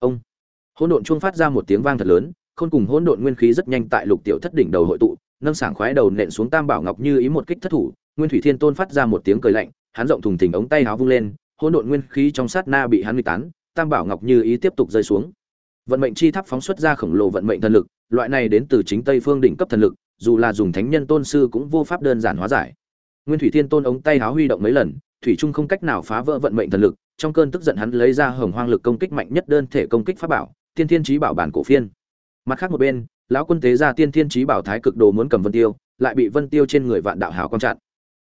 ông. Hỗn độn chuông phát ra một tiếng vang thật lớn, khôn cùng hỗn độn nguyên khí rất nhanh tại lục tiểu thất đỉnh đầu hội tụ, nâng sảng khoái đầu nện xuống tam bảo ngọc như ý một kích thất thủ, nguyên thủy thiên tôn phát ra một tiếng cười lạnh, hắn rộng thùng thình ống tay háo vung lên, hỗn độn nguyên khí trong sát na bị hắn nguy tán, tam bảo ngọc như ý tiếp tục rơi xuống. Vận mệnh chi tháp phóng xuất ra khổng lồ vận mệnh thần lực, loại này đến từ chính tây phương đỉnh cấp thần lực, dù là dùng thánh nhân tôn sư cũng vô pháp đơn giản hóa giải. Nguyên thủy thiên tôn ống tay háo huy động mấy lần, thủy trung không cách nào phá vỡ vận mệnh thần lực trong cơn tức giận hắn lấy ra hồng hoang lực công kích mạnh nhất đơn thể công kích pháp bảo, tiên thiên trí bảo bản cổ phiên. Mặt khác một bên, lão quân tế ra tiên thiên trí bảo thái cực đồ muốn cầm vân tiêu, lại bị vân tiêu trên người vạn đạo hào quang chặn.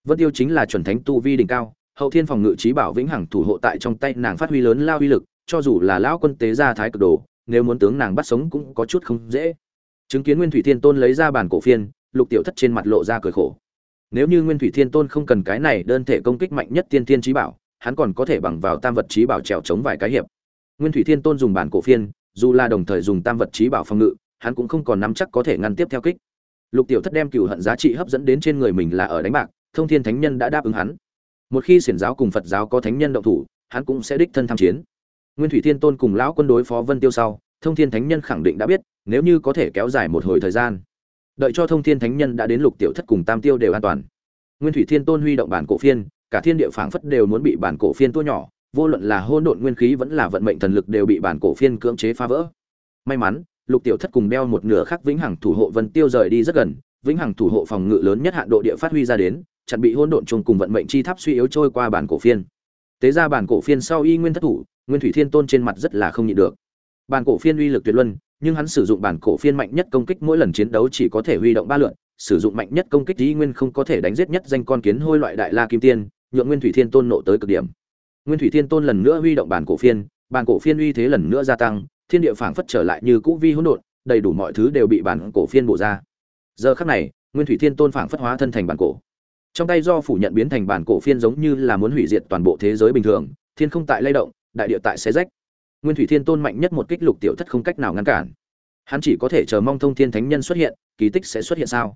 Vân tiêu chính là chuẩn thánh tu vi đỉnh cao, hậu thiên phòng ngự trí bảo vĩnh hằng thủ hộ tại trong tay nàng phát huy lớn lao uy lực, cho dù là lão quân tế ra thái cực đồ, nếu muốn tướng nàng bắt sống cũng có chút không dễ. Chứng kiến nguyên thủy thiên tôn lấy ra bản cổ phiên, lục tiểu thất trên mặt lộ ra cười khổ. Nếu như nguyên thủy thiên tôn không cần cái này đơn thể công kích mạnh nhất tiên thiên trí bảo hắn còn có thể bằng vào tam vật trí bảo trèo chống vài cái hiệp. Nguyên thủy thiên tôn dùng bản cổ phiên, dù là đồng thời dùng tam vật trí bảo phòng ngự, hắn cũng không còn nắm chắc có thể ngăn tiếp theo kích. Lục tiểu thất đem cựu hận giá trị hấp dẫn đến trên người mình là ở đánh bạc, thông thiên thánh nhân đã đáp ứng hắn. Một khi xiển giáo cùng phật giáo có thánh nhân động thủ, hắn cũng sẽ đích thân tham chiến. Nguyên thủy thiên tôn cùng lão quân đối phó vân tiêu sau, thông thiên thánh nhân khẳng định đã biết, nếu như có thể kéo dài một hồi thời gian, đợi cho thông thiên thánh nhân đã đến lục tiểu thất cùng tam tiêu đều an toàn. Nguyên thủy thiên tôn huy động bản cổ phiên cả thiên địa phảng phất đều muốn bị bản cổ phiên tua nhỏ, vô luận là hôn độn nguyên khí vẫn là vận mệnh thần lực đều bị bản cổ phiên cưỡng chế phá vỡ. May mắn, lục tiểu thất cùng đeo một nửa khắc vĩnh hằng thủ hộ vân tiêu rời đi rất gần, vĩnh hằng thủ hộ phòng ngự lớn nhất hạn độ địa phát huy ra đến, chặn bị hôn độn chung cùng vận mệnh chi tháp suy yếu trôi qua bản cổ phiên. Tế ra bản cổ phiên sau y nguyên thất thủ, nguyên thủy thiên tôn trên mặt rất là không nhịn được. Bản cổ phiên uy lực tuyệt luân, nhưng hắn sử dụng bản cổ phiên mạnh nhất công kích mỗi lần chiến đấu chỉ có thể huy động ba lượn sử dụng mạnh nhất công kích y nguyên không có thể đánh giết nhất danh con kiến hôi loại đại la kim tiên nhượng nguyên thủy thiên tôn nộ tới cực điểm. Nguyên thủy thiên tôn lần nữa huy động bản cổ phiên, bản cổ phiên uy thế lần nữa gia tăng, thiên địa phảng phất trở lại như cũ vi hỗn độn, đầy đủ mọi thứ đều bị bản cổ phiên bổ ra. Giờ khắc này, nguyên thủy thiên tôn phảng phất hóa thân thành bản cổ. Trong tay do phủ nhận biến thành bản cổ phiên giống như là muốn hủy diệt toàn bộ thế giới bình thường, thiên không tại lay động, đại địa tại xé rách. Nguyên thủy thiên tôn mạnh nhất một kích lục tiểu thất không cách nào ngăn cản. Hắn chỉ có thể chờ mong thông thiên thánh nhân xuất hiện, kỳ tích sẽ xuất hiện sao?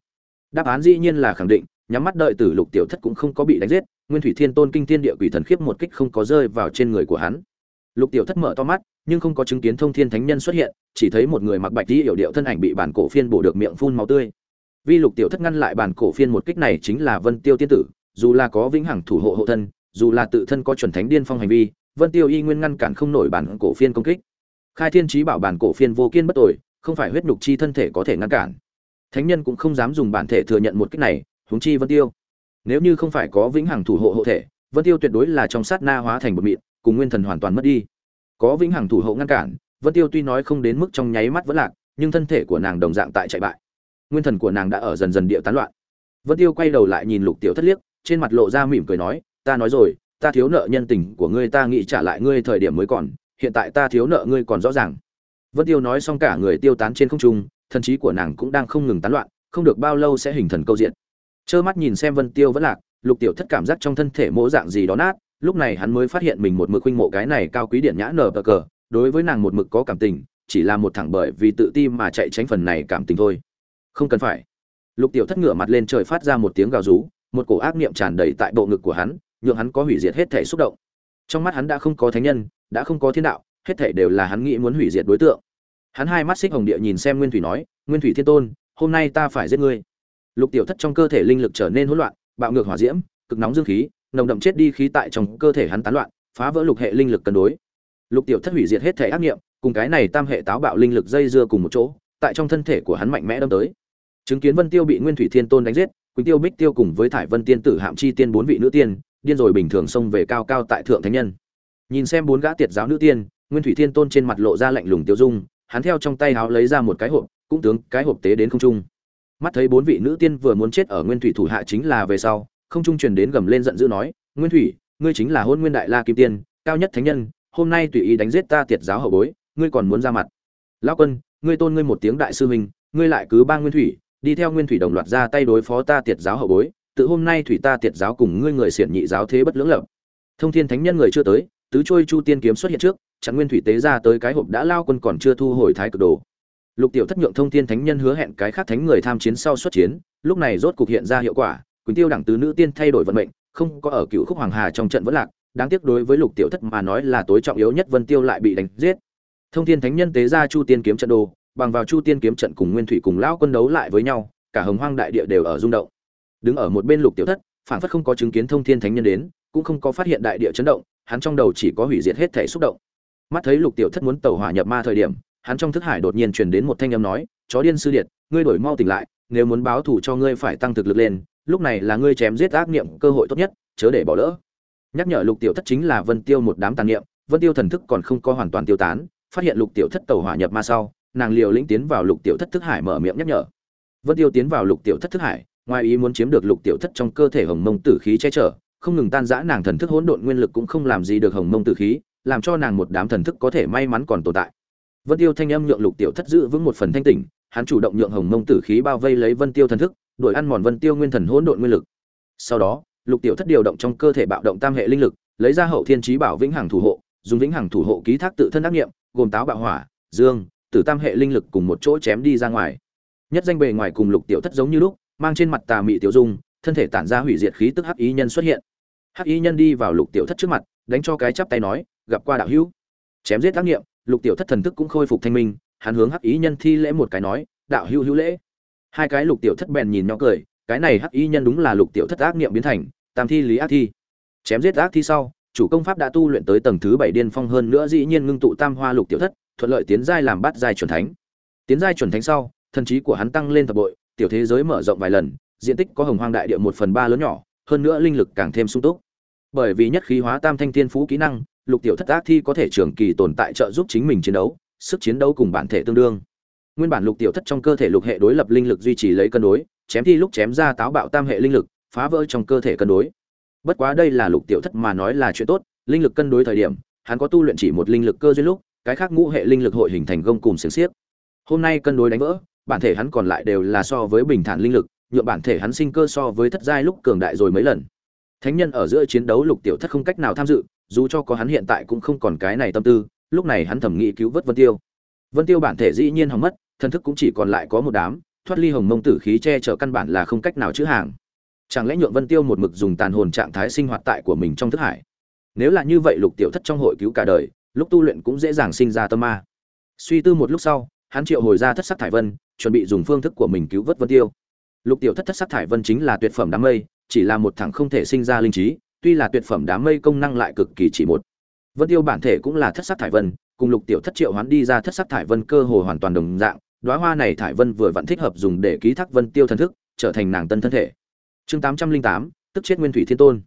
Đáp án dĩ nhiên là khẳng định nhắm mắt đợi tử lục tiểu thất cũng không có bị đánh giết, nguyên thủy thiên tôn kinh thiên địa quỷ thần khiếp một kích không có rơi vào trên người của hắn. Lục tiểu thất mở to mắt, nhưng không có chứng kiến thông thiên thánh nhân xuất hiện, chỉ thấy một người mặc bạch đi hiểu điệu thân ảnh bị bản cổ phiên bổ được miệng phun máu tươi. Vì lục tiểu thất ngăn lại bản cổ phiên một kích này chính là vân tiêu tiên tử, dù là có vĩnh hằng thủ hộ hộ thân, dù là tự thân có chuẩn thánh điên phong hành vi, vân tiêu y nguyên ngăn cản không nổi bản cổ phiên công kích. Khai thiên trí bảo bản cổ phiên vô kiên bất tội, không phải huyết nhục chi thân thể có thể ngăn cản. Thánh nhân cũng không dám dùng bản thể thừa nhận một kích này huống chi vân tiêu. Nếu như không phải có vĩnh hằng thủ hộ hộ thể, vân tiêu tuyệt đối là trong sát na hóa thành một mịn, cùng nguyên thần hoàn toàn mất đi. Có vĩnh hằng thủ hộ ngăn cản, vân tiêu tuy nói không đến mức trong nháy mắt vẫn lạc, nhưng thân thể của nàng đồng dạng tại chạy bại. Nguyên thần của nàng đã ở dần dần địa tán loạn. Vân tiêu quay đầu lại nhìn lục tiểu thất liếc, trên mặt lộ ra mỉm cười nói, ta nói rồi, ta thiếu nợ nhân tình của ngươi ta nghĩ trả lại ngươi thời điểm mới còn, hiện tại ta thiếu nợ ngươi còn rõ ràng. Vân tiêu nói xong cả người tiêu tán trên không trung, thần trí của nàng cũng đang không ngừng tán loạn, không được bao lâu sẽ hình thần câu diện trơ mắt nhìn xem vân tiêu vẫn lạc, lục tiểu thất cảm giác trong thân thể mỗ dạng gì đó nát, lúc này hắn mới phát hiện mình một mực huynh mộ cái này cao quý điện nhã nở cờ cờ, đối với nàng một mực có cảm tình, chỉ là một thẳng bởi vì tự ti mà chạy tránh phần này cảm tình thôi. Không cần phải. Lục tiểu thất ngửa mặt lên trời phát ra một tiếng gào rú, một cổ ác niệm tràn đầy tại bộ ngực của hắn, nhượng hắn có hủy diệt hết thể xúc động. Trong mắt hắn đã không có thánh nhân, đã không có thiên đạo, hết thể đều là hắn nghĩ muốn hủy diệt đối tượng. Hắn hai mắt xích hồng địa nhìn xem nguyên thủy nói, nguyên thủy thiên tôn, hôm nay ta phải giết ngươi lục tiểu thất trong cơ thể linh lực trở nên hỗn loạn, bạo ngược hỏa diễm, cực nóng dương khí, nồng đậm chết đi khí tại trong cơ thể hắn tán loạn, phá vỡ lục hệ linh lực cân đối. Lục tiểu thất hủy diệt hết thể ác nghiệm cùng cái này tam hệ táo bạo linh lực dây dưa cùng một chỗ, tại trong thân thể của hắn mạnh mẽ đâm tới. Chứng kiến vân tiêu bị nguyên thủy thiên tôn đánh giết, quỳnh tiêu bích tiêu cùng với thải vân tiên tử hạm chi tiên bốn vị nữ tiên, điên rồi bình thường xông về cao cao tại thượng thánh nhân. Nhìn xem bốn gã tiệt giáo nữ tiên, nguyên thủy thiên tôn trên mặt lộ ra lạnh lùng tiêu dung, hắn theo trong tay háo lấy ra một cái hộp, cũng tướng cái hộp tế đến không trung mắt thấy bốn vị nữ tiên vừa muốn chết ở nguyên thủy thủ hạ chính là về sau, không trung truyền đến gầm lên giận dữ nói, nguyên thủy, ngươi chính là hôn nguyên đại la kim tiên, cao nhất thánh nhân, hôm nay tùy ý đánh giết ta tiệt giáo hậu bối, ngươi còn muốn ra mặt. Lão quân, ngươi tôn ngươi một tiếng đại sư huynh, ngươi lại cứ ba nguyên thủy, đi theo nguyên thủy đồng loạt ra tay đối phó ta tiệt giáo hậu bối, tự hôm nay thủy ta tiệt giáo cùng ngươi người xiển nhị giáo thế bất lưỡng lập. Thông thiên thánh nhân người chưa tới, tứ trôi chu tiên kiếm xuất hiện trước chẳng nguyên thủy tế ra tới cái hộp đã lao quân còn chưa thu hồi thái cực đồ lục tiểu thất nhượng thông thiên thánh nhân hứa hẹn cái khác thánh người tham chiến sau xuất chiến, lúc này rốt cục hiện ra hiệu quả, quỳnh tiêu đẳng tứ nữ tiên thay đổi vận mệnh, không có ở cựu khúc hoàng hà trong trận vẫn lạc, đáng tiếc đối với lục tiểu thất mà nói là tối trọng yếu nhất vân tiêu lại bị đánh giết. Thông thiên thánh nhân tế ra chu tiên kiếm trận đồ, bằng vào chu tiên kiếm trận cùng nguyên thủy cùng lão quân đấu lại với nhau, cả hồng hoang đại địa đều ở rung động. Đứng ở một bên lục tiểu thất phản phất không có chứng kiến thông thiên thánh nhân đến, cũng không có phát hiện đại địa chấn động, hắn trong đầu chỉ có hủy diệt hết thể xúc động. Mắt thấy lục tiểu thất muốn tẩu hỏa nhập ma thời điểm hắn trong thức hải đột nhiên truyền đến một thanh âm nói, chó điên sư điện ngươi đổi mau tỉnh lại, nếu muốn báo thù cho ngươi phải tăng thực lực lên, lúc này là ngươi chém giết ác niệm cơ hội tốt nhất, chớ để bỏ lỡ. Nhắc nhở lục tiểu thất chính là vân tiêu một đám tàn niệm, vân tiêu thần thức còn không có hoàn toàn tiêu tán, phát hiện lục tiểu thất tẩu hỏa nhập ma sau, nàng liều lĩnh tiến vào lục tiểu thất thức hải mở miệng nhắc nhở. Vân tiêu tiến vào lục tiểu thất thức hải, ngoài ý muốn chiếm được lục tiểu thất trong cơ thể hồng mông tử khí che chở, không ngừng tan rã nàng thần thức hỗn độn nguyên lực cũng không làm gì được hồng mông tử khí, làm cho nàng một đám thần thức có thể may mắn còn tồn tại vân tiêu thanh âm nhượng lục tiểu thất giữ vững một phần thanh tỉnh, hắn chủ động nhượng hồng mông tử khí bao vây lấy vân tiêu thần thức, đuổi ăn mòn vân tiêu nguyên thần hỗn độn nguyên lực. Sau đó, lục tiểu thất điều động trong cơ thể bạo động tam hệ linh lực, lấy ra hậu thiên chí bảo vĩnh hằng thủ hộ, dùng vĩnh hằng thủ hộ ký thác tự thân đắc nghiệm gồm táo bạo hỏa, dương, tử tam hệ linh lực cùng một chỗ chém đi ra ngoài. Nhất danh bề ngoài cùng lục tiểu thất giống như lúc, mang trên mặt tà mị tiểu dung, thân thể tản ra hủy diệt khí tức hắc ý nhân xuất hiện. Hắc ý nhân đi vào lục tiểu thất trước mặt, đánh cho cái chắp tay nói, gặp qua đạo hữu. Chém giết tác nghiệm lục tiểu thất thần thức cũng khôi phục thanh minh, hắn hướng hắc ý nhân thi lễ một cái nói, đạo hữu hữu lễ. Hai cái lục tiểu thất bèn nhìn nhau cười, cái này hắc ý nhân đúng là lục tiểu thất ác nghiệm biến thành, tam thi lý ác thi. Chém giết ác thi sau, chủ công pháp đã tu luyện tới tầng thứ bảy điên phong hơn nữa dĩ nhiên ngưng tụ tam hoa lục tiểu thất, thuận lợi tiến giai làm bát giai chuẩn thánh. Tiến giai chuẩn thánh sau, thần trí của hắn tăng lên thập bội, tiểu thế giới mở rộng vài lần, diện tích có hồng hoang đại địa một phần ba lớn nhỏ, hơn nữa linh lực càng thêm sung túc. Bởi vì nhất khí hóa tam thanh thiên phú kỹ năng lục tiểu thất ác thi có thể trường kỳ tồn tại trợ giúp chính mình chiến đấu, sức chiến đấu cùng bản thể tương đương. Nguyên bản lục tiểu thất trong cơ thể lục hệ đối lập linh lực duy trì lấy cân đối, chém thi lúc chém ra táo bạo tam hệ linh lực, phá vỡ trong cơ thể cân đối. Bất quá đây là lục tiểu thất mà nói là chuyện tốt, linh lực cân đối thời điểm, hắn có tu luyện chỉ một linh lực cơ duyên lúc, cái khác ngũ hệ linh lực hội hình thành gông cùng xiềng xiếc. Hôm nay cân đối đánh vỡ, bản thể hắn còn lại đều là so với bình thản linh lực nhựa bản thể hắn sinh cơ so với thất giai lúc cường đại rồi mấy lần thánh nhân ở giữa chiến đấu lục tiểu thất không cách nào tham dự, dù cho có hắn hiện tại cũng không còn cái này tâm tư, lúc này hắn thẩm nghĩ cứu vớt vân tiêu. Vân tiêu bản thể dĩ nhiên hỏng mất, thần thức cũng chỉ còn lại có một đám, thoát ly hồng mông tử khí che chở căn bản là không cách nào chữ hàng. Chẳng lẽ nhượng vân tiêu một mực dùng tàn hồn trạng thái sinh hoạt tại của mình trong thức hải? Nếu là như vậy lục tiểu thất trong hội cứu cả đời, lúc tu luyện cũng dễ dàng sinh ra tâm ma. Suy tư một lúc sau, hắn triệu hồi ra thất sắc thải vân, chuẩn bị dùng phương thức của mình cứu vớt vân tiêu. Lục tiểu thất thất sắc thải vân chính là tuyệt phẩm đám mây chỉ là một thằng không thể sinh ra linh trí, tuy là tuyệt phẩm đám mây công năng lại cực kỳ chỉ một. Vân tiêu bản thể cũng là thất sắc thải vân, cùng lục tiểu thất triệu hoán đi ra thất sắc thải vân cơ hồ hoàn toàn đồng dạng, đóa hoa này thải vân vừa vặn thích hợp dùng để ký thác vân tiêu thần thức, trở thành nàng tân thân thể. Chương tám trăm linh tám, tức chết nguyên thủy thiên tôn.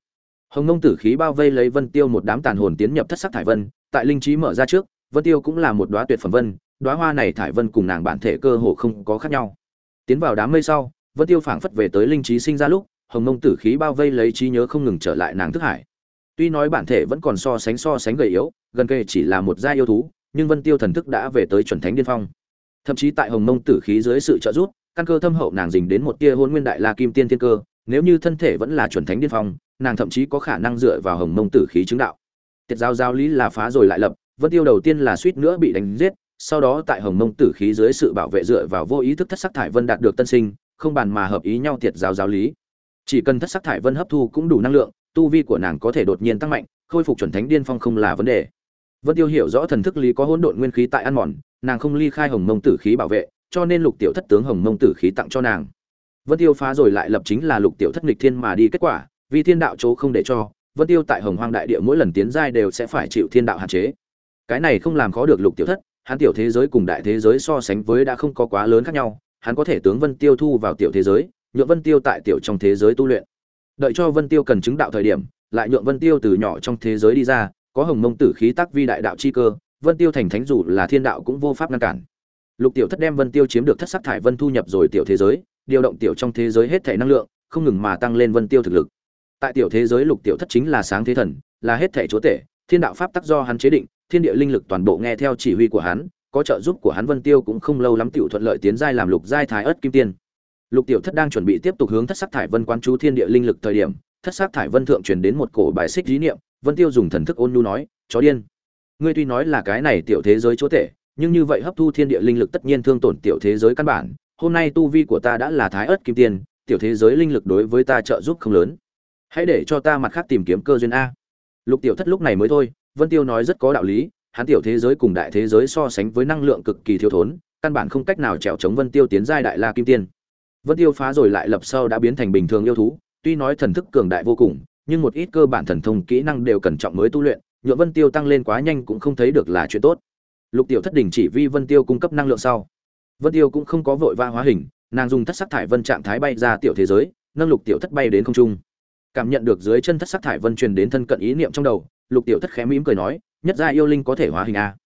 Hồng ngông tử khí bao vây lấy vân tiêu một đám tàn hồn tiến nhập thất sắc thải vân, tại linh trí mở ra trước, vân tiêu cũng là một đóa tuyệt phẩm vân, đóa hoa này thải vân cùng nàng bản thể cơ hồ không có khác nhau. Tiến vào đám mây sau, vân tiêu phảng phất về tới linh trí sinh ra lúc hồng nông tử khí bao vây lấy trí nhớ không ngừng trở lại nàng thức hải. Tuy nói bản thể vẫn còn so sánh so sánh gầy yếu, gần kề chỉ là một gia yêu thú, nhưng vân tiêu thần thức đã về tới chuẩn thánh điên phong. Thậm chí tại hồng nông tử khí dưới sự trợ giúp, căn cơ thâm hậu nàng dình đến một tia hôn nguyên đại la kim tiên thiên cơ, nếu như thân thể vẫn là chuẩn thánh điên phong, nàng thậm chí có khả năng dựa vào hồng mông tử khí chứng đạo. Tiết giao giao lý là phá rồi lại lập, vân tiêu đầu tiên là suýt nữa bị đánh giết, sau đó tại hồng mông tử khí dưới sự bảo vệ dựa vào vô ý thức thất sắc thải vân đạt được tân sinh, không bàn mà hợp ý nhau tiệt giao giáo lý chỉ cần thất sắc thải vân hấp thu cũng đủ năng lượng, tu vi của nàng có thể đột nhiên tăng mạnh, khôi phục chuẩn thánh điên phong không là vấn đề. Vân tiêu hiểu rõ thần thức lý có hỗn độn nguyên khí tại ăn mòn, nàng không ly khai hồng mông tử khí bảo vệ, cho nên lục tiểu thất tướng hồng mông tử khí tặng cho nàng. Vân tiêu phá rồi lại lập chính là lục tiểu thất nghịch thiên mà đi, kết quả, vì thiên đạo chỗ không để cho, vân tiêu tại hồng hoang đại địa mỗi lần tiến giai đều sẽ phải chịu thiên đạo hạn chế. Cái này không làm khó được lục tiểu thất, hắn tiểu thế giới cùng đại thế giới so sánh với đã không có quá lớn khác nhau, hắn có thể tướng vân tiêu thu vào tiểu thế giới nhượng vân tiêu tại tiểu trong thế giới tu luyện. Đợi cho vân tiêu cần chứng đạo thời điểm, lại nhượng vân tiêu từ nhỏ trong thế giới đi ra, có hồng mông tử khí tác vi đại đạo chi cơ, vân tiêu thành thánh dù là thiên đạo cũng vô pháp ngăn cản. Lục tiểu thất đem vân tiêu chiếm được thất sắc thải vân thu nhập rồi tiểu thế giới, điều động tiểu trong thế giới hết thảy năng lượng, không ngừng mà tăng lên vân tiêu thực lực. Tại tiểu thế giới lục tiểu thất chính là sáng thế thần, là hết thảy chúa tể, thiên đạo pháp tắc do hắn chế định, thiên địa linh lực toàn bộ nghe theo chỉ huy của hắn, có trợ giúp của hắn vân tiêu cũng không lâu lắm tiểu thuận lợi tiến giai làm lục giai thái ớt kim tiên lục tiểu thất đang chuẩn bị tiếp tục hướng thất sắc thải vân quan chú thiên địa linh lực thời điểm thất sắc thải vân thượng truyền đến một cổ bài xích dí niệm vân tiêu dùng thần thức ôn nhu nói chó điên ngươi tuy nói là cái này tiểu thế giới chúa tể nhưng như vậy hấp thu thiên địa linh lực tất nhiên thương tổn tiểu thế giới căn bản hôm nay tu vi của ta đã là thái ớt kim tiền, tiểu thế giới linh lực đối với ta trợ giúp không lớn. Hãy để cho ta mặt khác tìm kiếm cơ duyên a. Lục tiểu thất lúc này mới thôi vân tiêu nói rất có đạo lý hắn tiểu thế giới cùng đại thế giới so sánh với năng lượng cực kỳ thiếu thốn căn bản không cách nào trèo chống vân tiêu tiến giai đại la kim tiên vân tiêu phá rồi lại lập sau đã biến thành bình thường yêu thú, tuy nói thần thức cường đại vô cùng, nhưng một ít cơ bản thần thông kỹ năng đều cẩn trọng mới tu luyện nhựa vân tiêu tăng lên quá nhanh cũng không thấy được là chuyện tốt. Lục tiểu thất đỉnh chỉ vi vân tiêu cung cấp năng lượng sau. Vân tiêu cũng không có vội vã hóa hình, nàng dùng thất sắc thải vân trạng thái bay ra tiểu thế giới, nâng lục tiểu thất bay đến không trung. Cảm nhận được dưới chân thất sắc thải vân truyền đến thân cận ý niệm trong đầu, lục tiểu thất khẽ mỉm cười nói, nhất gia yêu linh có thể hóa hình a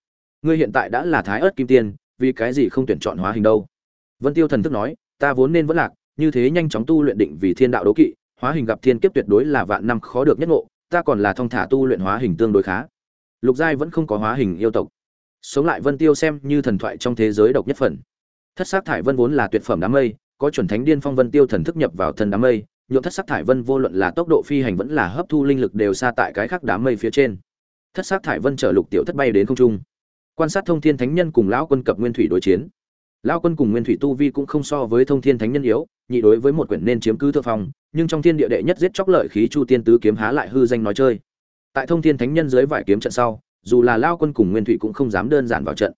ngươi hiện tại đã là thái ớt kim tiên, vì cái gì không tuyển chọn hóa hình đâu? Vân tiêu thần thức nói ta vốn nên vẫn lạc, như thế nhanh chóng tu luyện định vì thiên đạo đấu kỵ, hóa hình gặp thiên kiếp tuyệt đối là vạn năm khó được nhất ngộ, ta còn là thong thả tu luyện hóa hình tương đối khá. Lục giai vẫn không có hóa hình yêu tộc. Sống lại vân tiêu xem như thần thoại trong thế giới độc nhất phần. Thất sắc thải vân vốn là tuyệt phẩm đám mây, có chuẩn thánh điên phong vân tiêu thần thức nhập vào thân đám mây nhuộm thất sắc thải vân vô luận là tốc độ phi hành vẫn là hấp thu linh lực đều xa tại cái khác đám mây phía trên. Thất sắc thải vân chở lục tiểu thất bay đến không trung. Quan sát thông thiên thánh nhân cùng lão quân cập nguyên thủy đối chiến lão quân cùng nguyên thủy tu vi cũng không so với thông thiên thánh nhân yếu, nhị đối với một quyển nên chiếm cứ thượng phong, nhưng trong thiên địa đệ nhất giết chóc lợi khí chu tiên tứ kiếm há lại hư danh nói chơi. Tại thông thiên thánh nhân dưới vải kiếm trận sau, dù là lao quân cùng nguyên thủy cũng không dám đơn giản vào trận.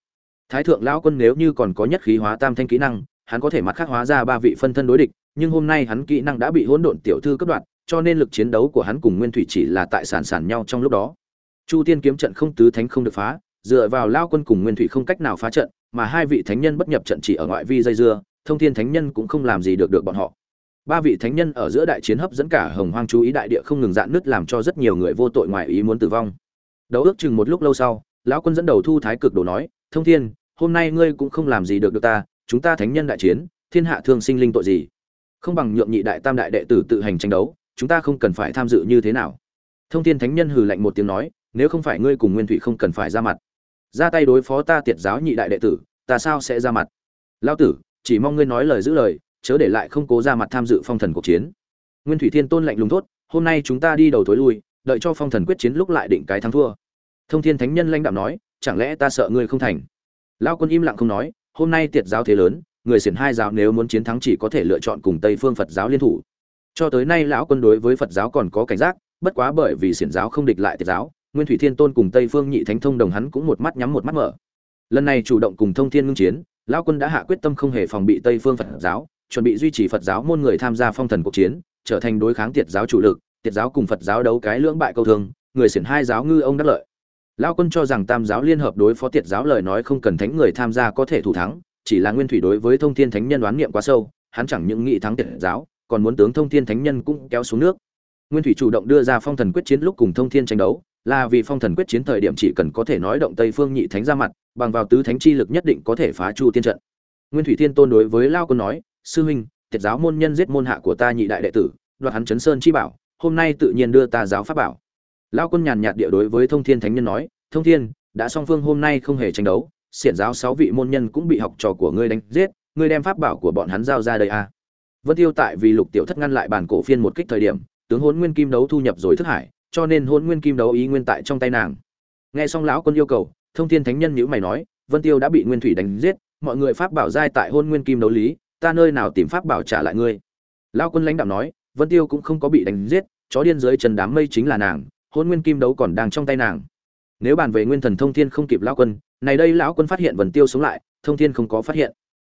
Thái thượng lao quân nếu như còn có nhất khí hóa tam thanh kỹ năng, hắn có thể mặt khác hóa ra ba vị phân thân đối địch, nhưng hôm nay hắn kỹ năng đã bị hỗn độn tiểu thư cấp đoạt, cho nên lực chiến đấu của hắn cùng nguyên thủy chỉ là tại sản sản nhau trong lúc đó. Chu tiên kiếm trận không tứ thánh không được phá dựa vào lao quân cùng nguyên thủy không cách nào phá trận, mà hai vị thánh nhân bất nhập trận chỉ ở ngoại vi dây dưa, thông thiên thánh nhân cũng không làm gì được được bọn họ. Ba vị thánh nhân ở giữa đại chiến hấp dẫn cả hồng hoang chú ý đại địa không ngừng dạn nứt làm cho rất nhiều người vô tội ngoài ý muốn tử vong. Đấu ước chừng một lúc lâu sau, lão quân dẫn đầu thu thái cực đồ nói, thông thiên, hôm nay ngươi cũng không làm gì được được ta, chúng ta thánh nhân đại chiến, thiên hạ thương sinh linh tội gì? Không bằng nhượng nhị đại tam đại đệ tử tự hành tranh đấu, chúng ta không cần phải tham dự như thế nào. Thông thiên thánh nhân hừ lạnh một tiếng nói, nếu không phải ngươi cùng nguyên thủy không cần phải ra mặt ra tay đối phó ta tiệt giáo nhị đại đệ tử, ta sao sẽ ra mặt? Lao tử, chỉ mong ngươi nói lời giữ lời, chớ để lại không cố ra mặt tham dự phong thần cuộc chiến. Nguyên thủy thiên tôn lạnh lùng thốt, hôm nay chúng ta đi đầu thối lui, đợi cho phong thần quyết chiến lúc lại định cái thắng thua. Thông thiên thánh nhân lãnh đạo nói, chẳng lẽ ta sợ ngươi không thành? Lao quân im lặng không nói, hôm nay tiệt giáo thế lớn, người xiển hai giáo nếu muốn chiến thắng chỉ có thể lựa chọn cùng tây phương phật giáo liên thủ. Cho tới nay lão quân đối với phật giáo còn có cảnh giác, bất quá bởi vì xiển giáo không địch lại tiệt giáo nguyên thủy thiên tôn cùng tây phương nhị thánh thông đồng hắn cũng một mắt nhắm một mắt mở. Lần này chủ động cùng thông thiên ngưng chiến, lão quân đã hạ quyết tâm không hề phòng bị tây phương phật giáo, chuẩn bị duy trì phật giáo môn người tham gia phong thần cuộc chiến, trở thành đối kháng tiệt giáo chủ lực, tiệt giáo cùng phật giáo đấu cái lưỡng bại câu thương, người xiển hai giáo ngư ông đắc lợi. Lão quân cho rằng tam giáo liên hợp đối phó tiệt giáo lời nói không cần thánh người tham gia có thể thủ thắng, chỉ là nguyên thủy đối với thông thiên thánh nhân đoán niệm quá sâu, hắn chẳng những nghĩ thắng tiệt giáo, còn muốn tướng thông thiên thánh nhân cũng kéo xuống nước. Nguyên thủy chủ động đưa ra phong thần quyết chiến lúc cùng thông thiên tranh đấu là vì phong thần quyết chiến thời điểm chỉ cần có thể nói động tây phương nhị thánh ra mặt, bằng vào tứ thánh chi lực nhất định có thể phá chu tiên trận nguyên thủy thiên tôn đối với lao quân nói, sư huynh thiệt giáo môn nhân giết môn hạ của ta nhị đại đệ tử, đoạt hắn chấn sơn chi bảo, hôm nay tự nhiên đưa ta giáo pháp bảo lao quân nhàn nhạt địa đối với thông thiên thánh nhân nói, thông thiên, đã song phương hôm nay không hề tranh đấu, xiển giáo sáu vị môn nhân cũng bị học trò của ngươi đánh giết, ngươi đem pháp bảo của bọn hắn giao ra đây à. vân tiêu tại vì lục tiểu thất ngăn lại bản cổ phiên một kích thời điểm, tướng hốn nguyên kim đấu thu nhập rồi thức hải cho nên hôn nguyên kim đấu ý nguyên tại trong tay nàng. Nghe xong lão quân yêu cầu, thông thiên thánh nhân nhữ mày nói, vân tiêu đã bị nguyên thủy đánh giết, mọi người pháp bảo giai tại hôn nguyên kim đấu lý, ta nơi nào tìm pháp bảo trả lại ngươi? Lão quân lãnh đạo nói, vân tiêu cũng không có bị đánh giết, chó điên dưới trần đám mây chính là nàng, hôn nguyên kim đấu còn đang trong tay nàng. Nếu bàn về nguyên thần thông thiên không kịp lão quân, này đây lão quân phát hiện vân tiêu sống lại, thông thiên không có phát hiện.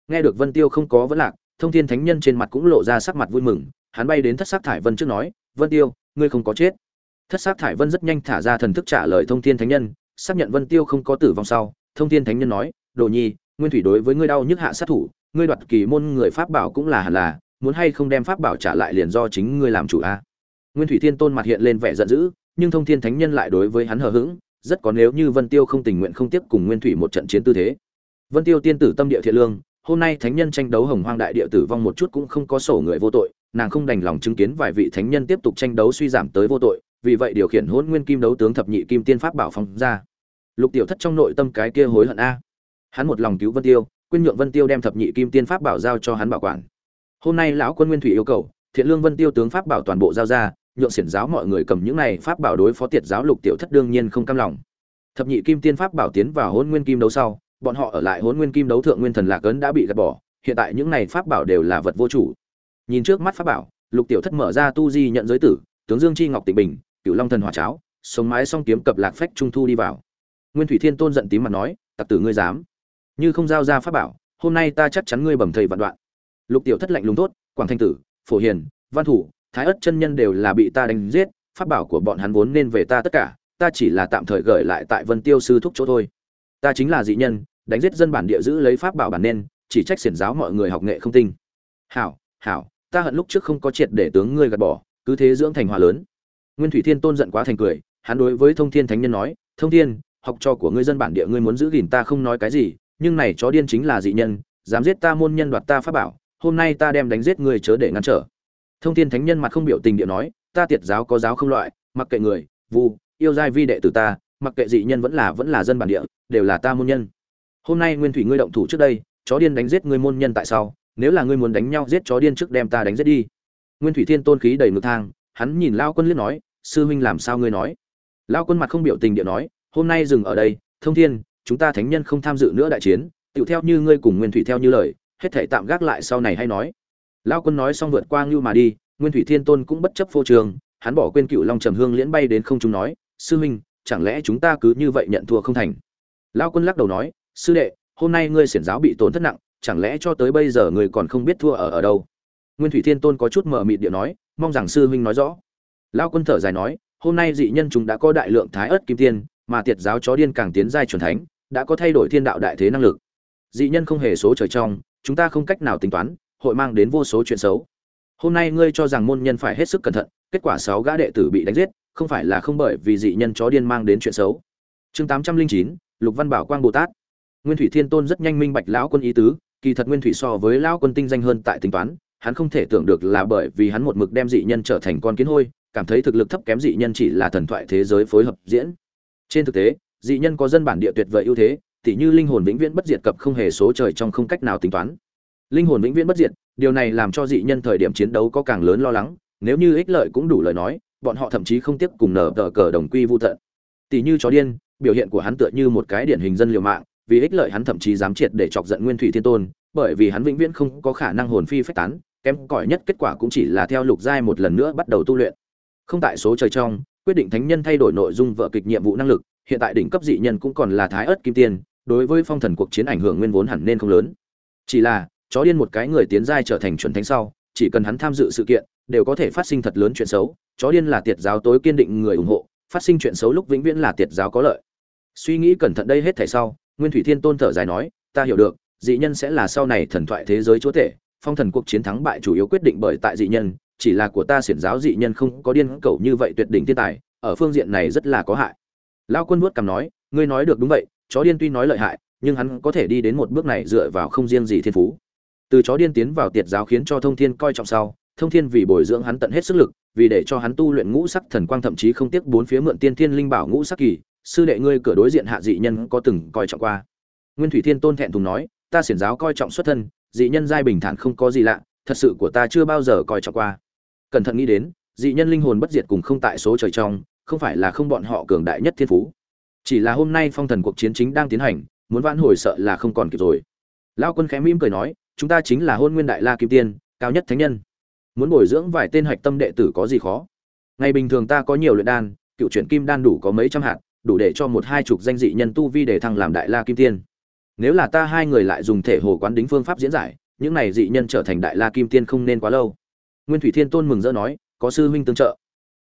Nghe được vân tiêu không có vấn lạc, thông thiên thánh nhân trên mặt cũng lộ ra sắc mặt vui mừng, hắn bay đến thất sắc thải vân trước nói, vân tiêu, ngươi không có chết thất sắc thải vân rất nhanh thả ra thần thức trả lời thông thiên thánh nhân, xác nhận vân tiêu không có tử vong sau, thông thiên thánh nhân nói, đồ nhi, nguyên thủy đối với ngươi đau nhức hạ sát thủ, ngươi đoạt kỳ môn người pháp bảo cũng là hẳn là, muốn hay không đem pháp bảo trả lại liền do chính ngươi làm chủ a? Nguyên thủy thiên tôn mặt hiện lên vẻ giận dữ, nhưng thông thiên thánh nhân lại đối với hắn hờ hững, rất có nếu như vân tiêu không tình nguyện không tiếp cùng nguyên thủy một trận chiến tư thế. Vân tiêu tiên tử tâm địa thiện lương, hôm nay thánh nhân tranh đấu hồng hoang đại địa tử vong một chút cũng không có sổ người vô tội, nàng không đành lòng chứng kiến vài vị thánh nhân tiếp tục tranh đấu suy giảm tới vô tội vì vậy điều khiển hôn nguyên kim đấu tướng thập nhị kim tiên pháp bảo phóng ra. Lục tiểu thất trong nội tâm cái kia hối hận a. Hắn một lòng cứu vân tiêu quyên nhượng vân tiêu đem thập nhị kim tiên pháp bảo giao cho hắn bảo quản. Hôm nay lão quân nguyên thủy yêu cầu, thiện lương vân tiêu tướng pháp bảo toàn bộ giao ra, nhượng xiển giáo mọi người cầm những này pháp bảo đối phó tiệt giáo lục tiểu thất đương nhiên không cam lòng. Thập nhị kim tiên pháp bảo tiến vào hôn nguyên kim đấu sau, bọn họ ở lại hôn nguyên kim đấu thượng nguyên thần lạc ấn đã bị gạt bỏ, hiện tại những này pháp bảo đều là vật vô chủ. Nhìn trước mắt pháp bảo, lục tiểu thất mở ra tu di nhận giới tử, tướng dương chi ngọc tịnh bình cựu long thần hỏa cháo, sống mái song kiếm cập lạc phách trung thu đi vào. Nguyên thủy thiên tôn giận tím mặt nói, tặc tử ngươi dám, như không giao ra pháp bảo, hôm nay ta chắc chắn ngươi bầm thầy vạn đoạn. Lục tiểu thất lạnh lùng tốt quảng thanh tử, phổ hiền, văn thủ, thái ất chân nhân đều là bị ta đánh giết, pháp bảo của bọn hắn vốn nên về ta tất cả, ta chỉ là tạm thời gửi lại tại vân tiêu sư thúc chỗ thôi. Ta chính là dị nhân, đánh giết dân bản địa giữ lấy pháp bảo bản nên, chỉ trách xiển giáo mọi người học nghệ không tinh. Hảo hảo, ta hận lúc trước không có triệt để tướng ngươi gạt bỏ, cứ thế dưỡng thành hòa lớn nguyên thủy thiên tôn giận quá thành cười, hắn đối với thông thiên thánh nhân nói, thông thiên, học trò của ngươi dân bản địa ngươi muốn giữ gìn ta không nói cái gì, nhưng này chó điên chính là dị nhân, dám giết ta môn nhân đoạt ta pháp bảo, hôm nay ta đem đánh giết ngươi chớ để ngăn trở. Thông thiên thánh nhân mặt không biểu tình địa nói, ta tiệt giáo có giáo không loại, mặc kệ người vu yêu giai vi đệ tử ta, mặc kệ dị nhân vẫn là vẫn là dân bản địa, đều là ta môn nhân. Hôm nay nguyên thủy ngươi động thủ trước đây, chó điên đánh giết ngươi môn nhân tại sao? Nếu là ngươi muốn đánh nhau giết chó điên trước đem ta đánh giết đi. Nguyên thủy thiên tôn khí đầy ngực thang, hắn nhìn lao quân liếc nói sư huynh làm sao ngươi nói? Lao quân mặt không biểu tình địa nói, hôm nay dừng ở đây, thông thiên, chúng ta thánh nhân không tham dự nữa đại chiến tựu theo như ngươi cùng nguyên thủy theo như lời, hết thể tạm gác lại sau này hay nói. Lao quân nói xong vượt qua ngưu mà đi, nguyên thủy thiên tôn cũng bất chấp phô trường hắn bỏ quên cựu long trầm hương liễn bay đến không chúng nói, sư huynh, chẳng lẽ chúng ta cứ như vậy nhận thua không thành? Lao quân lắc đầu nói, sư đệ, hôm nay ngươi xiển giáo bị tổn thất nặng, chẳng lẽ cho tới bây giờ ngươi còn không biết thua ở ở đâu? Nguyên thủy thiên tôn có chút mờ mịt địa nói, mong rằng sư huynh nói rõ lao quân thở dài nói, hôm nay dị nhân chúng đã có đại lượng thái ớt kim tiên, mà tiệt giáo chó điên càng tiến giai chuẩn thánh, đã có thay đổi thiên đạo đại thế năng lực. Dị nhân không hề số trời trong, chúng ta không cách nào tính toán, hội mang đến vô số chuyện xấu. Hôm nay ngươi cho rằng môn nhân phải hết sức cẩn thận, kết quả sáu gã đệ tử bị đánh giết, không phải là không bởi vì dị nhân chó điên mang đến chuyện xấu. Chương tám trăm linh chín, lục văn bảo quang bồ tát. Nguyên thủy thiên tôn rất nhanh minh bạch lão quân ý tứ, kỳ thật nguyên thủy so với lão quân tinh danh hơn tại tính toán, hắn không thể tưởng được là bởi vì hắn một mực đem dị nhân trở thành con kiến hôi cảm thấy thực lực thấp kém dị nhân chỉ là thần thoại thế giới phối hợp diễn. Trên thực tế, dị nhân có dân bản địa tuyệt vời ưu thế, tỉ như linh hồn vĩnh viễn bất diệt cập không hề số trời trong không cách nào tính toán. Linh hồn vĩnh viễn bất diệt, điều này làm cho dị nhân thời điểm chiến đấu có càng lớn lo lắng, nếu như ích lợi cũng đủ lời nói, bọn họ thậm chí không tiếc cùng nở tờ cờ đồng quy vô tận. Tỷ như chó điên, biểu hiện của hắn tựa như một cái điển hình dân liều mạng, vì ích lợi hắn thậm chí dám triệt để chọc giận nguyên thủy thiên tôn, bởi vì hắn vĩnh viễn không có khả năng hồn phi phách tán, kém cỏi nhất kết quả cũng chỉ là theo lục giai một lần nữa bắt đầu tu luyện không tại số trời trong, quyết định thánh nhân thay đổi nội dung vợ kịch nhiệm vụ năng lực, hiện tại đỉnh cấp dị nhân cũng còn là thái ớt kim tiên, đối với phong thần cuộc chiến ảnh hưởng nguyên vốn hẳn nên không lớn. Chỉ là, chó điên một cái người tiến giai trở thành chuẩn thánh sau, chỉ cần hắn tham dự sự kiện, đều có thể phát sinh thật lớn chuyện xấu. Chó điên là tiệt giáo tối kiên định người ủng hộ, phát sinh chuyện xấu lúc vĩnh viễn là tiệt giáo có lợi. Suy nghĩ cẩn thận đây hết thảy sau, nguyên thủy thiên tôn thở dài nói, ta hiểu được, dị nhân sẽ là sau này thần thoại thế giới chúa tể, phong thần cuộc chiến thắng bại chủ yếu quyết định bởi tại dị nhân chỉ là của ta xiển giáo dị nhân không có điên cầu như vậy tuyệt đỉnh thiên tài, ở phương diện này rất là có hại. Lao quân vuốt cằm nói, ngươi nói được đúng vậy, chó điên tuy nói lợi hại, nhưng hắn có thể đi đến một bước này dựa vào không riêng gì thiên phú. Từ chó điên tiến vào tiệt giáo khiến cho thông thiên coi trọng sau, thông thiên vì bồi dưỡng hắn tận hết sức lực, vì để cho hắn tu luyện ngũ sắc thần quang thậm chí không tiếc bốn phía mượn tiên thiên linh bảo ngũ sắc kỳ, sư đệ ngươi cửa đối diện hạ dị nhân có từng coi trọng qua. Nguyên thủy thiên tôn thẹn thùng nói, ta xiển giáo coi trọng xuất thân, dị nhân giai bình thản không có gì lạ, thật sự của ta chưa bao giờ coi trọng qua cẩn thận nghĩ đến, dị nhân linh hồn bất diệt cùng không tại số trời trong, không phải là không bọn họ cường đại nhất thiên phú. Chỉ là hôm nay phong thần cuộc chiến chính đang tiến hành, muốn vãn hồi sợ là không còn kịp rồi. Lao quân khẽ mỉm cười nói, chúng ta chính là hôn nguyên đại la kim tiên, cao nhất thánh nhân. Muốn bồi dưỡng vài tên hạch tâm đệ tử có gì khó? Ngày bình thường ta có nhiều luyện đan, cựu chuyển kim đan đủ có mấy trăm hạt, đủ để cho một hai chục danh dị nhân tu vi để thăng làm đại la kim tiên. Nếu là ta hai người lại dùng thể hồ quán đính phương pháp diễn giải, những này dị nhân trở thành đại la kim tiên không nên quá lâu nguyên thủy thiên tôn mừng rỡ nói, có sư huynh tương trợ.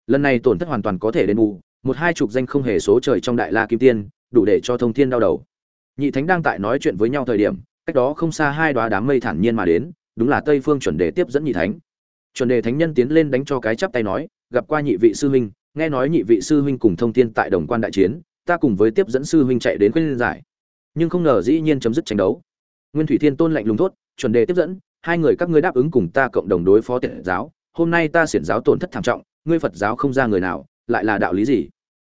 Lần này tổn thất hoàn toàn có thể đền bù, một hai chục danh không hề số trời trong đại la kim tiên, đủ để cho thông thiên đau đầu. Nhị thánh đang tại nói chuyện với nhau thời điểm, cách đó không xa hai đoá đám mây thản nhiên mà đến, đúng là tây phương chuẩn đề tiếp dẫn nhị thánh. Chuẩn đề thánh nhân tiến lên đánh cho cái chắp tay nói, gặp qua nhị vị sư huynh, nghe nói nhị vị sư huynh cùng thông thiên tại đồng quan đại chiến, ta cùng với tiếp dẫn sư huynh chạy đến khuyên giải. Nhưng không ngờ dĩ nhiên chấm dứt tranh đấu. Nguyên thủy thiên tôn lạnh lùng thốt, chuẩn đề tiếp dẫn hai người các ngươi đáp ứng cùng ta cộng đồng đối phó tiện giáo, hôm nay ta xiển giáo tổn thất thảm trọng, ngươi phật giáo không ra người nào, lại là đạo lý gì?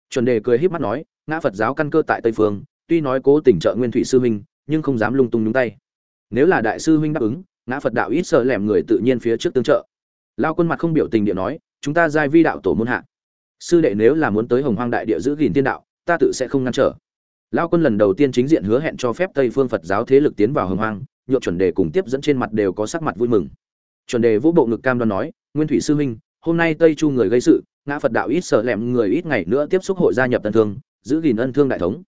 Chuẩn đề cười híp mắt nói, ngã phật giáo căn cơ tại tây phương, tuy nói cố tình trợ nguyên thủy sư huynh, nhưng không dám lung tung nhúng tay. Nếu là đại sư huynh đáp ứng, ngã phật đạo ít sợ lẻm người tự nhiên phía trước tương trợ. Lao quân mặt không biểu tình địa nói, chúng ta giai vi đạo tổ môn hạ. Sư đệ nếu là muốn tới hồng hoang đại địa giữ gìn tiên đạo, ta tự sẽ không ngăn trở. Lao quân lần đầu tiên chính diện hứa hẹn cho phép tây phương phật giáo thế lực tiến vào hồng hoang nhộn chuẩn đề cùng tiếp dẫn trên mặt đều có sắc mặt vui mừng. Chuẩn đề vũ bộ ngực cam đoan nói, nguyên thủy sư huynh, hôm nay tây chu người gây sự, ngã phật đạo ít sợ lẹm người ít ngày nữa tiếp xúc hội gia nhập tân thương, giữ gìn ân thương đại thống.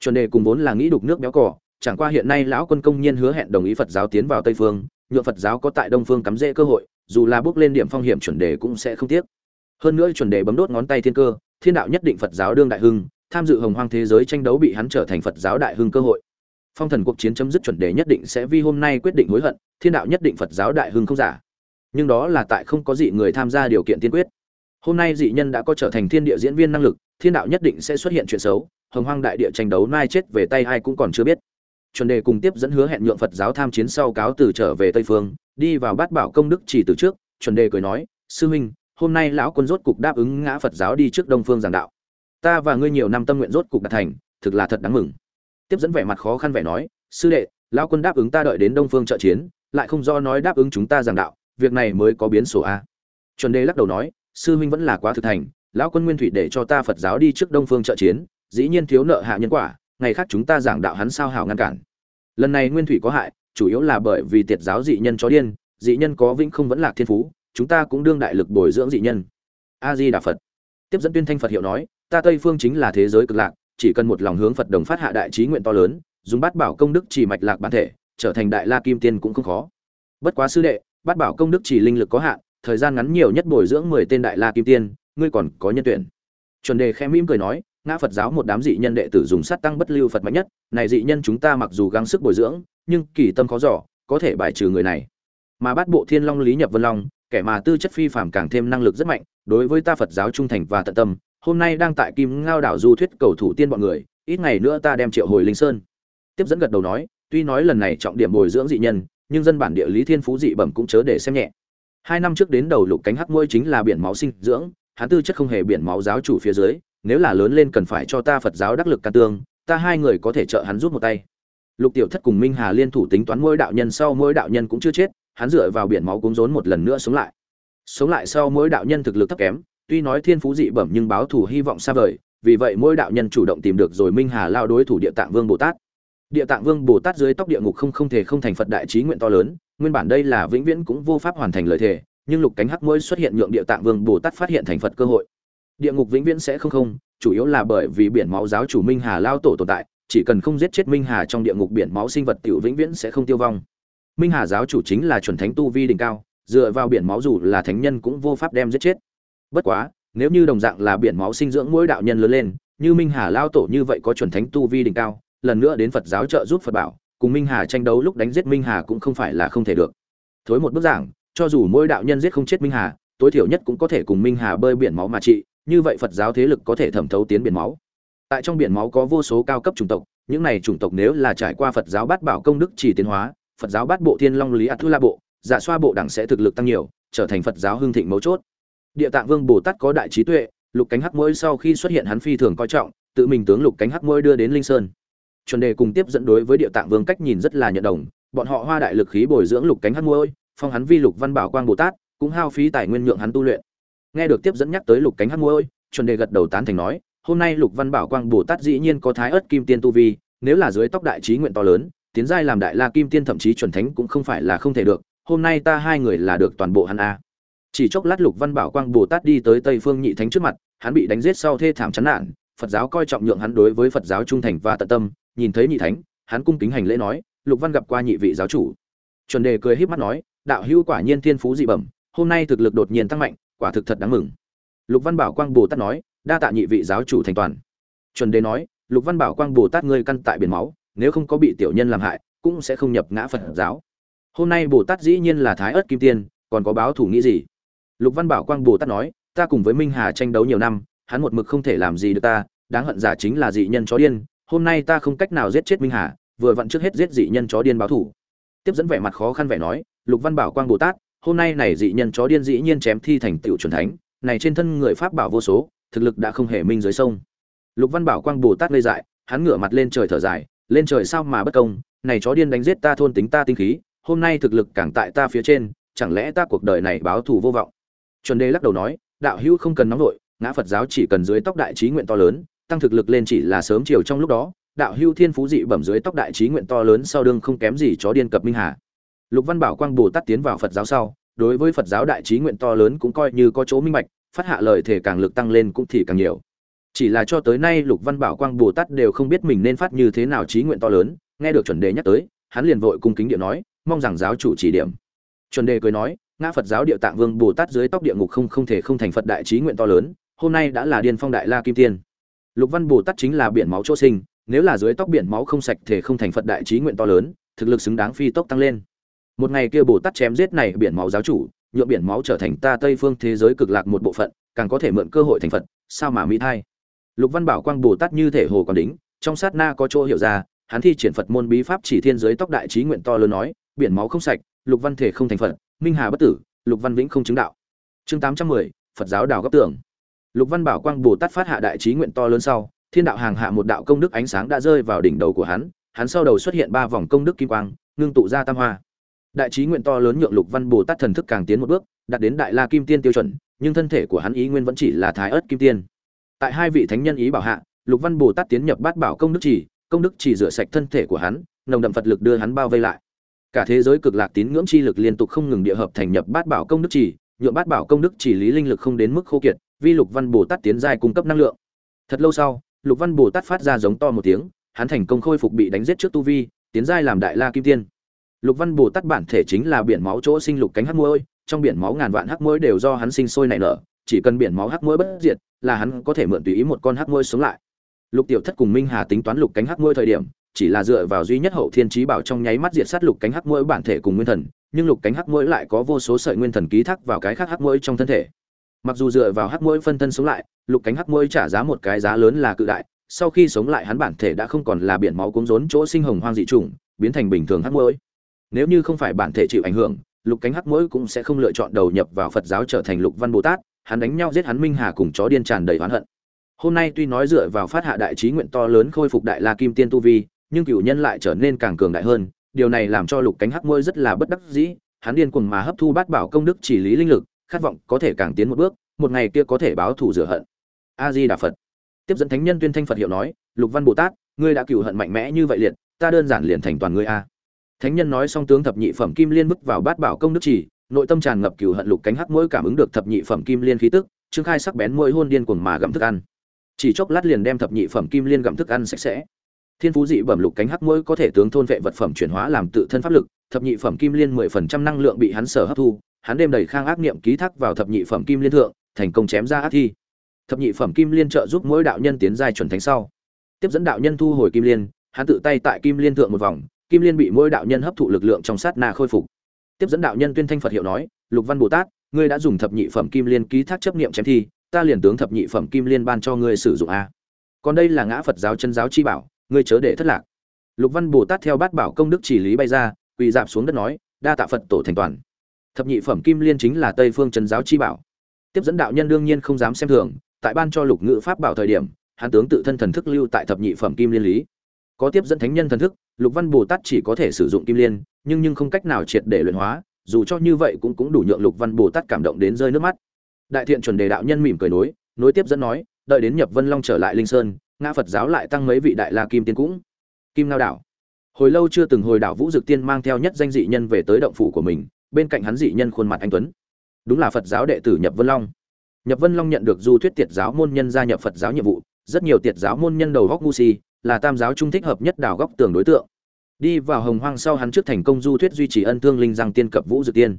Chuẩn đề cùng vốn là nghĩ đục nước béo cỏ chẳng qua hiện nay lão quân công nhiên hứa hẹn đồng ý phật giáo tiến vào tây phương nhượng phật giáo có tại đông phương cắm rễ cơ hội, dù là bước lên điểm phong hiểm chuẩn đề cũng sẽ không tiếc. Hơn nữa chuẩn đề bấm đốt ngón tay thiên cơ, thiên đạo nhất định phật giáo đương đại hưng, tham dự hồng hoang thế giới tranh đấu bị hắn trở thành phật giáo đại hưng cơ hội phong thần cuộc chiến chấm dứt chuẩn đề nhất định sẽ vì hôm nay quyết định hối hận, thiên đạo nhất định phật giáo đại hưng không giả. Nhưng đó là tại không có dị người tham gia điều kiện tiên quyết. Hôm nay dị nhân đã có trở thành thiên địa diễn viên năng lực, thiên đạo nhất định sẽ xuất hiện chuyện xấu, hồng hoang đại địa tranh đấu mai chết về tay ai cũng còn chưa biết. Chuẩn đề cùng tiếp dẫn hứa hẹn nhượng phật giáo tham chiến sau cáo từ trở về tây phương, đi vào bát bảo công đức chỉ từ trước, chuẩn đề cười nói, sư huynh, hôm nay lão quân rốt cục đáp ứng ngã phật giáo đi trước đông phương giảng đạo. Ta và ngươi nhiều năm tâm nguyện rốt cục đạt thành, thực là thật đáng mừng tiếp dẫn vẻ mặt khó khăn vẻ nói, sư đệ, lão quân đáp ứng ta đợi đến đông phương trợ chiến, lại không do nói đáp ứng chúng ta giảng đạo, việc này mới có biến số a. Chuẩn đề lắc đầu nói, sư huynh vẫn là quá thực thành, lão quân nguyên thủy để cho ta phật giáo đi trước đông phương trợ chiến, dĩ nhiên thiếu nợ hạ nhân quả, ngày khác chúng ta giảng đạo hắn sao hảo ngăn cản. Lần này nguyên thủy có hại, chủ yếu là bởi vì tiệt giáo dị nhân chó điên, dị nhân có vĩnh không vẫn lạc thiên phú, chúng ta cũng đương đại lực bồi dưỡng dị nhân. A di đà phật. Tiếp dẫn tuyên thanh phật hiệu nói, ta tây phương chính là thế giới cực lạc chỉ cần một lòng hướng phật đồng phát hạ đại trí nguyện to lớn dùng bát bảo công đức chỉ mạch lạc bản thể trở thành đại la kim tiên cũng không khó. Bất quá sư đệ bát bảo công đức chỉ linh lực có hạn thời gian ngắn nhiều nhất bồi dưỡng mười tên đại la kim tiên ngươi còn có nhân tuyển. Chuẩn đề khẽ mỉm cười nói ngã phật giáo một đám dị nhân đệ tử dùng sát tăng bất lưu phật mạnh nhất này dị nhân chúng ta mặc dù gắng sức bồi dưỡng nhưng kỳ tâm khó dò, có thể bài trừ người này. Mà bát bộ thiên long lý nhập vân long kẻ mà tư chất phi phàm càng thêm năng lực rất mạnh đối với ta phật giáo trung thành và tận tâm hôm nay đang tại kim ngao đảo du thuyết cầu thủ tiên bọn người, ít ngày nữa ta đem triệu hồi linh sơn. Tiếp dẫn gật đầu nói, tuy nói lần này trọng điểm bồi dưỡng dị nhân, nhưng dân bản địa lý thiên phú dị bẩm cũng chớ để xem nhẹ. Hai năm trước đến đầu lục cánh hắc môi chính là biển máu sinh dưỡng, hắn tư chất không hề biển máu giáo chủ phía dưới, nếu là lớn lên cần phải cho ta phật giáo đắc lực can tương, ta hai người có thể trợ hắn giúp một tay. Lục tiểu thất cùng minh hà liên thủ tính toán mỗi đạo nhân sau mỗi đạo nhân cũng chưa chết, hắn dựa vào biển máu cúng rốn một lần nữa sống lại. Sống lại sau mỗi đạo nhân thực lực thấp kém tuy nói thiên phú dị bẩm nhưng báo thù hy vọng xa vời, vì vậy mỗi đạo nhân chủ động tìm được rồi minh hà lao đối thủ địa tạng vương bồ tát. Địa tạng vương bồ tát dưới tóc địa ngục không không thể không thành phật đại trí nguyện to lớn, nguyên bản đây là vĩnh viễn cũng vô pháp hoàn thành lời thề, nhưng lục cánh hắc mũi xuất hiện nhượng địa tạng vương bồ tát phát hiện thành phật cơ hội. Địa ngục vĩnh viễn sẽ không không, chủ yếu là bởi vì biển máu giáo chủ minh hà lao tổ tồn tại, chỉ cần không giết chết minh hà trong địa ngục biển máu sinh vật tiểu vĩnh viễn sẽ không tiêu vong. Minh hà giáo chủ chính là chuẩn thánh tu vi đỉnh cao, dựa vào biển máu dù là thánh nhân cũng vô pháp đem giết chết bất quá, nếu như đồng dạng là biển máu sinh dưỡng mỗi đạo nhân lớn lên, như minh hà lao tổ như vậy có chuẩn thánh tu vi đỉnh cao, lần nữa đến phật giáo trợ giúp phật bảo, cùng minh hà tranh đấu lúc đánh giết minh hà cũng không phải là không thể được. Thối một bức giảng, cho dù mỗi đạo nhân giết không chết minh hà, tối thiểu nhất cũng có thể cùng minh hà bơi biển máu mà trị, như vậy phật giáo thế lực có thể thẩm thấu tiến biển máu. Tại trong biển máu có vô số cao cấp chủng tộc, những này chủng tộc nếu là trải qua phật giáo bát bảo công đức chỉ tiến hóa, phật giáo bát bộ thiên long lý ạt thư la bộ dạ xoa bộ đẳng sẽ thực lực tăng nhiều, trở thành phật giáo hưng thịnh mấu chốt địa tạng vương bồ tát có đại trí tuệ, lục cánh hắc mũi sau khi xuất hiện hắn phi thường coi trọng, tự mình tướng lục cánh hắc mũi đưa đến linh sơn. Chuẩn đề cùng tiếp dẫn đối với địa tạng vương cách nhìn rất là nhận đồng, bọn họ hoa đại lực khí bồi dưỡng lục cánh hắc mũi phong hắn vi lục văn bảo quang bồ tát, cũng hao phí tài nguyên nhượng hắn tu luyện. Nghe được tiếp dẫn nhắc tới lục cánh hắc mũi chuẩn đề gật đầu tán thành nói, hôm nay lục văn bảo quang bồ tát dĩ nhiên có thái ớt kim tiên tu vi, nếu là dưới tóc đại trí nguyện to lớn, tiến giai làm đại la kim tiên thậm chí chuẩn thánh cũng không phải là không thể được, hôm nay ta hai người là được toàn bộ hắn a chỉ chốc lát lục văn bảo quang bồ tát đi tới tây phương nhị thánh trước mặt, hắn bị đánh giết sau thê thảm chán nản, phật giáo coi trọng nhượng hắn đối với phật giáo trung thành và tận tâm, nhìn thấy nhị thánh, hắn cung kính hành lễ nói, lục văn gặp qua nhị vị giáo chủ. Chuẩn đề cười híp mắt nói, đạo hữu quả nhiên thiên phú dị bẩm, hôm nay thực lực đột nhiên tăng mạnh, quả thực thật đáng mừng. Lục văn bảo quang bồ tát nói, đa tạ nhị vị giáo chủ thành toàn. Chuẩn đề nói, lục văn bảo quang bồ tát ngươi căn tại biển máu, nếu không có bị tiểu nhân làm hại, cũng sẽ không nhập ngã phật giáo. Hôm nay bồ tát dĩ nhiên là thái ớt kim tiên, còn có báo thủ nghĩ gì? Lục văn bảo quang bồ tát nói, ta cùng với minh hà tranh đấu nhiều năm, hắn một mực không thể làm gì được ta, đáng hận giả chính là dị nhân chó điên, hôm nay ta không cách nào giết chết minh hà, vừa vặn trước hết giết dị nhân chó điên báo thủ. Tiếp dẫn vẻ mặt khó khăn vẻ nói, lục văn bảo quang bồ tát, hôm nay này dị nhân chó điên dĩ nhiên chém thi thành tựu chuẩn thánh, này trên thân người pháp bảo vô số, thực lực đã không hề minh dưới sông. Lục văn bảo quang bồ tát ngây dại, hắn ngửa mặt lên trời thở dài, lên trời sao mà bất công, này chó điên đánh giết ta thôn tính ta tinh khí, hôm nay thực lực càng tại ta phía trên, chẳng lẽ ta cuộc đời này báo thù vô vọng? Chuẩn đề lắc đầu nói, đạo hữu không cần nóng nổi ngã phật giáo chỉ cần dưới tóc đại trí nguyện to lớn, tăng thực lực lên chỉ là sớm chiều trong lúc đó, đạo hữu thiên phú dị bẩm dưới tóc đại trí nguyện to lớn sau đương không kém gì chó điên cập minh hà. Lục văn bảo quang bồ tát tiến vào phật giáo sau, đối với phật giáo đại trí nguyện to lớn cũng coi như có chỗ minh bạch, phát hạ lời thể càng lực tăng lên cũng thì càng nhiều. Chỉ là cho tới nay lục văn bảo quang bồ tát đều không biết mình nên phát như thế nào trí nguyện to lớn, nghe được chuẩn đề nhắc tới, hắn liền vội cung kính địa nói, mong rằng giáo chủ chỉ điểm. Chuẩn đề cười nói ngã phật giáo địa tạng vương bồ tát dưới tóc địa ngục không không thể không thành phật đại trí nguyện to lớn, hôm nay đã là điên phong đại la kim tiên. Lục văn bồ tát chính là biển máu chỗ sinh, nếu là dưới tóc biển máu không sạch thể không thành phật đại trí nguyện to lớn, thực lực xứng đáng phi tốc tăng lên. Một ngày kia bồ tát chém giết này biển máu giáo chủ nhuộm biển máu trở thành ta tây phương thế giới cực lạc một bộ phận, càng có thể mượn cơ hội thành phật, sao mà mỹ thai lục văn bảo quang bồ tát như thể hồ còn đính, trong sát na có chỗ hiểu ra, hắn thi triển phật môn bí pháp chỉ thiên giới tóc đại trí nguyện to lớn nói, biển máu không sạch, lục văn thể không thành phật minh hà bất tử, lục văn vĩnh không chứng đạo. Chương tám trăm mười, phật giáo đào góc tường. Lục văn bảo quang bồ tát phát hạ đại trí nguyện to lớn sau, thiên đạo hàng hạ một đạo công đức ánh sáng đã rơi vào đỉnh đầu của hắn hắn sau đầu xuất hiện ba vòng công đức kim quang, ngưng tụ ra tam hoa. Đại trí nguyện to lớn nhượng lục văn bồ tát thần thức càng tiến một bước, đạt đến đại la kim tiên tiêu chuẩn, nhưng thân thể của hắn ý nguyên vẫn chỉ là thái ớt kim tiên. Tại hai vị thánh nhân ý bảo hạ, lục văn bồ tát tiến nhập bát bảo công đức chỉ công đức chỉ rửa sạch thân thể của hắn, nồng đậm phật lực đưa hắn bao vây lại cả thế giới cực lạc tín ngưỡng chi lực liên tục không ngừng địa hợp thành nhập bát bảo công đức chỉ nhuộm bát bảo công đức chỉ lý linh lực không đến mức khô kiệt, vi lục văn bồ tát tiến giai cung cấp năng lượng. Thật lâu sau, lục văn bồ tát phát ra giống to một tiếng, hắn thành công khôi phục bị đánh giết trước tu vi, tiến giai làm đại la kim tiên. Lục văn bồ tát bản thể chính là biển máu chỗ sinh lục cánh hắc muỗi, trong biển máu ngàn vạn hắc muỗi đều do hắn sinh sôi nảy nở, chỉ cần biển máu hắc muỗi bất diệt, là hắn có thể mượn tùy ý một con hắc muỗi sống lại. Lục tiểu thất cùng minh hà tính toán lục cánh hắc muỗi thời điểm chỉ là dựa vào duy nhất hậu thiên trí bảo trong nháy mắt diệt sát lục cánh hắc mũi bản thể cùng nguyên thần, nhưng lục cánh hắc mũi lại có vô số sợi nguyên thần ký thác vào cái khác hắc mũi trong thân thể mặc dù dựa vào hắc mũi phân thân sống lại, lục cánh hắc mũi trả giá một cái giá lớn là cự đại, sau khi sống lại hắn bản thể đã không còn là biển máu cuống rốn chỗ sinh hồng hoang dị trùng biến thành bình thường hắc mũi. nếu như không phải bản thể chịu ảnh hưởng, lục cánh hắc mũi cũng sẽ không lựa chọn đầu nhập vào phật giáo trở thành lục văn bồ tát, hắn đánh nhau giết hắn minh hà cùng chó điên tràn đầy oán hận hôm nay tuy nói dựa vào phát hạ đại trí nguyện to lớn khôi phục đại la kim tiên tu vi nhưng cửu nhân lại trở nên càng cường đại hơn, điều này làm cho lục cánh hắc môi rất là bất đắc dĩ, hắn điên cuồng mà hấp thu bát bảo công đức chỉ lý linh lực, khát vọng có thể càng tiến một bước, một ngày kia có thể báo thù rửa hận. A di đà phật tiếp dẫn thánh nhân tuyên thanh phật hiệu nói, lục văn bồ tát ngươi đã cửu hận mạnh mẽ như vậy liệt, ta đơn giản liền thành toàn ngươi a. Thánh nhân nói xong tướng thập nhị phẩm kim liên bước vào bát bảo công đức chỉ, nội tâm tràn ngập cửu hận lục cánh hắc mỗi cảm ứng được thập nhị phẩm kim liên khí tức, trương khai sắc bén môi hôn điên cuồng mà gặm thức ăn. Chỉ chốc lát liền đem thập nhị phẩm kim liên gặm thức ăn sạch sẽ thiên phú dị bẩm lục cánh hắc mũi có thể tướng thôn vệ vật phẩm chuyển hóa làm tự thân pháp lực, thập nhị phẩm kim liên mười phần trăm năng lượng bị hắn sở hấp thu, hắn đêm đầy khang ác niệm ký thác vào thập nhị phẩm kim liên thượng, thành công chém ra ác thi. Thập nhị phẩm kim liên trợ giúp mỗi đạo nhân tiến giai chuẩn thánh sau. Tiếp dẫn đạo nhân thu hồi kim liên, hắn tự tay tại kim liên thượng một vòng, kim liên bị mỗi đạo nhân hấp thụ lực lượng trong sát na khôi phục. Tiếp dẫn đạo nhân tuyên thanh phật hiệu nói, lục văn bồ tát, ngươi đã dùng thập nhị phẩm kim liên ký thác chấp niệm chém thi, ta liền tướng thập nhị phẩm kim liên ban cho ngươi sử dụng a. Còn đây là ngã phật giáo chân giáo chi bảo ngươi chớ để thất lạc. Lục văn bồ tát theo bát bảo công đức chỉ lý bay ra, quỳ dạp xuống đất nói, đa tạ phật tổ thành toàn. Thập nhị phẩm kim liên chính là tây phương trần giáo chi bảo. Tiếp dẫn đạo nhân đương nhiên không dám xem thường, tại ban cho lục ngự pháp bảo thời điểm, hắn tướng tự thân thần thức lưu tại thập nhị phẩm kim liên lý. Có tiếp dẫn thánh nhân thần thức, lục văn bồ tát chỉ có thể sử dụng kim liên, nhưng nhưng không cách nào triệt để luyện hóa, dù cho như vậy cũng cũng đủ nhượng lục văn bồ tát cảm động đến rơi nước mắt. Đại thiện chuẩn đề đạo nhân mỉm cười nối nối tiếp dẫn nói, đợi đến nhập vân long trở lại linh sơn ngã phật giáo lại tăng mấy vị đại la kim tiên cũng. Kim lao đảo. Hồi lâu chưa từng hồi đảo vũ dực tiên mang theo nhất danh dị nhân về tới động phủ của mình, bên cạnh hắn dị nhân khuôn mặt anh tuấn. Đúng là phật giáo đệ tử nhập vân long. Nhập vân long nhận được du thuyết tiệt giáo môn nhân gia nhập phật giáo nhiệm vụ, rất nhiều tiệt giáo môn nhân đầu góc ngu si, là tam giáo trung thích hợp nhất đảo góc tường đối tượng. Đi vào hồng hoang sau hắn trước thành công du thuyết duy trì ân thương linh giang tiên cập vũ dực tiên.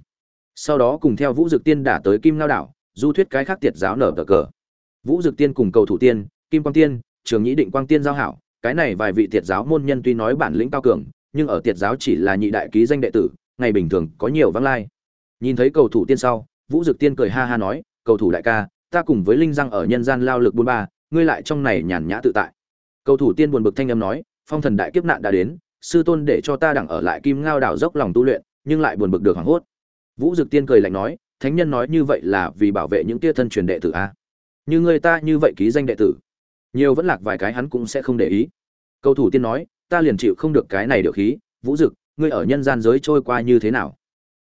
Sau đó cùng theo vũ dực tiên đả tới kim lao đảo, du thuyết cái khác tiệt giáo nở cờ cờ. Vũ dực tiên cùng cầu thủ tiên, kim quang tiên trường nhĩ định quang tiên giao hảo, cái này vài vị tiệt giáo môn nhân tuy nói bản lĩnh cao cường, nhưng ở tiệt giáo chỉ là nhị đại ký danh đệ tử, ngày bình thường có nhiều vắng lai. Nhìn thấy cầu thủ tiên sau, vũ dực tiên cười ha ha nói, cầu thủ đại ca, ta cùng với linh giang ở nhân gian lao lực buôn ba, ngươi lại trong này nhàn nhã tự tại. Cầu thủ tiên buồn bực thanh âm nói, phong thần đại kiếp nạn đã đến, sư tôn để cho ta đặng ở lại kim ngao đảo dốc lòng tu luyện, nhưng lại buồn bực được hoảng hốt. Vũ dực tiên cười lạnh nói, thánh nhân nói như vậy là vì bảo vệ những tia thân truyền đệ tử a? Như người ta như vậy ký danh đệ tử nhiều vẫn lạc vài cái hắn cũng sẽ không để ý. Cầu thủ tiên nói, ta liền chịu không được cái này được khí, vũ dực, ngươi ở nhân gian giới trôi qua như thế nào?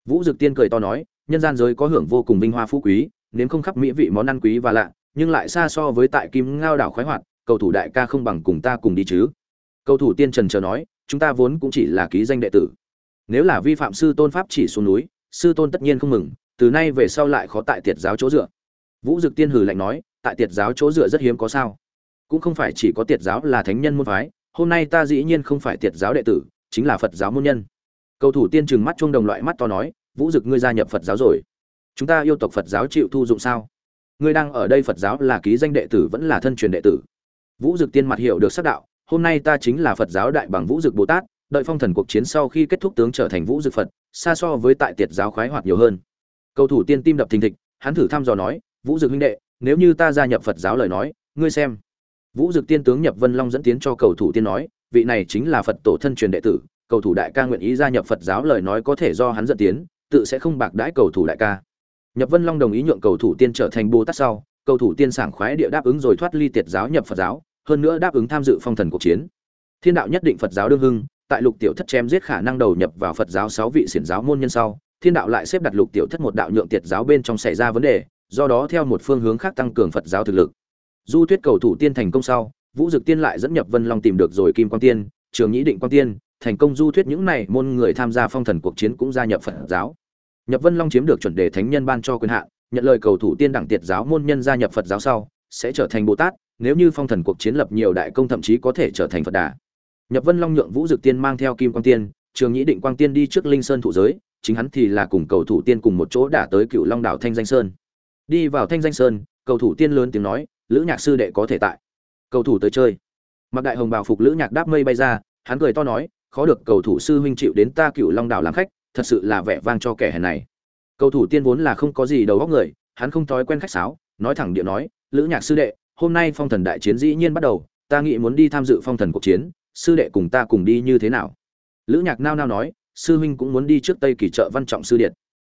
Vũ dực tiên cười to nói, nhân gian giới có hưởng vô cùng vinh hoa phú quý, nếm không khắp mỹ vị món ăn quý và lạ, nhưng lại xa so với tại kim ngao đảo khoái hoạt, cầu thủ đại ca không bằng cùng ta cùng đi chứ. Cầu thủ tiên trần chờ nói, chúng ta vốn cũng chỉ là ký danh đệ tử. Nếu là vi phạm sư tôn pháp chỉ xuống núi, sư tôn tất nhiên không mừng, từ nay về sau lại khó tại tiệt giáo chỗ dựa. Vũ dực tiên hừ lạnh nói, tại tiệt giáo chỗ dựa rất hiếm có sao cũng không phải chỉ có tiệt giáo là thánh nhân môn phái, hôm nay ta dĩ nhiên không phải tiệt giáo đệ tử, chính là phật giáo môn nhân. Cầu thủ tiên trừng mắt chung đồng loại mắt to nói, vũ dực, ngươi gia nhập phật giáo rồi. Chúng ta yêu tộc phật giáo chịu thu dụng sao? Ngươi đang ở đây phật giáo là ký danh đệ tử vẫn là thân truyền đệ tử? Vũ dực tiên mặt hiểu được sắc đạo, hôm nay ta chính là phật giáo đại bằng vũ dực bồ tát, đợi phong thần cuộc chiến sau khi kết thúc tướng trở thành vũ dực phật, xa so với tại tiệt giáo khoái hoạt nhiều hơn. Cầu thủ tiên tim đập thình thịch, hắn thử thăm dò nói, vũ dực huynh đệ, nếu như ta gia nhập phật giáo lời nói, ngươi xem vũ dực tiên tướng nhập vân long dẫn tiến cho cầu thủ tiên nói, vị này chính là phật tổ thân truyền đệ tử, cầu thủ đại ca nguyện ý gia nhập phật giáo lời nói có thể do hắn dẫn tiến, tự sẽ không bạc đãi cầu thủ đại ca. Nhập vân long đồng ý nhượng cầu thủ tiên trở thành bồ tát sau, cầu thủ tiên sảng khoái địa đáp ứng rồi thoát ly tiệt giáo nhập phật giáo, hơn nữa đáp ứng tham dự phong thần cuộc chiến. Thiên đạo nhất định phật giáo đương hưng, tại lục tiểu thất chém giết khả năng đầu nhập vào phật giáo sáu vị xiển giáo môn nhân sau, thiên đạo lại xếp đặt lục tiểu thất một đạo nhượng tiệt giáo bên trong xảy ra vấn đề, do đó theo một phương hướng khác tăng cường phật giáo thực lực du tuyết cầu thủ tiên thành công sau, vũ dực tiên lại dẫn nhập vân long tìm được rồi kim quang tiên, trường nhĩ định quang tiên, thành công du thuyết những này môn người tham gia phong thần cuộc chiến cũng gia nhập phật giáo. Nhập vân long chiếm được chuẩn đề thánh nhân ban cho quyền hạn, nhận lời cầu thủ tiên đẳng tiệt giáo môn nhân gia nhập phật giáo sau, sẽ trở thành bồ tát, nếu như phong thần cuộc chiến lập nhiều đại công thậm chí có thể trở thành phật đà. Nhập vân long nhượng vũ dực tiên mang theo kim quang tiên, trường nhĩ định quang tiên đi trước linh sơn thụ giới, chính hắn thì là cùng cầu thủ tiên cùng một chỗ đả tới cựu long đảo thanh danh sơn. Đi vào thanh danh sơn, cầu thủ tiên lớn tiếng nói lữ nhạc sư đệ có thể tại. Cầu thủ tới chơi. Mặc đại hồng bào phục lữ nhạc đáp mây bay ra, hắn cười to nói, khó được cầu thủ sư huynh chịu đến ta cựu long đảo làm khách, thật sự là vẻ vang cho kẻ hèn này. Cầu thủ tiên vốn là không có gì đầu góc người, hắn không thói quen khách sáo, nói thẳng điện nói, lữ nhạc sư đệ, hôm nay phong thần đại chiến dĩ nhiên bắt đầu, ta nghĩ muốn đi tham dự phong thần cuộc chiến, sư đệ cùng ta cùng đi như thế nào? Lữ nhạc nao nao nói, sư huynh cũng muốn đi trước tây kỳ trợ văn trọng sư điện.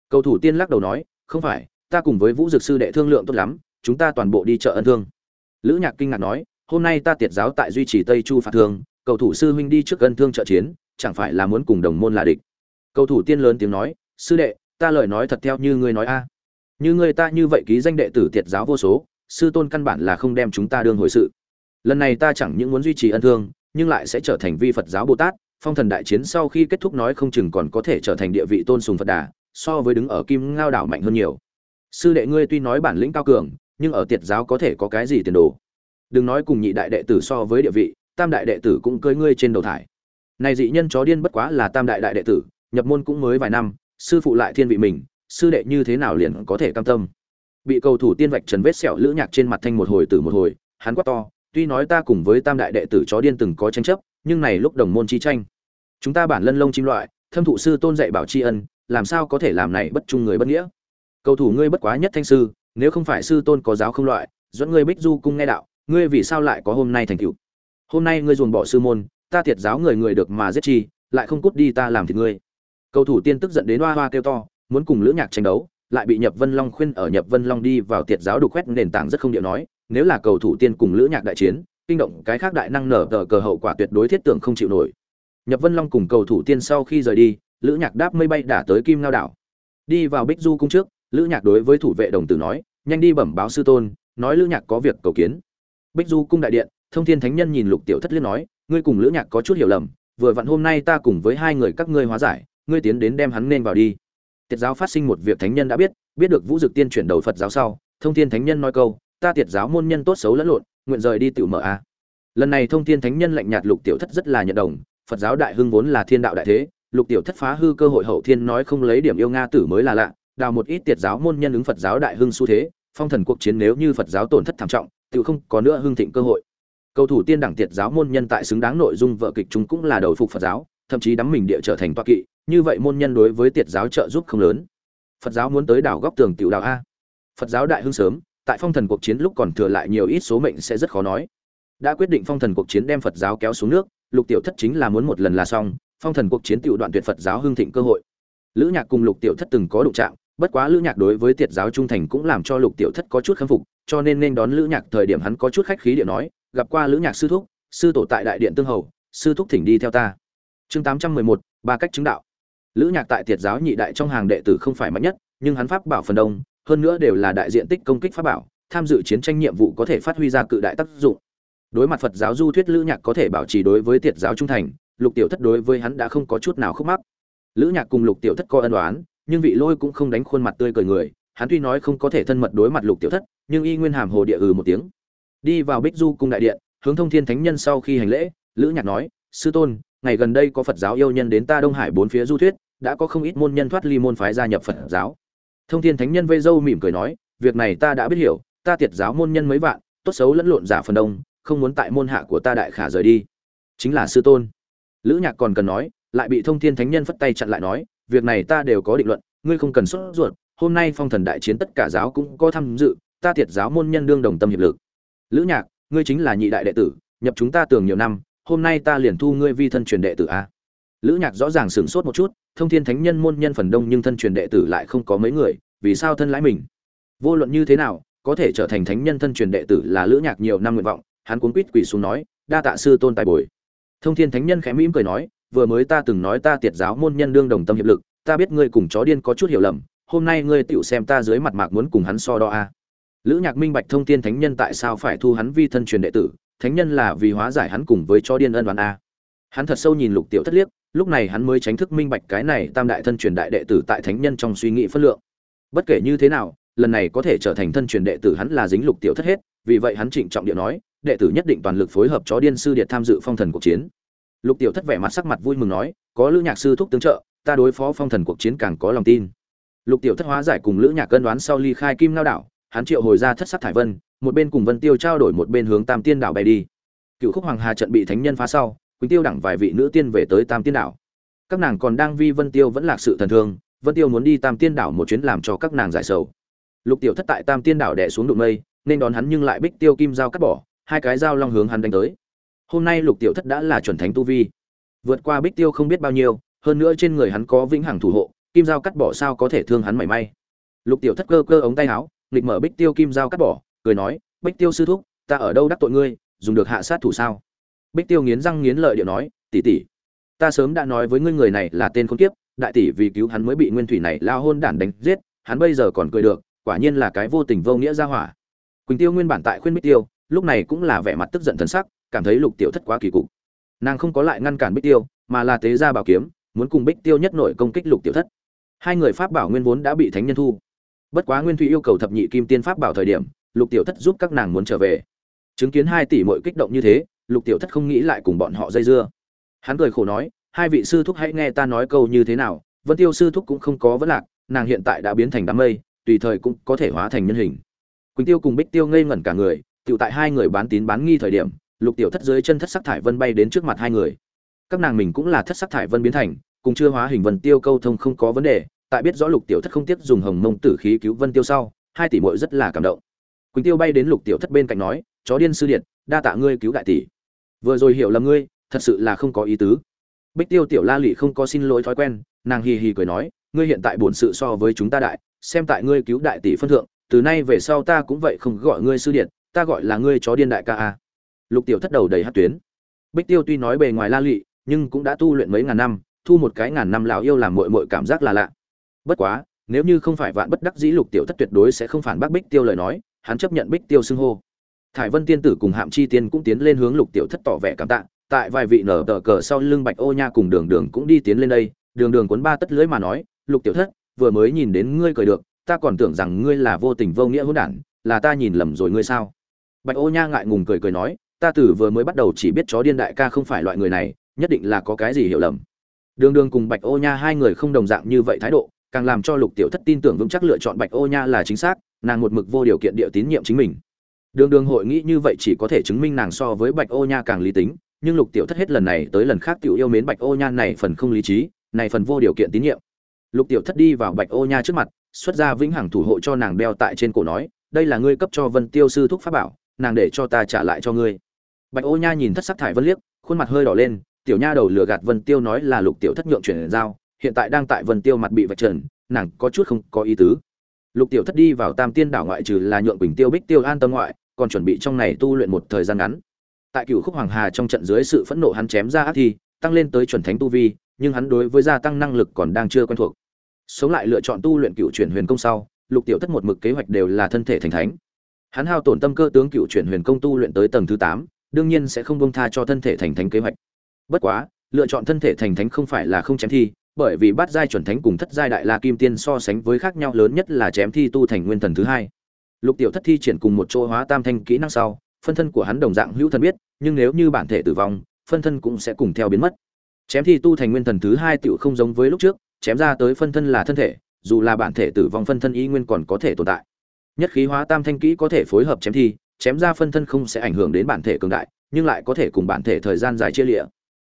Cầu thủ tiên lắc đầu nói, không phải, ta cùng với vũ dực sư đệ thương lượng tốt lắm chúng ta toàn bộ đi chợ ân thương. Lữ nhạc kinh ngạc nói, hôm nay ta tiệt giáo tại duy trì tây chu phạt thương cầu thủ sư huynh đi trước ân thương trợ chiến, chẳng phải là muốn cùng đồng môn là địch. Cầu thủ tiên lớn tiếng nói, sư đệ, ta lời nói thật theo như ngươi nói a. Như ngươi ta như vậy ký danh đệ tử tiệt giáo vô số, sư tôn căn bản là không đem chúng ta đương hồi sự. Lần này ta chẳng những muốn duy trì ân thương, nhưng lại sẽ trở thành vi phật giáo bồ tát, phong thần đại chiến sau khi kết thúc nói không chừng còn có thể trở thành địa vị tôn sùng phật đà, so với đứng ở kim ngao đảo mạnh hơn nhiều. Sư đệ ngươi tuy nói bản lĩnh cao cường nhưng ở tiệt giáo có thể có cái gì tiền đồ? Đừng nói cùng nhị đại đệ tử so với địa vị, tam đại đệ tử cũng cưới ngươi trên đầu thải. Này dị nhân chó điên bất quá là tam đại đại đệ tử, nhập môn cũng mới vài năm, sư phụ lại thiên vị mình, sư đệ như thế nào liền có thể cam tâm? Bị cầu thủ tiên vạch trần vết sẹo lữ nhạc trên mặt thanh một hồi từ một hồi, hắn quát to, tuy nói ta cùng với tam đại đệ tử chó điên từng có tranh chấp, nhưng này lúc đồng môn chi tranh. Chúng ta bản lân lông chim loại, thâm thụ sư tôn dạy bảo tri ân, làm sao có thể làm này bất trung người bất nghĩa? Cầu thủ ngươi bất quá nhất thanh sư nếu không phải sư tôn có giáo không loại, dẫn ngươi bích du cung nghe đạo, ngươi vì sao lại có hôm nay thành tựu? Hôm nay ngươi dồn bỏ sư môn, ta thiệt giáo người người được mà giết chi, lại không cút đi ta làm thịt ngươi. Cầu thủ tiên tức giận đến hoa hoa kêu to, muốn cùng lữ nhạc tranh đấu, lại bị nhập vân long khuyên ở nhập vân long đi vào tiệt giáo đục khoét nền tảng rất không điệu nói, nếu là cầu thủ tiên cùng lữ nhạc đại chiến, kinh động cái khác đại năng nở tờ cờ hậu quả tuyệt đối thiết tưởng không chịu nổi. Nhập vân long cùng cầu thủ tiên sau khi rời đi, lữ nhạc đáp mây bay đả tới kim ngao đảo. Đi vào bích du cung trước lữ nhạc đối với thủ vệ đồng tử nói, nhanh đi bẩm báo sư tôn, nói lữ nhạc có việc cầu kiến. Bích du cung đại điện, thông thiên thánh nhân nhìn lục tiểu thất liên nói, ngươi cùng lữ nhạc có chút hiểu lầm, vừa vặn hôm nay ta cùng với hai người các ngươi hóa giải, ngươi tiến đến đem hắn nên vào đi. Tiệt giáo phát sinh một việc thánh nhân đã biết biết được vũ dực tiên chuyển đầu phật giáo sau, thông thiên thánh nhân nói câu, ta tiệt giáo môn nhân tốt xấu lẫn lộn, nguyện rời đi tự mở a. Lần này thông thiên thánh nhân lạnh nhạt lục tiểu thất rất là nhận đồng, phật giáo đại hưng vốn là thiên đạo đại thế, lục tiểu thất phá hư cơ hội hậu thiên nói không lấy điểm yêu nga tử mới là lạ đào một ít tiệt giáo môn nhân ứng phật giáo đại hưng xu thế, phong thần cuộc chiến nếu như phật giáo tổn thất thảm trọng, tự không có nữa hưng thịnh cơ hội. Cầu thủ tiên đẳng tiệt giáo môn nhân tại xứng đáng nội dung vợ kịch chúng cũng là đầu phục phật giáo, thậm chí đắm mình địa trở thành toa kỵ, như vậy môn nhân đối với tiệt giáo trợ giúp không lớn. Phật giáo muốn tới đảo góc tường tiểu đạo a. Phật giáo đại hưng sớm, tại phong thần cuộc chiến lúc còn thừa lại nhiều ít số mệnh sẽ rất khó nói. Đã quyết định phong thần cuộc chiến đem phật giáo kéo xuống nước, lục tiểu thất chính là muốn một lần là xong, phong thần cuộc chiến tiểu đoạn tuyệt phật giáo hưng thịnh cơ hội. Lữ nhạc cùng lục tiểu thất từng có đụng trạng bất quá lữ nhạc đối với tiệt giáo trung thành cũng làm cho lục tiểu thất có chút khâm phục, cho nên nên đón lữ nhạc thời điểm hắn có chút khách khí điện nói, gặp qua lữ nhạc sư thúc, sư tổ tại đại điện tương hầu, sư thúc thỉnh đi theo ta. Chương tám trăm mười một, ba cách chứng đạo. Lữ nhạc tại tiệt giáo nhị đại trong hàng đệ tử không phải mạnh nhất, nhưng hắn pháp bảo phần đông, hơn nữa đều là đại diện tích công kích pháp bảo, tham dự chiến tranh nhiệm vụ có thể phát huy ra cự đại tác dụng. Đối mặt phật giáo du thuyết lữ nhạc có thể bảo trì đối với tiệt giáo trung thành, lục tiểu thất đối với hắn đã không có chút nào khúc mắc. Lữ nhạc cùng lục tiểu thất có ân đoán nhưng vị lôi cũng không đánh khuôn mặt tươi cười người, hắn tuy nói không có thể thân mật đối mặt lục tiểu thất, nhưng y nguyên hàm hồ địa ừ một tiếng. Đi vào bích du cung đại điện, hướng thông thiên thánh nhân sau khi hành lễ, lữ nhạc nói, sư tôn, ngày gần đây có phật giáo yêu nhân đến ta đông hải bốn phía du thuyết, đã có không ít môn nhân thoát ly môn phái gia nhập phật giáo. Thông thiên thánh nhân vây dâu mỉm cười nói, việc này ta đã biết hiểu, ta tiệt giáo môn nhân mấy vạn, tốt xấu lẫn lộn giả phần đông, không muốn tại môn hạ của ta đại khả rời đi. Chính là sư tôn. Lữ nhạc còn cần nói, lại bị thông thiên thánh nhân phất tay chặn lại nói việc này ta đều có định luận, ngươi không cần sốt ruột, hôm nay phong thần đại chiến tất cả giáo cũng có tham dự, ta tiệt giáo môn nhân đương đồng tâm hiệp lực. Lữ nhạc, ngươi chính là nhị đại đệ tử, nhập chúng ta tưởng nhiều năm, hôm nay ta liền thu ngươi vi thân truyền đệ tử a. Lữ nhạc rõ ràng sửng sốt một chút, thông thiên thánh nhân môn nhân phần đông nhưng thân truyền đệ tử lại không có mấy người, vì sao thân lãi mình? Vô luận như thế nào, có thể trở thành thánh nhân thân truyền đệ tử là lữ nhạc nhiều năm nguyện vọng, hắn cuốn quýt quỳ xuống nói, đa tạ sư tôn tài bồi. Thông thiên thánh nhân khẽ mỉm cười nói vừa mới ta từng nói ta tiệt giáo môn nhân đương đồng tâm hiệp lực, ta biết ngươi cùng chó điên có chút hiểu lầm, hôm nay ngươi tựu xem ta dưới mặt mạc muốn cùng hắn so đo a. Lữ nhạc minh bạch thông thiên thánh nhân tại sao phải thu hắn vi thân truyền đệ tử, thánh nhân là vì hóa giải hắn cùng với chó điên ân đoán a. Hắn thật sâu nhìn lục tiểu thất liếc, lúc này hắn mới tránh thức minh bạch cái này tam đại thân truyền đại đệ tử tại thánh nhân trong suy nghĩ phân lượng. Bất kể như thế nào, lần này có thể trở thành thân truyền đệ tử hắn là dính lục tiểu thất hết, vì vậy hắn trịnh trọng địa nói, đệ tử nhất định toàn lực phối hợp chó điên sư điện tham dự phong thần cuộc chiến lục tiểu thất vẻ mặt sắc mặt vui mừng nói, có lữ nhạc sư thúc tướng trợ, ta đối phó phong thần cuộc chiến càng có lòng tin. Lục tiểu thất hóa giải cùng lữ nhạc cân đoán sau ly khai kim lao đảo, hắn triệu hồi ra thất sắc thải vân, một bên cùng vân tiêu trao đổi một bên hướng tam tiên đảo bay đi. Cựu khúc hoàng hà trận bị thánh nhân phá sau, quỳnh tiêu đẳng vài vị nữ tiên về tới tam tiên đảo. Các nàng còn đang vi vân tiêu vẫn lạc sự thần thương, vân tiêu muốn đi tam tiên đảo một chuyến làm cho các nàng giải sầu. Lục tiểu thất tại tam tiên đảo đẻ xuống đụng mây, nên đón hắn nhưng lại bích tiêu kim dao cắt bỏ, hai cái dao long hướng hắn đánh tới hôm nay lục tiểu thất đã là chuẩn thánh tu vi. Vượt qua bích tiêu không biết bao nhiêu, hơn nữa trên người hắn có vĩnh hằng thủ hộ, kim dao cắt bỏ sao có thể thương hắn mảy may. Lục tiểu thất cơ cơ ống tay áo, nghịch mở bích tiêu kim dao cắt bỏ, cười nói, bích tiêu sư thúc, ta ở đâu đắc tội ngươi, dùng được hạ sát thủ sao? Bích tiêu nghiến răng nghiến lợi điệu nói, tỷ tỷ, ta sớm đã nói với ngươi người này là tên khốn kiếp, đại tỷ vì cứu hắn mới bị nguyên thủy này lao hôn đản đánh giết, hắn bây giờ còn cười được, quả nhiên là cái vô tình vô nghĩa ra hỏa. Quỳnh tiêu nguyên bản tại khuyên bích tiêu, lúc này cũng là vẻ mặt tức giận thần sắc cảm thấy lục tiểu thất quá kỳ cục. Nàng không có lại ngăn cản bích tiêu, mà là tế ra bảo kiếm, muốn cùng bích tiêu nhất nội công kích lục tiểu thất. Hai người pháp bảo nguyên vốn đã bị thánh nhân thu. Bất quá nguyên thủy yêu cầu thập nhị kim tiên pháp bảo thời điểm, lục tiểu thất giúp các nàng muốn trở về. Chứng kiến hai tỷ mội kích động như thế, lục tiểu thất không nghĩ lại cùng bọn họ dây dưa. Hắn cười khổ nói, hai vị sư thúc hãy nghe ta nói câu như thế nào, vân tiêu sư thúc cũng không có vấn lạc, nàng hiện tại đã biến thành đám mây, tùy thời cũng có thể hóa thành nhân hình. Quỳnh tiêu cùng bích tiêu ngây ngẩn cả người tự tại hai người bán tín bán nghi thời điểm lục tiểu thất dưới chân thất sắc thải vân bay đến trước mặt hai người. Các nàng mình cũng là thất sắc thải vân biến thành, cùng chưa hóa hình vân tiêu câu thông không có vấn đề, tại biết rõ lục tiểu thất không tiếc dùng hồng mông tử khí cứu vân tiêu sau, hai tỷ muội rất là cảm động. Quỳnh tiêu bay đến lục tiểu thất bên cạnh nói, chó điên sư điện đa tạ ngươi cứu đại tỷ. Vừa rồi hiểu lầm ngươi, thật sự là không có ý tứ. Bích tiêu tiểu la lị không có xin lỗi thói quen, nàng hì hì cười nói, ngươi hiện tại bổn sự so với chúng ta đại, xem tại ngươi cứu đại tỷ phân thượng, từ nay về sau ta cũng vậy không gọi ngươi sư điện ta gọi là ngươi chó điên đại ca a lục tiểu thất đầu đầy hát tuyến. Bích tiêu tuy nói bề ngoài la lụy, nhưng cũng đã tu luyện mấy ngàn năm thu một cái ngàn năm lão yêu làm mội mội cảm giác là lạ. Bất quá nếu như không phải vạn bất đắc dĩ lục tiểu thất tuyệt đối sẽ không phản bác bích tiêu lời nói hắn chấp nhận bích tiêu xưng hô. Thải vân tiên tử cùng hạm chi tiên cũng tiến lên hướng lục tiểu thất tỏ vẻ cảm tạ tại vài vị nở tờ cờ sau lưng bạch ô nha cùng đường đường cũng đi tiến lên đây đường đường cuốn ba tất lưới mà nói lục tiểu thất vừa mới nhìn đến ngươi cười được ta còn tưởng rằng ngươi là vô tình vô nghĩa hỗn đản là ta nhìn lầm rồi ngươi sao? Bạch ô nha ngại ngùng cười cười nói ta tử vừa mới bắt đầu chỉ biết chó điên đại ca không phải loại người này, nhất định là có cái gì hiểu lầm. Đường đường cùng bạch ô nha hai người không đồng dạng như vậy thái độ, càng làm cho lục tiểu thất tin tưởng vững chắc lựa chọn bạch ô nha là chính xác, nàng một mực vô điều kiện địa tín nhiệm chính mình. Đường đường hội nghĩ như vậy chỉ có thể chứng minh nàng so với bạch ô nha càng lý tính, nhưng lục tiểu thất hết lần này tới lần khác tiểu yêu mến bạch ô nha này phần không lý trí, này phần vô điều kiện tín nhiệm. Lục tiểu thất đi vào bạch ô nha trước mặt, xuất ra vĩnh hằng thủ hộ cho nàng đeo tại trên cổ nói, đây là ngươi cấp cho vân tiêu sư thúc pháp bảo, nàng để cho ta trả lại cho ngươi bạch ô nha nhìn thất sắc thải vân liếc, khuôn mặt hơi đỏ lên, tiểu nha đầu lừa gạt vân tiêu nói là lục tiểu thất nhượng chuyển giao, hiện tại đang tại vân tiêu mặt bị vạch trần, nàng có chút không có ý tứ. Lục tiểu thất đi vào tam tiên đảo ngoại trừ là nhượng quỳnh tiêu bích tiêu an tâm ngoại, còn chuẩn bị trong này tu luyện một thời gian ngắn. Tại cựu khúc hoàng hà trong trận dưới sự phẫn nộ hắn chém ra ác thi, tăng lên tới chuẩn thánh tu vi, nhưng hắn đối với gia tăng năng lực còn đang chưa quen thuộc. Sống lại lựa chọn tu luyện cựu chuyển huyền công sau, lục tiểu thất một mực kế hoạch đều là thân thể thành thánh. Hắn hao tổn tâm cơ tướng cựu chuyển huyền công tu luyện tới tầng thứ tám đương nhiên sẽ không buông tha cho thân thể thành thánh kế hoạch. Bất quá, lựa chọn thân thể thành thánh không phải là không chém thi, bởi vì bát giai chuẩn thánh cùng thất giai đại la kim tiên so sánh với khác nhau lớn nhất là chém thi tu thành nguyên thần thứ hai. Lục tiểu thất thi triển cùng một chỗ hóa tam thanh kỹ năng sau, phân thân của hắn đồng dạng hữu thần biết, nhưng nếu như bản thể tử vong, phân thân cũng sẽ cùng theo biến mất. Chém thi tu thành nguyên thần thứ hai tiểu không giống với lúc trước, chém ra tới phân thân là thân thể, dù là bản thể tử vong phân thân ý nguyên còn có thể tồn tại. Nhất khí hóa tam thanh kỹ có thể phối hợp chém thi chém ra phân thân không sẽ ảnh hưởng đến bản thể cường đại, nhưng lại có thể cùng bản thể thời gian dài chia lịa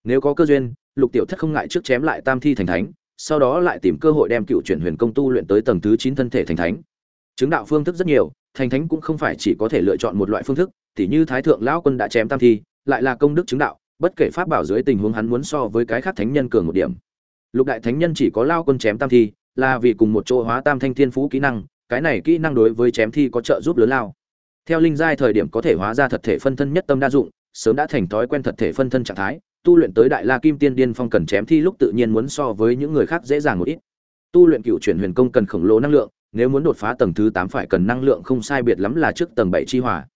nếu có cơ duyên, lục tiểu thất không ngại trước chém lại tam thi thành thánh, sau đó lại tìm cơ hội đem cựu chuyển huyền công tu luyện tới tầng thứ chín thân thể thành thánh. Chứng đạo phương thức rất nhiều, thành thánh cũng không phải chỉ có thể lựa chọn một loại phương thức, tỉ như thái thượng lão quân đã chém tam thi, lại là công đức chứng đạo, bất kể pháp bảo dưới tình huống hắn muốn so với cái khác thánh nhân cường một điểm. Lục đại thánh nhân chỉ có lao quân chém tam thi, là vì cùng một chỗ hóa tam thanh thiên phú kỹ năng, cái này kỹ năng đối với chém thi có trợ giúp lớn lao theo linh giai thời điểm có thể hóa ra thật thể phân thân nhất tâm đa dụng, sớm đã thành thói quen thật thể phân thân trạng thái, tu luyện tới đại la kim tiên điên phong cần chém thi lúc tự nhiên muốn so với những người khác dễ dàng một ít. Tu luyện cựu chuyển huyền công cần khổng lồ năng lượng, nếu muốn đột phá tầng thứ tám phải cần năng lượng không sai biệt lắm là trước tầng bảy chi hỏa.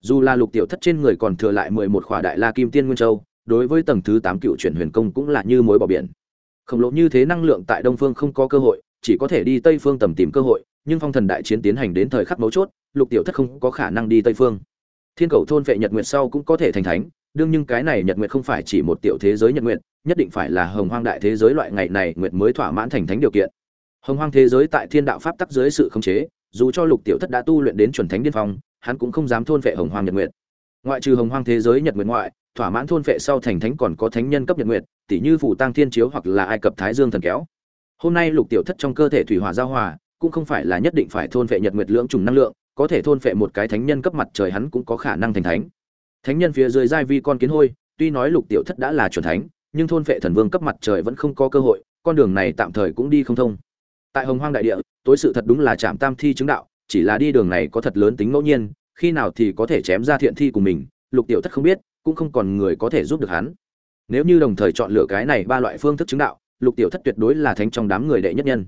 Dù là lục tiểu thất trên người còn thừa lại mười một khỏa đại la kim tiên nguyên châu, đối với tầng thứ tám cựu chuyển huyền công cũng là như mối bỏ biển. Khổng lồ như thế năng lượng tại đông phương không có cơ hội, chỉ có thể đi tây phương tầm tìm cơ hội, nhưng phong thần đại chiến tiến hành đến thời khắc mấu chốt lục tiểu thất không có khả năng đi tây phương. Thiên cầu thôn vệ nhật nguyệt sau cũng có thể thành thánh, đương nhưng cái này nhật nguyệt không phải chỉ một tiểu thế giới nhật nguyệt, nhất định phải là hồng hoang đại thế giới loại ngày này nguyệt mới thỏa mãn thành thánh điều kiện. Hồng hoang thế giới tại thiên đạo pháp tắc dưới sự khống chế, dù cho lục tiểu thất đã tu luyện đến chuẩn thánh điên phong, hắn cũng không dám thôn vệ hồng hoang nhật nguyệt. Ngoại trừ hồng hoang thế giới nhật nguyệt ngoại, thỏa mãn thôn vệ sau thành thánh còn có thánh nhân cấp nhật nguyệt tỷ như phủ tăng thiên chiếu hoặc là ai cập thái dương thần kéo. Hôm nay lục tiểu thất trong cơ thể thủy hỏa giao hòa, cũng không phải là nhất định phải thôn vệ nhật nguyệt lưỡng trùng năng lượng có thể thôn phệ một cái thánh nhân cấp mặt trời hắn cũng có khả năng thành thánh. Thánh nhân phía dưới giai vi con kiến hôi, tuy nói lục tiểu thất đã là chuẩn thánh, nhưng thôn phệ thần vương cấp mặt trời vẫn không có cơ hội, con đường này tạm thời cũng đi không thông. Tại hồng hoang đại địa, tối sự thật đúng là chạm tam thi chứng đạo, chỉ là đi đường này có thật lớn tính ngẫu nhiên, khi nào thì có thể chém ra thiện thi của mình, lục tiểu thất không biết, cũng không còn người có thể giúp được hắn. Nếu như đồng thời chọn lựa cái này ba loại phương thức chứng đạo, lục tiểu thất tuyệt đối là thánh trong đám người đệ nhất nhân.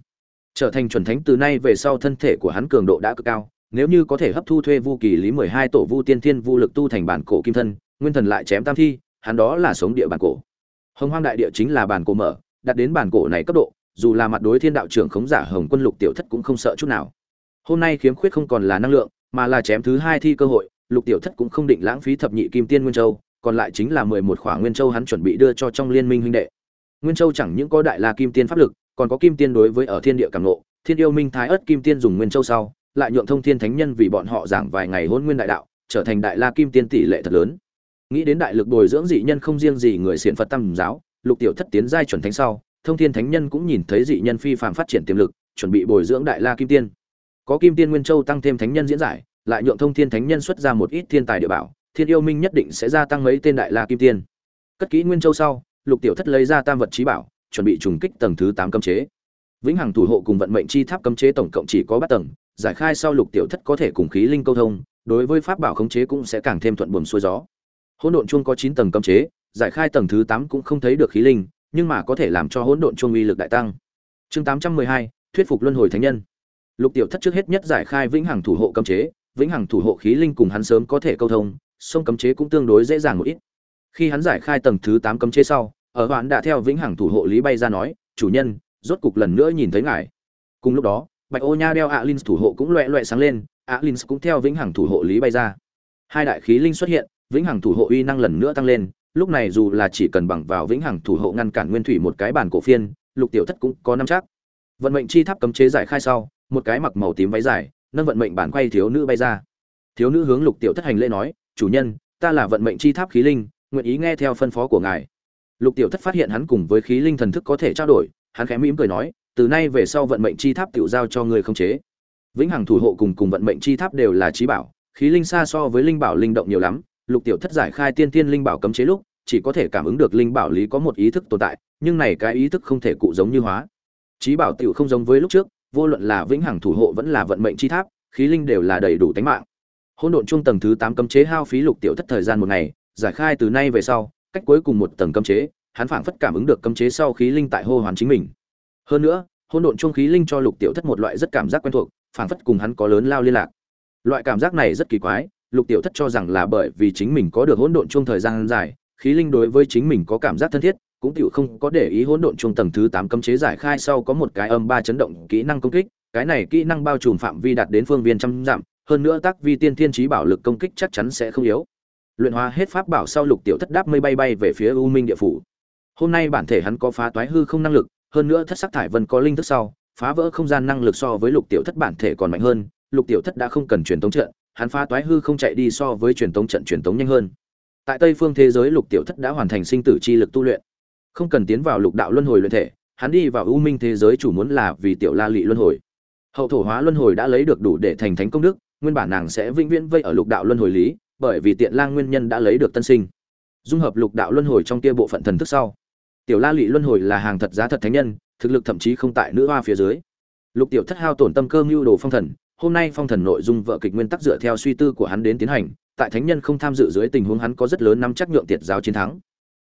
Trở thành chuẩn thánh từ nay về sau thân thể của hắn cường độ đã cực cao nếu như có thể hấp thu thuê vu kỳ lý mười hai tổ vu tiên thiên vu lực tu thành bản cổ kim thân, nguyên thần lại chém tam thi, hắn đó là sống địa bản cổ. Hồng hoang đại địa chính là bản cổ mở, đặt đến bản cổ này cấp độ, dù là mặt đối thiên đạo trưởng khống giả hồng quân lục tiểu thất cũng không sợ chút nào. Hôm nay khiếm khuyết không còn là năng lượng, mà là chém thứ hai thi cơ hội, lục tiểu thất cũng không định lãng phí thập nhị kim tiên nguyên châu, còn lại chính là mười một khỏa nguyên châu hắn chuẩn bị đưa cho trong liên minh huynh đệ. Nguyên châu chẳng những có đại la kim tiên pháp lực, còn có kim tiên đối với ở thiên địa cảm ngộ, thiên yêu minh thái ớt kim tiên dùng nguyên châu sau lại nhượng thông thiên thánh nhân vì bọn họ giảng vài ngày hôn nguyên đại đạo, trở thành đại la kim tiên tỷ lệ thật lớn. Nghĩ đến đại lực bồi dưỡng dị nhân không riêng gì người xiển phật tam giáo, lục tiểu thất tiến giai chuẩn thánh sau, thông thiên thánh nhân cũng nhìn thấy dị nhân phi phạm phát triển tiềm lực, chuẩn bị bồi dưỡng đại la kim tiên. Có kim tiên nguyên châu tăng thêm thánh nhân diễn giải, lại nhượng thông thiên thánh nhân xuất ra một ít thiên tài địa bảo, thiên yêu minh nhất định sẽ gia tăng mấy tên đại la kim tiên. Cất kỹ nguyên châu sau, lục tiểu thất lấy ra tam vật trí bảo, chuẩn bị trùng kích tầng thứ tám cấm chế. Vĩnh hằng thủ hộ cùng vận mệnh chi tháp cấm chế tổng cộng chỉ có ba tầng giải khai sau lục tiểu thất có thể cùng khí linh câu thông, đối với pháp bảo khống chế cũng sẽ càng thêm thuận buồm xuôi gió. Hỗn độn chuông có chín tầng cấm chế, giải khai tầng thứ tám cũng không thấy được khí linh, nhưng mà có thể làm cho hỗn độn chuông uy lực đại tăng. Chương tám trăm mười hai, thuyết phục luân hồi thánh nhân. Lục tiểu thất trước hết nhất giải khai vĩnh hằng thủ hộ cấm chế, vĩnh hằng thủ hộ khí linh cùng hắn sớm có thể câu thông sông cấm chế cũng tương đối dễ dàng một ít. Khi hắn giải khai tầng thứ tám cấm chế sau, ở hoãn đã theo vĩnh hằng thủ hộ lý bay ra nói, chủ nhân, rốt cục lần nữa nhìn thấy ngài. Cùng lúc đó bạch ô nha đeo alin thủ hộ cũng loẹ loẹ sáng lên alin cũng theo vĩnh hằng thủ hộ lý bay ra. Hai đại khí linh xuất hiện, vĩnh hằng thủ hộ uy năng lần nữa tăng lên, lúc này dù là chỉ cần bằng vào vĩnh hằng thủ hộ ngăn cản nguyên thủy một cái bản cổ phiên, lục tiểu thất cũng có năm chắc. Vận mệnh chi tháp cấm chế giải khai sau, một cái mặc màu tím váy dài, nâng vận mệnh bản quay thiếu nữ bay ra. Thiếu nữ hướng lục tiểu thất hành lễ nói, chủ nhân, ta là vận mệnh chi tháp khí linh, nguyện ý nghe theo phân phó của ngài. Lục tiểu thất phát hiện hắn cùng với khí linh thần thức có thể trao đổi, hắn khẽ mỉm cười nói từ nay về sau vận mệnh chi tháp tiểu giao cho người không chế. Vĩnh hằng thủ hộ cùng cùng vận mệnh chi tháp đều là trí bảo, khí linh xa so với linh bảo linh động nhiều lắm, lục tiểu thất giải khai tiên tiên linh bảo cấm chế lúc, chỉ có thể cảm ứng được linh bảo lý có một ý thức tồn tại, nhưng này cái ý thức không thể cụ giống như hóa. Trí bảo tiểu không giống với lúc trước, vô luận là vĩnh hằng thủ hộ vẫn là vận mệnh chi tháp, khí linh đều là đầy đủ tính mạng. Hỗn độn chung tầng thứ tám cấm chế hao phí lục tiểu thất thời gian một ngày, giải khai từ nay về sau, cách cuối cùng một tầng cấm chế, hắn phảng phất cảm ứng được cấm chế sau khí linh tại hô hoán chính mình hơn nữa, hỗn độn trung khí linh cho lục tiểu thất một loại rất cảm giác quen thuộc, phảng phất cùng hắn có lớn lao liên lạc. Loại cảm giác này rất kỳ quái, lục tiểu thất cho rằng là bởi vì chính mình có được hỗn độn chung thời gian dài, khí linh đối với chính mình có cảm giác thân thiết, cũng tiểu không có để ý hỗn độn chung tầng thứ tám cấm chế giải khai sau có một cái âm ba chấn động kỹ năng công kích, cái này kỹ năng bao trùm phạm vi đạt đến phương viên trăm dặm, hơn nữa tác vi tiên thiên trí bảo lực công kích chắc chắn sẽ không yếu. Luyện hóa hết pháp bảo sau lục tiểu thất đáp mây bay bay về phía u minh địa phủ. Hôm nay bản thể hắn có phá toái hư không năng lực hơn nữa thất sắc thải vân có linh thức sau, phá vỡ không gian năng lực so với lục tiểu thất bản thể còn mạnh hơn, lục tiểu thất đã không cần truyền tống trận, hắn phá toái hư không chạy đi so với truyền tống trận truyền tống nhanh hơn. Tại tây phương thế giới lục tiểu thất đã hoàn thành sinh tử chi lực tu luyện. Không cần tiến vào lục đạo luân hồi luyện thể, hắn đi vào u minh thế giới chủ muốn là vì tiểu la lị luân hồi. Hậu thổ hóa luân hồi đã lấy được đủ để thành thánh công đức, nguyên bản nàng sẽ vĩnh viễn vây ở lục đạo luân hồi lý, bởi vì tiện lang nguyên nhân đã lấy được tân sinh. Dung hợp lục đạo luân hồi trong kia bộ phận thần thức sau tiểu la lị luân hồi là hàng thật giá thật thánh nhân, thực lực thậm chí không tại nữ hoa phía dưới. Lục tiểu thất hao tổn tâm cơ mưu đồ phong thần, hôm nay phong thần nội dung vợ kịch nguyên tắc dựa theo suy tư của hắn đến tiến hành, tại thánh nhân không tham dự dưới tình huống hắn có rất lớn nắm chắc nhượng tiệt giáo chiến thắng.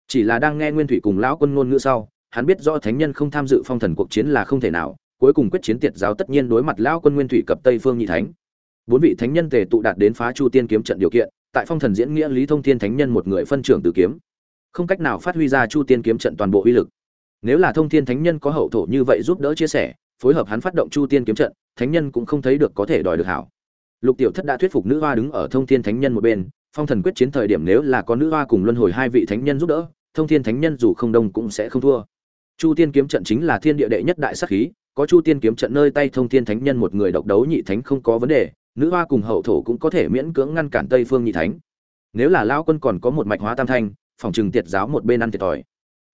Chỉ là đang nghe nguyên thủy cùng lão quân ngôn ngữ sau, hắn biết rõ thánh nhân không tham dự phong thần cuộc chiến là không thể nào, cuối cùng quyết chiến tiệt giáo tất nhiên đối mặt lão quân nguyên thủy cập tây phương nhị thánh. Bốn vị thánh nhân tề tụ đạt đến phá chu tiên kiếm trận điều kiện, tại phong thần diễn nghĩa lý thông thiên thánh nhân một người phân trưởng từ kiếm không cách nào phát huy ra chu tiên kiếm trận toàn bộ uy lực. Nếu là thông thiên thánh nhân có hậu thổ như vậy giúp đỡ chia sẻ, phối hợp hắn phát động chu tiên kiếm trận, thánh nhân cũng không thấy được có thể đòi được hảo. Lục tiểu thất đã thuyết phục nữ hoa đứng ở thông thiên thánh nhân một bên, phong thần quyết chiến thời điểm nếu là có nữ hoa cùng luân hồi hai vị thánh nhân giúp đỡ, thông thiên thánh nhân dù không đông cũng sẽ không thua. Chu tiên kiếm trận chính là thiên địa đệ nhất đại sắc khí, có chu tiên kiếm trận nơi tay thông thiên thánh nhân một người độc đấu nhị thánh không có vấn đề, nữ hoa cùng hậu thổ cũng có thể miễn cưỡng ngăn cản tây phương nhị thánh. Nếu là lao quân còn có một mạch hóa tam thanh phòng trừng tiệt giáo một bên ăn thiệt thòi.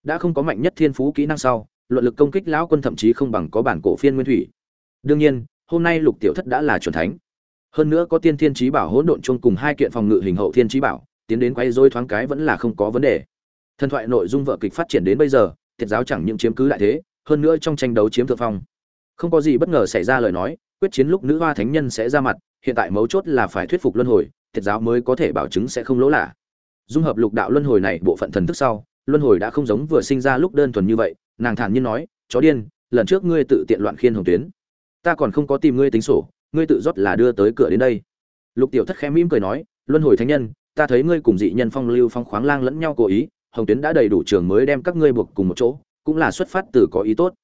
Đã không có mạnh nhất thiên phú kỹ năng sau, luận lực công kích lão quân thậm chí không bằng có bản cổ phiên nguyên thủy. Đương nhiên, hôm nay lục tiểu thất đã là chuẩn thánh. Hơn nữa có tiên thiên trí bảo hỗn độn chung cùng hai kiện phòng ngự hình hậu thiên trí bảo, tiến đến quay dối thoáng cái vẫn là không có vấn đề. Thần thoại nội dung vợ kịch phát triển đến bây giờ thiệt giáo chẳng những chiếm cứ đại thế, hơn nữa trong tranh đấu chiếm thượng phong. Không có gì bất ngờ xảy ra lời nói, quyết chiến lúc nữ hoa thánh nhân sẽ ra mặt, hiện tại mấu chốt là phải thuyết phục luân hồi thiệt giáo mới có thể bảo chứng sẽ không lỗ lạ dung hợp lục đạo luân hồi này bộ phận thần thức sau, luân hồi đã không giống vừa sinh ra lúc đơn thuần như vậy, nàng thản nhiên nói, chó điên, lần trước ngươi tự tiện loạn khiên hồng tuyến, ta còn không có tìm ngươi tính sổ, ngươi tự rót là đưa tới cửa đến đây. Lục tiểu thất khẽ mỉm cười nói, luân hồi thánh nhân, ta thấy ngươi cùng dị nhân phong lưu phong khoáng lang lẫn nhau cố ý, hồng tuyến đã đầy đủ trường mới đem các ngươi buộc cùng một chỗ, cũng là xuất phát từ có ý tốt.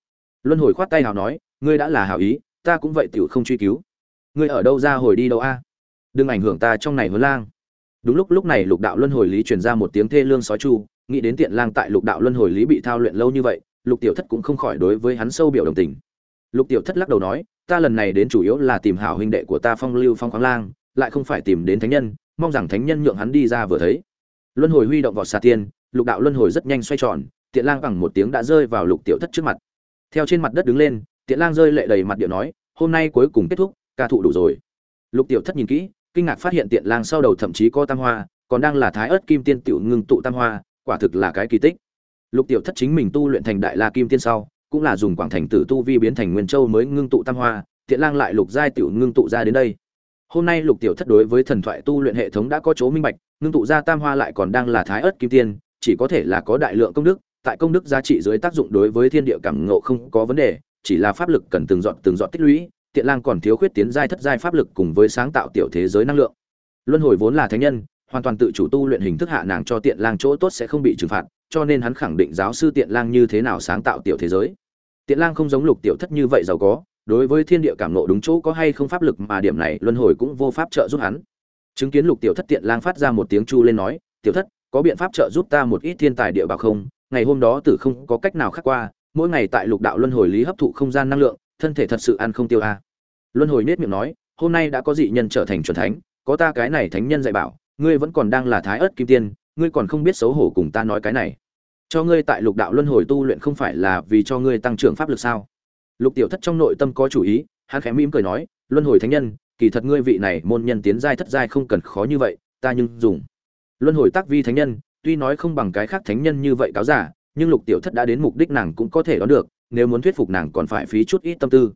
Luân hồi khoát tay hào nói, ngươi đã là hào ý, ta cũng vậy tiểu không truy cứu. Ngươi ở đâu ra hồi đi đâu a? Đừng ảnh hưởng ta trong này huấn lang đúng lúc lúc này lục đạo luân hồi lý truyền ra một tiếng thê lương sói chu, nghĩ đến tiện lang tại lục đạo luân hồi lý bị thao luyện lâu như vậy, lục tiểu thất cũng không khỏi đối với hắn sâu biểu đồng tình. Lục tiểu thất lắc đầu nói, ta lần này đến chủ yếu là tìm hảo huynh đệ của ta phong lưu phong khoáng lang, lại không phải tìm đến thánh nhân, mong rằng thánh nhân nhượng hắn đi ra vừa thấy. Luân hồi huy động vào xà tiên, lục đạo luân hồi rất nhanh xoay tròn, tiện lang bằng một tiếng đã rơi vào lục tiểu thất trước mặt. Theo trên mặt đất đứng lên, tiện lang rơi lệ đầy mặt điệu nói, hôm nay cuối cùng kết thúc, ca thụ đủ rồi. Lục tiểu thất nhìn kỹ kinh ngạc phát hiện tiện lang sau đầu thậm chí có tam hoa, còn đang là thái ớt kim tiên tiểu ngưng tụ tam hoa, quả thực là cái kỳ tích. Lục tiểu thất chính mình tu luyện thành đại la kim tiên sau, cũng là dùng quảng thành tử tu vi biến thành nguyên châu mới ngưng tụ tam hoa, tiện lang lại lục giai tiểu ngưng tụ ra đến đây. Hôm nay lục tiểu thất đối với thần thoại tu luyện hệ thống đã có chỗ minh bạch, ngưng tụ ra tam hoa lại còn đang là thái ớt kim tiên, chỉ có thể là có đại lượng công đức, tại công đức giá trị dưới tác dụng đối với thiên địa cảm ngộ không có vấn đề, chỉ là pháp lực cần từng dọn từng dọn tích lũy tiện lang còn thiếu khuyết tiến giai thất giai pháp lực cùng với sáng tạo tiểu thế giới năng lượng. Luân hồi vốn là thánh nhân, hoàn toàn tự chủ tu luyện hình thức hạ nàng cho tiện lang chỗ tốt sẽ không bị trừng phạt, cho nên hắn khẳng định giáo sư tiện lang như thế nào sáng tạo tiểu thế giới. Tiện lang không giống lục tiểu thất như vậy giàu có, đối với thiên địa cảm nộ đúng chỗ có hay không pháp lực mà điểm này luân hồi cũng vô pháp trợ giúp hắn. Chứng kiến lục tiểu thất tiện lang phát ra một tiếng chu lên nói, tiểu thất, có biện pháp trợ giúp ta một ít thiên tài địa bảo không? Ngày hôm đó tử không có cách nào khác qua, mỗi ngày tại lục đạo luân hồi lý hấp thụ không gian năng lượng thân thể thật sự ăn không tiêu a. Luân hồi nết miệng nói, hôm nay đã có dị nhân trở thành chuẩn thánh, có ta cái này thánh nhân dạy bảo, ngươi vẫn còn đang là thái ớt kim tiên, ngươi còn không biết xấu hổ cùng ta nói cái này. Cho ngươi tại lục đạo luân hồi tu luyện không phải là vì cho ngươi tăng trưởng pháp lực sao? Lục tiểu thất trong nội tâm có chủ ý, hắn khẽ mỉm cười nói, luân hồi thánh nhân, kỳ thật ngươi vị này môn nhân tiến giai thất giai không cần khó như vậy, ta nhưng dùng. Luân hồi tác vi thánh nhân, tuy nói không bằng cái khác thánh nhân như vậy cáo giả, nhưng lục tiểu thất đã đến mục đích nàng cũng có thể đón được nếu muốn thuyết phục nàng còn phải phí chút ít tâm tư.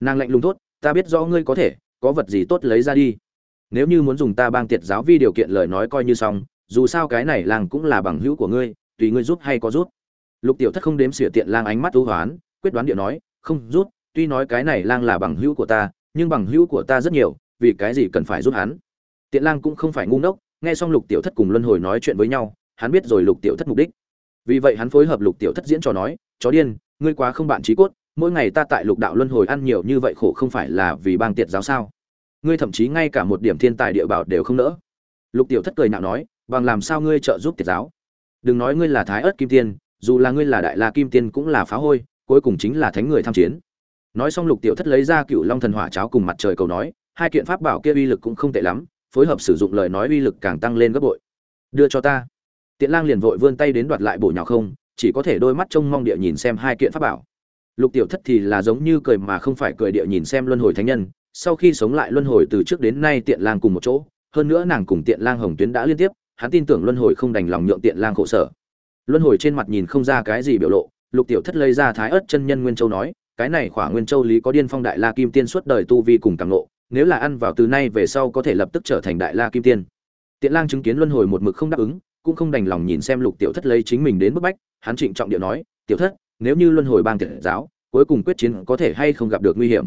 Nàng lạnh lùng thốt, ta biết rõ ngươi có thể, có vật gì tốt lấy ra đi. Nếu như muốn dùng ta bang tiệt giáo vi điều kiện lời nói coi như xong, dù sao cái này làng cũng là bằng hữu của ngươi, tùy ngươi giúp hay có giúp. Lục tiểu thất không đếm xỉa tiện lang ánh mắt thú hoán, quyết đoán điệu nói, không, giúp, tuy nói cái này lang là bằng hữu của ta, nhưng bằng hữu của ta rất nhiều, vì cái gì cần phải giúp hắn? Tiện lang cũng không phải ngu ngốc, nghe xong lục tiểu thất cùng luân hồi nói chuyện với nhau, hắn biết rồi lục tiểu thất mục đích. Vì vậy hắn phối hợp lục tiểu thất diễn trò nói, chó điên ngươi quá không bạn trí cốt, mỗi ngày ta tại lục đạo luân hồi ăn nhiều như vậy khổ không phải là vì bang tiệt giáo sao? Ngươi thậm chí ngay cả một điểm thiên tài địa bảo đều không nỡ. Lục tiểu thất cười nhạo nói, bằng làm sao ngươi trợ giúp tiệt giáo? Đừng nói ngươi là thái ớt kim tiên, dù là ngươi là đại la kim tiên cũng là phá hôi, cuối cùng chính là thánh người tham chiến. Nói xong lục tiểu thất lấy ra cựu long thần hỏa cháo cùng mặt trời cầu nói, hai kiện pháp bảo kia uy lực cũng không tệ lắm, phối hợp sử dụng lời nói uy lực càng tăng lên gấp bội. Đưa cho ta. Tiện lang liền vội vươn tay đến đoạt lại bổ nhào không chỉ có thể đôi mắt trông mong địa nhìn xem hai kiện pháp bảo. Lục tiểu thất thì là giống như cười mà không phải cười địa nhìn xem luân hồi thánh nhân. Sau khi sống lại luân hồi từ trước đến nay tiện lang cùng một chỗ, hơn nữa nàng cùng tiện lang hồng tuyến đã liên tiếp, hắn tin tưởng luân hồi không đành lòng nhượng tiện lang khổ sở. Luân hồi trên mặt nhìn không ra cái gì biểu lộ, lục tiểu thất lấy ra thái ớt chân nhân nguyên châu nói, cái này khỏa nguyên châu lý có điên phong đại la kim tiên suốt đời tu vi cùng càng lộ. nếu là ăn vào từ nay về sau có thể lập tức trở thành đại la kim tiên. Tiện lang chứng kiến luân hồi một mực không đáp ứng, cũng không đành lòng nhìn xem lục tiểu thất lấy chính mình đến bức bách hắn trịnh trọng điệu nói, tiểu thất, nếu như luân hồi bang tiệt giáo, cuối cùng quyết chiến có thể hay không gặp được nguy hiểm?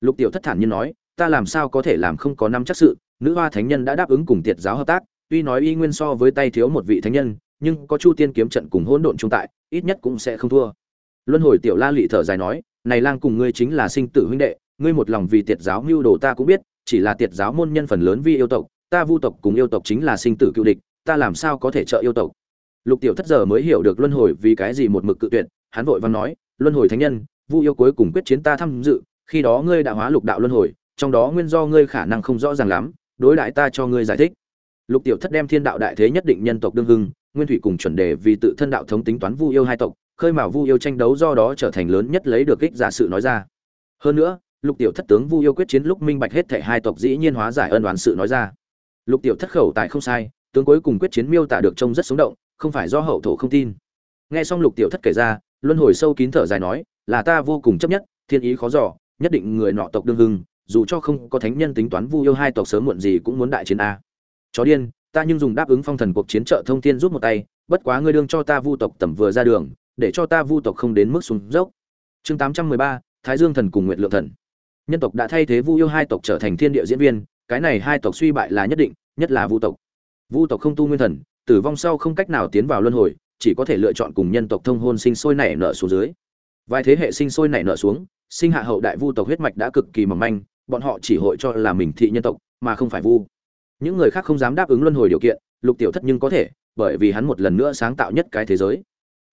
Lục tiểu thất thản nhiên nói, ta làm sao có thể làm không có năm chắc sự, nữ hoa thánh nhân đã đáp ứng cùng tiệt giáo hợp tác, tuy nói y nguyên so với tay thiếu một vị thánh nhân, nhưng có chu tiên kiếm trận cùng hỗn độn trung tại, ít nhất cũng sẽ không thua. Luân hồi tiểu la lị thở dài nói, này lang cùng ngươi chính là sinh tử huynh đệ, ngươi một lòng vì tiệt giáo mưu đồ ta cũng biết, chỉ là tiệt giáo môn nhân phần lớn vì yêu tộc, ta vu tộc cùng yêu tộc chính là sinh tử cựu địch, ta làm sao có thể trợ yêu tộc? Lục tiểu thất giờ mới hiểu được luân hồi vì cái gì một mực cự tuyệt, hắn vội văn nói, luân hồi thánh nhân, vu yêu cuối cùng quyết chiến ta tham dự, khi đó ngươi đã hóa lục đạo luân hồi, trong đó nguyên do ngươi khả năng không rõ ràng lắm, đối đại ta cho ngươi giải thích. Lục tiểu thất đem thiên đạo đại thế nhất định nhân tộc đương hưng, nguyên thủy cùng chuẩn đề vì tự thân đạo thống tính toán vu yêu hai tộc, khơi mào vu yêu tranh đấu do đó trở thành lớn nhất lấy được kích giả sự nói ra. Hơn nữa, lục tiểu thất tướng vu yêu quyết chiến lúc minh bạch hết thể hai tộc dĩ nhiên hóa giải ân đoán sự nói ra. Lục tiểu thất khẩu tại không sai, tướng cuối cùng quyết chiến miêu tả được trông rất sống động không phải do hậu thổ không tin. Nghe xong lục tiểu thất kể ra, luân hồi sâu kín thở dài nói, là ta vô cùng chấp nhất, thiên ý khó dò, nhất định người nọ tộc đương hưng, dù cho không có thánh nhân tính toán vu yêu hai tộc sớm muộn gì cũng muốn đại chiến a. Chó điên, ta nhưng dùng đáp ứng phong thần cuộc chiến trợ thông thiên rút một tay, bất quá ngươi đương cho ta vu tộc tầm vừa ra đường, để cho ta vu tộc không đến mức xuống dốc. Chương tám trăm mười ba, thái dương thần cùng nguyệt lượng thần. Nhân tộc đã thay thế vu yêu hai tộc trở thành thiên địa diễn viên, cái này hai tộc suy bại là nhất định, nhất là vu tộc. Vu tộc không tu nguyên thần tử vong sau không cách nào tiến vào luân hồi, chỉ có thể lựa chọn cùng nhân tộc thông hôn sinh sôi nảy nở xuống dưới. Vài thế hệ sinh sôi nảy nở xuống, sinh hạ hậu đại vu tộc huyết mạch đã cực kỳ mỏng manh, bọn họ chỉ hội cho là mình thị nhân tộc, mà không phải vu. Những người khác không dám đáp ứng luân hồi điều kiện, lục tiểu thất nhưng có thể, bởi vì hắn một lần nữa sáng tạo nhất cái thế giới.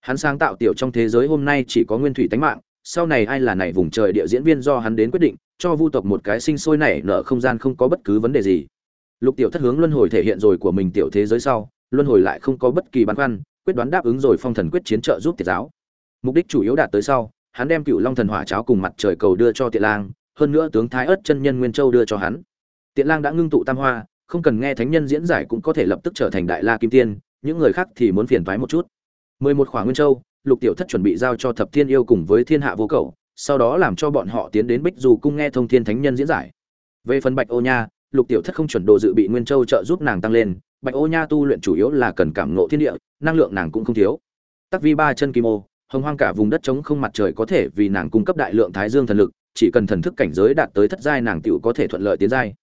Hắn sáng tạo tiểu trong thế giới hôm nay chỉ có nguyên thủy tánh mạng, sau này ai là này vùng trời địa diễn viên do hắn đến quyết định, cho vu tộc một cái sinh sôi nảy nở không gian không có bất cứ vấn đề gì. Lục tiểu thất hướng luân hồi thể hiện rồi của mình tiểu thế giới sau luân hồi lại không có bất kỳ băn khoăn, quyết đoán đáp ứng rồi phong thần quyết chiến trợ giúp tiệt giáo. Mục đích chủ yếu đạt tới sau, hắn đem cựu long thần hỏa cháo cùng mặt trời cầu đưa cho tiện lang, hơn nữa tướng thái ớt chân nhân nguyên châu đưa cho hắn. Tiện lang đã ngưng tụ tam hoa, không cần nghe thánh nhân diễn giải cũng có thể lập tức trở thành đại la kim tiên, những người khác thì muốn phiền thoái một chút. Mười một khỏa nguyên châu, lục tiểu thất chuẩn bị giao cho thập thiên yêu cùng với thiên hạ vô cầu sau đó làm cho bọn họ tiến đến bích dù cung nghe thông thiên thánh nhân diễn giải. Về phần bạch ô nha, lục tiểu thất không chuẩn đồ dự bị nguyên châu trợ giúp nàng tăng lên bạch ô nha tu luyện chủ yếu là cần cảm ngộ thiên địa, năng lượng nàng cũng không thiếu. Tắc vi ba chân kim ô, hồng hoang cả vùng đất trống không mặt trời có thể vì nàng cung cấp đại lượng thái dương thần lực, chỉ cần thần thức cảnh giới đạt tới thất giai nàng tựu có thể thuận lợi tiến giai.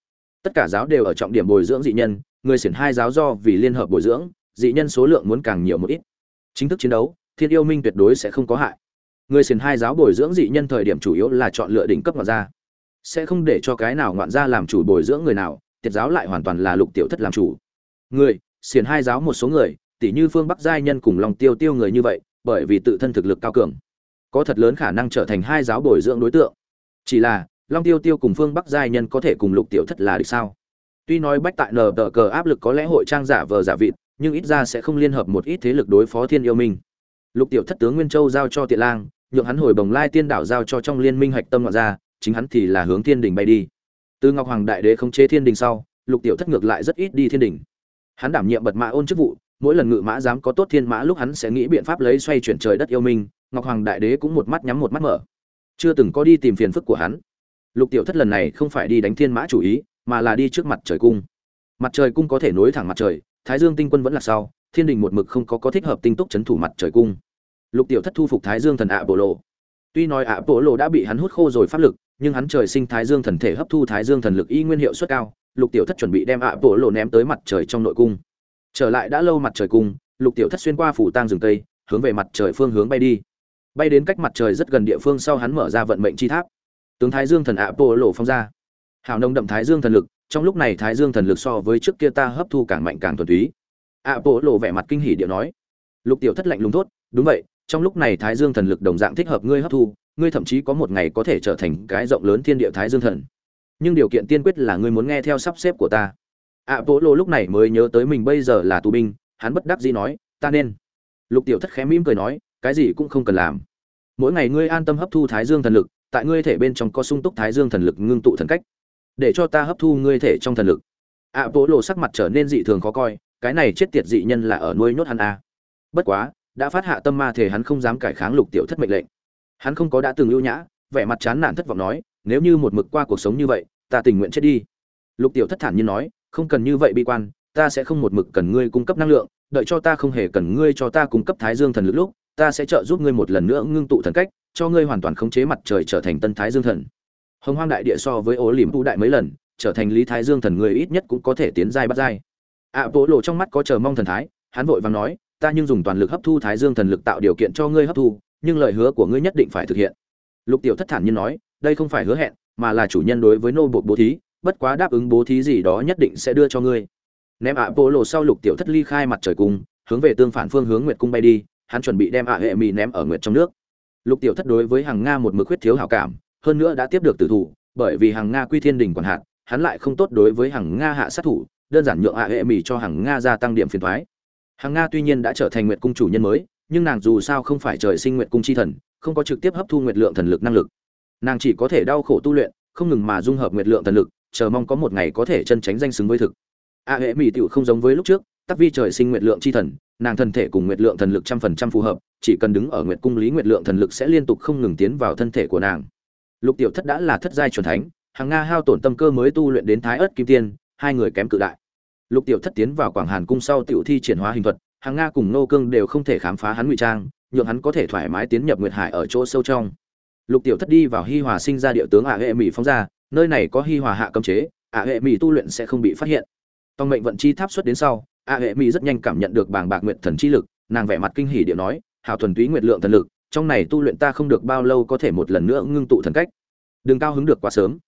Tất cả giáo đều ở trọng điểm bồi dưỡng dị nhân, người xiển hai giáo do vì liên hợp bồi dưỡng, dị nhân số lượng muốn càng nhiều một ít. Chính thức chiến đấu, thiên yêu minh tuyệt đối sẽ không có hại. Người xiển hai giáo bồi dưỡng dị nhân thời điểm chủ yếu là chọn lựa đỉnh cấp ngoạn gia. Sẽ không để cho cái nào ngoạn gia làm chủ bồi dưỡng người nào, tiệt giáo lại hoàn toàn là lục tiểu thất làm chủ người xiển hai giáo một số người tỷ như phương bắc giai nhân cùng lòng tiêu tiêu người như vậy, bởi vì tự thân thực lực cao cường, có thật lớn khả năng trở thành hai giáo bồi dưỡng đối tượng. Chỉ là, long tiêu tiêu cùng phương bắc giai nhân có thể cùng lục tiểu thất là được sao? Tuy nói bách tại nờ tờ cờ áp lực có lẽ hội trang giả vờ giả vịt, nhưng ít ra sẽ không liên hợp một ít thế lực đối phó thiên yêu minh. Lục tiểu thất tướng nguyên châu giao cho tiện lang, nhượng hắn hồi bồng lai tiên đảo giao cho trong liên minh hạch tâm ngoại ra chính hắn thì là hướng thiên đình bay đi. Từ ngọc hoàng đại đế không chế thiên đình sau, lục tiểu thất ngược lại rất ít đi thiên đình hắn đảm nhiệm bật mã ôn chức vụ, mỗi lần ngự mã dám có tốt thiên mã lúc hắn sẽ nghĩ biện pháp lấy xoay chuyển trời đất yêu minh, ngọc hoàng đại đế cũng một mắt nhắm một mắt mở. Chưa từng có đi tìm phiền phức của hắn. Lục tiểu thất lần này không phải đi đánh thiên mã chủ ý, mà là đi trước mặt trời cung. Mặt trời cung có thể nối thẳng mặt trời, thái dương tinh quân vẫn là sau, thiên đình một mực không có có thích hợp tinh túc chấn thủ mặt trời cung. Lục tiểu thất thu phục thái dương thần ạ bộ lộ tuy nói ạ bộ lộ đã bị hắn hút khô rồi pháp lực nhưng hắn trời sinh thái dương thần thể hấp thu thái dương thần lực y nguyên hiệu suất cao, lục tiểu thất chuẩn bị đem ạ bộ lộ ném tới mặt trời trong nội cung. Trở lại đã lâu mặt trời cung, lục tiểu thất xuyên qua phủ tang rừng tây, hướng về mặt trời phương hướng bay đi. Bay đến cách mặt trời rất gần địa phương sau hắn mở ra vận mệnh chi tháp. Tướng thái dương thần ạ bộ lộ phong ra. Hào nông đậm thái dương thần lực, trong lúc này thái dương thần lực so với trước kia ta hấp thu càng mạnh càng thuần túy. Ạ bộ lộ vẻ mặt kinh hỉ điệu nói. Lục tiểu thất lạnh lùng thốt, đúng vậy, trong lúc này thái dương thần lực đồng dạng thích hợp ngươi hấp thu ngươi thậm chí có một ngày có thể trở thành cái rộng lớn thiên địa thái dương thần. Nhưng điều kiện tiên quyết là ngươi muốn nghe theo sắp xếp của ta. Ạ bộ lộ lúc này mới nhớ tới mình bây giờ là tù binh, hắn bất đắc dĩ nói, ta nên. Lục tiểu thất khẽ mỉm cười nói, cái gì cũng không cần làm. Mỗi ngày ngươi an tâm hấp thu thái dương thần lực, tại ngươi thể bên trong có sung túc thái dương thần lực ngưng tụ thần cách. Để cho ta hấp thu ngươi thể trong thần lực. Ạ bộ lộ sắc mặt trở nên dị thường khó coi, cái này chết tiệt dị nhân là ở nuôi nhốt hắn a à. bất quá, đã phát hạ tâm ma thể hắn không dám cải kháng lục tiểu thất mệnh lệnh hắn không có đã từng ưu nhã, vẻ mặt chán nản thất vọng nói, nếu như một mực qua cuộc sống như vậy, ta tình nguyện chết đi. Lục tiểu thất thản nhiên nói, không cần như vậy bi quan, ta sẽ không một mực cần ngươi cung cấp năng lượng, đợi cho ta không hề cần ngươi cho ta cung cấp thái dương thần lực lúc, ta sẽ trợ giúp ngươi một lần nữa ngưng tụ thần cách, cho ngươi hoàn toàn khống chế mặt trời trở thành tân thái dương thần. Hồng hoang đại địa so với ố liềm tu đại mấy lần, trở thành lý thái dương thần người ít nhất cũng có thể tiến giai bắt giai. Ạ bộ lộ trong mắt có chờ mong thần thái, hắn vội vàng nói, ta nhưng dùng toàn lực hấp thu thái dương thần lực tạo điều kiện cho ngươi hấp thu nhưng lời hứa của ngươi nhất định phải thực hiện. Lục tiểu thất thản nhiên nói, đây không phải hứa hẹn, mà là chủ nhân đối với nô bột bố thí, bất quá đáp ứng bố thí gì đó nhất định sẽ đưa cho ngươi. Ném ạ bộ lộ sau lục tiểu thất ly khai mặt trời cung, hướng về tương phản phương hướng nguyệt cung bay đi, hắn chuẩn bị đem ạ hệ mì ném ở nguyệt trong nước. Lục tiểu thất đối với hàng nga một mực huyết thiếu hảo cảm, hơn nữa đã tiếp được tử thủ, bởi vì hàng nga quy thiên đình quản hạt hắn lại không tốt đối với hàng nga hạ sát thủ, đơn giản nhượng ạ hệ mì cho hàng nga gia tăng điểm phiền thoái. Hàng nga tuy nhiên đã trở thành nguyệt cung chủ nhân mới nhưng nàng dù sao không phải trời sinh nguyệt cung chi thần, không có trực tiếp hấp thu nguyệt lượng thần lực năng lực. Nàng chỉ có thể đau khổ tu luyện, không ngừng mà dung hợp nguyệt lượng thần lực, chờ mong có một ngày có thể chân tránh danh xứng với thực. A hệ mỹ tiểu không giống với lúc trước, tắc vi trời sinh nguyệt lượng chi thần, nàng thân thể cùng nguyệt lượng thần lực trăm phần trăm phù hợp, chỉ cần đứng ở nguyệt cung lý nguyệt lượng thần lực sẽ liên tục không ngừng tiến vào thân thể của nàng. Lục tiểu thất đã là thất giai chuẩn thánh, hàng nga hao tổn tâm cơ mới tu luyện đến thái ớt kim tiên, hai người kém cự đại. Lục tiểu thất tiến vào quảng hàn cung sau tiểu thi triển hóa hình thuật hàng nga cùng nô cương đều không thể khám phá hắn ngụy trang, nhượng hắn có thể thoải mái tiến nhập nguyệt hải ở chỗ sâu trong. Lục tiểu thất đi vào hi hòa sinh ra địa tướng ả hệ mỹ phóng ra, nơi này có hi hòa hạ cấm chế ả hệ mỹ tu luyện sẽ không bị phát hiện. Tòng mệnh vận chi tháp xuất đến sau ả hệ mỹ rất nhanh cảm nhận được bảng bạc nguyện thần chi lực, nàng vẻ mặt kinh hỉ điệu nói hào thuần túy nguyệt lượng thần lực, trong này tu luyện ta không được bao lâu có thể một lần nữa ngưng tụ thần cách. Đừng cao hứng được quá sớm.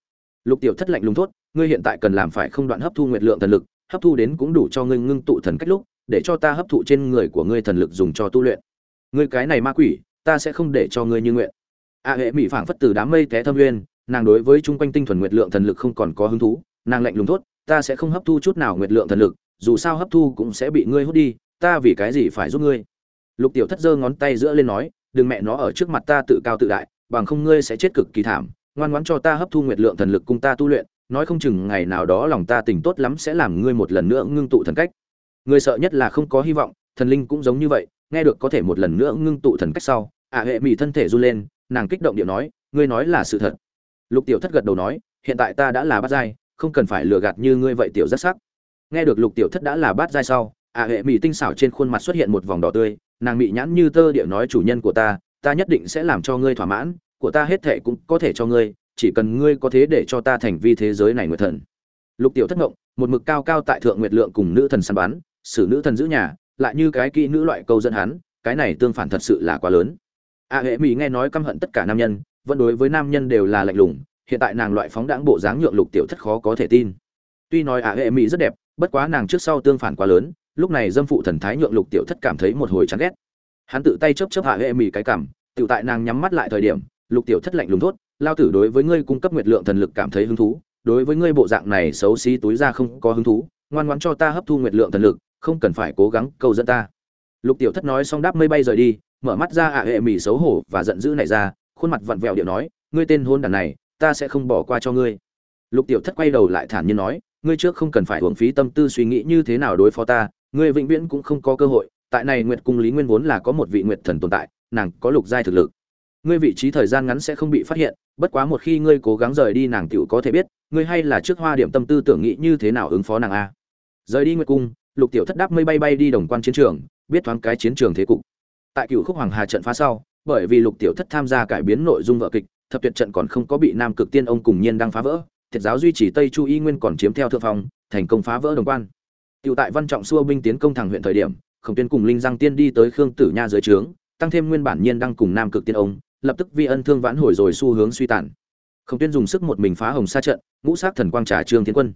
Lục tiểu thất lạnh lùng thốt, ngươi hiện tại cần làm phải không đoạn hấp thu nguyệt lượng thần lực, hấp thu đến cũng đủ cho ngươi ngưng tụ thần cách lúc để cho ta hấp thụ trên người của ngươi thần lực dùng cho tu luyện. Ngươi cái này ma quỷ, ta sẽ không để cho ngươi như nguyện. A hệ mỹ phảng phất từ đám mây té thâm nguyên nàng đối với chung quanh tinh thuần nguyệt lượng thần lực không còn có hứng thú, nàng lạnh lùng thốt, ta sẽ không hấp thu chút nào nguyệt lượng thần lực, dù sao hấp thu cũng sẽ bị ngươi hút đi, ta vì cái gì phải giúp ngươi? Lục tiểu thất giơ ngón tay giữa lên nói, đừng mẹ nó ở trước mặt ta tự cao tự đại, bằng không ngươi sẽ chết cực kỳ thảm, ngoan ngoãn cho ta hấp thu nguyệt lượng thần lực cùng ta tu luyện, nói không chừng ngày nào đó lòng ta tỉnh tốt lắm sẽ làm ngươi một lần nữa ngưng tụ thần cách. Người sợ nhất là không có hy vọng, thần linh cũng giống như vậy, nghe được có thể một lần nữa ngưng tụ thần cách sau, ả hệ mỹ thân thể run lên, nàng kích động điệu nói, ngươi nói là sự thật. Lục tiểu thất gật đầu nói, hiện tại ta đã là bát giai, không cần phải lừa gạt như ngươi vậy tiểu rất sắc. Nghe được lục tiểu thất đã là bát giai sau, ả hệ mỹ tinh xảo trên khuôn mặt xuất hiện một vòng đỏ tươi, nàng mỹ nhãn như tơ điệu nói, chủ nhân của ta ta nhất định sẽ làm cho ngươi thỏa mãn, của ta hết thệ cũng có thể cho ngươi, chỉ cần ngươi có thế để cho ta thành vi thế giới này nguyệt thần. Lục tiểu thất ngộng, một mực cao cao tại thượng nguyệt lượng cùng nữ thần săn bắn xử nữ thần giữ nhà, lại như cái kỹ nữ loại câu dẫn hắn, cái này tương phản thật sự là quá lớn. A hệ mỹ nghe nói căm hận tất cả nam nhân, vẫn đối với nam nhân đều là lạnh lùng, hiện tại nàng loại phóng đãng bộ dáng nhượng lục tiểu thất khó có thể tin. Tuy nói a hệ mỹ rất đẹp, bất quá nàng trước sau tương phản quá lớn, lúc này dâm phụ thần thái nhượng lục tiểu thất cảm thấy một hồi chán ghét. Hắn tự tay chớp chớp a hệ mỹ cái cảm tự tại nàng nhắm mắt lại thời điểm, lục tiểu thất lạnh lùng thốt, lao tử đối với ngươi cung cấp nguyệt lượng thần lực cảm thấy hứng thú, đối với ngươi bộ dạng này xấu xí túi ra không có hứng thú, ngoan ngoãn cho ta hấp thu nguyệt lượng thần lực không cần phải cố gắng câu dẫn ta. Lục tiểu thất nói xong đáp mây bay rời đi, mở mắt ra ạ hệ mỹ xấu hổ và giận dữ này ra, khuôn mặt vặn vẹo điệu nói, ngươi tên hôn đàn này, ta sẽ không bỏ qua cho ngươi. Lục tiểu thất quay đầu lại thản nhiên nói, ngươi trước không cần phải hưởng phí tâm tư suy nghĩ như thế nào đối phó ta, ngươi vĩnh viễn cũng không có cơ hội, tại này nguyệt cung lý nguyên vốn là có một vị nguyệt thần tồn tại, nàng có lục giai thực lực. Ngươi vị trí thời gian ngắn sẽ không bị phát hiện, bất quá một khi ngươi cố gắng rời đi nàng tựu có thể biết, ngươi hay là trước hoa điểm tâm tư tưởng nghĩ như thế nào ứng phó nàng a. Rời đi nguyệt cung lục tiểu thất đáp mây bay bay đi đồng quan chiến trường, biết thoáng cái chiến trường thế cục. Tại cựu khúc hoàng hà trận phá sau, bởi vì lục tiểu thất tham gia cải biến nội dung vợ kịch, thập tuyệt trận còn không có bị nam cực tiên ông cùng nhiên đang phá vỡ, thiệt giáo duy trì tây chu y nguyên còn chiếm theo thượng phong, thành công phá vỡ đồng quan. Tiểu tại văn trọng xua binh tiến công thẳng huyện thời điểm, khổng tuyên cùng linh giang tiên đi tới khương tử nha dưới trướng, tăng thêm nguyên bản nhiên đang cùng nam cực tiên ông, lập tức vi ân thương vãn hồi rồi xu hướng suy tàn. Khổng tuyên dùng sức một mình phá hồng sa trận, ngũ sát thần quang trà trương thiên quân.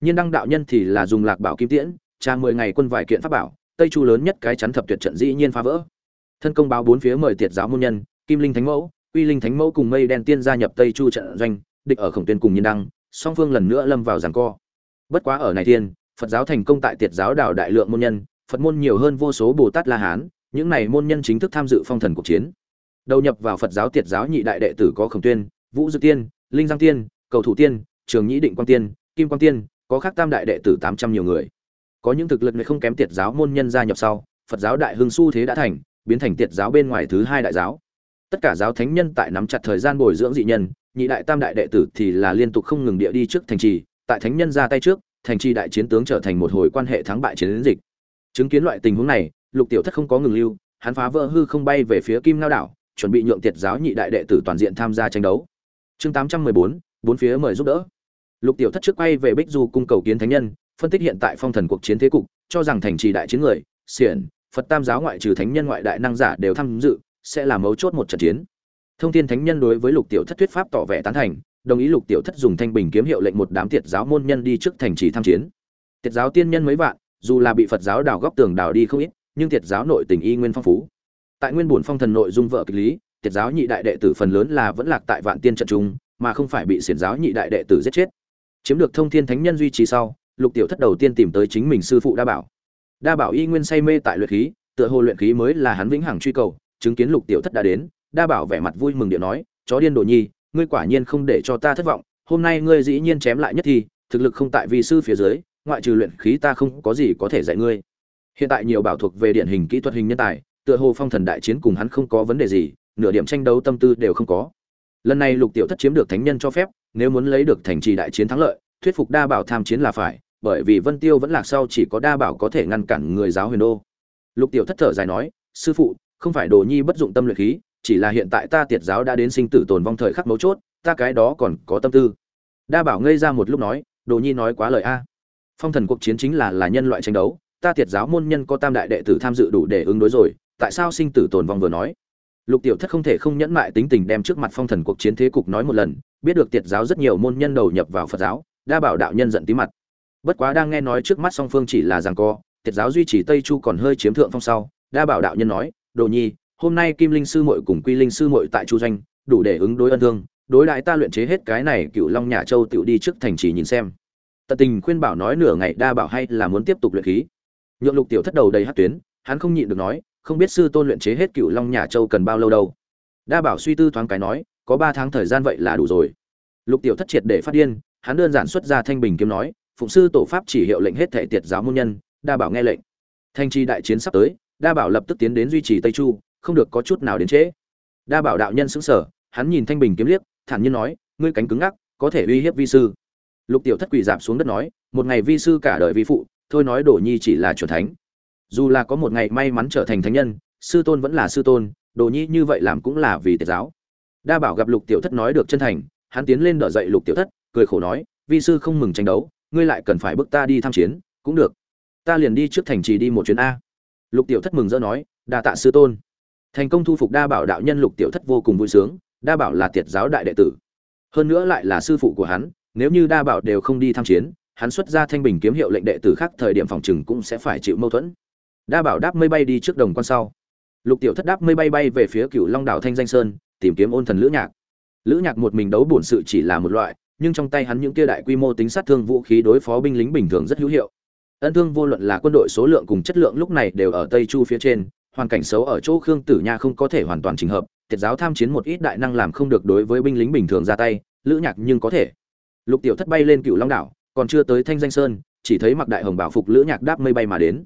Nhiên đăng đạo nhân thì là dùng lạc bảo kim tiễn trà mười ngày quân vài kiện pháp bảo, tây chu lớn nhất cái chắn thập tuyệt trận dĩ nhiên phá vỡ. Thân công báo bốn phía mời tiệt giáo môn nhân, kim linh thánh mẫu, uy linh thánh mẫu cùng mây đen tiên gia nhập tây chu trận doanh, địch ở khổng tuyên cùng nhiên đăng, song phương lần nữa lâm vào giằng co. Bất quá ở này thiên, phật giáo thành công tại tiệt giáo đảo đại lượng môn nhân, phật môn nhiều hơn vô số bồ tát la hán, những này môn nhân chính thức tham dự phong thần cuộc chiến. Đầu nhập vào phật giáo tiệt giáo nhị đại đệ tử có khổng tuyên, vũ dư tiên, linh giang tiên, cầu thủ tiên, trường nhĩ định quang tiên, kim quang tiên, có khác tam đại đệ tử tám trăm nhiều người có những thực lực này không kém tiệt giáo môn nhân gia nhập sau, phật giáo đại hưng su thế đã thành, biến thành tiệt giáo bên ngoài thứ hai đại giáo. Tất cả giáo thánh nhân tại nắm chặt thời gian bồi dưỡng dị nhân, nhị đại tam đại đệ tử thì là liên tục không ngừng địa đi trước thành trì, tại thánh nhân ra tay trước, thành trì đại chiến tướng trở thành một hồi quan hệ thắng bại chiến dịch. Chứng kiến loại tình huống này, lục tiểu thất không có ngừng lưu, hắn phá vỡ hư không bay về phía kim ngao đảo, chuẩn bị nhượng tiệt giáo nhị đại đệ tử toàn diện tham gia tranh đấu. Chương tám trăm mười bốn bốn phía mời giúp đỡ. Lục tiểu thất trước quay về bích du cung cầu kiến thánh nhân phân tích hiện tại phong thần cuộc chiến thế cục, cho rằng thành trì đại chiến người, xiển, phật tam giáo ngoại trừ thánh nhân ngoại đại năng giả đều tham dự, sẽ là mấu chốt một trận chiến. Thông thiên thánh nhân đối với lục tiểu thất thuyết pháp tỏ vẻ tán thành, đồng ý lục tiểu thất dùng thanh bình kiếm hiệu lệnh một đám tiệt giáo môn nhân đi trước thành trì tham chiến. Tiệt giáo tiên nhân mấy vạn, dù là bị phật giáo đào góc tường đào đi không ít, nhưng tiệt giáo nội tình y nguyên phong phú. Tại nguyên bổn phong thần nội dung vợ kịch lý, tiệt giáo nhị đại đệ tử phần lớn là vẫn lạc tại vạn tiên trận trung mà không phải bị xiển giáo nhị đại đệ tử giết chết. Chiếm được thông thiên thánh nhân duy trì sau lục tiểu thất đầu tiên tìm tới chính mình sư phụ đa bảo. Đa bảo y nguyên say mê tại luyện khí, tựa hồ luyện khí mới là hắn vĩnh hằng truy cầu, chứng kiến lục tiểu thất đã đến, đa bảo vẻ mặt vui mừng điện nói, chó điên đồ nhi, ngươi quả nhiên không để cho ta thất vọng, hôm nay ngươi dĩ nhiên chém lại nhất thi, thực lực không tại vì sư phía dưới, ngoại trừ luyện khí ta không có gì có thể dạy ngươi. Hiện tại nhiều bảo thuộc về điển hình kỹ thuật hình nhân tài, tựa hồ phong thần đại chiến cùng hắn không có vấn đề gì, nửa điểm tranh đấu tâm tư đều không có. Lần này lục tiểu thất chiếm được thánh nhân cho phép, nếu muốn lấy được thành trì đại chiến thắng lợi, thuyết phục đa bảo tham chiến là phải bởi vì vân tiêu vẫn lạc sau chỉ có đa bảo có thể ngăn cản người giáo huyền đô. Lục tiểu thất thở dài nói, sư phụ, không phải đồ nhi bất dụng tâm luyện khí, chỉ là hiện tại ta tiệt giáo đã đến sinh tử tồn vong thời khắc mấu chốt, ta cái đó còn có tâm tư. Đa bảo ngây ra một lúc nói, đồ nhi nói quá lời a. Phong thần cuộc chiến chính là là nhân loại tranh đấu, ta tiệt giáo môn nhân có tam đại đệ tử tham dự đủ để ứng đối rồi, tại sao sinh tử tồn vong vừa nói? Lục tiểu thất không thể không nhẫn mại tính tình đem trước mặt phong thần cuộc chiến thế cục nói một lần, biết được tiệt giáo rất nhiều môn nhân đầu nhập vào phật giáo, đa bảo đạo nhân giận tí mặt bất quá đang nghe nói trước mắt song phương chỉ là rằng co tiệt giáo duy trì tây chu còn hơi chiếm thượng phong sau, đa bảo đạo nhân nói, đồ nhi, hôm nay kim linh sư muội cùng quy linh sư muội tại chu doanh, đủ để ứng đối ân thương, đối đại ta luyện chế hết cái này cựu long nhà châu tiểu đi trước thành trì nhìn xem. Tận tình khuyên bảo nói nửa ngày, đa bảo hay là muốn tiếp tục luyện khí. Nhượng lục tiểu thất đầu đầy hát tuyến, hắn không nhịn được nói, không biết sư tôn luyện chế hết cựu long nhà châu cần bao lâu đâu? Đa bảo suy tư thoáng cái nói, có ba tháng thời gian vậy là đủ rồi. Lục tiểu thất triệt để phát điên, hắn đơn giản xuất ra thanh bình kiếm nói phụng sư tổ pháp chỉ hiệu lệnh hết thể tiệt giáo môn nhân, đa bảo nghe lệnh. Thanh chi đại chiến sắp tới, đa bảo lập tức tiến đến duy trì tây chu, không được có chút nào đến trễ. Đa bảo đạo nhân xứng sở hắn nhìn thanh bình kiếm liếc, thản nhiên nói, ngươi cánh cứng ngắc, có thể uy hiếp vi sư. Lục tiểu thất quỳ giảm xuống đất nói, một ngày vi sư cả đời vi phụ, thôi nói đổ nhi chỉ là chuẩn thánh. Dù là có một ngày may mắn trở thành thánh nhân, sư tôn vẫn là sư tôn đồ nhi như vậy làm cũng là vì tiệt giáo. Đa bảo gặp lục tiểu thất nói được chân thành, hắn tiến lên đỡ dậy lục tiểu thất, cười khổ nói, vi sư không mừng tranh đấu ngươi lại cần phải bước ta đi tham chiến, cũng được. Ta liền đi trước thành trì đi một chuyến a. Lục tiểu thất mừng rỡ nói, đa tạ sư tôn. Thành công thu phục đa bảo đạo nhân lục tiểu thất vô cùng vui sướng, đa bảo là tiệt giáo đại đệ tử. Hơn nữa lại là sư phụ của hắn, nếu như đa bảo đều không đi tham chiến, hắn xuất ra thanh bình kiếm hiệu lệnh đệ tử khác thời điểm phòng trừng cũng sẽ phải chịu mâu thuẫn. Đa bảo đáp mây bay đi trước đồng quan sau. Lục tiểu thất đáp mây bay bay về phía cựu long đảo thanh danh sơn, tìm kiếm ôn thần lữ nhạc. Lữ nhạc một mình đấu bổn sự chỉ là một loại nhưng trong tay hắn những kia đại quy mô tính sát thương vũ khí đối phó binh lính bình thường rất hữu hiệu. Ân thương vô luận là quân đội số lượng cùng chất lượng lúc này đều ở tây chu phía trên, hoàn cảnh xấu ở chỗ khương tử nha không có thể hoàn toàn chỉnh hợp, tiệt giáo tham chiến một ít đại năng làm không được đối với binh lính bình thường ra tay, lữ nhạc nhưng có thể. Lục tiểu thất bay lên cựu long đảo, còn chưa tới thanh danh sơn, chỉ thấy mặc đại hồng bảo phục lữ nhạc đáp mây bay mà đến.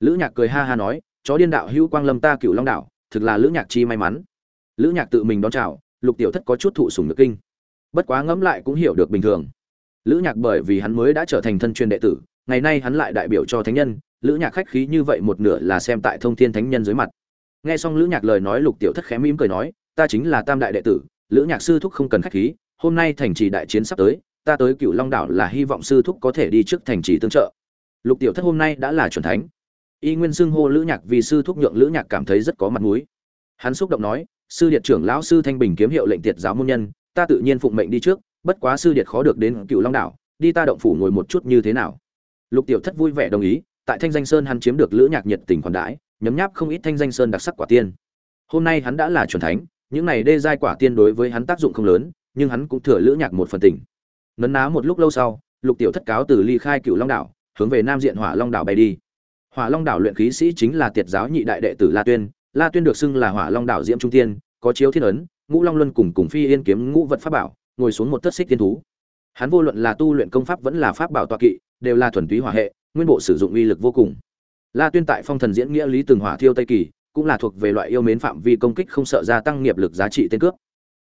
Lữ nhạc cười ha ha nói, chó điên đạo hữu quang lâm ta cựu long đảo, thực là lữ nhạc chi may mắn. Lữ nhạc tự mình đón chào, lục tiểu thất có chút thụ sủng nước kinh bất quá ngẫm lại cũng hiểu được bình thường. Lữ nhạc bởi vì hắn mới đã trở thành thân truyền đệ tử, ngày nay hắn lại đại biểu cho thánh nhân, lữ nhạc khách khí như vậy một nửa là xem tại thông thiên thánh nhân dưới mặt. Nghe xong lữ nhạc lời nói lục tiểu thất khẽ mỉm cười nói, ta chính là tam đại đệ tử, lữ nhạc sư thúc không cần khách khí, hôm nay thành trì đại chiến sắp tới, ta tới cựu long đảo là hy vọng sư thúc có thể đi trước thành trì tương trợ. Lục tiểu thất hôm nay đã là chuẩn thánh. Y nguyên xưng hô lữ nhạc vì sư thúc nhượng lữ nhạc cảm thấy rất có mặt mũi. Hắn xúc động nói, sư điện trưởng lão sư thanh bình kiếm hiệu lệnh tiệt giáo môn nhân ta tự nhiên phụng mệnh đi trước, bất quá sư điệt khó được đến cựu long đảo, đi ta động phủ ngồi một chút như thế nào. Lục tiểu thất vui vẻ đồng ý, tại thanh danh sơn hắn chiếm được lữ nhạc nhiệt tình khoản đãi, nhấm nháp không ít thanh danh sơn đặc sắc quả tiên. Hôm nay hắn đã là chuẩn thánh, những này đê giai quả tiên đối với hắn tác dụng không lớn, nhưng hắn cũng thừa lữ nhạc một phần tình. Nấn ná một lúc lâu sau, lục tiểu thất cáo từ ly khai cựu long đảo, hướng về nam diện hỏa long đảo bay đi. Hỏa long đảo luyện khí sĩ chính là tiệt giáo nhị đại đệ tử la tuyên la tuyên được xưng là hỏa long đảo diễm trung tiên, có chiếu thiên ấn ngũ long luân cùng cùng phi yên kiếm ngũ vật pháp bảo, ngồi xuống một tất xích tiên thú. Hắn vô luận là tu luyện công pháp vẫn là pháp bảo toa kỵ, đều là thuần túy hỏa hệ, nguyên bộ sử dụng uy lực vô cùng. La tuyên tại phong thần diễn nghĩa lý từng hỏa thiêu tây kỳ, cũng là thuộc về loại yêu mến phạm vi công kích không sợ gia tăng nghiệp lực giá trị tên cướp.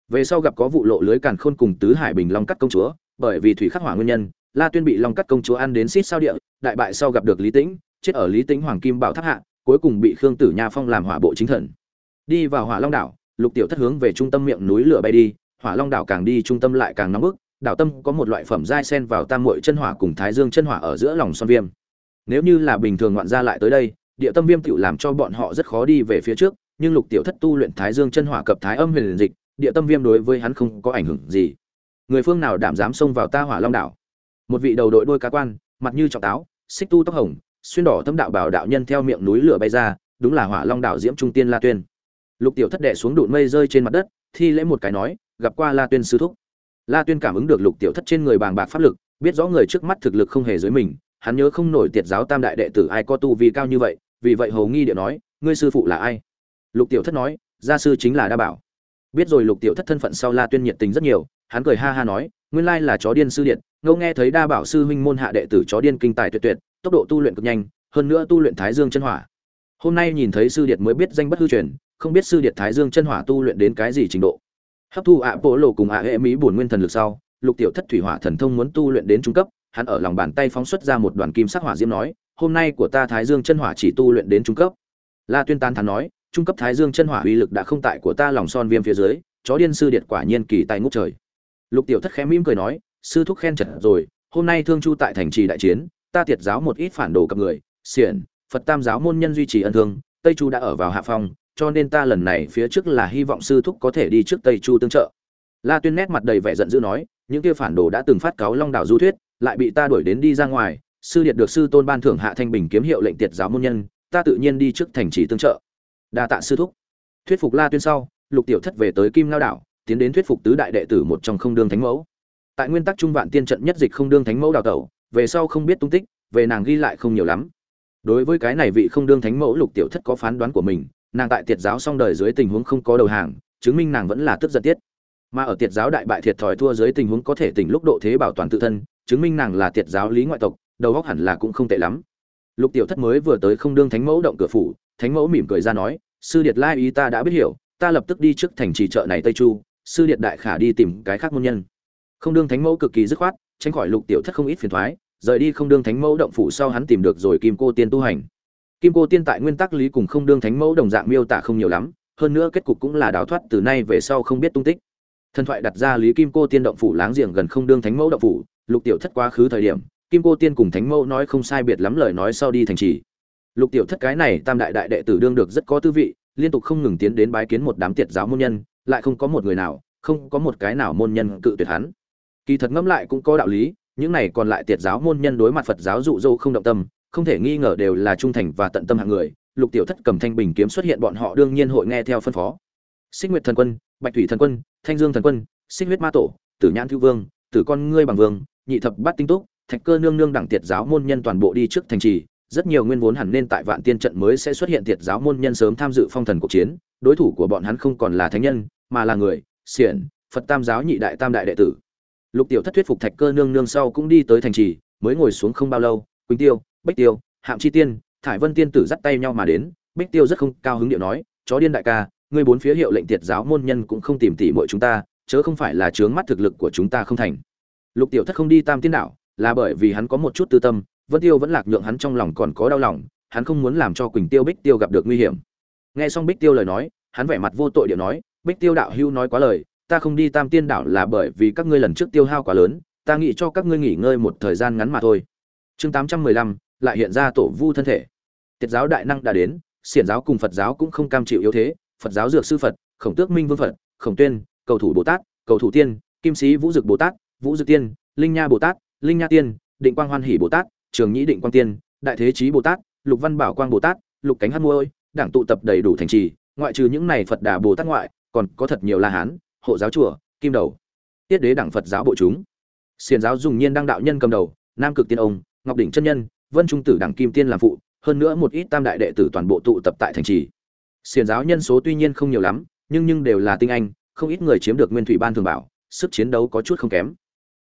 Về sau gặp có vụ lộ lưới càn khôn cùng tứ hải bình long cắt công chúa, bởi vì thủy khắc hỏa nguyên nhân, la tuyên bị long cắt công chúa ăn đến xít sao địa, đại bại sau gặp được lý tĩnh, chết ở lý tĩnh hoàng kim bảo tháp hạ, cuối cùng bị khương tử nha phong làm hỏa bộ chính thần. Đi vào hỏa long đảo lục tiểu thất hướng về trung tâm miệng núi lửa bay đi, hỏa long đảo càng đi trung tâm lại càng nóng bức, đảo tâm có một loại phẩm dai sen vào tam muội chân hỏa cùng thái dương chân hỏa ở giữa lòng son viêm. Nếu như là bình thường ngoạn gia lại tới đây, địa tâm viêm tựu làm cho bọn họ rất khó đi về phía trước, nhưng lục tiểu thất tu luyện thái dương chân hỏa cập thái âm huyền dịch, địa tâm viêm đối với hắn không có ảnh hưởng gì. Người phương nào đảm dám xông vào ta hỏa long đảo? Một vị đầu đội đôi cá quan, mặt như trọng táo, xích tu tóc hồng, xuyên đỏ thâm đạo bảo đạo nhân theo miệng núi lửa bay ra, đúng là hỏa long đảo diễm trung tiên la tuyên lục tiểu thất đệ xuống đụn mây rơi trên mặt đất, thi lễ một cái nói, gặp qua la tuyên sư thúc. La tuyên cảm ứng được lục tiểu thất trên người bàng bạc pháp lực, biết rõ người trước mắt thực lực không hề dưới mình, hắn nhớ không nổi tiệt giáo tam đại đệ tử ai có tu vi cao như vậy, vì vậy hầu nghi điệu nói, ngươi sư phụ là ai? Lục tiểu thất nói, gia sư chính là đa bảo. Biết rồi lục tiểu thất thân phận sau la tuyên nhiệt tình rất nhiều, hắn cười ha ha nói, nguyên lai là chó điên sư điện, ngẫu nghe thấy đa bảo sư huynh môn hạ đệ tử chó điên kinh tài tuyệt tuyệt, tốc độ tu luyện cực nhanh, hơn nữa tu luyện thái dương chân hỏa. Hôm nay nhìn thấy sư điện mới biết danh bất hư truyền không biết sư điện thái dương chân hỏa tu luyện đến cái gì trình độ. Hấp thu ạ bộ lộ cùng ạ hệ mỹ bổn nguyên thần lực sau, lục tiểu thất thủy hỏa thần thông muốn tu luyện đến trung cấp, hắn ở lòng bàn tay phóng xuất ra một đoàn kim sắc hỏa diễm nói, hôm nay của ta thái dương chân hỏa chỉ tu luyện đến trung cấp. La tuyên tán thắn nói, trung cấp thái dương chân hỏa uy lực đã không tại của ta lòng son viêm phía dưới, chó điên sư điện quả nhiên kỳ tài ngút trời. Lục tiểu thất khẽ mỉm cười nói, sư thúc khen chật rồi, hôm nay thương chu tại thành trì đại chiến, ta tiệt giáo một ít phản đồ cặp người, xiển, phật tam giáo môn nhân duy trì ân thương, tây chu đã ở vào hạ phong cho nên ta lần này phía trước là hy vọng sư thúc có thể đi trước tây chu tương trợ. La tuyên nét mặt đầy vẻ giận dữ nói, những kia phản đồ đã từng phát cáo long đảo du thuyết, lại bị ta đuổi đến đi ra ngoài, sư điện được sư tôn ban thưởng hạ thanh bình kiếm hiệu lệnh tiệt giáo môn nhân, ta tự nhiên đi trước thành trì tương trợ. Đa tạ sư thúc. Thuyết phục la tuyên sau, lục tiểu thất về tới kim lao đảo, tiến đến thuyết phục tứ đại đệ tử một trong không đương thánh mẫu. Tại nguyên tắc trung vạn tiên trận nhất dịch không đương thánh mẫu đào tẩu, về sau không biết tung tích, về nàng ghi lại không nhiều lắm. Đối với cái này vị không đương thánh mẫu lục tiểu thất có phán đoán của mình nàng tại tiệt giáo xong đời dưới tình huống không có đầu hàng, chứng minh nàng vẫn là tức giận tiết. Mà ở tiệt giáo đại bại thiệt thòi thua dưới tình huống có thể tỉnh lúc độ thế bảo toàn tự thân, chứng minh nàng là tiệt giáo lý ngoại tộc, đầu óc hẳn là cũng không tệ lắm. Lục tiểu thất mới vừa tới không đương thánh mẫu động cửa phủ, thánh mẫu mỉm cười ra nói, sư điệt lai ý ta đã biết hiểu, ta lập tức đi trước thành trì chợ này tây chu, sư điệt đại khả đi tìm cái khác môn nhân. Không đương thánh mẫu cực kỳ dứt khoát, tránh khỏi lục tiểu thất không ít phiền thoái, rời đi không đương thánh mẫu động phủ sau hắn tìm được rồi kim cô tiên tu hành kim cô tiên tại nguyên tắc lý cùng không đương thánh mẫu đồng dạng miêu tả không nhiều lắm, hơn nữa kết cục cũng là đào thoát từ nay về sau không biết tung tích. Thần thoại đặt ra lý kim cô tiên động phủ láng giềng gần không đương thánh mẫu động phủ, lục tiểu thất quá khứ thời điểm, kim cô tiên cùng thánh mẫu nói không sai biệt lắm lời nói sau đi thành trì. Lục tiểu thất cái này tam đại đại đệ tử đương được rất có tư vị, liên tục không ngừng tiến đến bái kiến một đám tiệt giáo môn nhân, lại không có một người nào, không có một cái nào môn nhân cự tuyệt hắn. Kỳ thật ngẫm lại cũng có đạo lý, những này còn lại tiệt giáo môn nhân đối mặt phật giáo dụ dỗ không động tâm không thể nghi ngờ đều là trung thành và tận tâm hạng người. Lục tiểu thất cầm thanh bình kiếm xuất hiện bọn họ đương nhiên hội nghe theo phân phó. Xích nguyệt thần quân, bạch thủy thần quân, thanh dương thần quân, xích huyết ma tổ, tử nhãn thư vương, tử con ngươi bằng vương, nhị thập bát tinh túc, thạch cơ nương nương đẳng tiệt giáo môn nhân toàn bộ đi trước thành trì. Rất nhiều nguyên vốn hẳn nên tại vạn tiên trận mới sẽ xuất hiện tiệt giáo môn nhân sớm tham dự phong thần cuộc chiến. Đối thủ của bọn hắn không còn là thánh nhân, mà là người, xiển, phật tam giáo nhị đại tam đại đệ tử. Lục tiểu thất thuyết phục thạch cơ nương nương sau cũng đi tới thành trì, mới ngồi xuống không bao lâu, quỳnh tiêu bách tiêu, hạm chi tiên, thải vân tiên tử dắt tay nhau mà đến bách tiêu rất không cao hứng điệu nói, chó điên đại ca, ngươi bốn phía hiệu lệnh tiệt giáo môn nhân cũng không tìm tỉ mọi chúng ta, chớ không phải là chướng mắt thực lực của chúng ta không thành. Lục tiểu thất không đi tam tiên đạo, là bởi vì hắn có một chút tư tâm, vân tiêu vẫn lạc nhượng hắn trong lòng còn có đau lòng, hắn không muốn làm cho quỳnh tiêu bích tiêu gặp được nguy hiểm. Nghe xong bích tiêu lời nói, hắn vẻ mặt vô tội điệu nói, bích tiêu đạo hưu nói quá lời, ta không đi tam tiên đảo là bởi vì các ngươi lần trước tiêu hao quá lớn, ta nghĩ cho các ngươi nghỉ ngơi một thời gian ngắn mà thôi. Chương tám trăm mười lăm lại hiện ra tổ vu thân thể. Tiết giáo đại năng đã đến, xiển giáo cùng phật giáo cũng không cam chịu yếu thế, phật giáo dược sư phật, khổng tước minh vương phật, khổng tuyên, cầu thủ bồ tát, cầu thủ tiên, kim sĩ vũ dực bồ tát, vũ dực tiên, linh nha bồ tát, linh nha tiên, định quang hoan hỷ bồ tát, trường nhĩ định quang tiên, đại thế chí bồ tát, lục văn bảo quang bồ tát, lục cánh hát môi đảng tụ tập đầy đủ thành trì, ngoại trừ những này phật đà bồ tát ngoại, còn có thật nhiều la hán, hộ giáo chùa, kim đầu. Tiết đế đảng phật giáo bộ chúng. Xiền giáo dùng nhiên đăng đạo nhân cầm đầu, nam cực tiên ông, ngọc đỉnh chân nhân vân trung tử đảng kim tiên làm phụ, hơn nữa một ít tam đại đệ tử toàn bộ tụ tập tại thành trì. Xiền giáo nhân số tuy nhiên không nhiều lắm, nhưng nhưng đều là tinh anh, không ít người chiếm được nguyên thủy ban thường bảo, sức chiến đấu có chút không kém.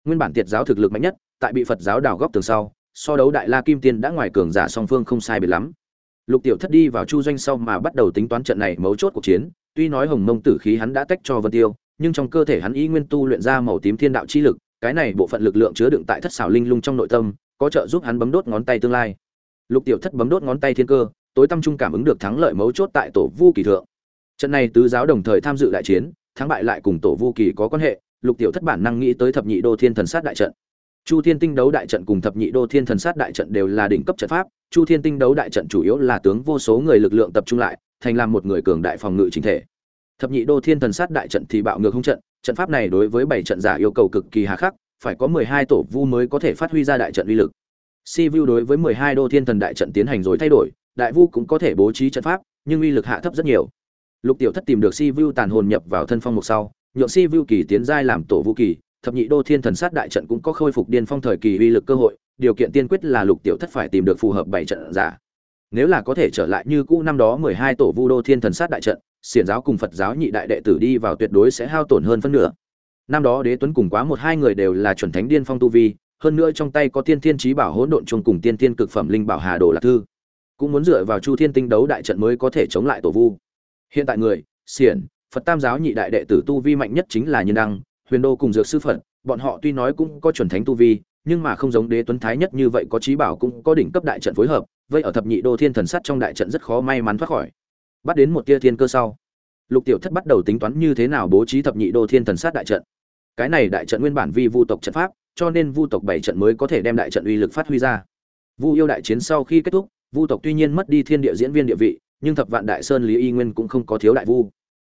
Nguyên bản tiệt giáo thực lực mạnh nhất, tại bị phật giáo đào góc tường sau, so đấu đại la kim tiên đã ngoài cường giả song phương không sai biệt lắm. Lục tiểu thất đi vào chu doanh sau mà bắt đầu tính toán trận này mấu chốt cuộc chiến, tuy nói hồng mông tử khí hắn đã tách cho vân tiêu, nhưng trong cơ thể hắn ý nguyên tu luyện ra màu tím thiên đạo chi lực, cái này bộ phận lực lượng chứa đựng tại thất xảo linh lung trong nội tâm có trợ giúp hắn bấm đốt ngón tay tương lai. Lục tiểu thất bấm đốt ngón tay thiên cơ, tối tâm trung cảm ứng được thắng lợi mấu chốt tại tổ vu kỳ thượng. Trận này tứ giáo đồng thời tham dự đại chiến, thắng bại lại cùng tổ vu kỳ có quan hệ, lục tiểu thất bản năng nghĩ tới thập nhị đô thiên thần sát đại trận. Chu thiên tinh đấu đại trận cùng thập nhị đô thiên thần sát đại trận đều là đỉnh cấp trận pháp, chu thiên tinh đấu đại trận chủ yếu là tướng vô số người lực lượng tập trung lại, thành làm một người cường đại phòng ngự chính thể. Thập nhị đô thiên thần sát đại trận thì bạo ngược không trận trận pháp này đối với bảy trận giả yêu cầu cực kỳ hà khắc phải có mười hai tổ vu mới có thể phát huy ra đại trận uy lực. Si vu đối với mười hai đô thiên thần đại trận tiến hành rồi thay đổi, đại vu cũng có thể bố trí trận pháp, nhưng uy lực hạ thấp rất nhiều. Lục tiểu thất tìm được si vu tàn hồn nhập vào thân phong mục sau, nhượng si vu kỳ tiến giai làm tổ vu kỳ, thập nhị đô thiên thần sát đại trận cũng có khôi phục điên phong thời kỳ uy lực cơ hội, điều kiện tiên quyết là lục tiểu thất phải tìm được phù hợp bảy trận giả. Nếu là có thể trở lại như cũ năm đó mười hai tổ vu đô thiên thần sát đại trận, xiển giáo cùng phật giáo nhị đại đệ tử đi vào tuyệt đối sẽ hao tổn hơn phân nửa năm đó đế tuấn cùng quá một hai người đều là chuẩn thánh điên phong tu vi, hơn nữa trong tay có tiên thiên trí bảo hỗn độn chung cùng tiên thiên cực phẩm linh bảo hà đồ lạc thư. Cũng muốn dựa vào chu thiên tinh đấu đại trận mới có thể chống lại tổ vu. Hiện tại người, xiển, phật tam giáo nhị đại đệ tử tu vi mạnh nhất chính là nhân đăng, huyền đô cùng dược sư phật, bọn họ tuy nói cũng có chuẩn thánh tu vi, nhưng mà không giống đế tuấn thái nhất như vậy có trí bảo cũng có đỉnh cấp đại trận phối hợp, vậy ở thập nhị đô thiên thần sắt trong đại trận rất khó may mắn thoát khỏi. Bắt đến một tia thiên cơ sau, lục tiểu thất bắt đầu tính toán như thế nào bố trí thập nhị đô thiên thần sát đại trận cái này đại trận nguyên bản vi vu tộc trận pháp, cho nên vu tộc bảy trận mới có thể đem đại trận uy lực phát huy ra. Vu yêu đại chiến sau khi kết thúc, vu tộc tuy nhiên mất đi thiên địa diễn viên địa vị, nhưng thập vạn đại sơn lý y nguyên cũng không có thiếu đại vu.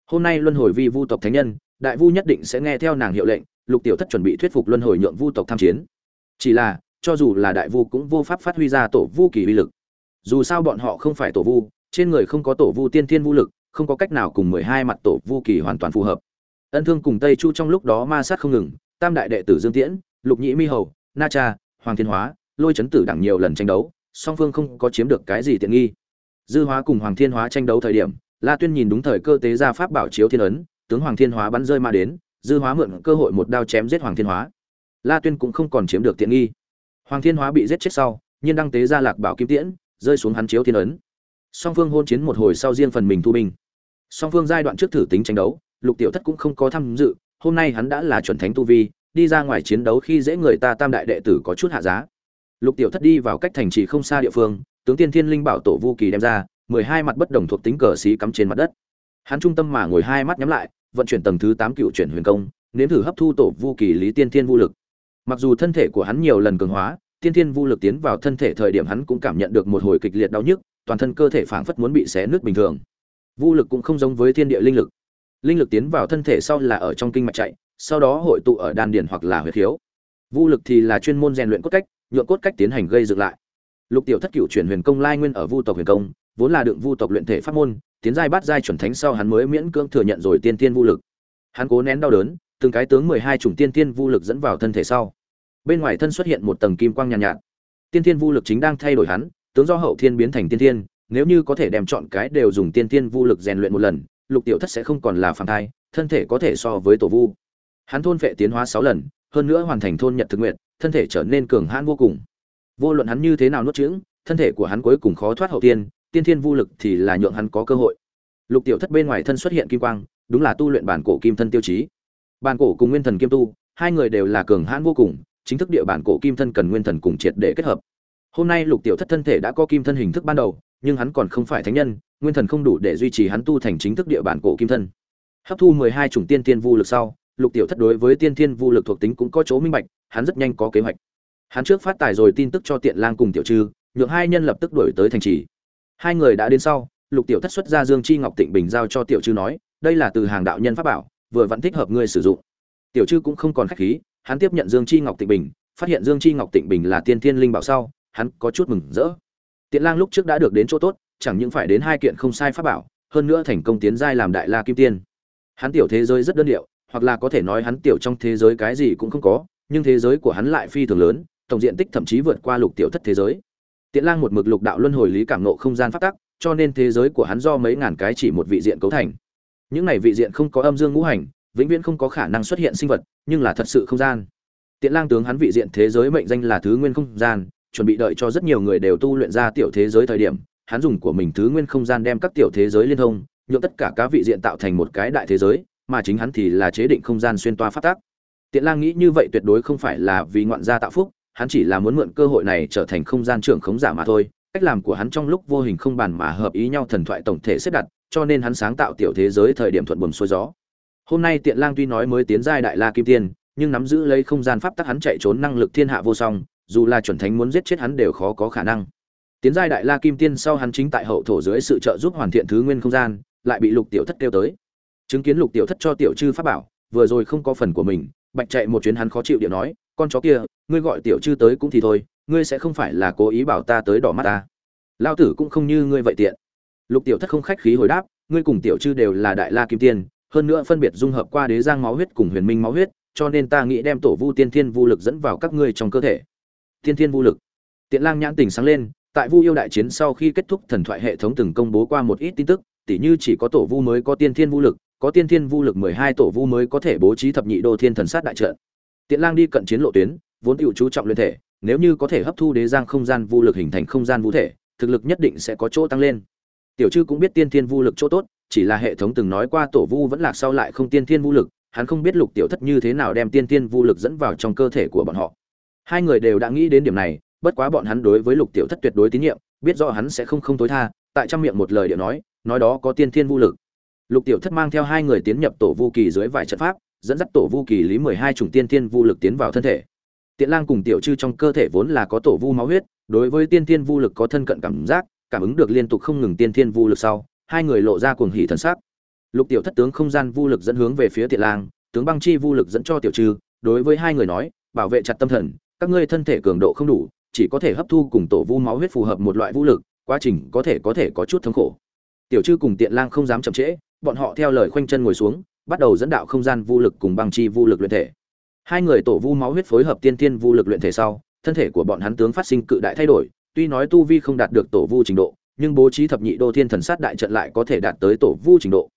Hôm nay luân hồi vi vu tộc thánh nhân, đại vu nhất định sẽ nghe theo nàng hiệu lệnh, lục tiểu thất chuẩn bị thuyết phục luân hồi nhượng vu tộc tham chiến. Chỉ là, cho dù là đại vu cũng vô pháp phát huy ra tổ vu kỳ uy lực. Dù sao bọn họ không phải tổ vu, trên người không có tổ vu tiên thiên vu lực, không có cách nào cùng mười hai mặt tổ vu kỳ hoàn toàn phù hợp ân thương cùng tây chu trong lúc đó ma sát không ngừng, tam đại đệ tử dương tiễn, lục nhĩ mi hầu, na cha, hoàng thiên hóa, lôi chấn tử đẳng nhiều lần tranh đấu, song phương không có chiếm được cái gì tiện nghi. Dư hóa cùng hoàng thiên hóa tranh đấu thời điểm, la tuyên nhìn đúng thời cơ tế ra pháp bảo chiếu thiên ấn, tướng hoàng thiên hóa bắn rơi ma đến, dư hóa mượn cơ hội một đao chém giết hoàng thiên hóa. La tuyên cũng không còn chiếm được tiện nghi. Hoàng thiên hóa bị giết chết sau, nhiên đăng tế ra lạc bảo kim tiễn, rơi xuống hắn chiếu thiên ấn. Song phương hôn chiến một hồi sau riêng phần mình thu binh. Song phương giai đoạn trước thử tính tranh đấu lục tiểu thất cũng không có tham dự, hôm nay hắn đã là chuẩn thánh tu vi, đi ra ngoài chiến đấu khi dễ người ta tam đại đệ tử có chút hạ giá. Lục tiểu thất đi vào cách thành trì không xa địa phương, tướng tiên thiên linh bảo tổ vu kỳ đem ra, mười hai mặt bất đồng thuộc tính cờ xí cắm trên mặt đất. Hắn trung tâm mà ngồi hai mắt nhắm lại, vận chuyển tầng thứ tám cựu chuyển huyền công, nếm thử hấp thu tổ vu kỳ lý tiên thiên vũ lực. Mặc dù thân thể của hắn nhiều lần cường hóa, tiên thiên vũ lực tiến vào thân thể thời điểm hắn cũng cảm nhận được một hồi kịch liệt đau nhức, toàn thân cơ thể phảng phất muốn bị xé nứt bình thường. Vũ lực cũng không giống với thiên địa linh lực linh lực tiến vào thân thể sau là ở trong kinh mạch chạy sau đó hội tụ ở đan điền hoặc là huyệt khiếu. Vũ lực thì là chuyên môn rèn luyện cốt cách nhượng cốt cách tiến hành gây dựng lại. Lục tiểu thất cựu chuyển huyền công lai nguyên ở vu tộc huyền công vốn là đựng vu tộc luyện thể pháp môn tiến giai bát giai chuẩn thánh sau hắn mới miễn cưỡng thừa nhận rồi tiên tiên vũ lực. Hắn cố nén đau đớn từng cái tướng mười hai chủng tiên tiên vũ lực dẫn vào thân thể sau. Bên ngoài thân xuất hiện một tầng kim quang nhàn nhạt, nhạt. Tiên tiên vũ lực chính đang thay đổi hắn tướng do hậu thiên biến thành tiên tiên nếu như có thể đem chọn cái đều dùng tiên tiên vũ lực rèn luyện một lần lục tiểu thất sẽ không còn là phàm thai, thân thể có thể so với tổ vu. Hắn thôn vệ tiến hóa sáu lần, hơn nữa hoàn thành thôn nhận thực nguyện, thân thể trở nên cường hãn vô cùng. Vô luận hắn như thế nào nuốt chửng thân thể của hắn cuối cùng khó thoát hậu tiên tiên thiên vô lực thì là nhượng hắn có cơ hội. Lục tiểu thất bên ngoài thân xuất hiện kim quang, đúng là tu luyện bản cổ kim thân tiêu chí. Bản cổ cùng nguyên thần kim tu, hai người đều là cường hãn vô cùng, chính thức địa bản cổ kim thân cần nguyên thần cùng triệt để kết hợp. Hôm nay lục tiểu thất thân thể đã có kim thân hình thức ban đầu nhưng hắn còn không phải thánh nhân, nguyên thần không đủ để duy trì hắn tu thành chính thức địa bản cổ kim thân. Hấp thu mười hai chủng tiên tiên vu lực sau, lục tiểu thất đối với tiên tiên vu lực thuộc tính cũng có chỗ minh bạch, hắn rất nhanh có kế hoạch. Hắn trước phát tài rồi tin tức cho tiện lang cùng tiểu trư, nhượng hai nhân lập tức đuổi tới thành trì. Hai người đã đến sau, lục tiểu thất xuất ra dương chi ngọc tịnh bình giao cho tiểu trư nói, đây là từ hàng đạo nhân pháp bảo, vừa vẫn thích hợp ngươi sử dụng. Tiểu Trư cũng không còn khách khí, hắn tiếp nhận dương chi ngọc tịnh bình, phát hiện dương chi ngọc tịnh bình là tiên tiên linh bảo sau, hắn có chút mừng rỡ tiện lang lúc trước đã được đến chỗ tốt, chẳng những phải đến hai kiện không sai pháp bảo, hơn nữa thành công tiến giai làm đại la kim tiên. Hắn tiểu thế giới rất đơn điệu, hoặc là có thể nói hắn tiểu trong thế giới cái gì cũng không có, nhưng thế giới của hắn lại phi thường lớn, tổng diện tích thậm chí vượt qua lục tiểu thất thế giới. Tiện lang một mực lục đạo luân hồi lý cảm nộ không gian phát tắc, cho nên thế giới của hắn do mấy ngàn cái chỉ một vị diện cấu thành. Những này vị diện không có âm dương ngũ hành, vĩnh viễn không có khả năng xuất hiện sinh vật, nhưng là thật sự không gian. Tiện lang tướng hắn vị diện thế giới mệnh danh là thứ nguyên không gian chuẩn bị đợi cho rất nhiều người đều tu luyện ra tiểu thế giới thời điểm, hắn dùng của mình thứ nguyên không gian đem các tiểu thế giới liên thông, nhượng tất cả các vị diện tạo thành một cái đại thế giới, mà chính hắn thì là chế định không gian xuyên toa phát tác. Tiện lang nghĩ như vậy tuyệt đối không phải là vì ngoạn gia tạo phúc, hắn chỉ là muốn mượn cơ hội này trở thành không gian trưởng khống giả mà thôi. Cách làm của hắn trong lúc vô hình không bàn mà hợp ý nhau thần thoại tổng thể xếp đặt, cho nên hắn sáng tạo tiểu thế giới thời điểm thuận buồm xuôi gió. Hôm nay tiện lang tuy nói mới tiến giai đại la kim tiên, nhưng nắm giữ lấy không gian pháp tắc hắn chạy trốn năng lực thiên hạ vô song dù là chuẩn thánh muốn giết chết hắn đều khó có khả năng. Tiến giai đại la kim tiên sau hắn chính tại hậu thổ dưới sự trợ giúp hoàn thiện thứ nguyên không gian, lại bị lục tiểu thất kêu tới. Chứng kiến lục tiểu thất cho tiểu chư pháp bảo, vừa rồi không có phần của mình, bạch chạy một chuyến hắn khó chịu điệu nói, con chó kia, ngươi gọi tiểu chư tới cũng thì thôi, ngươi sẽ không phải là cố ý bảo ta tới đỏ mắt ta. Lão tử cũng không như ngươi vậy tiện. Lục tiểu thất không khách khí hồi đáp, ngươi cùng tiểu chư đều là đại la kim tiên, hơn nữa phân biệt dung hợp qua đế giang máu huyết cùng huyền minh máu huyết, cho nên ta nghĩ đem tổ vu tiên thiên vu lực dẫn vào các ngươi trong cơ thể tiên thiên vu lực. Tiện lang nhãn tình sáng lên, tại vu yêu đại chiến sau khi kết thúc thần thoại hệ thống từng công bố qua một ít tin tức, tỉ như chỉ có tổ vu mới có tiên thiên vu lực, có tiên thiên vu lực mười hai tổ vu mới có thể bố trí thập nhị đô thiên thần sát đại trận. Tiện lang đi cận chiến lộ tuyến, vốn tiểu chú trọng luyện thể, nếu như có thể hấp thu đế giang không gian vu lực hình thành không gian vũ thể, thực lực nhất định sẽ có chỗ tăng lên. Tiểu chư cũng biết tiên thiên vu lực chỗ tốt, chỉ là hệ thống từng nói qua tổ vu vẫn lạc sau lại không tiên thiên vu lực, hắn không biết lục tiểu thất như thế nào đem tiên thiên vu lực dẫn vào trong cơ thể của bọn họ hai người đều đã nghĩ đến điểm này, bất quá bọn hắn đối với lục tiểu thất tuyệt đối tín nhiệm, biết rõ hắn sẽ không không tối tha, tại trong miệng một lời điệu nói nói đó có tiên thiên vu lực. Lục tiểu thất mang theo hai người tiến nhập tổ vu kỳ dưới vài trận pháp, dẫn dắt tổ vu kỳ lý mười hai chủng tiên thiên vu lực tiến vào thân thể. Tiện lang cùng tiểu chư trong cơ thể vốn là có tổ vu máu huyết, đối với tiên thiên vu lực có thân cận cảm giác, cảm ứng được liên tục không ngừng tiên thiên vu lực sau, hai người lộ ra cuồng hỉ thần sắc. Lục tiểu thất tướng không gian vu lực dẫn hướng về phía tiện lang, tướng băng chi vu lực dẫn cho tiểu trư đối với hai người nói, bảo vệ chặt tâm thần các ngươi thân thể cường độ không đủ, chỉ có thể hấp thu cùng tổ vu máu huyết phù hợp một loại vũ lực, quá trình có thể có thể có chút thống khổ. Tiểu chư cùng tiện lang không dám chậm trễ, bọn họ theo lời khoanh chân ngồi xuống, bắt đầu dẫn đạo không gian vũ lực cùng băng chi vũ lực luyện thể. Hai người tổ vu máu huyết phối hợp tiên thiên vũ lực luyện thể sau, thân thể của bọn hắn tướng phát sinh cự đại thay đổi, tuy nói tu vi không đạt được tổ vu trình độ, nhưng bố trí thập nhị đô thiên thần sát đại trận lại có thể đạt tới tổ vu trình độ.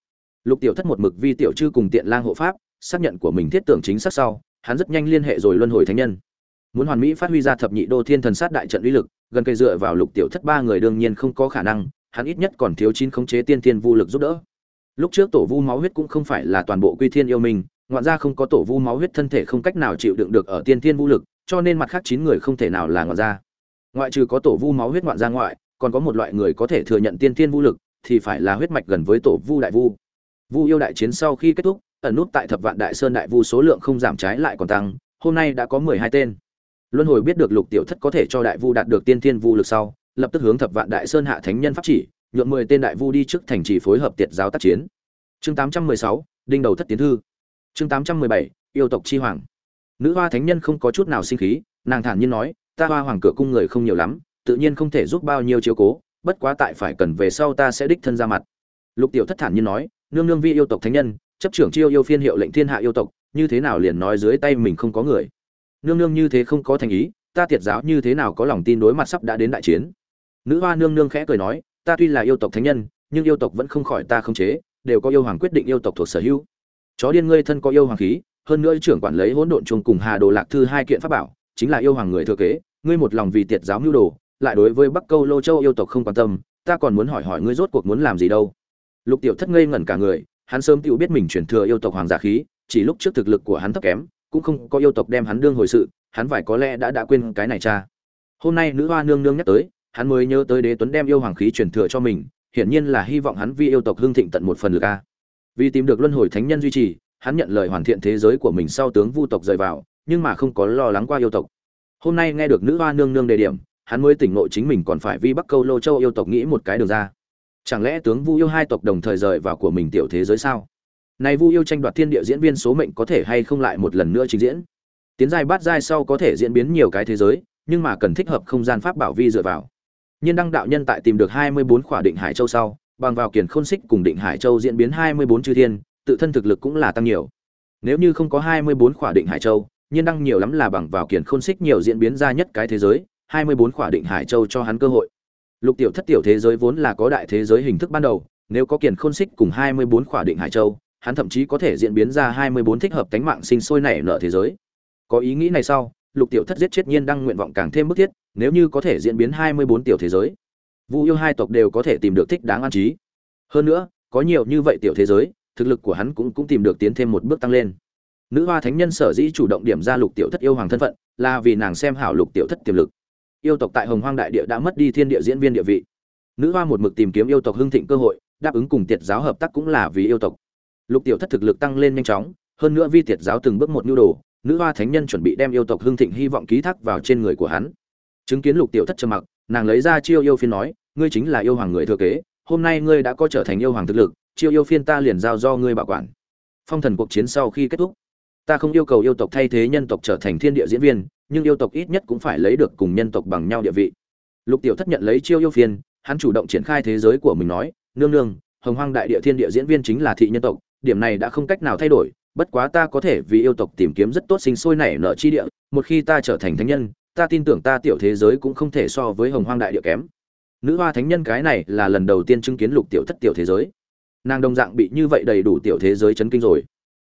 Lục tiểu thất một mực vi tiểu chư cùng tiện lang hộ pháp, xác nhận của mình thiết tưởng chính xác sau, hắn rất nhanh liên hệ rồi luân hồi thánh nhân muốn hoàn mỹ phát huy ra thập nhị đô thiên thần sát đại trận uy lực, gần cây dựa vào lục tiểu thất ba người đương nhiên không có khả năng, hắn ít nhất còn thiếu chín khống chế tiên thiên vu lực giúp đỡ. Lúc trước tổ vu máu huyết cũng không phải là toàn bộ quy thiên yêu mình, ngoạn ra không có tổ vu máu huyết thân thể không cách nào chịu đựng được ở tiên thiên vu lực, cho nên mặt khác chín người không thể nào là ngoạn ra ngoại trừ có tổ vu máu huyết ngoạn ra ngoại, còn có một loại người có thể thừa nhận tiên thiên vu lực, thì phải là huyết mạch gần với tổ vu đại vu. Vu yêu đại chiến sau khi kết thúc, ẩn nút tại thập vạn đại sơn đại vu số lượng không giảm trái lại còn tăng, hôm nay đã có mười hai tên luân hồi biết được lục tiểu thất có thể cho đại vu đạt được tiên thiên vu lực sau, lập tức hướng thập vạn đại sơn hạ thánh nhân pháp chỉ, nhượng mười tên đại vu đi trước thành trì phối hợp tiệt giáo tác chiến. Chương tám trăm mười sáu, đinh đầu thất tiến thư. Chương tám trăm mười bảy, yêu tộc chi hoàng. Nữ hoa thánh nhân không có chút nào sinh khí, nàng thản nhiên nói, ta hoa hoàng cửa cung người không nhiều lắm, tự nhiên không thể giúp bao nhiêu chiếu cố, bất quá tại phải cần về sau ta sẽ đích thân ra mặt. Lục tiểu thất thản nhiên nói, nương nương vi yêu tộc thánh nhân, chấp trưởng chiêu yêu phiên hiệu lệnh thiên hạ yêu tộc, như thế nào liền nói dưới tay mình không có người? Nương nương như thế không có thành ý, ta tiệt giáo như thế nào có lòng tin đối mặt sắp đã đến đại chiến? Nữ hoa nương nương khẽ cười nói, ta tuy là yêu tộc thánh nhân, nhưng yêu tộc vẫn không khỏi ta không chế, đều có yêu hoàng quyết định yêu tộc thuộc sở hữu. Chó điên ngươi thân có yêu hoàng khí, hơn nữa trưởng quản lấy hỗn độn chung cùng hà đồ lạc thư hai kiện pháp bảo, chính là yêu hoàng người thừa kế, ngươi một lòng vì tiệt giáo mưu đồ, lại đối với bắc câu lô châu yêu tộc không quan tâm, ta còn muốn hỏi hỏi ngươi rốt cuộc muốn làm gì đâu? Lục tiểu thất ngây ngẩn cả người, hắn sớm tự biết mình chuyển thừa yêu tộc hoàng giả khí, chỉ lúc trước thực lực của hắn thấp kém cũng không có yêu tộc đem hắn đương hồi sự, hắn phải có lẽ đã đã quên cái này cha. Hôm nay nữ hoa nương nương nhắc tới, hắn mới nhớ tới đế tuấn đem yêu hoàng khí truyền thừa cho mình, hiển nhiên là hy vọng hắn vi yêu tộc hương thịnh tận một phần lực a. Vì tìm được luân hồi thánh nhân duy trì, hắn nhận lời hoàn thiện thế giới của mình sau tướng vu tộc rời vào, nhưng mà không có lo lắng qua yêu tộc. Hôm nay nghe được nữ hoa nương nương đề điểm, hắn mới tỉnh ngộ chính mình còn phải vi bắc câu lô châu yêu tộc nghĩ một cái đường ra. Chẳng lẽ tướng vu yêu hai tộc đồng thời rời vào của mình tiểu thế giới sao? Này vu yêu tranh đoạt thiên địa diễn viên số mệnh có thể hay không lại một lần nữa trình diễn? Tiến giai bát giai sau có thể diễn biến nhiều cái thế giới, nhưng mà cần thích hợp không gian pháp bảo vi dựa vào. Nhân đăng đạo nhân tại tìm được hai mươi bốn khỏa định hải châu sau, bằng vào kiền khôn xích cùng định hải châu diễn biến hai mươi bốn chư thiên, tự thân thực lực cũng là tăng nhiều. Nếu như không có hai mươi bốn khỏa định hải châu nhân đăng nhiều lắm là bằng vào kiền khôn xích nhiều diễn biến ra nhất cái thế giới, hai mươi bốn khỏa định hải châu cho hắn cơ hội. Lục tiểu thất tiểu thế giới vốn là có đại thế giới hình thức ban đầu, nếu có kiền khôn xích cùng hai mươi bốn khỏa định hải châu hắn thậm chí có thể diễn biến ra hai mươi bốn thích hợp cánh mạng sinh sôi nảy nở thế giới. Có ý nghĩ này sau, lục tiểu thất giết chết nhiên đăng nguyện vọng càng thêm bức thiết, nếu như có thể diễn biến hai mươi bốn tiểu thế giới, vu yêu hai tộc đều có thể tìm được thích đáng an trí. Hơn nữa, có nhiều như vậy tiểu thế giới, thực lực của hắn cũng cũng tìm được tiến thêm một bước tăng lên. Nữ hoa thánh nhân sở dĩ chủ động điểm ra lục tiểu thất yêu hoàng thân phận, là vì nàng xem hảo lục tiểu thất tiềm lực. Yêu tộc tại hồng hoang đại địa đã mất đi thiên địa diễn viên địa vị. Nữ hoa một mực tìm kiếm yêu tộc hưng thịnh cơ hội, đáp ứng cùng tiệt giáo hợp tác cũng là vì yêu tộc lục tiểu thất thực lực tăng lên nhanh chóng, hơn nữa vi tiệt giáo từng bước một nhu đồ, nữ hoa thánh nhân chuẩn bị đem yêu tộc hưng thịnh hy vọng ký thác vào trên người của hắn. Chứng kiến lục tiểu thất trầm mặc, nàng lấy ra chiêu yêu phiên nói, ngươi chính là yêu hoàng người thừa kế, hôm nay ngươi đã có trở thành yêu hoàng thực lực, chiêu yêu phiên ta liền giao do ngươi bảo quản. Phong thần cuộc chiến sau khi kết thúc, ta không yêu cầu yêu tộc thay thế nhân tộc trở thành thiên địa diễn viên, nhưng yêu tộc ít nhất cũng phải lấy được cùng nhân tộc bằng nhau địa vị. Lục tiểu thất nhận lấy chiêu yêu phiên, hắn chủ động triển khai thế giới của mình nói, nương nương, hồng hoang đại địa thiên địa diễn viên chính là thị nhân tộc điểm này đã không cách nào thay đổi, bất quá ta có thể vì yêu tộc tìm kiếm rất tốt sinh sôi nảy nở chi địa, một khi ta trở thành thánh nhân, ta tin tưởng ta tiểu thế giới cũng không thể so với hồng hoang đại địa kém. Nữ hoa thánh nhân cái này là lần đầu tiên chứng kiến lục tiểu thất tiểu thế giới. Nàng đồng dạng bị như vậy đầy đủ tiểu thế giới chấn kinh rồi.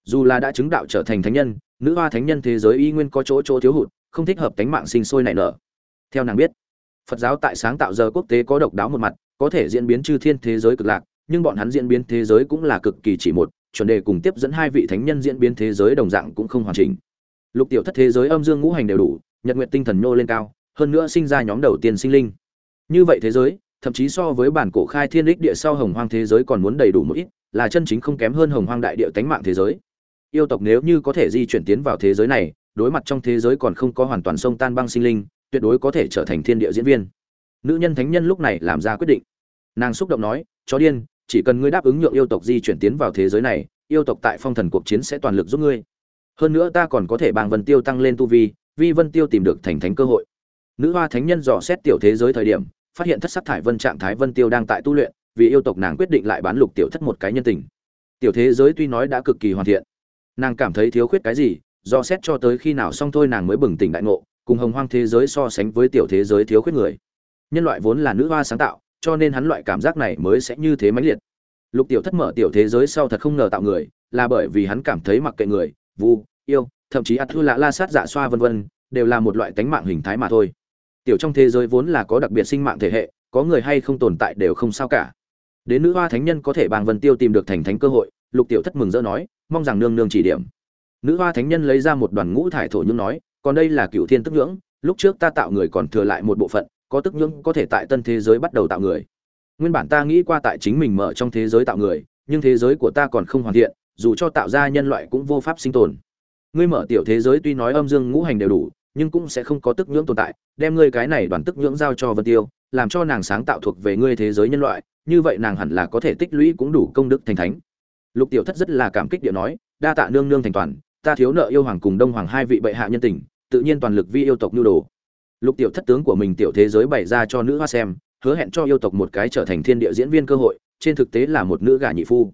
Dù là đã chứng đạo trở thành thánh nhân, nữ hoa thánh nhân thế giới y nguyên có chỗ chỗ thiếu hụt, không thích hợp tánh mạng sinh sôi nảy nở. Theo nàng biết, phật giáo tại sáng tạo giờ quốc tế có độc đáo một mặt, có thể diễn biến chư thiên thế giới cực lạc, nhưng bọn hắn diễn biến thế giới cũng là cực kỳ chỉ một chuẩn đề cùng tiếp dẫn hai vị thánh nhân diễn biến thế giới đồng dạng cũng không hoàn chỉnh. Lục tiểu thất thế giới âm dương ngũ hành đều đủ, nhật nguyện tinh thần nhô lên cao, hơn nữa sinh ra nhóm đầu tiên sinh linh. Như vậy thế giới, thậm chí so với bản cổ khai thiên đích địa sau hồng hoang thế giới còn muốn đầy đủ một ít, là chân chính không kém hơn hồng hoang đại địa tánh mạng thế giới. Yêu tộc nếu như có thể di chuyển tiến vào thế giới này, đối mặt trong thế giới còn không có hoàn toàn sông tan băng sinh linh, tuyệt đối có thể trở thành thiên địa diễn viên. Nữ nhân thánh nhân lúc này làm ra quyết định. Nàng xúc động nói, chó điên chỉ cần ngươi đáp ứng nhượng yêu tộc di chuyển tiến vào thế giới này, yêu tộc tại phong thần cuộc chiến sẽ toàn lực giúp ngươi. Hơn nữa ta còn có thể bằng vân tiêu tăng lên tu vi vi vân tiêu tìm được thành thánh cơ hội. Nữ hoa thánh nhân dò xét tiểu thế giới thời điểm, phát hiện thất sắc thải vân trạng thái vân tiêu đang tại tu luyện, vì yêu tộc nàng quyết định lại bán lục tiểu thất một cái nhân tình. Tiểu thế giới tuy nói đã cực kỳ hoàn thiện, nàng cảm thấy thiếu khuyết cái gì do xét cho tới khi nào xong thôi nàng mới bừng tỉnh đại ngộ, cùng hồng hoang thế giới so sánh với tiểu thế giới thiếu khuyết người. Nhân loại vốn là nữ hoa sáng tạo cho nên hắn loại cảm giác này mới sẽ như thế mãnh liệt. Lục tiểu thất mở tiểu thế giới sau thật không ngờ tạo người, là bởi vì hắn cảm thấy mặc kệ người, vu, yêu, thậm chí ắt thư lạ la sát dạ xoa vân vân, đều là một loại tánh mạng hình thái mà thôi. Tiểu trong thế giới vốn là có đặc biệt sinh mạng thể hệ, có người hay không tồn tại đều không sao cả. Đến nữ hoa thánh nhân có thể bằng vân tiêu tìm được thành thánh cơ hội, lục tiểu thất mừng rỡ nói, mong rằng nương nương chỉ điểm. Nữ hoa thánh nhân lấy ra một đoàn ngũ thải thổ nhưỡng nói, còn đây là cựu thiên tức nhưỡng, lúc trước ta tạo người còn thừa lại một bộ phận có tức nhưỡng có thể tại tân thế giới bắt đầu tạo người. Nguyên bản ta nghĩ qua tại chính mình mở trong thế giới tạo người, nhưng thế giới của ta còn không hoàn thiện, dù cho tạo ra nhân loại cũng vô pháp sinh tồn. Ngươi mở tiểu thế giới tuy nói âm dương ngũ hành đều đủ, nhưng cũng sẽ không có tức nhưỡng tồn tại, đem ngươi cái này đoàn tức nhưỡng giao cho vân tiêu, làm cho nàng sáng tạo thuộc về ngươi thế giới nhân loại, như vậy nàng hẳn là có thể tích lũy cũng đủ công đức thành thánh. Lục tiểu thất rất là cảm kích địa nói, đa tạ nương nương thành toàn, ta thiếu nợ yêu hoàng cùng đông hoàng hai vị bệ hạ nhân tình, tự nhiên toàn lực vi yêu tộc nhu đồ lục tiểu thất tướng của mình tiểu thế giới bày ra cho nữ hoa xem, hứa hẹn cho yêu tộc một cái trở thành thiên địa diễn viên cơ hội, trên thực tế là một nữ gả nhị phu.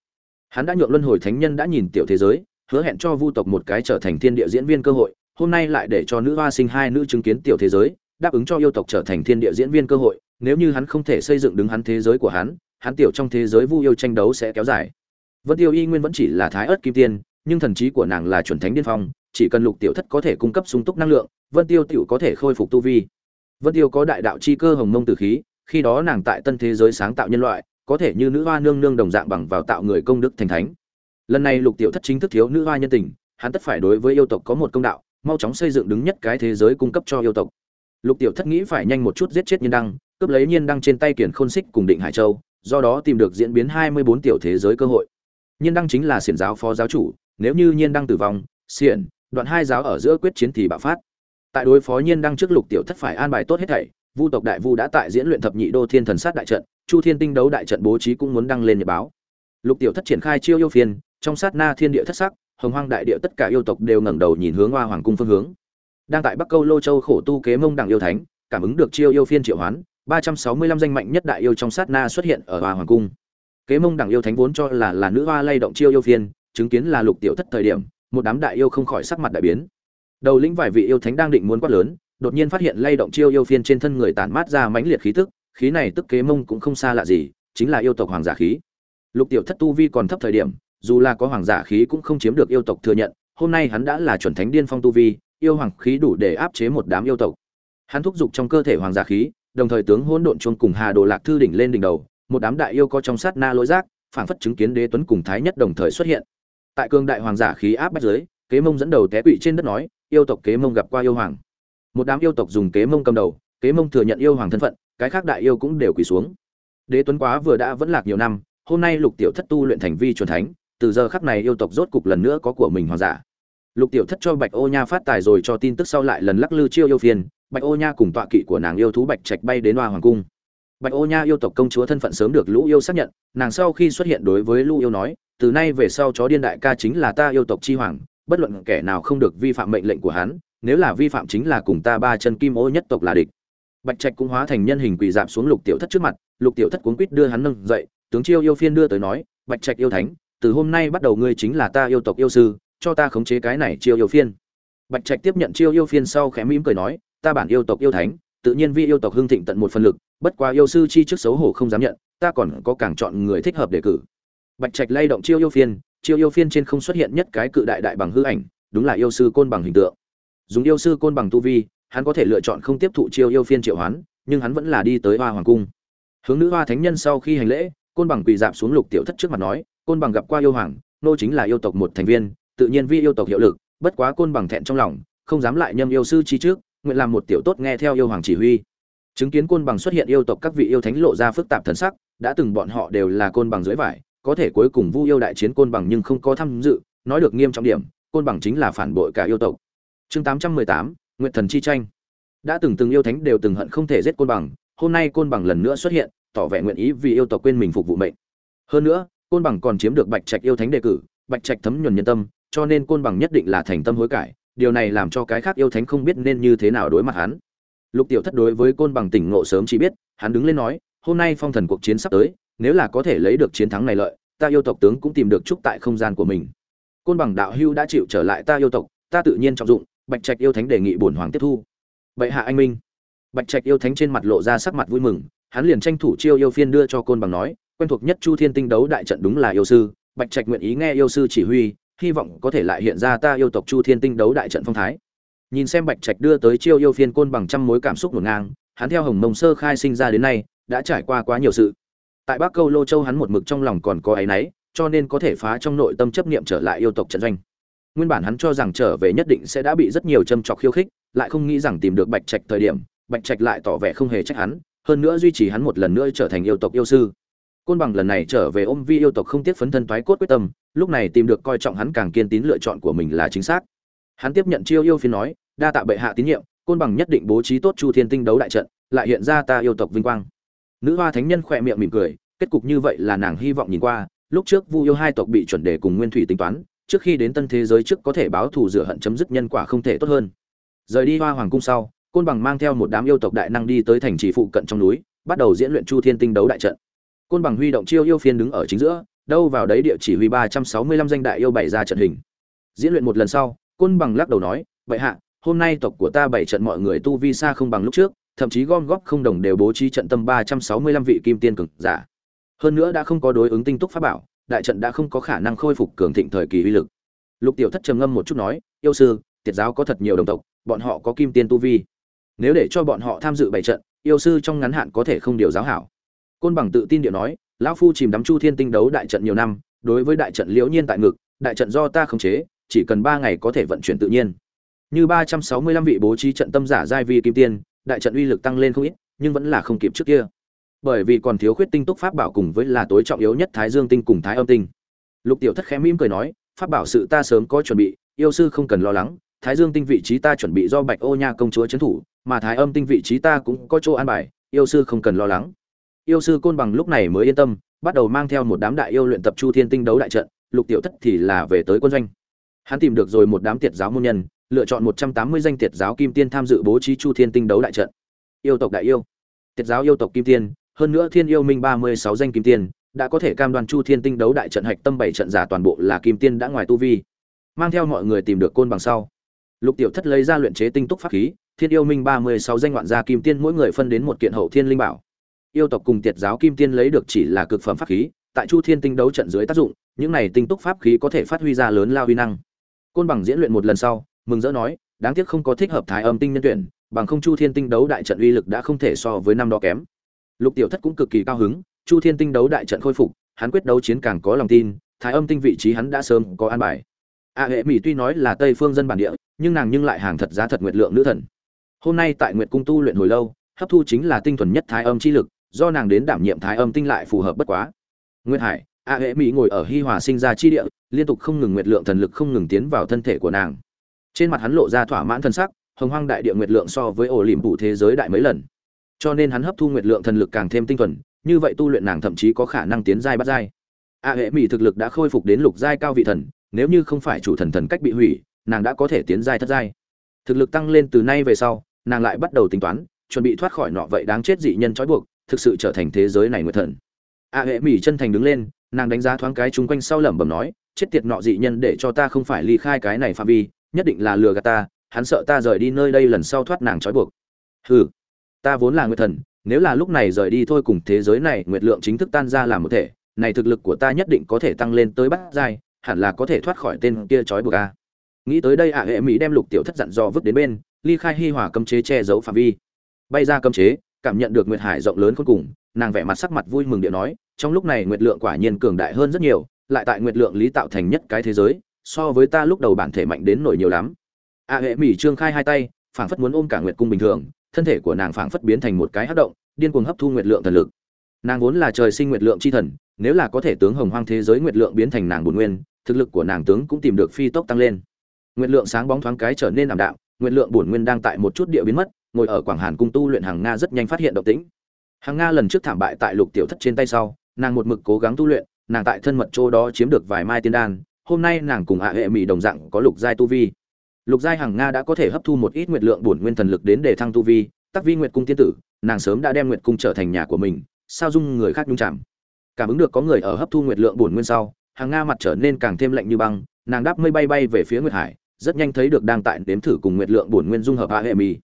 Hắn đã nhượng luân hồi thánh nhân đã nhìn tiểu thế giới, hứa hẹn cho vu tộc một cái trở thành thiên địa diễn viên cơ hội, hôm nay lại để cho nữ hoa sinh hai nữ chứng kiến tiểu thế giới, đáp ứng cho yêu tộc trở thành thiên địa diễn viên cơ hội, nếu như hắn không thể xây dựng đứng hắn thế giới của hắn hắn tiểu trong thế giới vu yêu tranh đấu sẽ kéo dài. Vân tiêu y nguyên vẫn chỉ là thái ớt kim tiên, nhưng thần trí của nàng là chuẩn thánh điên phong chỉ cần lục tiểu thất có thể cung cấp sung túc năng lượng, vân tiêu tiểu có thể khôi phục tu vi. Vân tiêu có đại đạo chi cơ hồng mông tử khí, khi đó nàng tại tân thế giới sáng tạo nhân loại, có thể như nữ hoa nương nương đồng dạng bằng vào tạo người công đức thành thánh. Lần này lục tiểu thất chính thức thiếu nữ hoa nhân tình, hắn tất phải đối với yêu tộc có một công đạo, mau chóng xây dựng đứng nhất cái thế giới cung cấp cho yêu tộc. Lục tiểu thất nghĩ phải nhanh một chút giết chết nhiên đăng, cướp lấy nhiên đăng trên tay kiển khôn xích cùng định hải châu, do đó tìm được diễn biến hai mươi bốn tiểu thế giới cơ hội. Nhiên đăng chính là xiển giáo phó giáo chủ, nếu như nhiên đăng tử vong, xiển đoạn hai giáo ở giữa quyết chiến thì bạo phát. Tại đối phó nhiên đăng trước lục tiểu thất phải an bài tốt hết thảy, vu tộc đại vu đã tại diễn luyện thập nhị đô thiên thần sát đại trận, chu thiên tinh đấu đại trận bố trí cũng muốn đăng lên nhật báo. Lục tiểu thất triển khai chiêu yêu phiên, trong sát na thiên địa thất sắc, hồng hoang đại địa tất cả yêu tộc đều ngẩng đầu nhìn hướng hoa hoàng cung phương hướng. Đang tại bắc câu lô châu khổ tu kế mông đẳng yêu thánh, cảm ứng được chiêu yêu phiên triệu hoán, ba trăm sáu mươi lăm danh mạnh nhất đại yêu trong sát na xuất hiện ở hoa hoàng cung. Kế mông đẳng yêu thánh vốn cho là là nữ hoa lay động chiêu yêu phiên, chứng kiến là lục tiểu thất thời điểm một đám đại yêu không khỏi sắc mặt đại biến. Đầu lĩnh vài vị yêu thánh đang định muốn quát lớn, đột nhiên phát hiện lay động chiêu yêu phiên trên thân người tản mát ra mãnh liệt khí tức, khí này tức kế mông cũng không xa lạ gì, chính là yêu tộc hoàng giả khí. Lục tiểu thất tu vi còn thấp thời điểm, dù là có hoàng giả khí cũng không chiếm được yêu tộc thừa nhận, hôm nay hắn đã là chuẩn thánh điên phong tu vi, yêu hoàng khí đủ để áp chế một đám yêu tộc. Hắn thúc giục trong cơ thể hoàng giả khí, đồng thời tướng hỗn độn chuông cùng hà đồ lạc thư đỉnh lên đỉnh đầu, một đám đại yêu có trong sát na lối rác phảng phất chứng kiến đế tuấn cùng thái nhất đồng thời xuất hiện tại cương đại hoàng giả khí áp bách giới kế mông dẫn đầu té quỵ trên đất nói, yêu tộc kế mông gặp qua yêu hoàng. Một đám yêu tộc dùng kế mông cầm đầu, kế mông thừa nhận yêu hoàng thân phận, cái khác đại yêu cũng đều quỳ xuống. Đế tuấn quá vừa đã vẫn lạc nhiều năm, hôm nay lục tiểu thất tu luyện thành vi truyền thánh, từ giờ khắc này yêu tộc rốt cục lần nữa có của mình hoàng giả. Lục tiểu thất cho bạch ô nha phát tài rồi cho tin tức sau lại lần lắc lư chiêu yêu phiền, bạch ô nha cùng tọa kỵ của nàng yêu thú bạch trạch bay đến hoa hoàng cung bạch ô nha yêu tộc công chúa thân phận sớm được lũ yêu xác nhận, nàng sau khi xuất hiện đối với lũ yêu nói, từ nay về sau chó điên đại ca chính là ta yêu tộc chi hoàng, bất luận kẻ nào không được vi phạm mệnh lệnh của hắn, nếu là vi phạm chính là cùng ta ba chân kim ô nhất tộc là địch. Bạch trạch cũng hóa thành nhân hình quỳ dạp xuống lục tiểu thất trước mặt, lục tiểu thất cuốn quýt đưa hắn nâng dậy, tướng chiêu yêu phiên đưa tới nói, bạch trạch yêu thánh, từ hôm nay bắt đầu ngươi chính là ta yêu tộc yêu sư, cho ta khống chế cái này chiêu yêu phiên. Bạch trạch tiếp nhận chiêu yêu phiên sau khẽ mỉm cười nói, ta bản yêu tộc yêu thánh, tự nhiên vi yêu tộc hưng thịnh tận một phần lực bất quá yêu sư chi trước xấu hổ không dám nhận, ta còn có càng chọn người thích hợp để cử. Bạch trạch lay động chiêu yêu phiên, chiêu yêu phiên trên không xuất hiện nhất cái cự đại đại bằng hư ảnh, đúng là yêu sư côn bằng hình tượng. Dùng yêu sư côn bằng tu vi, hắn có thể lựa chọn không tiếp thụ chiêu yêu phiên triệu hoán, nhưng hắn vẫn là đi tới hoa hoàng cung. Hướng nữ hoa thánh nhân sau khi hành lễ, côn bằng quỳ dạp xuống lục tiểu thất trước mặt nói, côn bằng gặp qua yêu hoàng, nô chính là yêu tộc một thành viên, tự nhiên vi yêu tộc hiệu lực, bất quá côn bằng thẹn trong lòng, không dám lại nhâm yêu sư chi trước, nguyện làm một tiểu tốt nghe theo yêu hoàng chỉ huy chứng kiến côn bằng xuất hiện yêu tộc các vị yêu thánh lộ ra phức tạp thần sắc, đã từng bọn họ đều là côn bằng dưới vải, có thể cuối cùng vu yêu đại chiến côn bằng nhưng không có tham dự, nói được nghiêm trọng điểm, côn bằng chính là phản bội cả yêu tộc. Chương tám trăm mười tám nguyện thần chi tranh. Đã từng từng yêu thánh đều từng hận không thể giết côn bằng, hôm nay côn bằng lần nữa xuất hiện, tỏ vẻ nguyện ý vì yêu tộc quên mình phục vụ mệnh. Hơn nữa, côn bằng còn chiếm được bạch trạch yêu thánh đề cử, bạch trạch thấm nhuần nhân tâm, cho nên côn bằng nhất định là thành tâm hối cải, điều này làm cho cái khác yêu thánh không biết nên như thế nào đối mặt hắn lục tiểu thất đối với côn bằng tỉnh ngộ sớm chỉ biết, hắn đứng lên nói, hôm nay phong thần cuộc chiến sắp tới, nếu là có thể lấy được chiến thắng này lợi, ta yêu tộc tướng cũng tìm được trúc tại không gian của mình. Côn bằng đạo hưu đã chịu trở lại ta yêu tộc, ta tự nhiên trọng dụng, bạch trạch yêu thánh đề nghị bổn hoàng tiếp thu. Vậy hạ anh minh. Bạch trạch yêu thánh trên mặt lộ ra sắc mặt vui mừng, hắn liền tranh thủ chiêu yêu phiên đưa cho côn bằng nói, quen thuộc nhất chu thiên tinh đấu đại trận đúng là yêu sư, bạch trạch nguyện ý nghe yêu sư chỉ huy, hy vọng có thể lại hiện ra ta yêu tộc chu thiên tinh đấu đại trận phong thái nhìn xem bạch trạch đưa tới chiêu yêu phiên côn bằng trăm mối cảm xúc ngổn ngang, hắn theo hồng mông sơ khai sinh ra đến nay, đã trải qua quá nhiều sự. Tại bắc câu lô châu hắn một mực trong lòng còn có áy náy, cho nên có thể phá trong nội tâm chấp niệm trở lại yêu tộc trận doanh. Nguyên bản hắn cho rằng trở về nhất định sẽ đã bị rất nhiều châm trọc khiêu khích, lại không nghĩ rằng tìm được bạch trạch thời điểm, bạch trạch lại tỏ vẻ không hề trách hắn, hơn nữa duy trì hắn một lần nữa trở thành yêu tộc yêu sư. Côn bằng lần này trở về ôm vi yêu tộc không tiếc phấn thân toái cốt quyết tâm, lúc này tìm được coi trọng hắn càng kiên tín lựa chọn của mình là chính xác. Hắn tiếp nhận chiêu yêu phiên nói đa tạ bệ hạ tín nhiệm, côn bằng nhất định bố trí tốt chu thiên tinh đấu đại trận, lại hiện ra ta yêu tộc vinh quang. Nữ hoa thánh nhân khỏe miệng mỉm cười, kết cục như vậy là nàng hy vọng nhìn qua, lúc trước vu yêu hai tộc bị chuẩn đề cùng nguyên thủy tính toán, trước khi đến tân thế giới trước có thể báo thù rửa hận chấm dứt nhân quả không thể tốt hơn. Rời đi hoa hoàng cung sau, côn bằng mang theo một đám yêu tộc đại năng đi tới thành trì phụ cận trong núi, bắt đầu diễn luyện chu thiên tinh đấu đại trận. Côn bằng huy động chiêu yêu phiên đứng ở chính giữa, đâu vào đấy địa chỉ huy ba trăm sáu mươi lăm danh đại yêu bày ra trận hình. Diễn luyện một lần sau, côn bằng lắc đầu nói vậy hạ hôm nay tộc của ta bảy trận mọi người tu vi xa không bằng lúc trước, thậm chí gom góp không đồng đều bố trí trận tâm ba trăm sáu mươi lăm vị kim tiên cường giả. Hơn nữa đã không có đối ứng tinh túc pháp bảo, đại trận đã không có khả năng khôi phục cường thịnh thời kỳ uy lực. Lục tiểu thất trầm ngâm một chút nói, yêu sư, tiệt giáo có thật nhiều đồng tộc, bọn họ có kim tiên tu vi. Nếu để cho bọn họ tham dự bảy trận, yêu sư trong ngắn hạn có thể không điều giáo hảo. Côn bằng tự tin điệu nói, lão phu chìm đắm chu thiên tinh đấu đại trận nhiều năm, đối với đại trận liễu nhiên tại ngực, đại trận do ta khống chế, chỉ cần ba ngày có thể vận chuyển tự nhiên như ba trăm sáu mươi lăm vị bố trí trận tâm giả giai vi kim tiên, đại trận uy lực tăng lên không ít, nhưng vẫn là không kịp trước kia. Bởi vì còn thiếu khuyết tinh túc pháp bảo cùng với là tối trọng yếu nhất thái dương tinh cùng thái âm tinh. Lục tiểu thất khẽ mỉm cười nói, pháp bảo sự ta sớm có chuẩn bị, yêu sư không cần lo lắng, thái dương tinh vị trí ta chuẩn bị do bạch ô nha công chúa trấn thủ, mà thái âm tinh vị trí ta cũng có chỗ an bài, yêu sư không cần lo lắng. Yêu sư côn bằng lúc này mới yên tâm, bắt đầu mang theo một đám đại yêu luyện tập chu thiên tinh đấu đại trận, lục tiểu thất thì là về tới quân doanh. Hắn tìm được rồi một đám tiệt giáo môn nhân lựa chọn một trăm tám mươi danh tiệt giáo kim tiên tham dự bố trí chu thiên tinh đấu đại trận. Yêu tộc đại yêu. Tiệt giáo yêu tộc kim tiên, hơn nữa thiên yêu minh ba mươi sáu danh kim tiên, đã có thể cam đoan chu thiên tinh đấu đại trận hạch tâm bảy trận giả toàn bộ là kim tiên đã ngoài tu vi. Mang theo mọi người tìm được côn bằng sau. Lục tiểu thất lấy ra luyện chế tinh túc pháp khí, thiên yêu minh ba mươi sáu danh ngoạn gia kim tiên mỗi người phân đến một kiện hậu thiên linh bảo. Yêu tộc cùng tiệt giáo kim tiên lấy được chỉ là cực phẩm pháp khí, tại chu thiên tinh đấu trận dưới tác dụng, những này tinh túc pháp khí có thể phát huy ra lớn lao huy năng. Côn bằng diễn luyện một lần sau mừng rỡ nói, đáng tiếc không có thích hợp thái âm tinh nhân tuyển, bằng không chu thiên tinh đấu đại trận uy lực đã không thể so với năm đó kém. Lục tiểu thất cũng cực kỳ cao hứng, chu thiên tinh đấu đại trận khôi phục, hắn quyết đấu chiến càng có lòng tin, thái âm tinh vị trí hắn đã sớm có an bài. A hệ mỹ tuy nói là tây phương dân bản địa, nhưng nàng nhưng lại hàng thật giá thật nguyệt lượng nữ thần. Hôm nay tại nguyệt cung tu luyện hồi lâu, hấp thu chính là tinh thuần nhất thái âm chi lực, do nàng đến đảm nhiệm thái âm tinh lại phù hợp bất quá. Nguyệt hải, a hệ mỹ ngồi ở hi hòa sinh ra chi địa, liên tục không ngừng nguyệt lượng thần lực không ngừng tiến vào thân thể của nàng trên mặt hắn lộ ra thỏa mãn thân sắc, hồng hoang đại địa nguyệt lượng so với ổ liềm phủ thế giới đại mấy lần. Cho nên hắn hấp thu nguyệt lượng thần lực càng thêm tinh thuần, như vậy tu luyện nàng thậm chí có khả năng tiến giai bắt giai. A hệ mỹ thực lực đã khôi phục đến lục giai cao vị thần, nếu như không phải chủ thần thần cách bị hủy, nàng đã có thể tiến giai thất giai. Thực lực tăng lên từ nay về sau, nàng lại bắt đầu tính toán, chuẩn bị thoát khỏi nọ vậy đáng chết dị nhân trói buộc, thực sự trở thành thế giới này nguyệt thần. A hệ mỹ chân thành đứng lên, nàng đánh giá thoáng cái chung quanh sau lẩm bẩm nói, chết tiệt nọ dị nhân, để cho ta không phải ly khai cái này phạm vi nhất định là lừa gạt ta, hắn sợ ta rời đi nơi đây lần sau thoát nàng trói buộc. Hừ, ta vốn là nguyệt thần, nếu là lúc này rời đi thôi cùng thế giới này, nguyệt lượng chính thức tan ra làm một thể, này thực lực của ta nhất định có thể tăng lên tới bắt giai, hẳn là có thể thoát khỏi tên kia trói buộc a. Nghĩ tới đây ạ, hệ mỹ đem lục tiểu thất dặn dò vứt đến bên, ly khai hi hòa cấm chế che giấu phạm vi. Bay ra cấm chế, cảm nhận được nguyệt hải rộng lớn cuối cùng, nàng vẻ mặt sắc mặt vui mừng điện nói, trong lúc này nguyệt lượng quả nhiên cường đại hơn rất nhiều, lại tại nguyệt lượng lý tạo thành nhất cái thế giới so với ta lúc đầu bản thể mạnh đến nổi nhiều lắm. A hệ mỹ trương khai hai tay, phảng phất muốn ôm cả nguyệt cung bình thường, thân thể của nàng phảng phất biến thành một cái hấp động, điên cuồng hấp thu nguyệt lượng thần lực. Nàng vốn là trời sinh nguyệt lượng chi thần, nếu là có thể tướng hồng hoang thế giới nguyệt lượng biến thành nàng bổn nguyên, thực lực của nàng tướng cũng tìm được phi tốc tăng lên. Nguyệt lượng sáng bóng thoáng cái trở nên ảm đạm, nguyệt lượng bổn nguyên đang tại một chút địa biến mất, ngồi ở quảng hàn cung tu luyện hàng nga rất nhanh phát hiện động tĩnh. Hàng nga lần trước thảm bại tại lục tiểu thất trên tay sau, nàng một mực cố gắng tu luyện, nàng tại thân mật chỗ đó chiếm được vài mai tiên đan hôm nay nàng cùng ạ hệ mỹ đồng dạng có lục giai tu vi. Lục giai hàng nga đã có thể hấp thu một ít nguyệt lượng bổn nguyên thần lực đến để thăng tu vi, tắc vi nguyệt cung tiên tử, nàng sớm đã đem nguyệt cung trở thành nhà của mình, sao dung người khác nhung chạm. Cảm ứng được có người ở hấp thu nguyệt lượng bổn nguyên sau, hàng nga mặt trở nên càng thêm lạnh như băng, nàng đáp mây bay bay về phía nguyệt hải, rất nhanh thấy được đang tại đếm thử cùng nguyệt lượng bổn nguyên dung hợp A hệ mì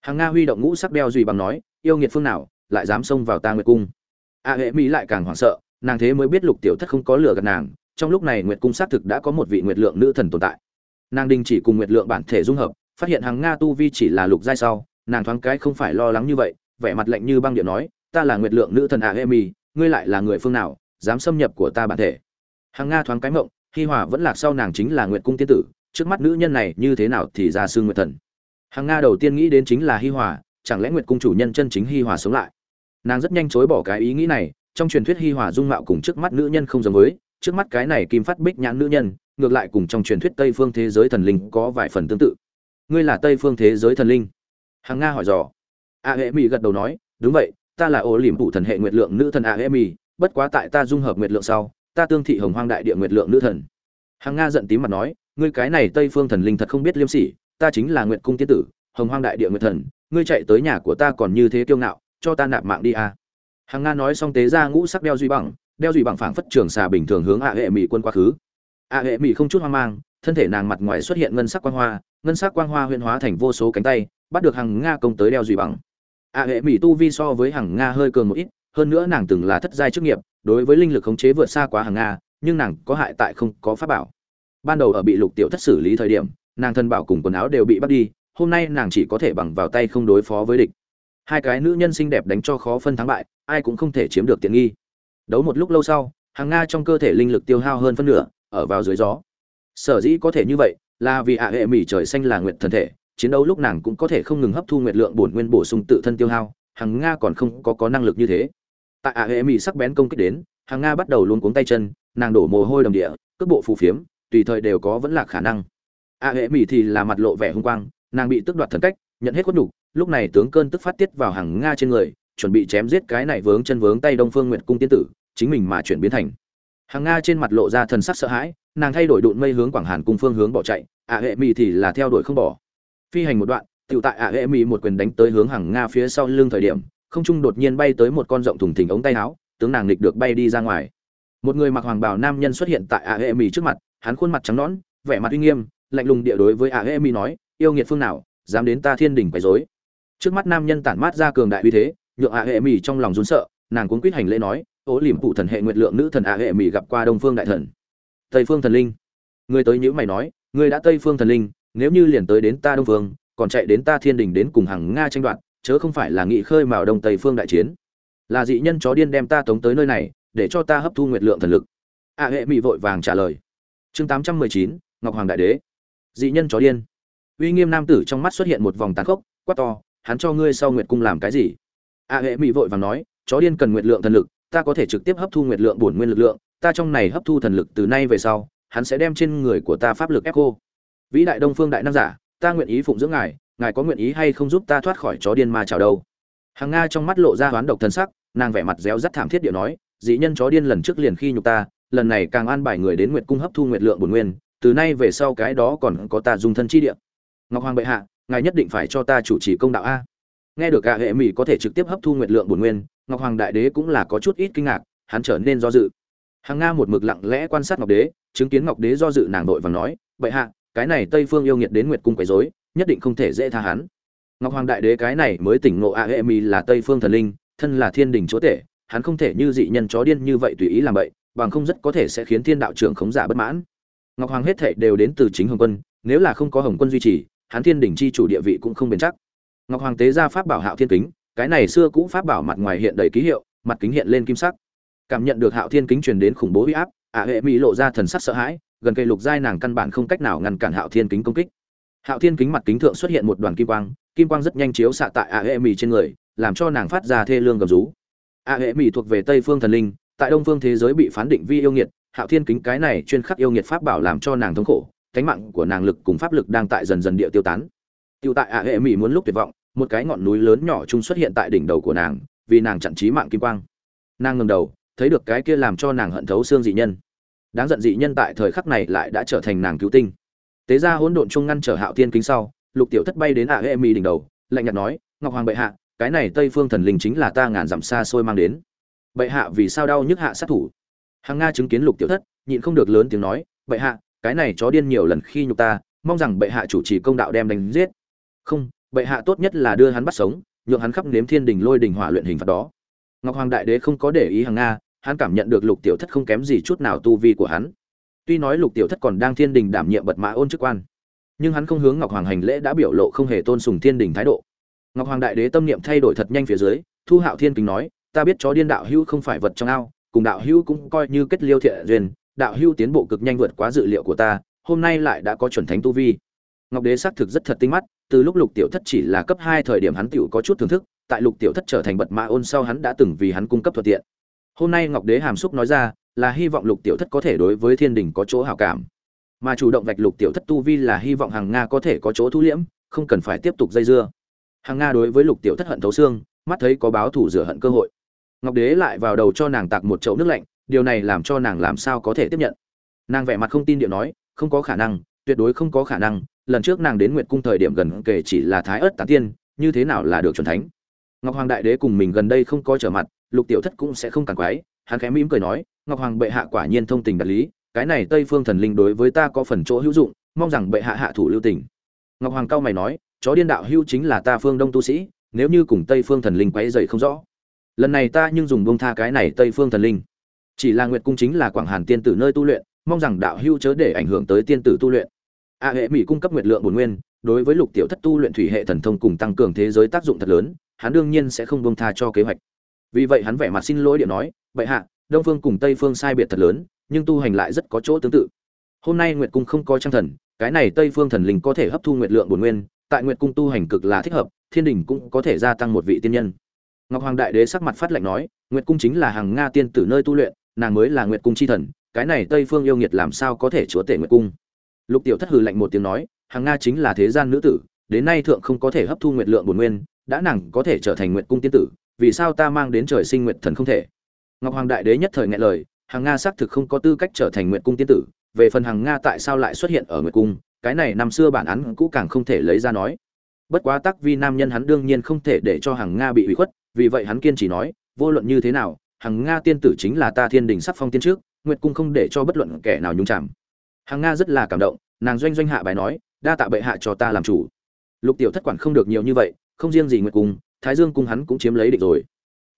hàng nga huy động ngũ sắc đeo duy bằng nói, yêu nghiệt phương nào, lại dám xông vào ta nguyệt cung? a hệ mỹ lại càng hoảng sợ, nàng thế mới biết lục tiểu thất không có lửa gạt nàng trong lúc này nguyệt cung xác thực đã có một vị nguyệt lượng nữ thần tồn tại. Nàng đình chỉ cùng nguyệt lượng bản thể dung hợp, phát hiện hàng nga tu vi chỉ là lục giai sau, nàng thoáng cái không phải lo lắng như vậy, vẻ mặt lạnh như băng điện nói, ta là nguyệt lượng nữ thần a emi ngươi lại là người phương nào, dám xâm nhập của ta bản thể? Hàng nga thoáng cái mộng, hi hòa vẫn lạc sau nàng chính là nguyệt cung tiên tử, trước mắt nữ nhân này như thế nào thì ra sư nguyệt thần. Hàng nga đầu tiên nghĩ đến chính là hi hòa, chẳng lẽ nguyệt cung chủ nhân chân chính hi hòa sống lại? Nàng rất nhanh chối bỏ cái ý nghĩ này, trong truyền thuyết hi hòa dung mạo cùng trước mắt nữ nhân không giống với trước mắt cái này kim phát bích nhãn nữ nhân, ngược lại cùng trong truyền thuyết tây phương thế giới thần linh có vài phần tương tự. Ngươi là tây phương thế giới thần linh? Hằng nga hỏi dò. A hệ mỹ gật đầu nói, đúng vậy, ta là ô liềm phụ thần hệ nguyệt lượng nữ thần a hệ mỹ bất quá tại ta dung hợp nguyệt lượng sau, ta tương thị hồng hoang đại địa nguyệt lượng nữ thần. Hằng nga giận tím mặt nói, ngươi cái này tây phương thần linh thật không biết liêm sỉ, ta chính là nguyệt cung tiên tử, hồng hoang đại địa nguyệt thần, ngươi chạy tới nhà của ta còn như thế kiêu ngạo, cho ta nạp mạng đi a à. nga nói xong tế ra ngũ sắc đeo duy bằng đeo duy bằng phảng phất trường xà bình thường hướng ạ hệ mỹ quân quá khứ. ạ hệ mỹ không chút hoang mang, thân thể nàng mặt ngoài xuất hiện ngân sắc quang hoa, ngân sắc quang hoa huyễn hóa thành vô số cánh tay, bắt được hàng nga công tới đeo duy bằng. ạ hệ mỹ tu vi so với hàng nga hơi cường một ít, hơn nữa nàng từng là thất giai chức nghiệp, đối với linh lực khống chế vượt xa quá hàng nga, nhưng nàng có hại tại không có pháp bảo. Ban đầu ở bị lục tiểu thất xử lý thời điểm, nàng thân bảo cùng quần áo đều bị bắt đi, hôm nay nàng chỉ có thể bằng vào tay không đối phó với địch. Hai cái nữ nhân xinh đẹp đánh cho khó phân thắng bại, ai cũng không thể chiếm được tiện nghi đấu một lúc lâu sau, hàng nga trong cơ thể linh lực tiêu hao hơn phân nửa, ở vào dưới gió. Sở dĩ có thể như vậy là vì ạ hệ mỹ trời xanh là nguyện thần thể, chiến đấu lúc nàng cũng có thể không ngừng hấp thu nguyệt lượng bổn nguyên bổ sung tự thân tiêu hao, hàng nga còn không có có năng lực như thế. Tại ạ hệ mỹ sắc bén công kích đến, hàng nga bắt đầu luôn cuống tay chân, nàng đổ mồ hôi đầm địa, cước bộ phù phiếm, tùy thời đều có vẫn là khả năng. ạ hệ mỹ thì là mặt lộ vẻ hung quang, nàng bị tước đoạt thần cách, nhận hết khuất nhục, lúc này tướng cơn tức phát tiết vào hàng nga trên người chuẩn bị chém giết cái này vướng chân vướng tay đông phương nguyệt cung tiên tử, chính mình mà chuyển biến thành. Hàng nga trên mặt lộ ra thần sắc sợ hãi, nàng thay đổi độn mây hướng quảng hàn cung phương hướng bỏ chạy ạ hệ Mị thì là theo đuổi không bỏ. Phi hành một đoạn, tiểu tại ạ hệ Mị một quyền đánh tới hướng hàng nga phía sau lưng thời điểm, không trung đột nhiên bay tới một con rộng thùng thình ống tay áo, tướng nàng nghịch được bay đi ra ngoài. Một người mặc hoàng bào nam nhân xuất hiện tại ạ hệ Mị trước mặt, hắn khuôn mặt trắng nõn, vẻ mặt uy nghiêm, lạnh lùng địa đối với A hệ Mị nói, yêu nghiệt phương nào, dám đến ta thiên đỉnh quấy rối? Trước mắt nam nhân tản mát ra cường đại uy thế nhượng ạ hệ mỹ trong lòng run sợ, nàng cuốn quýt hành lễ nói ố liềm phụ thần hệ nguyệt lượng nữ thần ạ hệ mỹ gặp qua đông phương đại thần. Tây phương thần linh. Người tới nhữ mày nói, người đã tây phương thần linh, nếu như liền tới đến ta đông phương, còn chạy đến ta thiên đình đến cùng hàng nga tranh đoạt, chớ không phải là nghị khơi mào đông tây phương đại chiến. Là dị nhân chó điên đem ta tống tới nơi này, để cho ta hấp thu nguyệt lượng thần lực. Ạ hệ mỹ vội vàng trả lời. Chương tám trăm mười chín, ngọc hoàng đại đế. Dị nhân chó điên. Uy nghiêm nam tử trong mắt xuất hiện một vòng tàn khốc, quát to, hắn cho ngươi sau nguyệt cung làm cái gì? A hệ mỹ vội vàng nói, chó điên cần nguyệt lượng thần lực, ta có thể trực tiếp hấp thu nguyệt lượng bổn nguyên lực lượng, ta trong này hấp thu thần lực từ nay về sau, hắn sẽ đem trên người của ta pháp lực ép cô vĩ đại đông phương đại nam giả, ta nguyện ý phụng dưỡng ngài ngài có nguyện ý hay không giúp ta thoát khỏi chó điên ma chảo đâu? Hàng nga trong mắt lộ ra hoán độc thân sắc, nàng vẻ mặt réo rắt thảm thiết điệu nói dĩ nhân chó điên lần trước liền khi nhục ta, lần này càng an bài người đến nguyệt cung hấp thu nguyệt lượng bổn nguyên, từ nay về sau cái đó còn có ta dùng thân chi địa. Ngọc hoàng bệ hạ, ngài nhất định phải cho ta chủ trì công đạo a nghe được gạ hệ mỹ có thể trực tiếp hấp thu nguyệt lượng bổn nguyên, ngọc hoàng đại đế cũng là có chút ít kinh ngạc, hắn trở nên do dự. Hàng nga một mực lặng lẽ quan sát ngọc đế, chứng kiến ngọc đế do dự nàng đội và nói, bệ hạ, cái này tây phương yêu nghiệt đến nguyệt cung quấy rối, nhất định không thể dễ tha hắn. Ngọc hoàng đại đế cái này mới tỉnh ngộ a hệ mỹ là tây phương thần linh, thân là thiên đình chúa tể, hắn không thể như dị nhân chó điên như vậy tùy ý làm vậy bằng không rất có thể sẽ khiến thiên đạo trưởng khống giả bất mãn. Ngọc hoàng hết thệ đều đến từ chính hồng quân, nếu là không có hồng quân duy trì, hắn thiên đỉnh chi chủ địa vị cũng không bền chắc ngọc hoàng tế ra pháp bảo hạo thiên kính, cái này xưa cũ pháp bảo mặt ngoài hiện đầy ký hiệu, mặt kính hiện lên kim sắc. Cảm nhận được hạo thiên kính truyền đến khủng bố uy áp ả hệ mỹ lộ ra thần sắc sợ hãi, gần cây lục giai nàng căn bản không cách nào ngăn cản hạo thiên kính công kích. Hạo thiên kính mặt kính thượng xuất hiện một đoàn kim quang kim quang rất nhanh chiếu xạ tại ả hệ mỹ trên người, làm cho nàng phát ra thê lương gầm rú. ả hệ mỹ thuộc về tây phương thần linh, tại đông phương thế giới bị phán định vi yêu nghiệt, hạo thiên kính cái này chuyên khắc yêu nghiệt pháp bảo làm cho nàng thống khổ cánh mạng của nàng lực cùng pháp lực đang tại dần dần địa tiêu tán. Tiêu tại ả hệ mỹ muốn lúc tuyệt vọng một cái ngọn núi lớn nhỏ chung xuất hiện tại đỉnh đầu của nàng, vì nàng chặn trí mạng kim quang. Nàng ngầm đầu, thấy được cái kia làm cho nàng hận thấu xương dị nhân. Đáng giận dị nhân tại thời khắc này lại đã trở thành nàng cứu tinh. Tế ra hỗn độn chung ngăn trở hạo thiên kính sau, lục tiểu thất bay đến ả hệ mi đỉnh đầu, lạnh nhạt nói, ngọc hoàng bệ hạ, cái này tây phương thần linh chính là ta ngàn dặm xa xôi mang đến. Bệ hạ vì sao đau nhức hạ sát thủ? Hàng nga chứng kiến lục tiểu thất, nhịn không được lớn tiếng nói, bệ hạ, cái này chó điên nhiều lần khi nhục ta, mong rằng bệ hạ chủ trì công đạo đem đánh giết. Không bệ hạ tốt nhất là đưa hắn bắt sống, nhượng hắn khắp nếm thiên đình lôi đình hỏa luyện hình phạt đó. Ngọc hoàng đại đế không có để ý hàng nga, hắn cảm nhận được lục tiểu thất không kém gì chút nào tu vi của hắn. Tuy nói lục tiểu thất còn đang thiên đình đảm nhiệm bật mã ôn chức quan, nhưng hắn không hướng ngọc hoàng hành lễ đã biểu lộ không hề tôn sùng thiên đình thái độ. Ngọc hoàng đại đế tâm niệm thay đổi thật nhanh phía dưới, thu hạo thiên kính nói, ta biết chó điên đạo hữu không phải vật trong ao, cùng đạo hữu cũng coi như kết liêu thiện duyên, đạo hữu tiến bộ cực nhanh vượt quá dự liệu của ta, hôm nay lại đã có chuẩn thánh tu vi. Ngọc đế xác thực rất thật tinh mắt từ lúc lục tiểu thất chỉ là cấp hai thời điểm hắn tựu có chút thưởng thức, tại lục tiểu thất trở thành bật mã ôn sau hắn đã từng vì hắn cung cấp thuận tiện. Hôm nay ngọc đế hàm xúc nói ra, là hy vọng lục tiểu thất có thể đối với thiên đình có chỗ hảo cảm. Mà chủ động vạch lục tiểu thất tu vi là hy vọng hàng nga có thể có chỗ thu liễm, không cần phải tiếp tục dây dưa. Hàng nga đối với lục tiểu thất hận thấu xương, mắt thấy có báo thủ rửa hận cơ hội. Ngọc đế lại vào đầu cho nàng tạc một chậu nước lạnh, điều này làm cho nàng làm sao có thể tiếp nhận. Nàng vẻ mặt không tin điệu nói, không có khả năng, tuyệt đối không có khả năng lần trước nàng đến nguyệt cung thời điểm gần kể chỉ là thái ớt tán tiên, như thế nào là được chuẩn thánh? Ngọc hoàng đại đế cùng mình gần đây không có trở mặt, lục tiểu thất cũng sẽ không càng quái, hắn khẽ mỉm cười nói, ngọc hoàng bệ hạ quả nhiên thông tình đạt lý, cái này tây phương thần linh đối với ta có phần chỗ hữu dụng, mong rằng bệ hạ hạ thủ lưu tình. Ngọc hoàng cao mày nói, chó điên đạo hữu chính là ta phương đông tu sĩ, nếu như cùng tây phương thần linh quấy dày không rõ. Lần này ta nhưng dùng bông tha cái này tây phương thần linh. Chỉ là nguyệt cung chính là quảng hàn tiên tử nơi tu luyện, mong rằng đạo hưu chớ để ảnh hưởng tới tiên tử tu luyện a hệ mỹ cung cấp nguyệt lượng bổn nguyên, đối với lục tiểu thất tu luyện thủy hệ thần thông cùng tăng cường thế giới tác dụng thật lớn, hắn đương nhiên sẽ không bông tha cho kế hoạch. Vì vậy hắn vẻ mặt xin lỗi điện nói vậy hạ, đông phương cùng tây phương sai biệt thật lớn, nhưng tu hành lại rất có chỗ tương tự. Hôm nay nguyệt cung không có trang thần, cái này tây phương thần linh có thể hấp thu nguyệt lượng bổn nguyên, tại nguyệt cung tu hành cực là thích hợp, thiên đình cũng có thể gia tăng một vị tiên nhân. Ngọc hoàng đại đế sắc mặt phát lạnh nói, nguyệt cung chính là hàng nga tiên tử nơi tu luyện, nàng mới là nguyệt cung chi thần, cái này tây phương yêu nghiệt làm sao có thể chúa tể nguyệt cung? Lục tiểu thất hừ lạnh một tiếng nói, hàng nga chính là thế gian nữ tử, đến nay thượng không có thể hấp thu nguyệt lượng bổn nguyên, đã nàng có thể trở thành nguyệt cung tiên tử, vì sao ta mang đến trời sinh nguyệt thần không thể? Ngọc hoàng đại đế nhất thời nghe lời, hàng nga xác thực không có tư cách trở thành Nguyệt cung tiên tử, về phần hàng nga tại sao lại xuất hiện ở nguyệt cung, cái này năm xưa bản án cũ càng không thể lấy ra nói. Bất quá tắc vì nam nhân hắn đương nhiên không thể để cho hàng nga bị hủy khuất, vì vậy hắn kiên trì nói, vô luận như thế nào, hàng nga tiên tử chính là ta thiên đình sắc phong tiên trước, nguyệt cung không để cho bất luận kẻ nào nhúng chạm hàng nga rất là cảm động, nàng doanh doanh hạ bài nói, đa tạ bệ hạ cho ta làm chủ. Lục tiểu thất quản không được nhiều như vậy, không riêng gì nguyệt cung, thái dương cung hắn cũng chiếm lấy định rồi.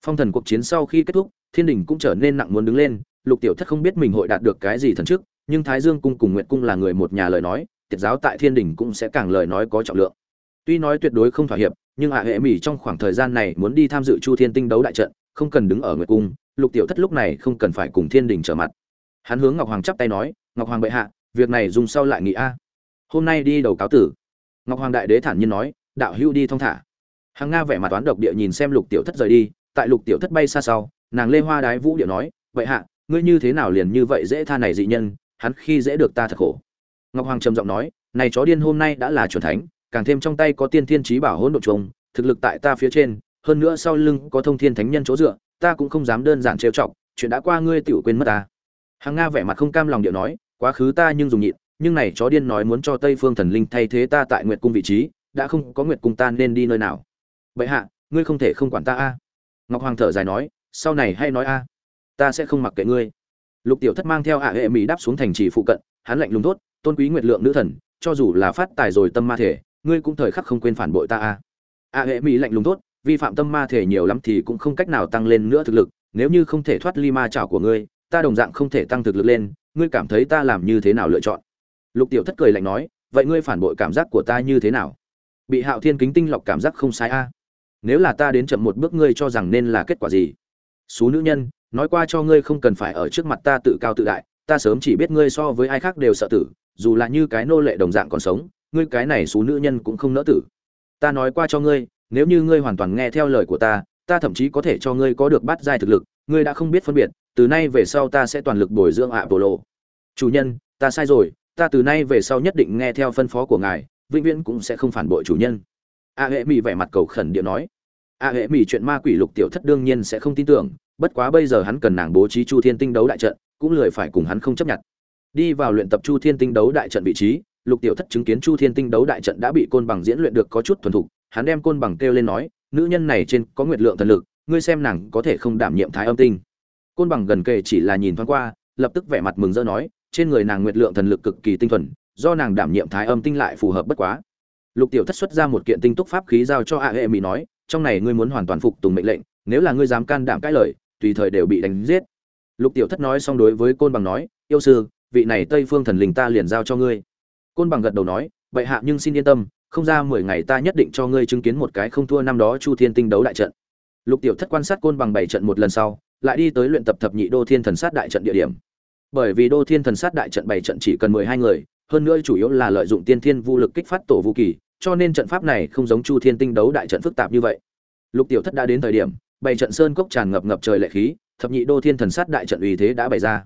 Phong thần cuộc chiến sau khi kết thúc, thiên đình cũng trở nên nặng muốn đứng lên, lục tiểu thất không biết mình hội đạt được cái gì thần trước nhưng thái dương cung cùng nguyệt cung là người một nhà lời nói tiệt giáo tại thiên đình cũng sẽ càng lời nói có trọng lượng. Tuy nói tuyệt đối không thỏa hiệp, nhưng ạ hệ mỹ trong khoảng thời gian này muốn đi tham dự chu thiên tinh đấu đại trận, không cần đứng ở nguyệt cung, lục tiểu thất lúc này không cần phải cùng thiên đình trở mặt. Hắn hướng ngọc hoàng chắp tay nói ngọc hoàng bệ hạ, việc này dùng sau lại nghị a. Hôm nay đi đầu cáo tử. Ngọc hoàng đại đế thản nhiên nói, đạo hữu đi thong thả. Hàng nga vẻ mặt toán độc địa nhìn xem lục tiểu thất rời đi, tại lục tiểu thất bay xa sau, nàng lê hoa đái vũ điệu nói vậy hạ, ngươi như thế nào liền như vậy dễ tha này dị nhân, hắn khi dễ được ta thật khổ. Ngọc hoàng trầm giọng nói, này chó điên hôm nay đã là chuẩn thánh, càng thêm trong tay có tiên thiên trí bảo hỗn độ trùng thực lực tại ta phía trên, hơn nữa sau lưng có thông thiên thánh nhân chỗ dựa, ta cũng không dám đơn giản trêu chọc, chuyện đã qua ngươi tiểu quên mất ta. Hàng nga vẻ mặt không cam lòng điệu nói quá khứ ta nhưng dùng nhịn, nhưng này chó điên nói muốn cho tây phương thần linh thay thế ta tại nguyệt cung vị trí, đã không có nguyệt cung ta nên đi nơi nào? Vậy hạ, ngươi không thể không quản ta a. Ngọc hoàng thở dài nói, sau này hay nói a. Ta sẽ không mặc kệ ngươi. Lục tiểu thất mang theo ạ hệ mỹ đáp xuống thành trì phụ cận, hắn lạnh lùng thốt, tôn quý nguyệt lượng nữ thần, cho dù là phát tài rồi tâm ma thể, ngươi cũng thời khắc không quên phản bội ta a. Ạ hệ mỹ lạnh lùng thốt, vi phạm tâm ma thể nhiều lắm thì cũng không cách nào tăng lên nữa thực lực, nếu như không thể thoát ly ma chảo của ngươi, ta đồng dạng không thể tăng thực lực lên ngươi cảm thấy ta làm như thế nào lựa chọn? Lục tiểu thất cười lạnh nói, vậy ngươi phản bội cảm giác của ta như thế nào? Bị hạo thiên kính tinh lọc cảm giác không sai a. Nếu là ta đến chậm một bước ngươi cho rằng nên là kết quả gì? Số nữ nhân, nói qua cho ngươi không cần phải ở trước mặt ta tự cao tự đại, ta sớm chỉ biết ngươi so với ai khác đều sợ tử, dù là như cái nô lệ đồng dạng còn sống, ngươi cái này số nữ nhân cũng không nỡ tử. Ta nói qua cho ngươi, nếu như ngươi hoàn toàn nghe theo lời của ta ta thậm chí có thể cho ngươi có được bắt giai thực lực ngươi đã không biết phân biệt, từ nay về sau ta sẽ toàn lực bồi dưỡng ạ bộ lộ chủ nhân, ta sai rồi, ta từ nay về sau nhất định nghe theo phân phó của ngài, vĩnh viễn cũng sẽ không phản bội chủ nhân. A hệ mỹ vẻ mặt cầu khẩn điện nói. A hệ mỹ chuyện ma quỷ lục tiểu thất đương nhiên sẽ không tin tưởng, bất quá bây giờ hắn cần nàng bố trí chu thiên tinh đấu đại trận, cũng lười phải cùng hắn không chấp nhận. Đi vào luyện tập chu thiên tinh đấu đại trận vị trí, lục tiểu thất chứng kiến chu thiên tinh đấu đại trận đã bị côn bằng diễn luyện được có chút thuần thục, hắn đem côn bằng kêu lên nói, nữ nhân này trên có nguyệt lượng thần lực ngươi xem nàng có thể không đảm nhiệm thái âm tinh. Côn bằng gần kề chỉ là nhìn thoáng qua, lập tức vẻ mặt mừng rỡ nói, trên người nàng nguyệt lượng thần lực cực kỳ tinh thuần, do nàng đảm nhiệm thái âm tinh lại phù hợp bất quá. Lục tiểu thất xuất ra một kiện tinh túc pháp khí giao cho a hệ mỹ nói, trong này ngươi muốn hoàn toàn phục tùng mệnh lệnh, nếu là ngươi dám can đảm cãi lời, tùy thời đều bị đánh giết. Lục tiểu thất nói xong đối với côn bằng nói, yêu sư, vị này tây phương thần linh ta liền giao cho ngươi. Côn bằng gật đầu nói vậy hạ nhưng xin yên tâm, không ra mười ngày ta nhất định cho ngươi chứng kiến một cái không thua năm đó chu thiên tinh đấu đại trận lục tiểu thất quan sát côn bằng bảy trận một lần sau, lại đi tới luyện tập thập nhị đô thiên thần sát đại trận địa điểm. Bởi vì đô thiên thần sát đại trận bảy trận chỉ cần mười hai người, hơn nữa chủ yếu là lợi dụng tiên thiên vu lực kích phát tổ vũ kỳ, cho nên trận pháp này không giống chu thiên tinh đấu đại trận phức tạp như vậy. Lục tiểu thất đã đến thời điểm, bảy trận sơn cốc tràn ngập ngập trời lệ khí, thập nhị đô thiên thần sát đại trận uy thế đã bày ra.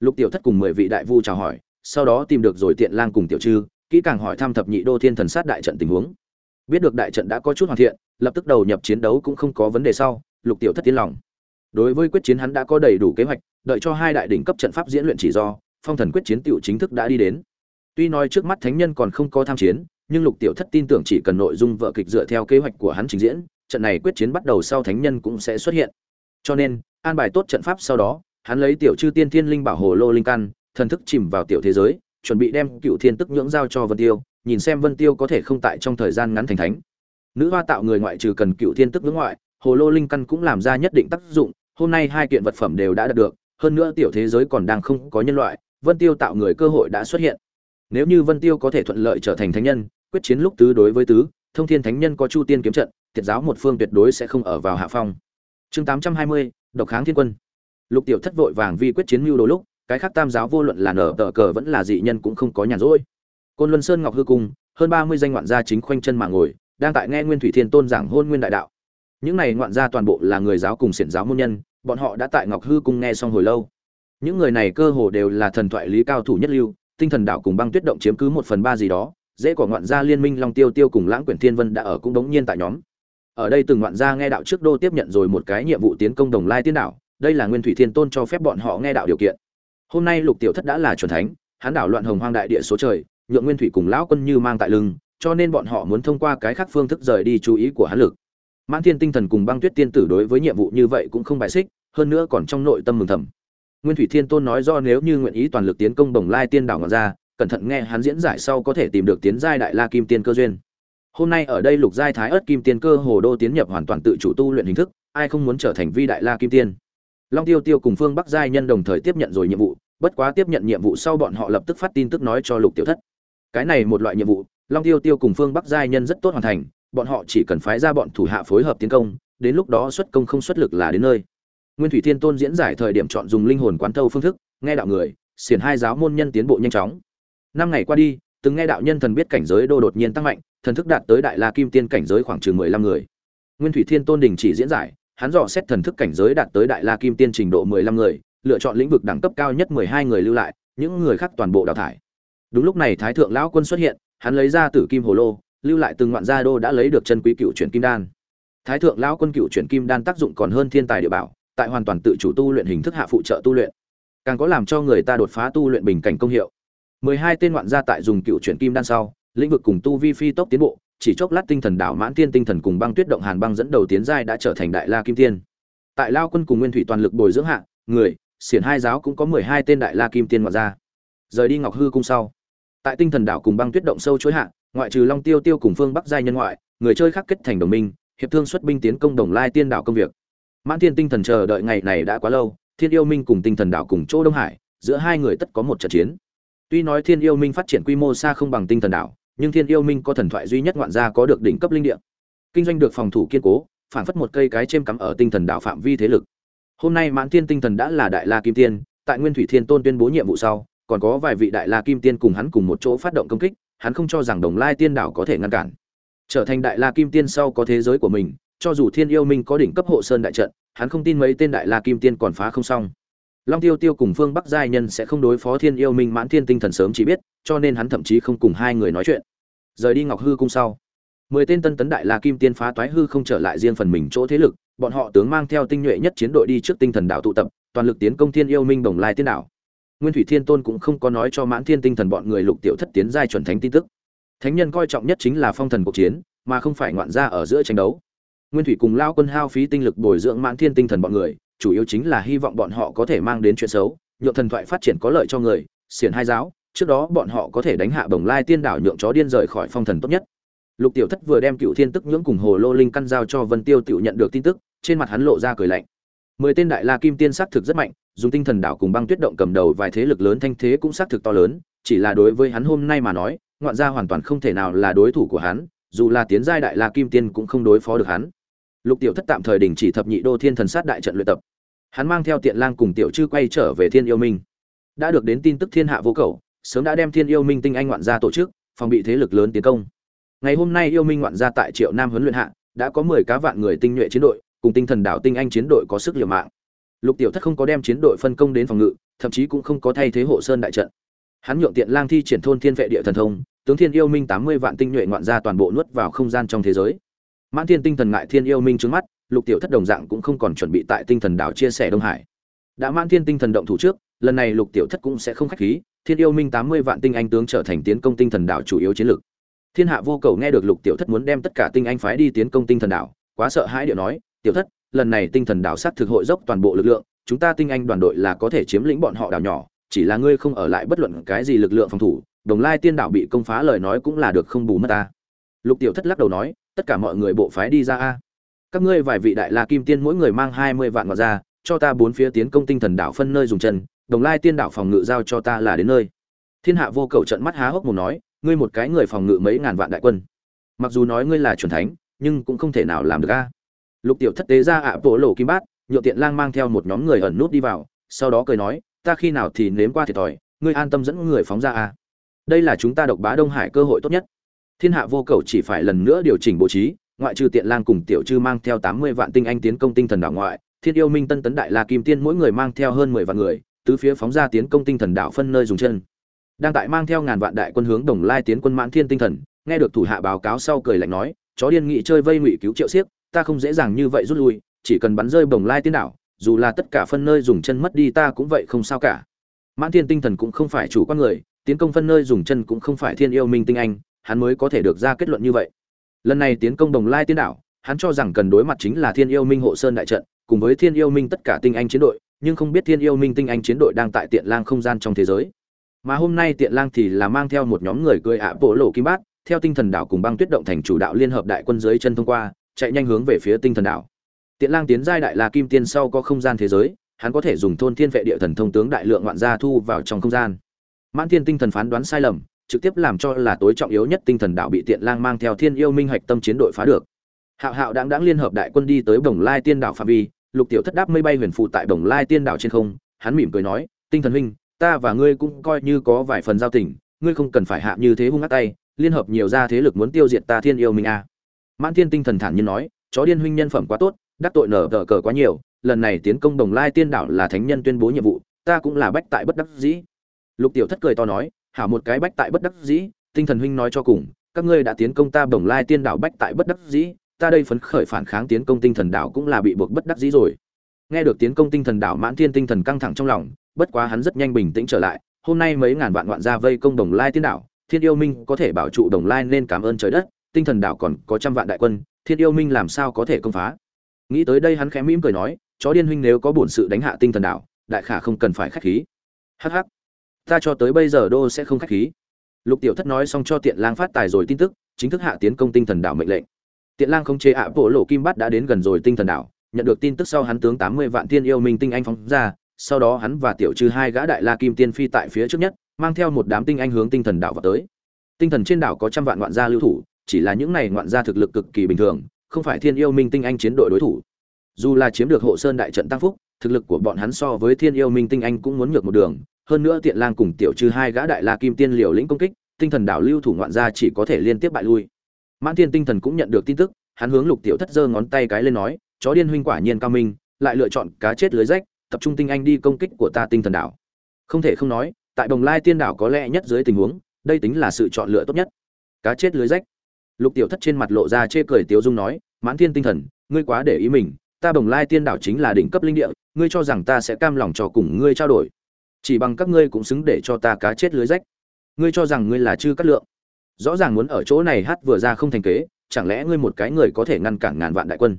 Lục tiểu thất cùng mười vị đại vu chào hỏi, sau đó tìm được rồi tiện lang cùng tiểu trư, kỹ càng hỏi thăm thập nhị đô thiên thần sát đại trận tình huống biết được đại trận đã có chút hoàn thiện, lập tức đầu nhập chiến đấu cũng không có vấn đề sau, lục tiểu thất tiến lòng. Đối với quyết chiến hắn đã có đầy đủ kế hoạch, đợi cho hai đại đỉnh cấp trận pháp diễn luyện chỉ do, phong thần quyết chiến tiểu chính thức đã đi đến. Tuy nói trước mắt thánh nhân còn không có tham chiến, nhưng lục tiểu thất tin tưởng chỉ cần nội dung vợ kịch dựa theo kế hoạch của hắn trình diễn, trận này quyết chiến bắt đầu sau thánh nhân cũng sẽ xuất hiện. Cho nên, an bài tốt trận pháp sau đó, hắn lấy tiểu chư tiên thiên linh bảo hồ lô linh căn, thần thức chìm vào tiểu thế giới chuẩn bị đem cựu thiên tức nhưỡng giao cho vân tiêu, nhìn xem vân tiêu có thể không tại trong thời gian ngắn thành thánh. Nữ hoa tạo người ngoại trừ cần cựu thiên tức nhưỡng ngoại, hồ lô linh căn cũng làm ra nhất định tác dụng, hôm nay hai kiện vật phẩm đều đã đạt được, hơn nữa tiểu thế giới còn đang không có nhân loại, vân tiêu tạo người cơ hội đã xuất hiện. Nếu như vân tiêu có thể thuận lợi trở thành thánh nhân, quyết chiến lúc tứ đối với tứ, thông thiên thánh nhân có chu tiên kiếm trận tiệt giáo một phương tuyệt đối sẽ không ở vào hạ phong. Chương tám trăm hai mươi, độc kháng thiên quân. Lục tiểu thất vội vàng vi quyết chiến mưu đồ lúc cái khác tam giáo vô luận là nở tờ cờ vẫn là dị nhân cũng không có nhàn rỗi. Côn luân sơn ngọc hư cung, hơn ba mươi danh ngoạn gia chính khoanh chân mà ngồi, đang tại nghe nguyên thủy thiên tôn giảng hôn nguyên đại đạo. Những này ngoạn gia toàn bộ là người giáo cùng xiển giáo môn nhân, bọn họ đã tại ngọc hư cung nghe xong hồi lâu. Những người này cơ hồ đều là thần thoại lý cao thủ nhất lưu, tinh thần đạo cùng băng tuyết động chiếm cứ một phần ba gì đó, dễ của ngoạn gia liên minh long tiêu tiêu cùng lãng quyển thiên vân đã ở cũng đống nhiên tại nhóm. Ở đây từng ngoạn gia nghe đạo trước đô tiếp nhận rồi một cái nhiệm vụ tiến công đồng lai tiên đảo đây là nguyên thủy thiên tôn cho phép bọn họ nghe đạo điều kiện hôm nay lục tiểu thất đã là chuẩn thánh, hắn đảo loạn hồng hoang đại địa số trời, nhượng nguyên thủy cùng lão quân như mang tại lưng, cho nên bọn họ muốn thông qua cái khác phương thức rời đi chú ý của hắn lực. Mãn thiên tinh thần cùng băng tuyết tiên tử đối với nhiệm vụ như vậy cũng không bài xích, hơn nữa còn trong nội tâm mừng thầm. Nguyên thủy thiên tôn nói do nếu như nguyện ý toàn lực tiến công đồng lai tiên đảo ngọn ra, cẩn thận nghe hắn diễn giải sau có thể tìm được tiến giai đại la kim tiên cơ duyên. Hôm nay ở đây lục giai thái ớt kim tiên cơ hồ đô tiến nhập hoàn toàn tự chủ tu luyện hình thức, ai không muốn trở thành vi đại la kim tiên? Long tiêu tiêu cùng phương bắc giai nhân đồng thời tiếp nhận rồi nhiệm vụ, bất quá tiếp nhận nhiệm vụ sau bọn họ lập tức phát tin tức nói cho lục tiểu thất. Cái này một loại nhiệm vụ, long tiêu tiêu cùng phương bắc giai nhân rất tốt hoàn thành, bọn họ chỉ cần phái ra bọn thủ hạ phối hợp tiến công, đến lúc đó xuất công không xuất lực là đến nơi. Nguyên thủy thiên tôn diễn giải thời điểm chọn dùng linh hồn quán thâu phương thức, nghe đạo người, xiển hai giáo môn nhân tiến bộ nhanh chóng. Năm ngày qua đi, từng nghe đạo nhân thần biết cảnh giới đô đột nhiên tăng mạnh, thần thức đạt tới đại la kim tiên cảnh giới khoảng chừng mười lăm người. Nguyên thủy thiên tôn đình chỉ diễn giải hắn dò xét thần thức cảnh giới đạt tới đại la kim tiên trình độ mười lăm người, lựa chọn lĩnh vực đẳng cấp cao nhất mười hai người lưu lại, những người khác toàn bộ đào thải. Đúng lúc này thái thượng lão quân xuất hiện, hắn lấy ra tử kim hồ lô, lưu lại từng ngoạn gia đô đã lấy được chân quý cựu chuyển kim đan. Thái thượng lão quân cựu chuyển kim đan tác dụng còn hơn thiên tài địa bảo, tại hoàn toàn tự chủ tu luyện hình thức hạ phụ trợ tu luyện. Càng có làm cho người ta đột phá tu luyện bình cảnh công hiệu. Mười hai tên ngoạn gia tại dùng cựu chuyển kim đan sau, lĩnh vực cùng tu vi phi tốc tiến bộ chỉ chốc lát tinh thần đảo mãn thiên tinh thần cùng băng tuyết động hàn băng dẫn đầu tiến giai đã trở thành đại la kim tiên. Tại lao quân cùng nguyên thủy toàn lực bồi dưỡng hạ, người, xiển hai giáo cũng có mười hai tên đại la kim tiên ngoại gia rời đi ngọc hư cung sau, tại tinh thần đảo cùng băng tuyết động sâu chối hạ, ngoại trừ long tiêu tiêu cùng phương bắc giai nhân ngoại, người chơi khác kết thành đồng minh, hiệp thương xuất binh tiến công đồng lai tiên đảo công việc. Mãn thiên tinh thần chờ đợi ngày này đã quá lâu, thiên yêu minh cùng tinh thần đảo cùng chỗ đông hải, giữa hai người tất có một trận chiến. Tuy nói thiên yêu minh phát triển quy mô xa không bằng tinh thần đảo nhưng thiên yêu minh có thần thoại duy nhất ngoạn gia có được đỉnh cấp linh địa. Kinh doanh được phòng thủ kiên cố phản phất một cây cái chêm cắm ở tinh thần đạo phạm vi thế lực. Hôm nay mãn thiên tinh thần đã là đại la kim tiên, tại nguyên thủy thiên tôn tuyên bố nhiệm vụ sau, còn có vài vị đại la kim tiên cùng hắn cùng một chỗ phát động công kích, hắn không cho rằng đồng lai tiên đảo có thể ngăn cản. Trở thành đại la kim tiên sau có thế giới của mình, cho dù thiên yêu minh có đỉnh cấp hộ sơn đại trận, hắn không tin mấy tên đại la kim tiên còn phá không xong. Long tiêu tiêu cùng phương bắc giai nhân sẽ không đối phó thiên yêu minh mãn thiên tinh thần sớm chỉ biết cho nên hắn thậm chí không cùng hai người nói chuyện. Rời đi ngọc hư cung sau, mười tên tân tấn đại la kim tiên phá toái hư không trở lại riêng phần mình chỗ thế lực, bọn họ tướng mang theo tinh nhuệ nhất chiến đội đi trước tinh thần đảo tụ tập, toàn lực tiến công thiên yêu minh đồng lai tiên đảo. Nguyên thủy thiên tôn cũng không có nói cho mãn thiên tinh thần bọn người lục tiểu thất tiến giai chuẩn thánh tin tức. Thánh nhân coi trọng nhất chính là phong thần cuộc chiến, mà không phải ngoạn ra ở giữa tranh đấu. Nguyên thủy cùng lao quân hao phí tinh lực bồi dưỡng mãn thiên tinh thần bọn người, chủ yếu chính là hy vọng bọn họ có thể mang đến chuyện xấu, nhượng thần thoại phát triển có lợi cho người, xiển hai giáo trước đó bọn họ có thể đánh hạ bồng lai tiên đảo nhượng chó điên rời khỏi phong thần tốt nhất. Lục tiểu thất vừa đem cựu thiên tức nhưỡng cùng hồ lô linh căn giao cho vân tiêu tiểu nhận được tin tức, trên mặt hắn lộ ra cười lạnh. Mười tên đại la kim tiên xác thực rất mạnh, dùng tinh thần đảo cùng băng tuyết động cầm đầu vài thế lực lớn thanh thế cũng xác thực to lớn, chỉ là đối với hắn hôm nay mà nói, ngoạn gia hoàn toàn không thể nào là đối thủ của hắn, dù là tiến giai đại la kim tiên cũng không đối phó được hắn. Lục tiểu thất tạm thời đình chỉ thập nhị đô thiên thần sát đại trận luyện tập. Hắn mang theo tiện lang cùng tiểu chư quay trở về thiên yêu minh. Đã được đến tin tức thiên hạ vô cầu sớm đã đem thiên yêu minh tinh anh ngoạn gia tổ chức, phòng bị thế lực lớn tiến công. Ngày hôm nay yêu minh ngoạn gia tại triệu nam huấn luyện hạ, đã có mười cá vạn người tinh nhuệ chiến đội, cùng tinh thần đảo tinh anh chiến đội có sức liều mạng. Lục tiểu thất không có đem chiến đội phân công đến phòng ngự, thậm chí cũng không có thay thế hộ sơn đại trận. Hắn nhượng tiện lang thi triển thôn thiên vệ địa thần thông, tướng thiên yêu minh tám mươi vạn tinh nhuệ ngoạn gia toàn bộ nuốt vào không gian trong thế giới. Mãn thiên tinh thần ngại thiên yêu minh trước mắt, lục tiểu thất đồng dạng cũng không còn chuẩn bị tại tinh thần đảo chia sẻ đông hải. Đã mãn thiên tinh thần động thủ trước lần này lục tiểu thất cũng sẽ không khách khí, thiên yêu minh tám mươi vạn tinh anh tướng trở thành tiến công tinh thần đảo chủ yếu chiến lược. Thiên hạ vô cầu nghe được lục tiểu thất muốn đem tất cả tinh anh phái đi tiến công tinh thần đảo, quá sợ hãi điệu nói, tiểu thất, lần này tinh thần đảo sát thực hội dốc toàn bộ lực lượng, chúng ta tinh anh đoàn đội là có thể chiếm lĩnh bọn họ đảo nhỏ, chỉ là ngươi không ở lại bất luận cái gì lực lượng phòng thủ, đồng lai tiên đảo bị công phá lời nói cũng là được không bù mất ta. Lục tiểu thất lắc đầu nói, tất cả mọi người bộ phái đi ra a. Các ngươi vài vị đại la kim tiên mỗi người mang hai mươi vạn ngọt ra, cho ta bốn phía tiến công tinh thần đảo phân nơi dùng chân đồng lai tiên Đạo phòng ngự giao cho ta là đến nơi. Thiên hạ vô cầu trận mắt há hốc một nói, ngươi một cái người phòng ngự mấy ngàn vạn đại quân. Mặc dù nói ngươi là chuẩn thánh, nhưng cũng không thể nào làm được a. Lục tiểu thất tế ra ạ bộ lộ kim bát, nhựa tiện lang mang theo một nhóm người ẩn nút đi vào, sau đó cười nói, ta khi nào thì nếm qua thiệt thòi, ngươi an tâm dẫn người phóng ra a. Đây là chúng ta độc bá đông hải cơ hội tốt nhất. Thiên hạ vô cầu chỉ phải lần nữa điều chỉnh bố trí, ngoại trừ tiện lang cùng tiểu chư mang theo tám mươi vạn tinh anh tiến công tinh thần đảo ngoại, thiên yêu minh tân tấn đại la kim tiên mỗi người mang theo hơn mười vạn người tứ phía phóng ra tiến công tinh thần đạo phân nơi dùng chân. Đang tại mang theo ngàn vạn đại quân hướng đồng lai tiến quân mãn thiên tinh thần, nghe được thủ hạ báo cáo sau cười lạnh nói, chó điên nghị chơi vây ngụy cứu triệu xiếc, ta không dễ dàng như vậy rút lui, chỉ cần bắn rơi bồng lai tiên đảo, dù là tất cả phân nơi dùng chân mất đi ta cũng vậy không sao cả. Mãn thiên tinh thần cũng không phải chủ quan người, tiến công phân nơi dùng chân cũng không phải thiên yêu minh tinh anh, hắn mới có thể được ra kết luận như vậy. Lần này tiến công đồng lai tiên đảo, hắn cho rằng cần đối mặt chính là thiên yêu minh hộ sơn đại trận, cùng với thiên yêu minh tất cả tinh anh chiến đội nhưng không biết thiên yêu minh tinh anh chiến đội đang tại tiện lang không gian trong thế giới. Mà hôm nay tiện lang thì là mang theo một nhóm người cười ạ bộ lộ kim bát, theo tinh thần đảo cùng băng tuyết động thành chủ đạo liên hợp đại quân dưới chân thông qua, chạy nhanh hướng về phía tinh thần đảo. Tiện lang tiến giai đại la kim tiên sau có không gian thế giới, hắn có thể dùng thôn thiên vệ địa thần thông tướng đại lượng ngoạn gia thu vào trong không gian. Mãn thiên tinh thần phán đoán sai lầm, trực tiếp làm cho là tối trọng yếu nhất tinh thần đạo bị tiện lang mang theo thiên yêu minh hạch tâm chiến đội phá được. Hạo hạo đáng đáng liên hợp đại quân đi tới bồng lai tiên đảo phạm vi lục tiểu thất đáp mây bay huyền phụ tại bồng lai tiên đảo trên không, hắn mỉm cười nói, tinh thần huynh, ta và ngươi cũng coi như có vài phần giao tình, ngươi không cần phải hạ như thế hung hát tay, liên hợp nhiều ra thế lực muốn tiêu diệt ta thiên yêu minh a à. mãn thiên tinh thần thản nhiên nói, chó điên huynh nhân phẩm quá tốt, đắc tội nở tờ cờ quá nhiều, lần này tiến công đồng lai tiên đảo là thánh nhân tuyên bố nhiệm vụ, ta cũng là bách tại bất đắc dĩ lục tiểu thất cười to nói hảo một cái bách tại bất đắc dĩ, tinh thần huynh nói cho cùng, các ngươi đã tiến công ta đồng lai tiên đảo bách tại bất đắc dĩ ta đây phấn khởi phản kháng tiến công tinh thần đảo cũng là bị buộc bất đắc dĩ rồi. Nghe được tiến công tinh thần đảo mãn thiên tinh thần căng thẳng trong lòng, bất quá hắn rất nhanh bình tĩnh trở lại, hôm nay mấy ngàn vạn ngoạn gia vây công đồng lai tiên đảo, thiên yêu minh có thể bảo trụ đồng lai nên cảm ơn trời đất, tinh thần đảo còn có trăm vạn đại quân, thiên yêu minh làm sao có thể công phá? Nghĩ tới đây hắn khẽ mỉm cười nói, chó điên huynh nếu có bổn sự đánh hạ tinh thần đảo, đại khả không cần phải khách khí. Hắc hắc, ta cho tới bây giờ đô sẽ không khách khí. Lục tiểu thất nói xong cho tiện lang phát tài rồi tin tức, chính thức hạ tiến công tinh thần đảo mệnh lệnh tiện lang không chế ạ, bộ lộ kim bát đã đến gần rồi tinh thần đảo. Nhận được tin tức sau hắn tướng tám mươi vạn tiên yêu minh tinh anh phóng ra. Sau đó hắn và tiểu trừ hai gã đại la kim tiên phi tại phía trước nhất, mang theo một đám tinh anh hướng tinh thần đảo vào tới. Tinh thần trên đảo có trăm vạn ngoạn gia lưu thủ, chỉ là những này ngoạn gia thực lực cực kỳ bình thường, không phải thiên yêu minh tinh anh chiến đội đối thủ. Dù là chiếm được hộ sơn đại trận tăng phúc, thực lực của bọn hắn so với thiên yêu minh tinh anh cũng muốn nhược một đường. Hơn nữa tiện lang cùng tiểu trừ hai gã đại la kim tiên liều lĩnh công kích, tinh thần đảo lưu thủ ngoạn gia chỉ có thể liên tiếp bại lui mãn thiên tinh thần cũng nhận được tin tức, hắn hướng lục tiểu thất giơ ngón tay cái lên nói, chó điên huynh quả nhiên cao minh, lại lựa chọn cá chết lưới rách, tập trung tinh anh đi công kích của ta tinh thần đảo. Không thể không nói, tại đồng lai tiên đảo có lẽ nhất dưới tình huống, đây tính là sự chọn lựa tốt nhất. Cá chết lưới rách. Lục tiểu thất trên mặt lộ ra chê cười tiếu dung nói, mãn thiên tinh thần, ngươi quá để ý mình, ta đồng lai tiên đảo chính là đỉnh cấp linh địa, ngươi cho rằng ta sẽ cam lòng cho cùng ngươi trao đổi. Chỉ bằng các ngươi cũng xứng để cho ta cá chết lưới rách. Ngươi cho rằng ngươi là chư cát lượng rõ ràng muốn ở chỗ này hát vừa ra không thành kế chẳng lẽ ngươi một cái người có thể ngăn cản ngàn vạn đại quân?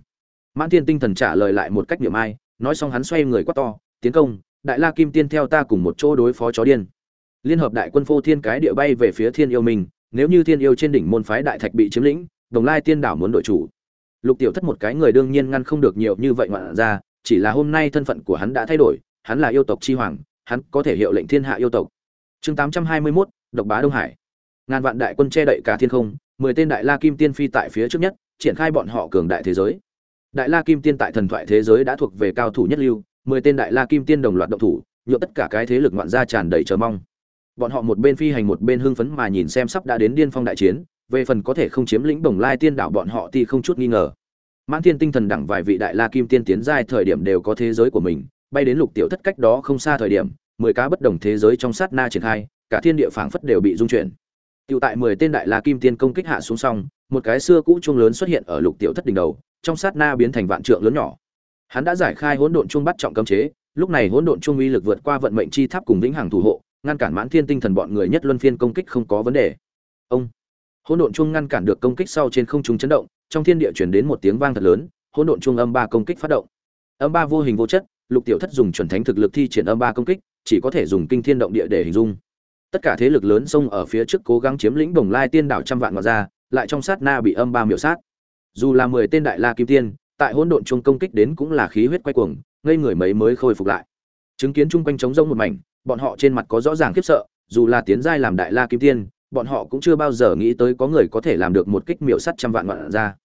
Mãn thiên tinh thần trả lời lại một cách niệm ai nói xong hắn xoay người quát to tiến công đại la kim tiên theo ta cùng một chỗ đối phó chó điên. Liên hợp đại quân phô thiên cái địa bay về phía thiên yêu mình nếu như thiên yêu trên đỉnh môn phái đại thạch bị chiếm lĩnh đồng lai tiên đảo muốn đội chủ. Lục tiểu thất một cái người đương nhiên ngăn không được nhiều như vậy ngoạn ra chỉ là hôm nay thân phận của hắn đã thay đổi hắn là yêu tộc chi hoàng hắn có thể hiệu lệnh thiên hạ yêu tộc. Chương tám trăm hai mươi 821, độc bá đông hải ngàn vạn đại quân che đậy cả thiên không, mười tên đại la kim tiên phi tại phía trước nhất, triển khai bọn họ cường đại thế giới. Đại la kim tiên tại thần thoại thế giới đã thuộc về cao thủ nhất lưu, mười tên đại la kim tiên đồng loạt động thủ nhộn tất cả cái thế lực ngoạn gia tràn đầy chờ mong. Bọn họ một bên phi hành một bên hưng phấn mà nhìn xem sắp đã đến điên phong đại chiến, về phần có thể không chiếm lĩnh bồng lai tiên đảo bọn họ thì không chút nghi ngờ. Mãn thiên tinh thần đẳng vài vị đại la kim tiên tiến giai thời điểm đều có thế giới của mình, bay đến lục tiểu thất cách đó không xa thời điểm, mười cá bất đồng thế giới trong sát na triển khai, cả thiên địa phảng phất đều bị dung chuyển. Tiểu tại 10 tên đại la kim tiên công kích hạ xuống xong, một cái xưa cũ chuông lớn xuất hiện ở lục tiểu thất đỉnh đầu, trong sát na biến thành vạn trượng lớn nhỏ. Hắn đã giải khai hỗn độn chuông bắt trọng cấm chế, lúc này hỗn độn chuông uy lực vượt qua vận mệnh chi tháp cùng vĩnh hằng thủ hộ, ngăn cản mãn thiên tinh thần bọn người nhất luân phiên công kích không có vấn đề. Ông hỗn độn chuông ngăn cản được công kích sau trên không trung chấn động, trong thiên địa truyền đến một tiếng vang thật lớn, hỗn độn chuông âm ba công kích phát động. Âm ba vô hình vô chất, lục tiểu thất dùng chuẩn thánh thực lực thi triển âm ba công kích, chỉ có thể dùng kinh thiên động địa để hình dung tất cả thế lực lớn xông ở phía trước cố gắng chiếm lĩnh đồng lai tiên đảo trăm vạn ngọn ra, lại trong sát na bị âm ba miểu sát. Dù là mười tên đại la kim tiên, tại hỗn độn chung công kích đến cũng là khí huyết quay cuồng, ngây người mấy mới khôi phục lại. Chứng kiến chung quanh trống rông một mảnh, bọn họ trên mặt có rõ ràng khiếp sợ, dù là tiến giai làm đại la kim tiên, bọn họ cũng chưa bao giờ nghĩ tới có người có thể làm được một kích miểu sắt trăm vạn ngoạn ra.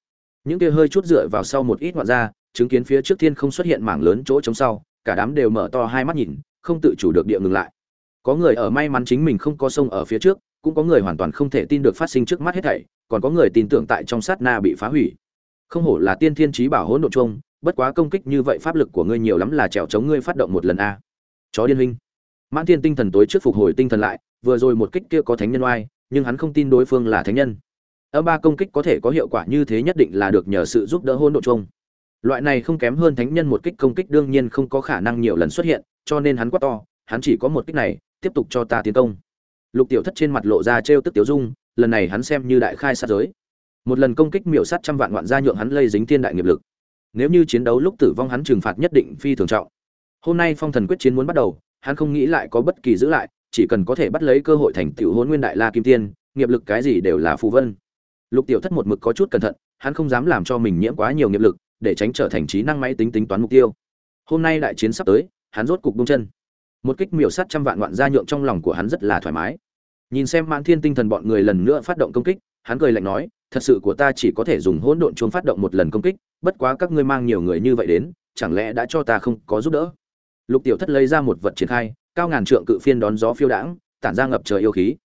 Những kia hơi chút dựa vào sau một ít ngoạn ra, chứng kiến phía trước thiên không xuất hiện mảng lớn chỗ trống sau, cả đám đều mở to hai mắt nhìn, không tự chủ được địa ngừng lại có người ở may mắn chính mình không có sông ở phía trước, cũng có người hoàn toàn không thể tin được phát sinh trước mắt hết thảy, còn có người tin tưởng tại trong sát na bị phá hủy. Không hổ là tiên thiên trí bảo hỗn độ chung, bất quá công kích như vậy pháp lực của ngươi nhiều lắm là trèo chống ngươi phát động một lần a. Chó điên huynh. Mãn thiên tinh thần tối trước phục hồi tinh thần lại, vừa rồi một kích kia có thánh nhân oai, nhưng hắn không tin đối phương là thánh nhân. Âm ba công kích có thể có hiệu quả như thế nhất định là được nhờ sự giúp đỡ hỗn độ chung. Loại này không kém hơn thánh nhân một kích công kích đương nhiên không có khả năng nhiều lần xuất hiện, cho nên hắn quát to, hắn chỉ có một kích này tiếp tục cho ta tiến công. Lục tiểu thất trên mặt lộ ra trêu tức tiểu dung, lần này hắn xem như đại khai sát giới. Một lần công kích miểu sát trăm vạn ngoạn gia nhượng hắn lây dính thiên đại nghiệp lực. Nếu như chiến đấu lúc tử vong hắn trừng phạt nhất định phi thường trọng. Hôm nay phong thần quyết chiến muốn bắt đầu, hắn không nghĩ lại có bất kỳ giữ lại, chỉ cần có thể bắt lấy cơ hội thành tiểu hôn nguyên đại la kim tiên, nghiệp lực cái gì đều là phù vân. Lục tiểu thất một mực có chút cẩn thận, hắn không dám làm cho mình nhiễm quá nhiều nghiệp lực, để tránh trở thành trí năng máy tính tính toán mục tiêu. Hôm nay đại chiến sắp tới, hắn rốt cục bông chân một kích miểu sát trăm vạn ngoạn gia nhượng trong lòng của hắn rất là thoải mái. Nhìn xem mãn thiên tinh thần bọn người lần nữa phát động công kích, hắn cười lạnh nói, thật sự của ta chỉ có thể dùng hỗn độn chuông phát động một lần công kích, bất quá các ngươi mang nhiều người như vậy đến, chẳng lẽ đã cho ta không có giúp đỡ? Lục tiểu thất lấy ra một vật triển khai, cao ngàn trượng cự phiên đón gió phiêu đãng, tản ra ngập trời yêu khí.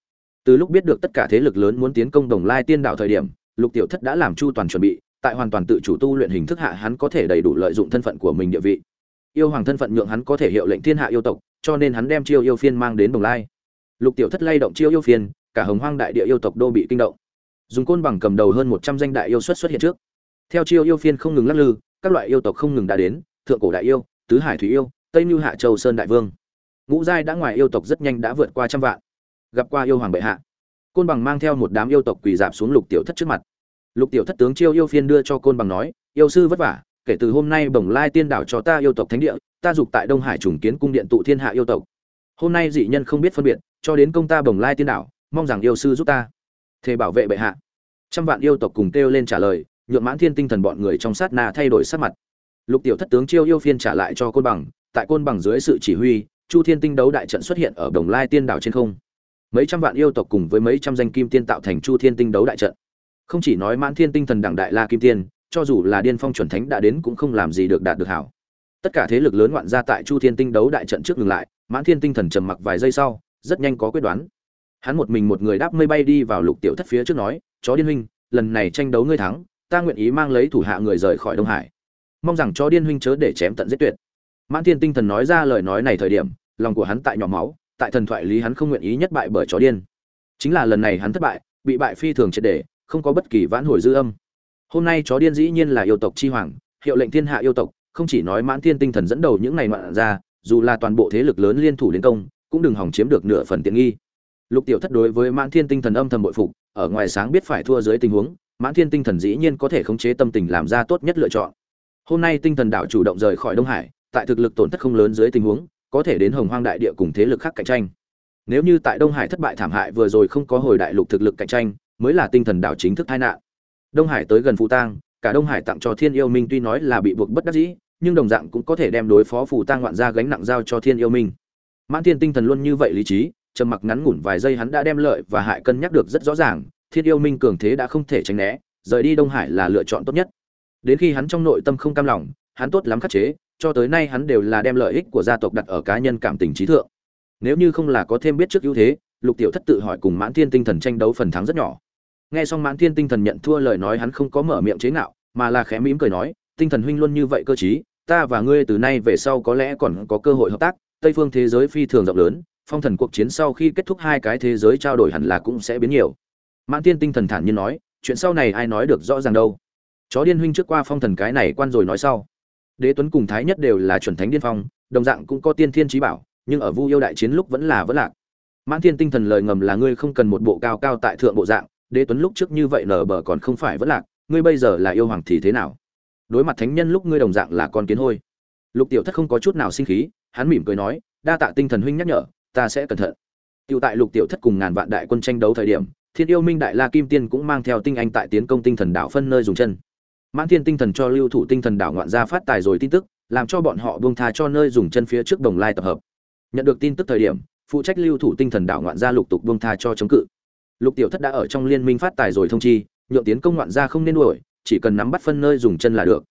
Từ lúc biết được tất cả thế lực lớn muốn tiến công đồng lai tiên đảo thời điểm, lục tiểu thất đã làm chu toàn chuẩn bị, tại hoàn toàn tự chủ tu luyện hình thức hạ hắn có thể đầy đủ lợi dụng thân phận của mình địa vị. Yêu hoàng thân phận nhượng hắn có thể hiệu lệnh thiên hạ yêu tộc cho nên hắn đem chiêu yêu phiên mang đến đồng lai. Lục tiểu thất lay động chiêu yêu phiên, cả hồng hoang đại địa yêu tộc đô bị kinh động. Dùng côn bằng cầm đầu hơn một trăm danh đại yêu xuất xuất hiện trước. Theo chiêu yêu phiên không ngừng lắc lư, các loại yêu tộc không ngừng đã đến, thượng cổ đại yêu, tứ hải thủy yêu, tây mưu hạ châu sơn đại vương. Ngũ giai đã ngoài yêu tộc rất nhanh đã vượt qua trăm vạn. Gặp qua yêu hoàng bệ hạ. Côn bằng mang theo một đám yêu tộc quỳ dạp xuống lục tiểu thất trước mặt. Lục tiểu thất tướng chiêu yêu phiên đưa cho côn bằng nói, yêu sư vất vả, kể từ hôm nay bồng lai tiên đảo cho ta yêu tộc thánh địa ta dục tại đông hải trùng kiến cung điện tụ thiên hạ yêu tộc. Hôm nay dị nhân không biết phân biệt, cho đến công ta bồng lai tiên đảo mong rằng yêu sư giúp ta. Thề bảo vệ bệ hạ. Trăm vạn yêu tộc cùng kêu lên trả lời, nhượng mãn thiên tinh thần bọn người trong sát na thay đổi sắc mặt. Lục tiểu thất tướng chiêu yêu phiên trả lại cho côn bằng, tại côn bằng dưới sự chỉ huy, chu thiên tinh đấu đại trận xuất hiện ở đồng lai tiên đảo trên không. Mấy trăm vạn yêu tộc cùng với mấy trăm danh kim tiên tạo thành chu thiên tinh đấu đại trận. Không chỉ nói mãn thiên tinh thần đẳng đại la kim tiên, cho dù là điên phong chuẩn thánh đã đến cũng không làm gì được đạt được hảo tất cả thế lực lớn ngoạn ra tại chu thiên tinh đấu đại trận trước ngừng lại, mãn thiên tinh thần trầm mặc vài giây sau, rất nhanh có quyết đoán. Hắn một mình một người đáp mây bay đi vào lục tiểu thất phía trước nói, chó điên huynh, lần này tranh đấu ngươi thắng, ta nguyện ý mang lấy thủ hạ người rời khỏi đông hải. Mong rằng chó điên huynh chớ để chém tận giết tuyệt. Mãn thiên tinh thần nói ra lời nói này thời điểm, lòng của hắn tại nhỏ máu, tại thần thoại lý hắn không nguyện ý nhất bại bởi chó điên. Chính là lần này hắn thất bại, bị bại phi thường triệt để, không có bất kỳ vãn hồi dư âm. Hôm nay chó điên dĩ nhiên là yêu tộc chi hoàng, hiệu lệnh thiên hạ yêu tộc không chỉ nói mãn thiên tinh thần dẫn đầu những ngày ngoạn ra, dù là toàn bộ thế lực lớn liên thủ đến công, cũng đừng hỏng chiếm được nửa phần tiện nghi. Lục tiểu thất đối với mãn thiên tinh thần âm thầm bội phục, ở ngoài sáng biết phải thua dưới tình huống, mãn thiên tinh thần dĩ nhiên có thể khống chế tâm tình làm ra tốt nhất lựa chọn. Hôm nay tinh thần đảo chủ động rời khỏi đông hải, tại thực lực tổn thất không lớn dưới tình huống, có thể đến hồng hoang đại địa cùng thế lực khác cạnh tranh. Nếu như tại đông hải thất bại thảm hại vừa rồi không có hồi đại lục thực lực cạnh tranh, mới là tinh thần đảo chính thức tai nạn. Đông hải tới gần phù tang, cả đông hải tặng cho thiên yêu minh tuy nói là bị buộc bất đắc dĩ nhưng đồng dạng cũng có thể đem đối phó phù tang ngoạn ra gánh nặng giao cho thiên yêu minh. Mãn thiên tinh thần luôn như vậy lý trí, trầm mặc ngắn ngủn vài giây hắn đã đem lợi và hại cân nhắc được rất rõ ràng, thiên yêu minh cường thế đã không thể tránh né, rời đi đông hải là lựa chọn tốt nhất. Đến khi hắn trong nội tâm không cam lòng, hắn tốt lắm khắc chế, cho tới nay hắn đều là đem lợi ích của gia tộc đặt ở cá nhân cảm tình trí thượng. Nếu như không là có thêm biết trước ưu thế, lục tiểu thất tự hỏi cùng mãn thiên tinh thần tranh đấu phần thắng rất nhỏ. Nghe xong mãn thiên tinh thần nhận thua lời nói hắn không có mở miệng chế ngạo, mà là khẽ mỉm cười nói tinh thần huynh luôn như vậy cơ chí ta và ngươi từ nay về sau có lẽ còn có cơ hội hợp tác, tây phương thế giới phi thường rộng lớn, phong thần cuộc chiến sau khi kết thúc hai cái thế giới trao đổi hẳn là cũng sẽ biến nhiều. Mãn thiên tinh thần thản nhiên nói, chuyện sau này ai nói được rõ ràng đâu. Chó điên huynh trước qua phong thần cái này quan rồi nói sau. Đế tuấn cùng thái nhất đều là chuẩn thánh điên phong, đồng dạng cũng có tiên thiên trí bảo, nhưng ở vu yêu đại chiến lúc vẫn là vẫn lạc. Mãn thiên tinh thần lời ngầm là ngươi không cần một bộ cao cao tại thượng bộ dạng, đế tuấn lúc trước như vậy nở bờ còn không phải vẫn lạc, ngươi bây giờ là yêu hoàng thì thế nào? Đối mặt thánh nhân lúc ngươi đồng dạng là con kiến hôi. Lục tiểu thất không có chút nào sinh khí, hắn mỉm cười nói, đa tạ tinh thần huynh nhắc nhở, ta sẽ cẩn thận. Tiểu tại lục tiểu thất cùng ngàn vạn đại quân tranh đấu thời điểm, thiên yêu minh đại la kim tiên cũng mang theo tinh anh tại tiến công tinh thần đảo phân nơi dùng chân. Mãn thiên tinh thần cho lưu thủ tinh thần đảo ngoạn gia phát tài rồi tin tức, làm cho bọn họ buông tha cho nơi dùng chân phía trước đồng lai tập hợp. Nhận được tin tức thời điểm, phụ trách lưu thủ tinh thần đảo ngoạn gia lục tục buông tha cho chống cự. Lục tiểu thất đã ở trong liên minh phát tài rồi thông chi, nhượng tiến công ngoạn gia không nên đuổi chỉ cần nắm bắt phân nơi dùng chân là được.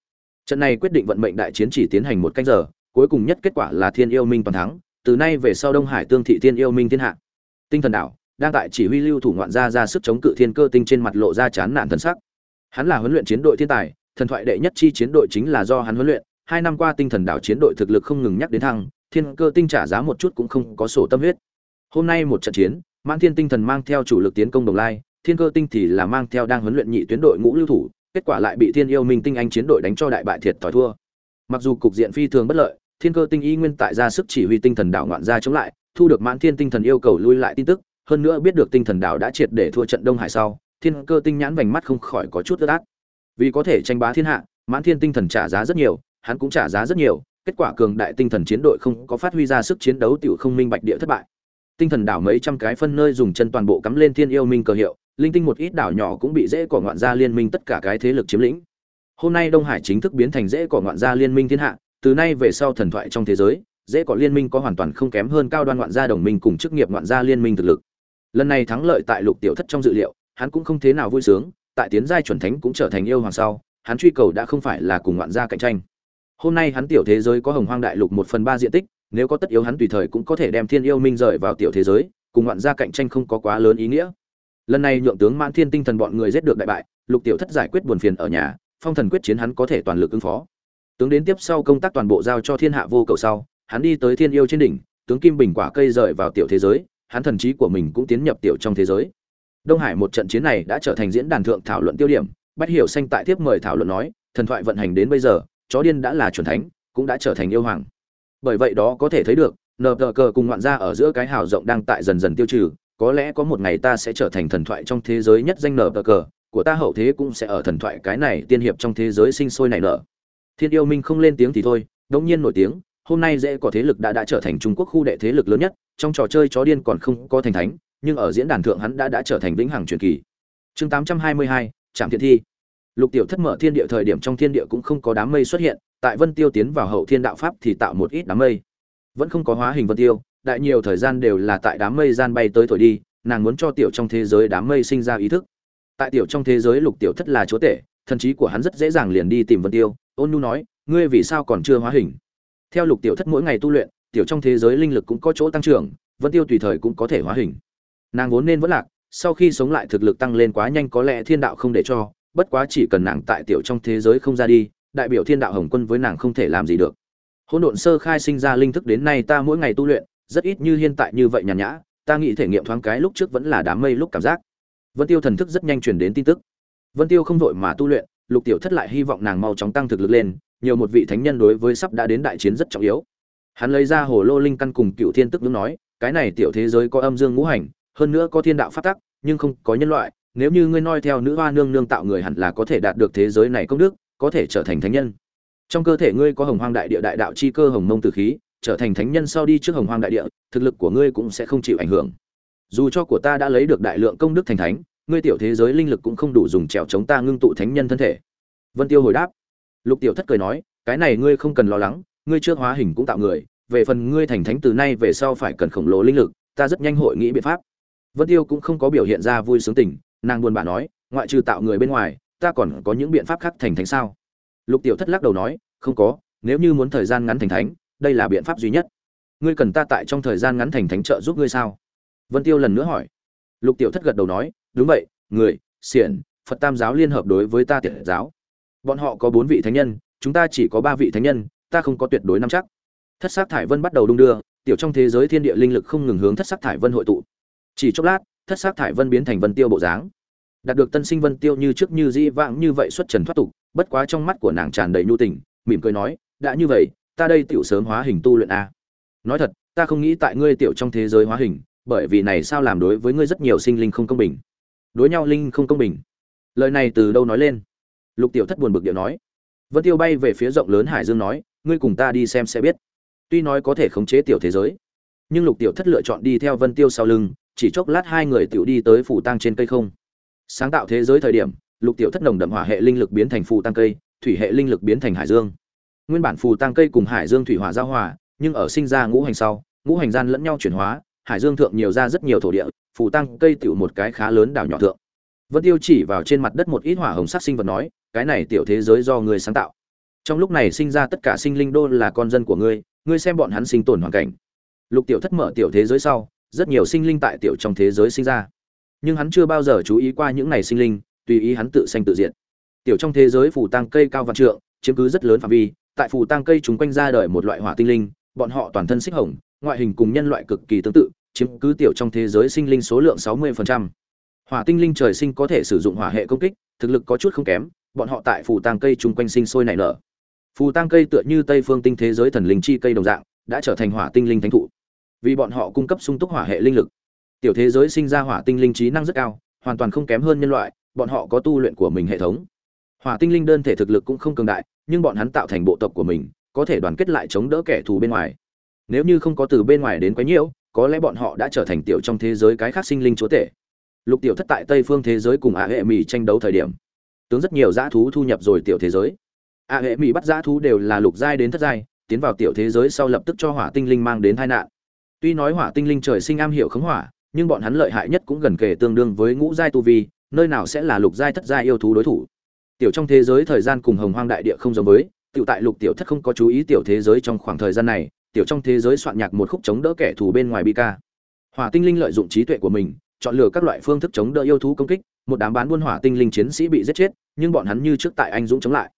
Trận này quyết định vận mệnh đại chiến chỉ tiến hành một canh giờ, cuối cùng nhất kết quả là thiên yêu minh toàn thắng, từ nay về sau đông hải tương thị thiên yêu minh thiên hạ. Tinh thần đảo, đang tại chỉ huy lưu thủ ngoạn gia ra sức chống cự thiên cơ tinh trên mặt lộ ra chán nản thần sắc. Hắn là huấn luyện chiến đội thiên tài, thần thoại đệ nhất chi chiến đội chính là do hắn huấn luyện, hai năm qua tinh thần đảo chiến đội thực lực không ngừng nhắc đến thăng, thiên cơ tinh trả giá một chút cũng không có sổ tâm huyết. Hôm nay một trận chiến, mãn thiên tinh thần mang theo chủ lực tiến công đồng lai, thiên cơ tinh thì là mang theo đang huấn luyện nhị tuyến đội ngũ lưu thủ kết quả lại bị thiên yêu minh tinh anh chiến đội đánh cho đại bại thiệt thòi thua. Mặc dù cục diện phi thường bất lợi, thiên cơ tinh y nguyên tại ra sức chỉ huy tinh thần đảo ngoạn ra chống lại, thu được mãn thiên tinh thần yêu cầu lui lại tin tức, hơn nữa biết được tinh thần đảo đã triệt để thua trận đông hải sau, thiên cơ tinh nhãn vành mắt không khỏi có chút ướt át. Vì có thể tranh bá thiên hạ, mãn thiên tinh thần trả giá rất nhiều, hắn cũng trả giá rất nhiều, kết quả cường đại tinh thần chiến đội không có phát huy ra sức chiến đấu tiểu không minh bạch địa thất bại. Tinh thần đảo mấy trăm cái phân nơi dùng chân toàn bộ cắm lên thiên yêu minh cờ hiệu linh tinh một ít đảo nhỏ cũng bị dễ cỏ ngoạn gia liên minh tất cả cái thế lực chiếm lĩnh. Hôm nay đông hải chính thức biến thành dễ cỏ ngoạn gia liên minh thiên hạ, từ nay về sau thần thoại trong thế giới, dễ cỏ liên minh có hoàn toàn không kém hơn cao đoan ngoạn gia đồng minh cùng chức nghiệp ngoạn gia liên minh thực lực. Lần này thắng lợi tại lục tiểu thất trong dự liệu, hắn cũng không thế nào vui sướng, tại tiến giai chuẩn thánh cũng trở thành yêu hoàng sau, hắn truy cầu đã không phải là cùng ngoạn gia cạnh tranh. Hôm nay hắn tiểu thế giới có hồng hoang đại lục một phần ba diện tích, nếu có tất yếu hắn tùy thời cũng có thể đem thiên yêu minh rời vào tiểu thế giới, cùng ngoạn gia cạnh tranh không có quá lớn ý nghĩa lần này nhượng tướng mãn thiên tinh thần bọn người giết được đại bại, lục tiểu thất giải quyết buồn phiền ở nhà, phong thần quyết chiến hắn có thể toàn lực ứng phó. Tướng đến tiếp sau công tác toàn bộ giao cho thiên hạ vô cầu sau, hắn đi tới thiên yêu trên đỉnh, tướng kim bình quả cây rời vào tiểu thế giới, hắn thần trí của mình cũng tiến nhập tiểu trong thế giới. Đông hải một trận chiến này đã trở thành diễn đàn thượng thảo luận tiêu điểm, bách hiểu xanh tại tiếp mời thảo luận nói, thần thoại vận hành đến bây giờ, chó điên đã là chuẩn thánh, cũng đã trở thành yêu hoàng. Bởi vậy đó có thể thấy được nờ cờ cùng ngoạn gia ở giữa cái hào rộng đang tại dần dần tiêu trừ có lẽ có một ngày ta sẽ trở thành thần thoại trong thế giới nhất danh nở tờ cờ của ta hậu thế cũng sẽ ở thần thoại cái này tiên hiệp trong thế giới sinh sôi nảy nở. Thiên yêu minh không lên tiếng thì thôi đống nhiên nổi tiếng hôm nay dễ có thế lực đã đã trở thành trung quốc khu đệ thế lực lớn nhất trong trò chơi chó điên còn không có thành thánh nhưng ở diễn đàn thượng hắn đã đã trở thành vĩnh hằng truyền kỳ. Chương 822, trạm thiện thi. Lục tiểu thất mở thiên địa thời điểm trong thiên địa cũng không có đám mây xuất hiện tại vân tiêu tiến vào hậu thiên đạo pháp thì tạo một ít đám mây. Vẫn không có hóa hình vân tiêu đại nhiều thời gian đều là tại đám mây gian bay tới thổi đi, nàng muốn cho tiểu trong thế giới đám mây sinh ra ý thức. Tại tiểu trong thế giới lục tiểu thất là chúa tể, thần trí của hắn rất dễ dàng liền đi tìm vân tiêu. Ôn nhu nói, ngươi vì sao còn chưa hóa hình? Theo lục tiểu thất mỗi ngày tu luyện, tiểu trong thế giới linh lực cũng có chỗ tăng trưởng, vân tiêu tùy thời cũng có thể hóa hình. Nàng vốn nên vẫn lạc, sau khi sống lại thực lực tăng lên quá nhanh có lẽ thiên đạo không để cho, bất quá chỉ cần nàng tại tiểu trong thế giới không ra đi, đại biểu thiên đạo hồng quân với nàng không thể làm gì được. Hỗn độn sơ khai sinh ra linh thức đến nay ta mỗi ngày tu luyện rất ít như hiện tại như vậy nhàn nhã, ta nghĩ thể nghiệm thoáng cái lúc trước vẫn là đám mây lúc cảm giác. Vân tiêu thần thức rất nhanh truyền đến tin tức. Vân tiêu không vội mà tu luyện, lục tiểu thất lại hy vọng nàng mau chóng tăng thực lực lên, nhiều một vị thánh nhân đối với sắp đã đến đại chiến rất trọng yếu. Hắn lấy ra hồ lô linh căn cùng cựu thiên tức đứng nói, cái này tiểu thế giới có âm dương ngũ hành, hơn nữa có thiên đạo phát tắc, nhưng không có nhân loại, nếu như ngươi noi theo nữ hoa nương nương tạo người hẳn là có thể đạt được thế giới này công đức, có thể trở thành thánh nhân. Trong cơ thể ngươi có hồng hoang đại địa đại đạo chi cơ hồng mông tử khí trở thành thánh nhân sau đi trước hồng hoang đại địa, thực lực của ngươi cũng sẽ không chịu ảnh hưởng. Dù cho của ta đã lấy được đại lượng công đức thành thánh, ngươi tiểu thế giới linh lực cũng không đủ dùng trèo chống ta ngưng tụ thánh nhân thân thể. Vân tiêu hồi đáp. Lục tiểu thất cười nói, cái này ngươi không cần lo lắng, ngươi trước hóa hình cũng tạo người, về phần ngươi thành thánh từ nay về sau phải cần khổng lồ linh lực, ta rất nhanh hội nghĩ biện pháp. Vân tiêu cũng không có biểu hiện ra vui sướng tình, nàng buồn bã nói, ngoại trừ tạo người bên ngoài, ta còn có những biện pháp khác thành thánh sao? Lục tiểu thất lắc đầu nói, không có, nếu như muốn thời gian ngắn thành thánh đây là biện pháp duy nhất. Ngươi cần ta tại trong thời gian ngắn thành thánh trợ giúp ngươi sao? Vân tiêu lần nữa hỏi. Lục tiểu thất gật đầu nói, đúng vậy, người, xiển, phật tam giáo liên hợp đối với ta tiệt giáo. Bọn họ có bốn vị thánh nhân, chúng ta chỉ có ba vị thánh nhân, ta không có tuyệt đối nắm chắc. Thất sắc thải vân bắt đầu đung đưa, tiểu trong thế giới thiên địa linh lực không ngừng hướng thất sắc thải vân hội tụ. Chỉ chốc lát, thất sắc thải vân biến thành vân tiêu bộ dáng. Đạt được tân sinh vân tiêu như trước như di vãng như vậy xuất trần thoát tục, bất quá trong mắt của nàng tràn đầy nhu tình, mỉm cười nói, đã như vậy ta đây tiểu sớm hóa hình tu luyện a. Nói thật, ta không nghĩ tại ngươi tiểu trong thế giới hóa hình, bởi vì này sao làm đối với ngươi rất nhiều sinh linh không công bình. Đối nhau linh không công bình. Lời này từ đâu nói lên? Lục tiểu thất buồn bực điệu nói. Vân tiêu bay về phía rộng lớn hải dương nói, ngươi cùng ta đi xem sẽ biết. Tuy nói có thể khống chế tiểu thế giới, nhưng lục tiểu thất lựa chọn đi theo vân tiêu sau lưng, chỉ chốc lát hai người tiểu đi tới phủ tang trên cây không. Sáng tạo thế giới thời điểm, lục tiểu thất nồng đậm hỏa hệ linh lực biến thành phù tăng cây, thủy hệ linh lực biến thành hải dương nguyên bản phù tăng cây cùng hải dương thủy hỏa giao hòa, nhưng ở sinh ra ngũ hành sau, ngũ hành gian lẫn nhau chuyển hóa, hải dương thượng nhiều ra rất nhiều thổ địa, phù tăng cây tiểu một cái khá lớn đảo nhỏ thượng. Vân tiêu chỉ vào trên mặt đất một ít hỏa hồng sắc sinh vật nói, cái này tiểu thế giới do ngươi sáng tạo. Trong lúc này sinh ra tất cả sinh linh đô là con dân của ngươi ngươi xem bọn hắn sinh tồn hoàn cảnh. Lục tiểu thất mở tiểu thế giới sau, rất nhiều sinh linh tại tiểu trong thế giới sinh ra. Nhưng hắn chưa bao giờ chú ý qua những này sinh linh, tùy ý hắn tự sanh tự diệt. Tiểu trong thế giới phù tăng cây cao vạn trượng, chiếm cứ rất lớn phạm vi tại phù tang cây chúng quanh ra đời một loại hỏa tinh linh, bọn họ toàn thân xích hồng, ngoại hình cùng nhân loại cực kỳ tương tự, chiếm cứ tiểu trong thế giới sinh linh số lượng 60%. hỏa tinh linh trời sinh có thể sử dụng hỏa hệ công kích, thực lực có chút không kém, bọn họ tại phù tang cây chúng quanh sinh sôi nảy nở. Phù tang cây tựa như tây phương tinh thế giới thần linh chi cây đồng dạng, đã trở thành hỏa tinh linh thánh thụ. Vì bọn họ cung cấp sung túc hỏa hệ linh lực. Tiểu thế giới sinh ra hỏa tinh linh trí năng rất cao, hoàn toàn không kém hơn nhân loại, bọn họ có tu luyện của mình hệ thống hỏa tinh linh đơn thể thực lực cũng không cường đại, nhưng bọn hắn tạo thành bộ tộc của mình, có thể đoàn kết lại chống đỡ kẻ thù bên ngoài. Nếu như không có từ bên ngoài đến quấy nhiễu, có lẽ bọn họ đã trở thành tiểu trong thế giới cái khác sinh linh chúa tể. Lục tiểu thất tại tây phương thế giới cùng ạ hệ mỹ tranh đấu thời điểm, tướng rất nhiều dã thú thu nhập rồi tiểu thế giới. Ạ hệ mỹ bắt dã thú đều là lục giai đến thất giai, tiến vào tiểu thế giới sau lập tức cho hỏa tinh linh mang đến tai nạn. Tuy nói hỏa tinh linh trời sinh am hiểu khống hỏa, nhưng bọn hắn lợi hại nhất cũng gần kề tương đương với ngũ giai tu vi, nơi nào sẽ là lục giai thất giai yêu thú đối thủ tiểu trong thế giới thời gian cùng hồng hoang đại địa không giống với, tiểu tại lục tiểu thất không có chú ý tiểu thế giới trong khoảng thời gian này, tiểu trong thế giới soạn nhạc một khúc chống đỡ kẻ thù bên ngoài bi ca. Hỏa tinh linh lợi dụng trí tuệ của mình, chọn lựa các loại phương thức chống đỡ yêu thú công kích, một đám bán buôn hỏa tinh linh chiến sĩ bị giết chết, nhưng bọn hắn như trước tại anh dũng chống lại.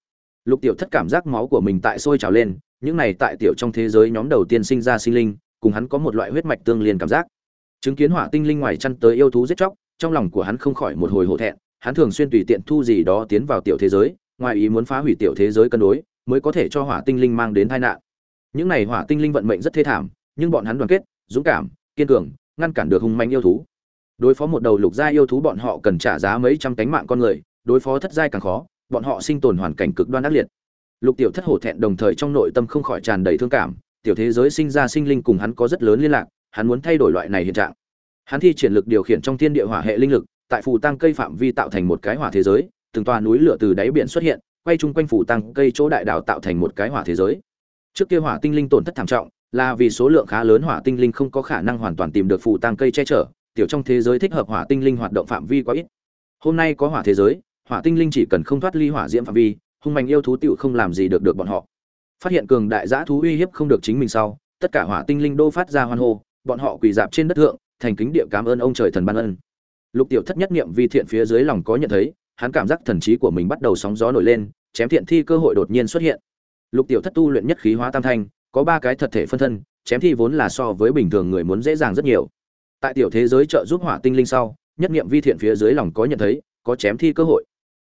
Lục tiểu thất cảm giác máu của mình tại sôi trào lên, những này tại tiểu trong thế giới nhóm đầu tiên sinh ra sinh linh, cùng hắn có một loại huyết mạch tương liên cảm giác. Chứng kiến hỏa tinh linh ngoài chăn tới yêu thú giết chóc, trong lòng của hắn không khỏi một hồi hổ thẹn hắn thường xuyên tùy tiện thu gì đó tiến vào tiểu thế giới, ngoài ý muốn phá hủy tiểu thế giới cân đối, mới có thể cho hỏa tinh linh mang đến tai nạn. Những này hỏa tinh linh vận mệnh rất thê thảm, nhưng bọn hắn đoàn kết, dũng cảm, kiên cường, ngăn cản được hung manh yêu thú. Đối phó một đầu lục gia yêu thú bọn họ cần trả giá mấy trăm cánh mạng con người, đối phó thất giai càng khó, bọn họ sinh tồn hoàn cảnh cực đoan ác liệt. Lục tiểu thất hổ thẹn đồng thời trong nội tâm không khỏi tràn đầy thương cảm, tiểu thế giới sinh ra sinh linh cùng hắn có rất lớn liên lạc, hắn muốn thay đổi loại này hiện trạng. Hắn thi triển lực điều khiển trong thiên địa hỏa hệ linh lực tại phù tăng cây phạm vi tạo thành một cái hỏa thế giới, từng tòa núi lửa từ đáy biển xuất hiện, quay chung quanh phù tăng cây chỗ đại đảo tạo thành một cái hỏa thế giới. Trước kia hỏa tinh linh tổn thất thảm trọng, là vì số lượng khá lớn hỏa tinh linh không có khả năng hoàn toàn tìm được phù tăng cây che chở, tiểu trong thế giới thích hợp hỏa tinh linh hoạt động phạm vi quá ít. Hôm nay có hỏa thế giới, hỏa tinh linh chỉ cần không thoát ly hỏa diễm phạm vi, hung mạnh yêu thú tiểu không làm gì được được bọn họ. Phát hiện cường đại giã thú uy hiếp không được chính mình sau, tất cả hỏa tinh linh đô phát ra hoan hô, bọn họ quỳ dạp trên đất thượng, thành kính địa cảm ơn ông trời thần ban ân lục tiểu thất nhất niệm vi thiện phía dưới lòng có nhận thấy, hắn cảm giác thần trí của mình bắt đầu sóng gió nổi lên, chém thiện thi cơ hội đột nhiên xuất hiện. Lục tiểu thất tu luyện nhất khí hóa tam thanh, có ba cái thật thể phân thân, chém thi vốn là so với bình thường người muốn dễ dàng rất nhiều. Tại tiểu thế giới trợ giúp hỏa tinh linh sau, nhất niệm vi thiện phía dưới lòng có nhận thấy, có chém thi cơ hội.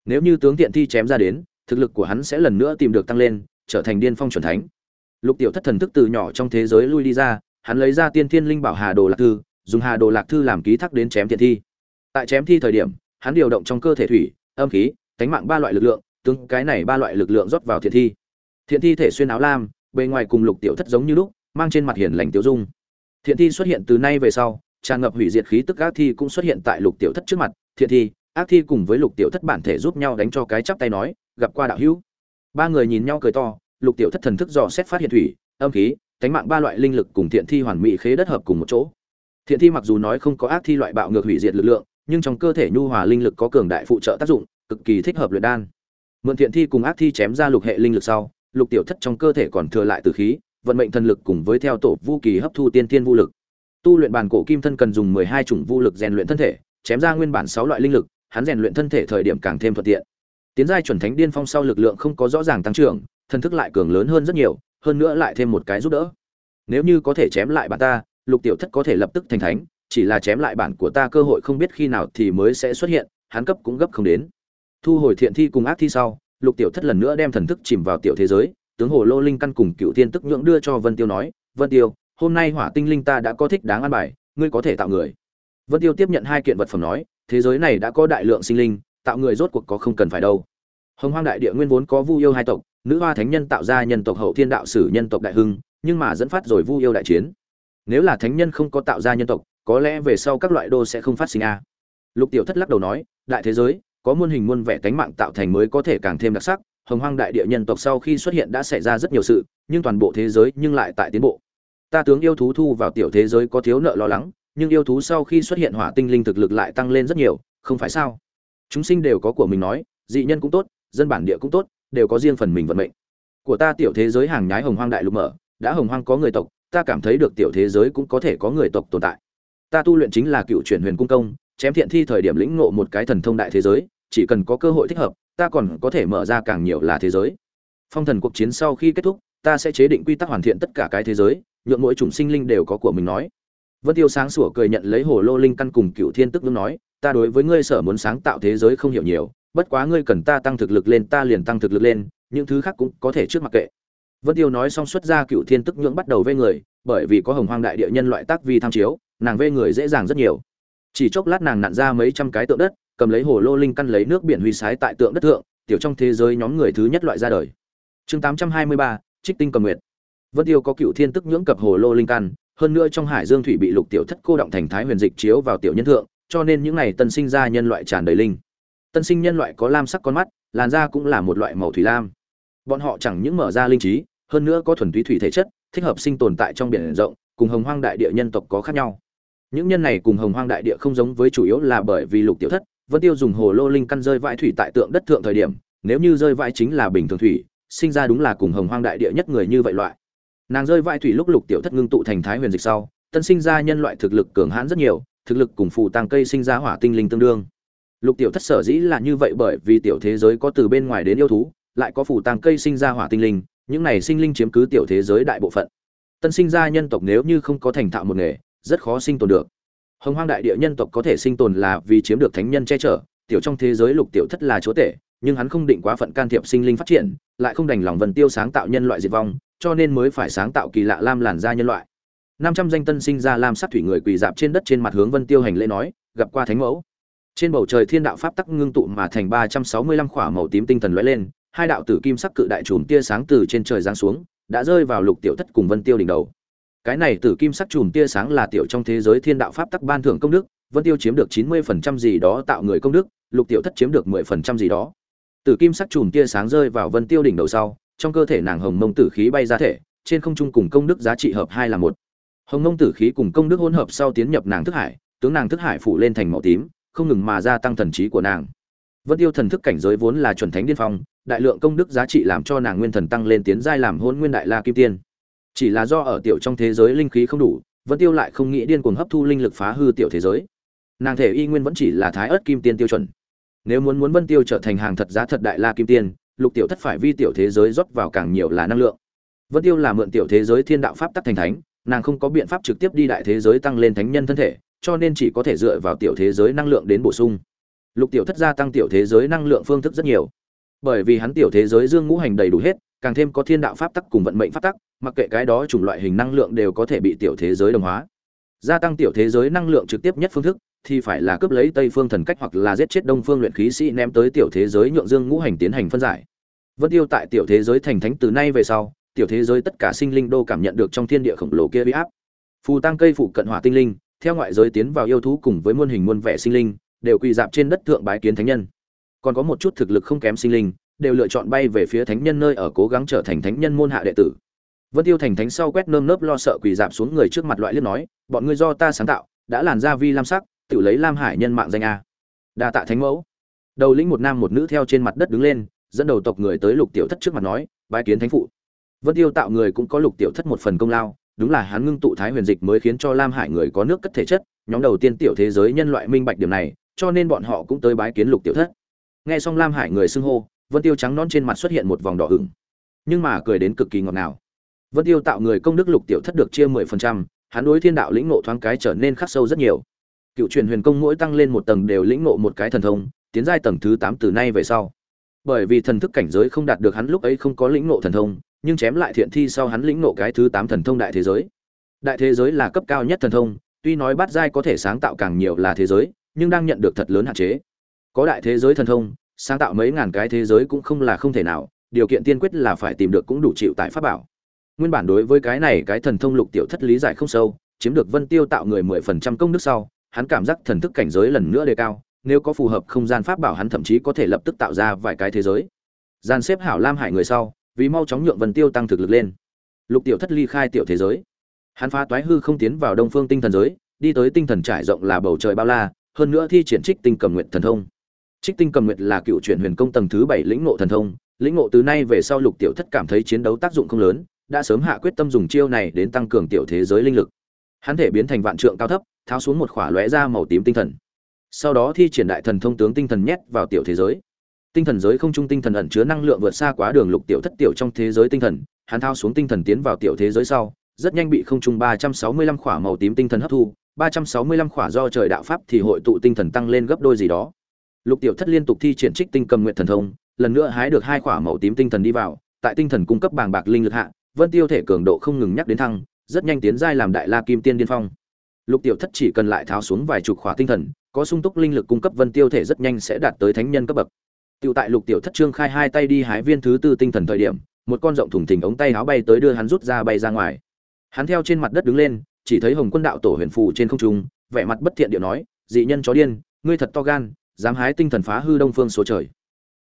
Nếu như tướng thiện thi chém ra đến, thực lực của hắn sẽ lần nữa tìm được tăng lên, trở thành điên phong chuẩn thánh. Lục tiểu thất thần thức từ nhỏ trong thế giới lui đi ra, hắn lấy ra tiên thiên linh bảo hà đồ lạc thư, dùng hà đồ lạc thư làm ký thác đến chém thiện thi tại chém thi thời điểm, hắn điều động trong cơ thể thủy, âm khí, tánh mạng ba loại lực lượng, tướng cái này ba loại lực lượng rót vào thiện thi. Thiện thi thể xuyên áo lam, bề ngoài cùng lục tiểu thất giống như lúc, mang trên mặt hiền lành tiêu dung. Thiện thi xuất hiện từ nay về sau, tràn ngập hủy diệt khí tức ác thi cũng xuất hiện tại lục tiểu thất trước mặt. Thiện thi, ác thi cùng với lục tiểu thất bản thể giúp nhau đánh cho cái chắp tay nói, gặp qua đạo hữu. Ba người nhìn nhau cười to, lục tiểu thất thần thức dò xét phát hiện thủy, âm khí, tánh mạng ba loại linh lực cùng thiện thi hoàn mỹ khế đất hợp cùng một chỗ. Thiện thi mặc dù nói không có ác thi loại bạo ngược hủy diệt lực lượng nhưng trong cơ thể nhu hòa linh lực có cường đại phụ trợ tác dụng, cực kỳ thích hợp luyện đan. Mượn thiện thi cùng ác thi chém ra lục hệ linh lực sau, lục tiểu thất trong cơ thể còn thừa lại từ khí, vận mệnh thần lực cùng với theo tổ vu kỳ hấp thu tiên tiên vũ lực. Tu luyện bản cổ kim thân cần dùng mười hai chủng vũ lực rèn luyện thân thể, chém ra nguyên bản sáu loại linh lực, hắn rèn luyện thân thể thời điểm càng thêm thuận tiện. Tiến giai chuẩn thánh điên phong sau lực lượng không có rõ ràng tăng trưởng thân thức lại cường lớn hơn rất nhiều, hơn nữa lại thêm một cái giúp đỡ. Nếu như có thể chém lại bản ta, lục tiểu thất có thể lập tức thành thánh chỉ là chém lại bản của ta cơ hội không biết khi nào thì mới sẽ xuất hiện, hắn cấp cũng gấp không đến. Thu hồi thiện thi cùng ác thi sau, lục tiểu thất lần nữa đem thần thức chìm vào tiểu thế giới, tướng hồ lô linh căn cùng cựu tiên tức nhượng đưa cho vân tiêu nói, vân tiêu, hôm nay hỏa tinh linh ta đã có thích đáng ăn bài, ngươi có thể tạo người. Vân tiêu tiếp nhận hai kiện vật phẩm nói, thế giới này đã có đại lượng sinh linh, tạo người rốt cuộc có không cần phải đâu. Hồng hoang đại địa nguyên vốn có vu yêu hai tộc, nữ hoa thánh nhân tạo ra nhân tộc hậu thiên đạo sử nhân tộc đại hưng, nhưng mà dẫn phát rồi vu yêu đại chiến. Nếu là thánh nhân không có tạo ra nhân tộc có lẽ về sau các loại đô sẽ không phát sinh a. Lục tiểu thất lắc đầu nói, đại thế giới, có muôn hình muôn vẻ cánh mạng tạo thành mới có thể càng thêm đặc sắc, hồng hoang đại địa nhân tộc sau khi xuất hiện đã xảy ra rất nhiều sự, nhưng toàn bộ thế giới nhưng lại tại tiến bộ. Ta tướng yêu thú thu vào tiểu thế giới có thiếu nợ lo lắng, nhưng yêu thú sau khi xuất hiện hỏa tinh linh thực lực lại tăng lên rất nhiều, không phải sao? Chúng sinh đều có của mình nói, dị nhân cũng tốt, dân bản địa cũng tốt, đều có riêng phần mình vận mệnh. Của ta tiểu thế giới hàng nhái hồng hoang đại lục mở, đã hồng hoang có người tộc, ta cảm thấy được tiểu thế giới cũng có thể có người tộc tồn tại ta tu luyện chính là cựu chuyển huyền cung công, chém thiện thi thời điểm lĩnh ngộ một cái thần thông đại thế giới, chỉ cần có cơ hội thích hợp, ta còn có thể mở ra càng nhiều là thế giới. Phong thần cuộc chiến sau khi kết thúc, ta sẽ chế định quy tắc hoàn thiện tất cả cái thế giới nhuộm mỗi chủng sinh linh đều có của mình nói. Vân tiêu sáng sủa cười nhận lấy hồ lô linh căn cùng cựu thiên tức ngưng nói, ta đối với ngươi sở muốn sáng tạo thế giới không hiểu nhiều, bất quá ngươi cần ta tăng thực lực lên, ta liền tăng thực lực lên, những thứ khác cũng có thể trước mặc kệ. Vân tiêu nói xong xuất ra cựu thiên tức nhưỡng bắt đầu vây người, bởi vì có hồng hoang đại địa nhân loại tác vi tham chiếu nàng vê người dễ dàng rất nhiều. Chỉ chốc lát nàng nặn ra mấy trăm cái tượng đất, cầm lấy hồ lô linh căn lấy nước biển huy sái tại tượng đất thượng, tiểu trong thế giới nhóm người thứ nhất loại ra đời. Chương tám trăm hai mươi ba, trích tinh cầm nguyệt. Vân tiêu có cựu thiên tức nhưỡng cập hồ lô linh căn, hơn nữa trong hải dương thủy bị lục tiểu thất cô động thành thái huyền dịch chiếu vào tiểu nhân thượng, cho nên những này tân sinh ra nhân loại tràn đầy linh. Tân sinh nhân loại có lam sắc con mắt, làn da cũng là một loại màu thủy lam. Bọn họ chẳng những mở ra linh trí, hơn nữa có thuần túy thủy thể chất, thích hợp sinh tồn tại trong biển rộng, cùng hồng hoang đại địa nhân tộc có khác nhau những nhân này cùng hồng hoang đại địa không giống với chủ yếu là bởi vì lục tiểu thất, vân tiêu dùng hồ lô linh căn rơi vãi thủy tại tượng đất thượng thời điểm, nếu như rơi vãi chính là bình thường thủy, sinh ra đúng là cùng hồng hoang đại địa nhất người như vậy loại. Nàng rơi vãi thủy lúc lục tiểu thất ngưng tụ thành thái huyền dịch sau, tân sinh ra nhân loại thực lực cường hãn rất nhiều, thực lực cùng phù tăng cây sinh ra hỏa tinh linh tương đương. Lục tiểu thất sở dĩ là như vậy bởi vì tiểu thế giới có từ bên ngoài đến yêu thú, lại có phù tăng cây sinh ra hỏa tinh linh, những này sinh linh chiếm cứ tiểu thế giới đại bộ phận. Tân sinh ra nhân tộc nếu như không có thành thạo một nghề rất khó sinh tồn được. Hồng hoang đại địa nhân tộc có thể sinh tồn là vì chiếm được thánh nhân che chở, tiểu trong thế giới lục tiểu thất là chúa tể, nhưng hắn không định quá phận can thiệp sinh linh phát triển, lại không đành lòng vần tiêu sáng tạo nhân loại diệt vong, cho nên mới phải sáng tạo kỳ lạ lam làn da nhân loại. Năm trăm danh tân sinh ra lam sắc thủy người quỳ dạp trên đất trên mặt hướng vân tiêu hành lễ nói, gặp qua thánh mẫu. Trên bầu trời thiên đạo pháp tắc ngưng tụ mà thành ba trăm sáu mươi lăm khỏa màu tím tinh thần lóe lên, hai đạo tử kim sắc cự đại chùm tia sáng từ trên trời giáng xuống, đã rơi vào lục tiểu thất cùng vân tiêu đỉnh đầu cái này tử kim sắc chùm tia sáng là tiểu trong thế giới thiên đạo pháp tắc ban thưởng công đức, vân tiêu chiếm được chín mươi phần trăm gì đó tạo người công đức, lục tiểu thất chiếm được mười phần trăm gì đó. Tử kim sắc chùm tia sáng rơi vào vân tiêu đỉnh đầu sau, trong cơ thể nàng hồng mông tử khí bay ra thể, trên không trung cùng công đức giá trị hợp hai là một. Hồng mông tử khí cùng công đức hỗn hợp sau tiến nhập nàng thức hải, tướng nàng thức hải phủ lên thành màu tím, không ngừng mà gia tăng thần trí của nàng. Vân tiêu thần thức cảnh giới vốn là chuẩn thánh điên phong, đại lượng công đức giá trị làm cho nàng nguyên thần tăng lên tiến giai làm hôn nguyên đại la kim tiên chỉ là do ở tiểu trong thế giới linh khí không đủ, vân tiêu lại không nghĩ điên cuồng hấp thu linh lực phá hư tiểu thế giới. Nàng thể y nguyên vẫn chỉ là thái ớt kim tiên tiêu chuẩn. Nếu muốn muốn vân tiêu trở thành hàng thật giá thật đại la kim tiên, lục tiểu thất phải vi tiểu thế giới rót vào càng nhiều là năng lượng. Vân tiêu là mượn tiểu thế giới thiên đạo pháp tắc thành thánh, nàng không có biện pháp trực tiếp đi đại thế giới tăng lên thánh nhân thân thể, cho nên chỉ có thể dựa vào tiểu thế giới năng lượng đến bổ sung. Lục tiểu thất gia tăng tiểu thế giới năng lượng phương thức rất nhiều. Bởi vì hắn tiểu thế giới dương ngũ hành đầy đủ hết, càng thêm có thiên đạo pháp tắc cùng vận mệnh pháp tắc mặc kệ cái đó chủng loại hình năng lượng đều có thể bị tiểu thế giới đồng hóa. Gia tăng tiểu thế giới năng lượng trực tiếp nhất phương thức thì phải là cướp lấy tây phương thần cách hoặc là giết chết đông phương luyện khí sĩ ném tới tiểu thế giới nhượng dương ngũ hành tiến hành phân giải. Vân tiêu tại tiểu thế giới thành thánh từ nay về sau, tiểu thế giới tất cả sinh linh đô cảm nhận được trong thiên địa khổng lồ kia bị áp. Phù tăng cây phụ cận hỏa tinh linh, theo ngoại giới tiến vào yêu thú cùng với muôn hình muôn vẻ sinh linh, đều quỳ dạp trên đất thượng bái kiến thánh nhân. Còn có một chút thực lực không kém sinh linh, đều lựa chọn bay về phía thánh nhân nơi ở cố gắng trở thành thánh nhân môn hạ đệ tử vân tiêu thành thánh sau quét nơm nớp lo sợ quỳ dạp xuống người trước mặt loại liếc nói, bọn ngươi do ta sáng tạo, đã làn ra vi lam sắc, tự lấy lam hải nhân mạng danh a. Đa tạ thánh mẫu. Đầu lĩnh một nam một nữ theo trên mặt đất đứng lên, dẫn đầu tộc người tới lục tiểu thất trước mặt nói, bái kiến thánh phụ. Vân tiêu tạo người cũng có lục tiểu thất một phần công lao, đúng là hắn ngưng tụ thái huyền dịch mới khiến cho lam hải người có nước cất thể chất, nhóm đầu tiên tiểu thế giới nhân loại minh bạch điểm này, cho nên bọn họ cũng tới bái kiến lục tiểu thất. Nghe xong lam hải người xưng hô, vân tiêu trắng non trên mặt xuất hiện một vòng đỏ ửng. Nhưng mà cười đến cực kỳ ngọt ngào vân tiêu tạo người công đức lục tiểu thất được chia mười phần trăm, hắn đối thiên đạo lĩnh ngộ thoáng cái trở nên khắc sâu rất nhiều. Cựu truyền huyền công mỗi tăng lên một tầng đều lĩnh ngộ một cái thần thông, tiến giai tầng thứ tám từ nay về sau. Bởi vì thần thức cảnh giới không đạt được hắn lúc ấy không có lĩnh ngộ thần thông, nhưng chém lại thiện thi sau hắn lĩnh ngộ cái thứ tám thần thông đại thế giới. Đại thế giới là cấp cao nhất thần thông, tuy nói bát giai có thể sáng tạo càng nhiều là thế giới, nhưng đang nhận được thật lớn hạn chế. Có đại thế giới thần thông, sáng tạo mấy ngàn cái thế giới cũng không là không thể nào, điều kiện tiên quyết là phải tìm được cũng đủ chịu tại pháp bảo nguyên bản đối với cái này cái thần thông lục tiểu thất lý giải không sâu, chiếm được vân tiêu tạo người mười phần trăm công đức sau, hắn cảm giác thần thức cảnh giới lần nữa đề cao, nếu có phù hợp không gian pháp bảo hắn thậm chí có thể lập tức tạo ra vài cái thế giới. Gian xếp hảo lam hải người sau, vì mau chóng nhượng vân tiêu tăng thực lực lên. Lục tiểu thất ly khai tiểu thế giới. Hắn phá toái hư không tiến vào đông phương tinh thần giới, đi tới tinh thần trải rộng là bầu trời bao la, hơn nữa thi triển trích tinh cầm nguyện thần thông. Trích tinh cầm nguyện là cựu truyền huyền công tầng thứ bảy lĩnh ngộ thần thông, lĩnh ngộ từ nay về sau lục tiểu thất cảm thấy chiến đấu tác dụng không lớn đã sớm hạ quyết tâm dùng chiêu này đến tăng cường tiểu thế giới linh lực. Hắn thể biến thành vạn trượng cao thấp, tháo xuống một khỏa lóe ra màu tím tinh thần. Sau đó thi triển đại thần thông tướng tinh thần nhét vào tiểu thế giới. Tinh thần giới không trung tinh thần ẩn chứa năng lượng vượt xa quá đường lục tiểu thất tiểu trong thế giới tinh thần, hắn thao xuống tinh thần tiến vào tiểu thế giới sau, rất nhanh bị không trung ba trăm sáu mươi lăm khỏa màu tím tinh thần hấp thu, ba trăm sáu mươi lăm khỏa do trời đạo pháp thì hội tụ tinh thần tăng lên gấp đôi gì đó. Lục tiểu thất liên tục thi triển trích tinh cầm nguyện thần thông, lần nữa hái được hai khỏa màu tím tinh thần đi vào, tại tinh thần cung cấp bàng bạc linh lực hạ vân tiêu thể cường độ không ngừng nhắc đến thăng rất nhanh tiến giai làm đại la kim tiên điên phong lục tiểu thất chỉ cần lại tháo xuống vài chục khỏa tinh thần có sung túc linh lực cung cấp vân tiêu thể rất nhanh sẽ đạt tới thánh nhân cấp bậc Tiểu tại Lục Tiểu Thất Trương khai hai tay đi hái viên thứ tư tinh thần thời điểm, một con rộng thủng thình ống tay áo bay tới đưa hắn rút ra bay ra ngoài. Hắn theo trên mặt đất đứng lên, chỉ thấy Hồng Quân đạo tổ huyền phù trên không trung, vẻ mặt bất thiện điệu nói, dị nhân chó điên, ngươi thật to gan, dám hái tinh thần phá hư đông phương số trời.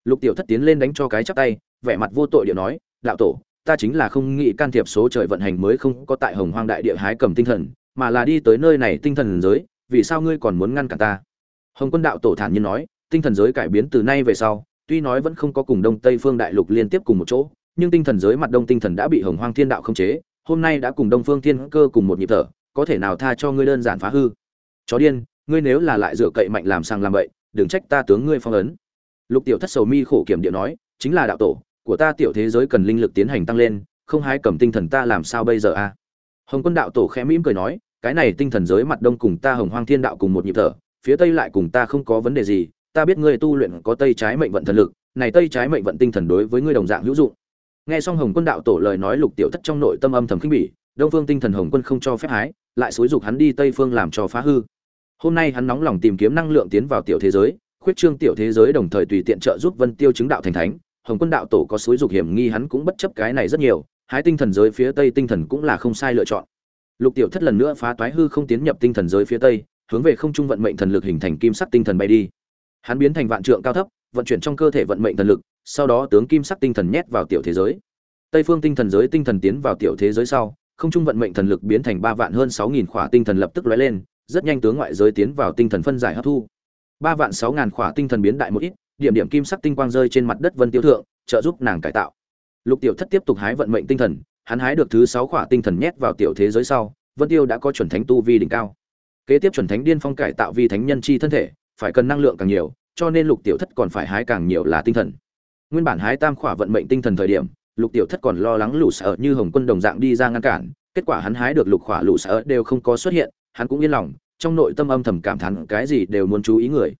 Lục Tiểu Thất tiến lên đánh cho cái chắp tay, vẻ mặt vô tội điệu nói, đạo tổ, ta chính là không nghĩ can thiệp số trời vận hành mới không có tại Hồng Hoang đại địa hái cầm tinh thần, mà là đi tới nơi này tinh thần giới, vì sao ngươi còn muốn ngăn cản ta? Hồng Quân đạo tổ thản nhiên nói, tinh thần giới cải biến từ nay về sau, tuy nói vẫn không có cùng đông tây phương đại lục liên tiếp cùng một chỗ nhưng tinh thần giới mặt đông tinh thần đã bị hồng hoang thiên đạo khống chế hôm nay đã cùng đông phương thiên cơ cùng một nhịp thở có thể nào tha cho ngươi đơn giản phá hư chó điên ngươi nếu là lại dựa cậy mạnh làm sang làm bậy đừng trách ta tướng ngươi phong ấn lục tiểu thất sầu mi khổ kiểm điện nói chính là đạo tổ của ta tiểu thế giới cần linh lực tiến hành tăng lên không hái cầm tinh thần ta làm sao bây giờ a hồng quân đạo tổ khẽ mỉm cười nói cái này tinh thần giới mặt đông cùng ta hồng hoang thiên đạo cùng một nhịp thở phía tây lại cùng ta không có vấn đề gì ta biết ngươi tu luyện có tây trái mệnh vận thần lực, này tây trái mệnh vận tinh thần đối với ngươi đồng dạng hữu dụng. Nghe xong Hồng Quân đạo tổ lời nói Lục Tiểu Thất trong nội tâm âm thầm khinh bỉ, Đông Phương tinh thần Hồng Quân không cho phép hái, lại xúi dục hắn đi Tây phương làm cho phá hư. Hôm nay hắn nóng lòng tìm kiếm năng lượng tiến vào tiểu thế giới, khuyết trương tiểu thế giới đồng thời tùy tiện trợ giúp Vân Tiêu chứng đạo thành thánh, Hồng Quân đạo tổ có suối dục hiểm nghi hắn cũng bất chấp cái này rất nhiều, hái tinh thần giới phía Tây tinh thần cũng là không sai lựa chọn. Lục Tiểu Thất lần nữa phá toái hư không tiến nhập tinh thần giới phía Tây, hướng về không trung vận mệnh thần lực hình thành kim sắc tinh thần bay đi hắn biến thành vạn trượng cao thấp vận chuyển trong cơ thể vận mệnh thần lực sau đó tướng kim sắc tinh thần nhét vào tiểu thế giới tây phương tinh thần giới tinh thần tiến vào tiểu thế giới sau không trung vận mệnh thần lực biến thành ba vạn hơn sáu nghìn khỏa tinh thần lập tức lóe lên rất nhanh tướng ngoại giới tiến vào tinh thần phân giải hấp thu ba vạn sáu ngàn khỏa tinh thần biến đại một ít điểm điểm kim sắc tinh quang rơi trên mặt đất vân tiêu thượng trợ giúp nàng cải tạo lục tiểu thất tiếp tục hái vận mệnh tinh thần hắn hái được thứ sáu khỏa tinh thần nhét vào tiểu thế giới sau vân tiêu đã có chuẩn thánh tu vi đỉnh cao kế tiếp chuẩn thánh điên phong cải tạo vi thánh nhân chi thân thể phải cần năng lượng càng nhiều, cho nên Lục Tiểu Thất còn phải hái càng nhiều là tinh thần. Nguyên bản hái tam khỏa vận mệnh tinh thần thời điểm, Lục Tiểu Thất còn lo lắng lũ sợ như Hồng Quân đồng dạng đi ra ngăn cản, kết quả hắn hái được lục khỏa lũ sợ đều không có xuất hiện, hắn cũng yên lòng, trong nội tâm âm thầm cảm thán cái gì đều muốn chú ý người.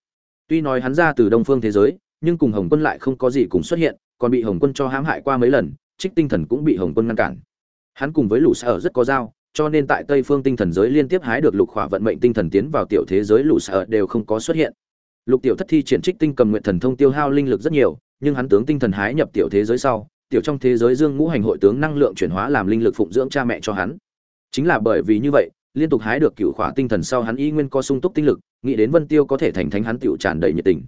Tuy nói hắn ra từ Đông Phương thế giới, nhưng cùng Hồng Quân lại không có gì cùng xuất hiện, còn bị Hồng Quân cho hãm hại qua mấy lần, Trích Tinh Thần cũng bị Hồng Quân ngăn cản. Hắn cùng với lũ Sở rất có giao, cho nên tại Tây Phương Tinh Thần giới liên tiếp hái được lục khỏa vận mệnh tinh thần tiến vào tiểu thế giới lũ Sở đều không có xuất hiện. Lục Tiểu Thất thi triển trích tinh cầm nguyện thần thông tiêu hao linh lực rất nhiều, nhưng hắn tướng tinh thần hái nhập tiểu thế giới sau, tiểu trong thế giới dương ngũ hành hội tướng năng lượng chuyển hóa làm linh lực phụng dưỡng cha mẹ cho hắn. Chính là bởi vì như vậy, liên tục hái được cửu khỏa tinh thần sau hắn y nguyên có sung túc tinh lực, nghĩ đến Vân Tiêu có thể thành thánh hắn tiểu tràn đầy nhiệt tình.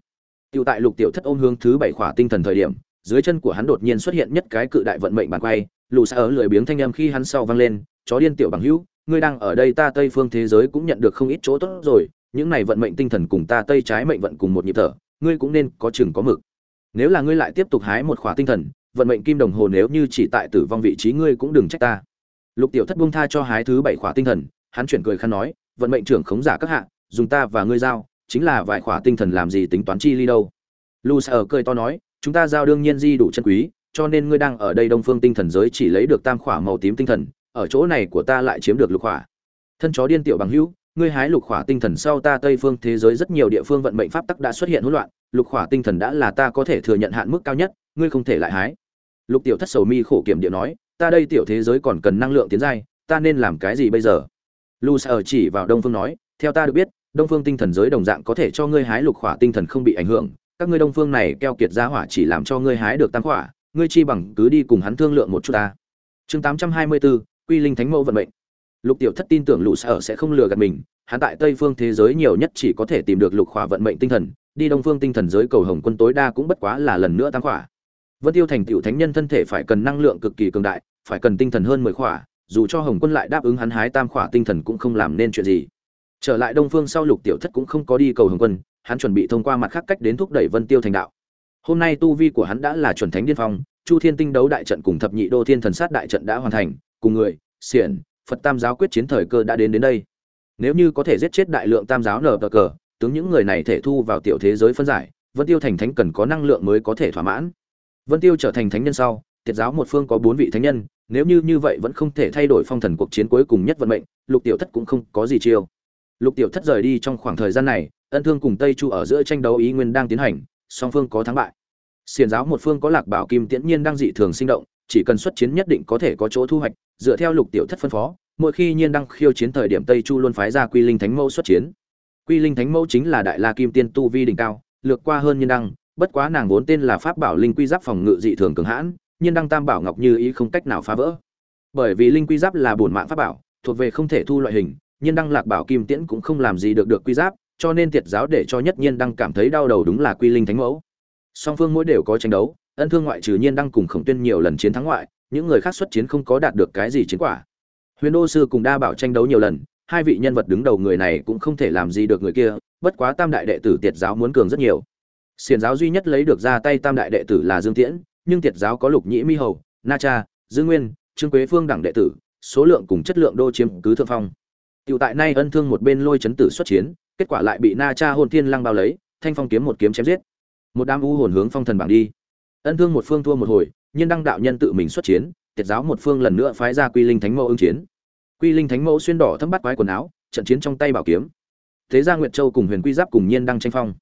Tiểu tại Lục Tiểu Thất ôm hướng thứ bảy khỏa tinh thần thời điểm, dưới chân của hắn đột nhiên xuất hiện nhất cái cự đại vận mệnh bàn quay, lù xa ở lười biếng thanh âm khi hắn sau vang lên, chó điên tiểu bằng hữu, ngươi đang ở đây ta Tây phương thế giới cũng nhận được không ít chỗ tốt rồi, những này vận mệnh tinh thần cùng ta Tây trái mệnh vận cùng một nhịp thở, ngươi cũng nên có chừng có mực. Nếu là ngươi lại tiếp tục hái một khỏa tinh thần, vận mệnh kim đồng hồ nếu như chỉ tại tử vong vị trí ngươi cũng đừng trách ta. Lục Tiểu Thất buông tha cho hái thứ bảy khỏa tinh thần, hắn chuyển cười khăn nói, vận mệnh trưởng khống giả các hạ, dùng ta và ngươi giao, chính là vài khỏa tinh thần làm gì tính toán chi ly đâu. Lu Sở cười to nói, chúng ta giao đương nhiên di đủ chân quý, cho nên ngươi đang ở đây Đông Phương tinh thần giới chỉ lấy được tam khỏa màu tím tinh thần, ở chỗ này của ta lại chiếm được lục khỏa. Thân chó điên tiểu bằng hữu, ngươi hái lục khỏa tinh thần sau ta tây phương thế giới rất nhiều địa phương vận mệnh pháp tắc đã xuất hiện hỗn loạn lục khỏa tinh thần đã là ta có thể thừa nhận hạn mức cao nhất ngươi không thể lại hái lục tiểu thất sầu mi khổ kiểm địa nói ta đây tiểu thế giới còn cần năng lượng tiến giai ta nên làm cái gì bây giờ lu sa ở chỉ vào đông phương nói theo ta được biết đông phương tinh thần giới đồng dạng có thể cho ngươi hái lục khỏa tinh thần không bị ảnh hưởng các ngươi đông phương này keo kiệt giá hỏa chỉ làm cho ngươi hái được tam hỏa, ngươi chi bằng cứ đi cùng hắn thương lượng một chút ta. Chương tám trăm hai mươi bốn quy linh thánh mẫu vận mệnh. Lục tiểu thất tin tưởng lũ sở sẽ không lừa gạt mình hắn tại tây phương thế giới nhiều nhất chỉ có thể tìm được lục khỏa vận mệnh tinh thần đi đông phương tinh thần giới cầu hồng quân tối đa cũng bất quá là lần nữa tăng khỏa. Vân tiêu thành tựu thánh nhân thân thể phải cần năng lượng cực kỳ cường đại phải cần tinh thần hơn mười khỏa dù cho hồng quân lại đáp ứng hắn hái tam khỏa tinh thần cũng không làm nên chuyện gì. Trở lại đông phương sau lục tiểu thất cũng không có đi cầu hồng quân, hắn chuẩn bị thông qua mặt khác cách đến thúc đẩy vân tiêu thành đạo. Hôm nay tu vi của hắn đã là chuẩn thánh điên phong, chu thiên tinh đấu đại trận cùng thập nhị đô thiên thần sát đại trận đã hoàn thành, cùng người, xiển, phật tam giáo quyết chiến thời cơ đã đến đến đây. Nếu như có thể giết chết đại lượng tam giáo nở cờ, tướng những người này thể thu vào tiểu thế giới phân giải, vân tiêu thành thánh cần có năng lượng mới có thể thỏa mãn. Vân tiêu trở thành thánh nhân sau, tiệt giáo một phương có bốn vị thánh nhân nếu như như vậy vẫn không thể thay đổi phong thần cuộc chiến cuối cùng nhất vận mệnh, lục tiểu thất cũng không có gì chiêu. Lục tiểu thất rời đi trong khoảng thời gian này, ân thương cùng tây chu ở giữa tranh đấu ý nguyên đang tiến hành, song phương có thắng bại. Xiền giáo một phương có lạc bảo kim tiễn nhiên đang dị thường sinh động, chỉ cần xuất chiến nhất định có thể có chỗ thu hoạch, dựa theo lục tiểu thất phân phó, mỗi khi nhiên đăng khiêu chiến thời điểm tây chu luôn phái ra quy linh thánh mẫu xuất chiến. Quy linh thánh mẫu chính là đại la kim tiên tu vi đỉnh cao, lược qua hơn nhiên đăng, bất quá nàng vốn tên là pháp bảo linh quy giáp phòng ngự dị thường cường hãn nhiên đăng tam bảo ngọc như ý không cách nào phá vỡ. Bởi vì linh quy giáp là bổn mạng pháp bảo, thuộc về không thể thu loại hình, nhiên đăng lạc bảo kim tiễn cũng không làm gì được được quy giáp, cho nên tiệt giáo để cho nhất nhiên đăng cảm thấy đau đầu đúng là quy linh thánh mẫu. Song phương mỗi đều có tranh đấu, ân thương ngoại trừ nhiên đăng cùng khổng tuyên nhiều lần chiến thắng ngoại, những người khác xuất chiến không có đạt được cái gì chiến quả. Huyền đô sư cùng đa bảo tranh đấu nhiều lần, hai vị nhân vật đứng đầu người này cũng không thể làm gì được người kia, bất quá tam đại đệ tử tiệt giáo muốn cường rất nhiều. Xiền giáo duy nhất lấy được ra tay tam đại đệ tử là dương tiễn nhưng tiệt giáo có lục nhĩ mi hầu na cha dương nguyên trương quế phương đẳng đệ tử số lượng cùng chất lượng đô chiếm cứ thượng phong Tiểu tại nay ân thương một bên lôi chấn tử xuất chiến, kết quả lại bị Na Cha hồn thiên lăng bao lấy, thanh phong kiếm một kiếm chém giết. Một đám u hồn hướng phong thần bảng đi. Ân thương một phương thua một hồi, nhiên đăng đạo nhân tự mình xuất chiến, tiệt giáo một phương lần nữa phái ra Quy Linh Thánh Mẫu ứng chiến. Quy Linh Thánh Mẫu xuyên đỏ thâm bắt quái quần áo, trận chiến trong tay bảo kiếm. Thế ra Nguyệt Châu cùng Huyền Quy Giáp cùng nhiên đăng tranh phong.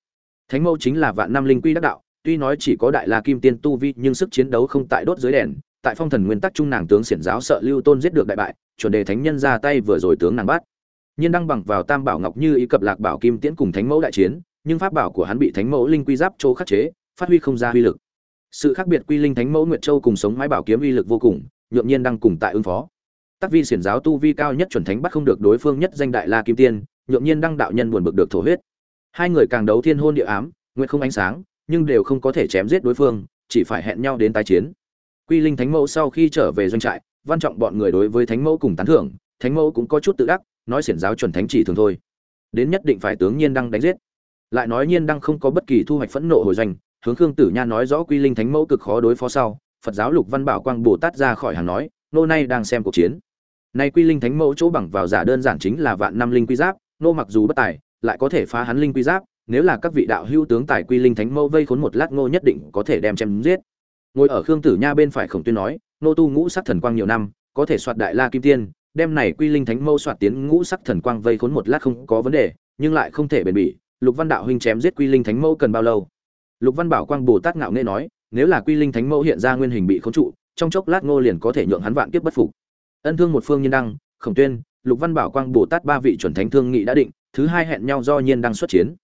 Thánh Mẫu chính là vạn năm linh quy đắc đạo, tuy nói chỉ có đại la kim tiên tu vi, nhưng sức chiến đấu không tại đốt dưới đèn, tại phong thần nguyên tắc trung nàng tướng xiển giáo sợ lưu tôn giết được đại bại chuẩn đề thánh nhân ra tay vừa rồi tướng nàng bắt. Nhiên đăng bằng vào tam bảo ngọc như ý cập lạc bảo kim tiễn cùng thánh mẫu đại chiến nhưng pháp bảo của hắn bị thánh mẫu linh quy giáp châu khắc chế phát huy không ra uy lực. Sự khác biệt quy linh thánh mẫu nguyệt châu cùng sống mái bảo kiếm uy lực vô cùng nhượng nhiên đăng cùng tại ứng phó. Tác vi xiển giáo tu vi cao nhất chuẩn thánh bắt không được đối phương nhất danh đại la kim tiên nhượng nhiên đăng đạo nhân buồn bực được thổ huyết. Hai người càng đấu thiên hôn địa ám nguyện không ánh sáng nhưng đều không có thể chém giết đối phương, chỉ phải hẹn nhau đến tái chiến. Quy linh thánh mẫu sau khi trở về doanh trại, văn trọng bọn người đối với thánh mẫu cùng tán thưởng, thánh mẫu cũng có chút tự đắc, nói xiển giáo chuẩn thánh chỉ thường thôi. Đến nhất định phải tướng nhiên đăng đánh giết. Lại nói nhiên đăng không có bất kỳ thu hoạch phẫn nộ hồi doanh, hướng khương tử nha nói rõ quy linh thánh mẫu cực khó đối phó sau, phật giáo lục văn bảo quang bồ tát ra khỏi hàng nói, nô nay đang xem cuộc chiến. Nay quy linh thánh mẫu chỗ bằng vào giả đơn giản chính là vạn năm linh quy giáp, nô mặc dù bất tài, lại có thể phá hắn linh quy giáp nếu là các vị đạo hữu tướng tài quy linh thánh mẫu vây khốn một lát ngô nhất định có thể đem chém giết. Ngồi ở khương tử nha bên phải khổng tuyên nói, nô tu ngũ sắc thần quang nhiều năm, có thể soạt đại la kim tiên, đem này quy linh thánh mâu soạt tiến ngũ sắc thần quang vây khốn một lát không có vấn đề, nhưng lại không thể bền bỉ. Lục văn đạo huynh chém giết quy linh thánh mâu cần bao lâu? Lục văn bảo quang bồ tát ngạo nghễ nói, nếu là quy linh thánh mâu hiện ra nguyên hình bị khống trụ, trong chốc lát ngô liền có thể nhượng hắn vạn kiếp bất phục. Ân thương một phương nhiên đăng, khổng tuyên, lục văn bảo quang bồ tát ba vị chuẩn thánh thương nghị đã định, thứ hai hẹn nhau do nhiên đăng xuất chiến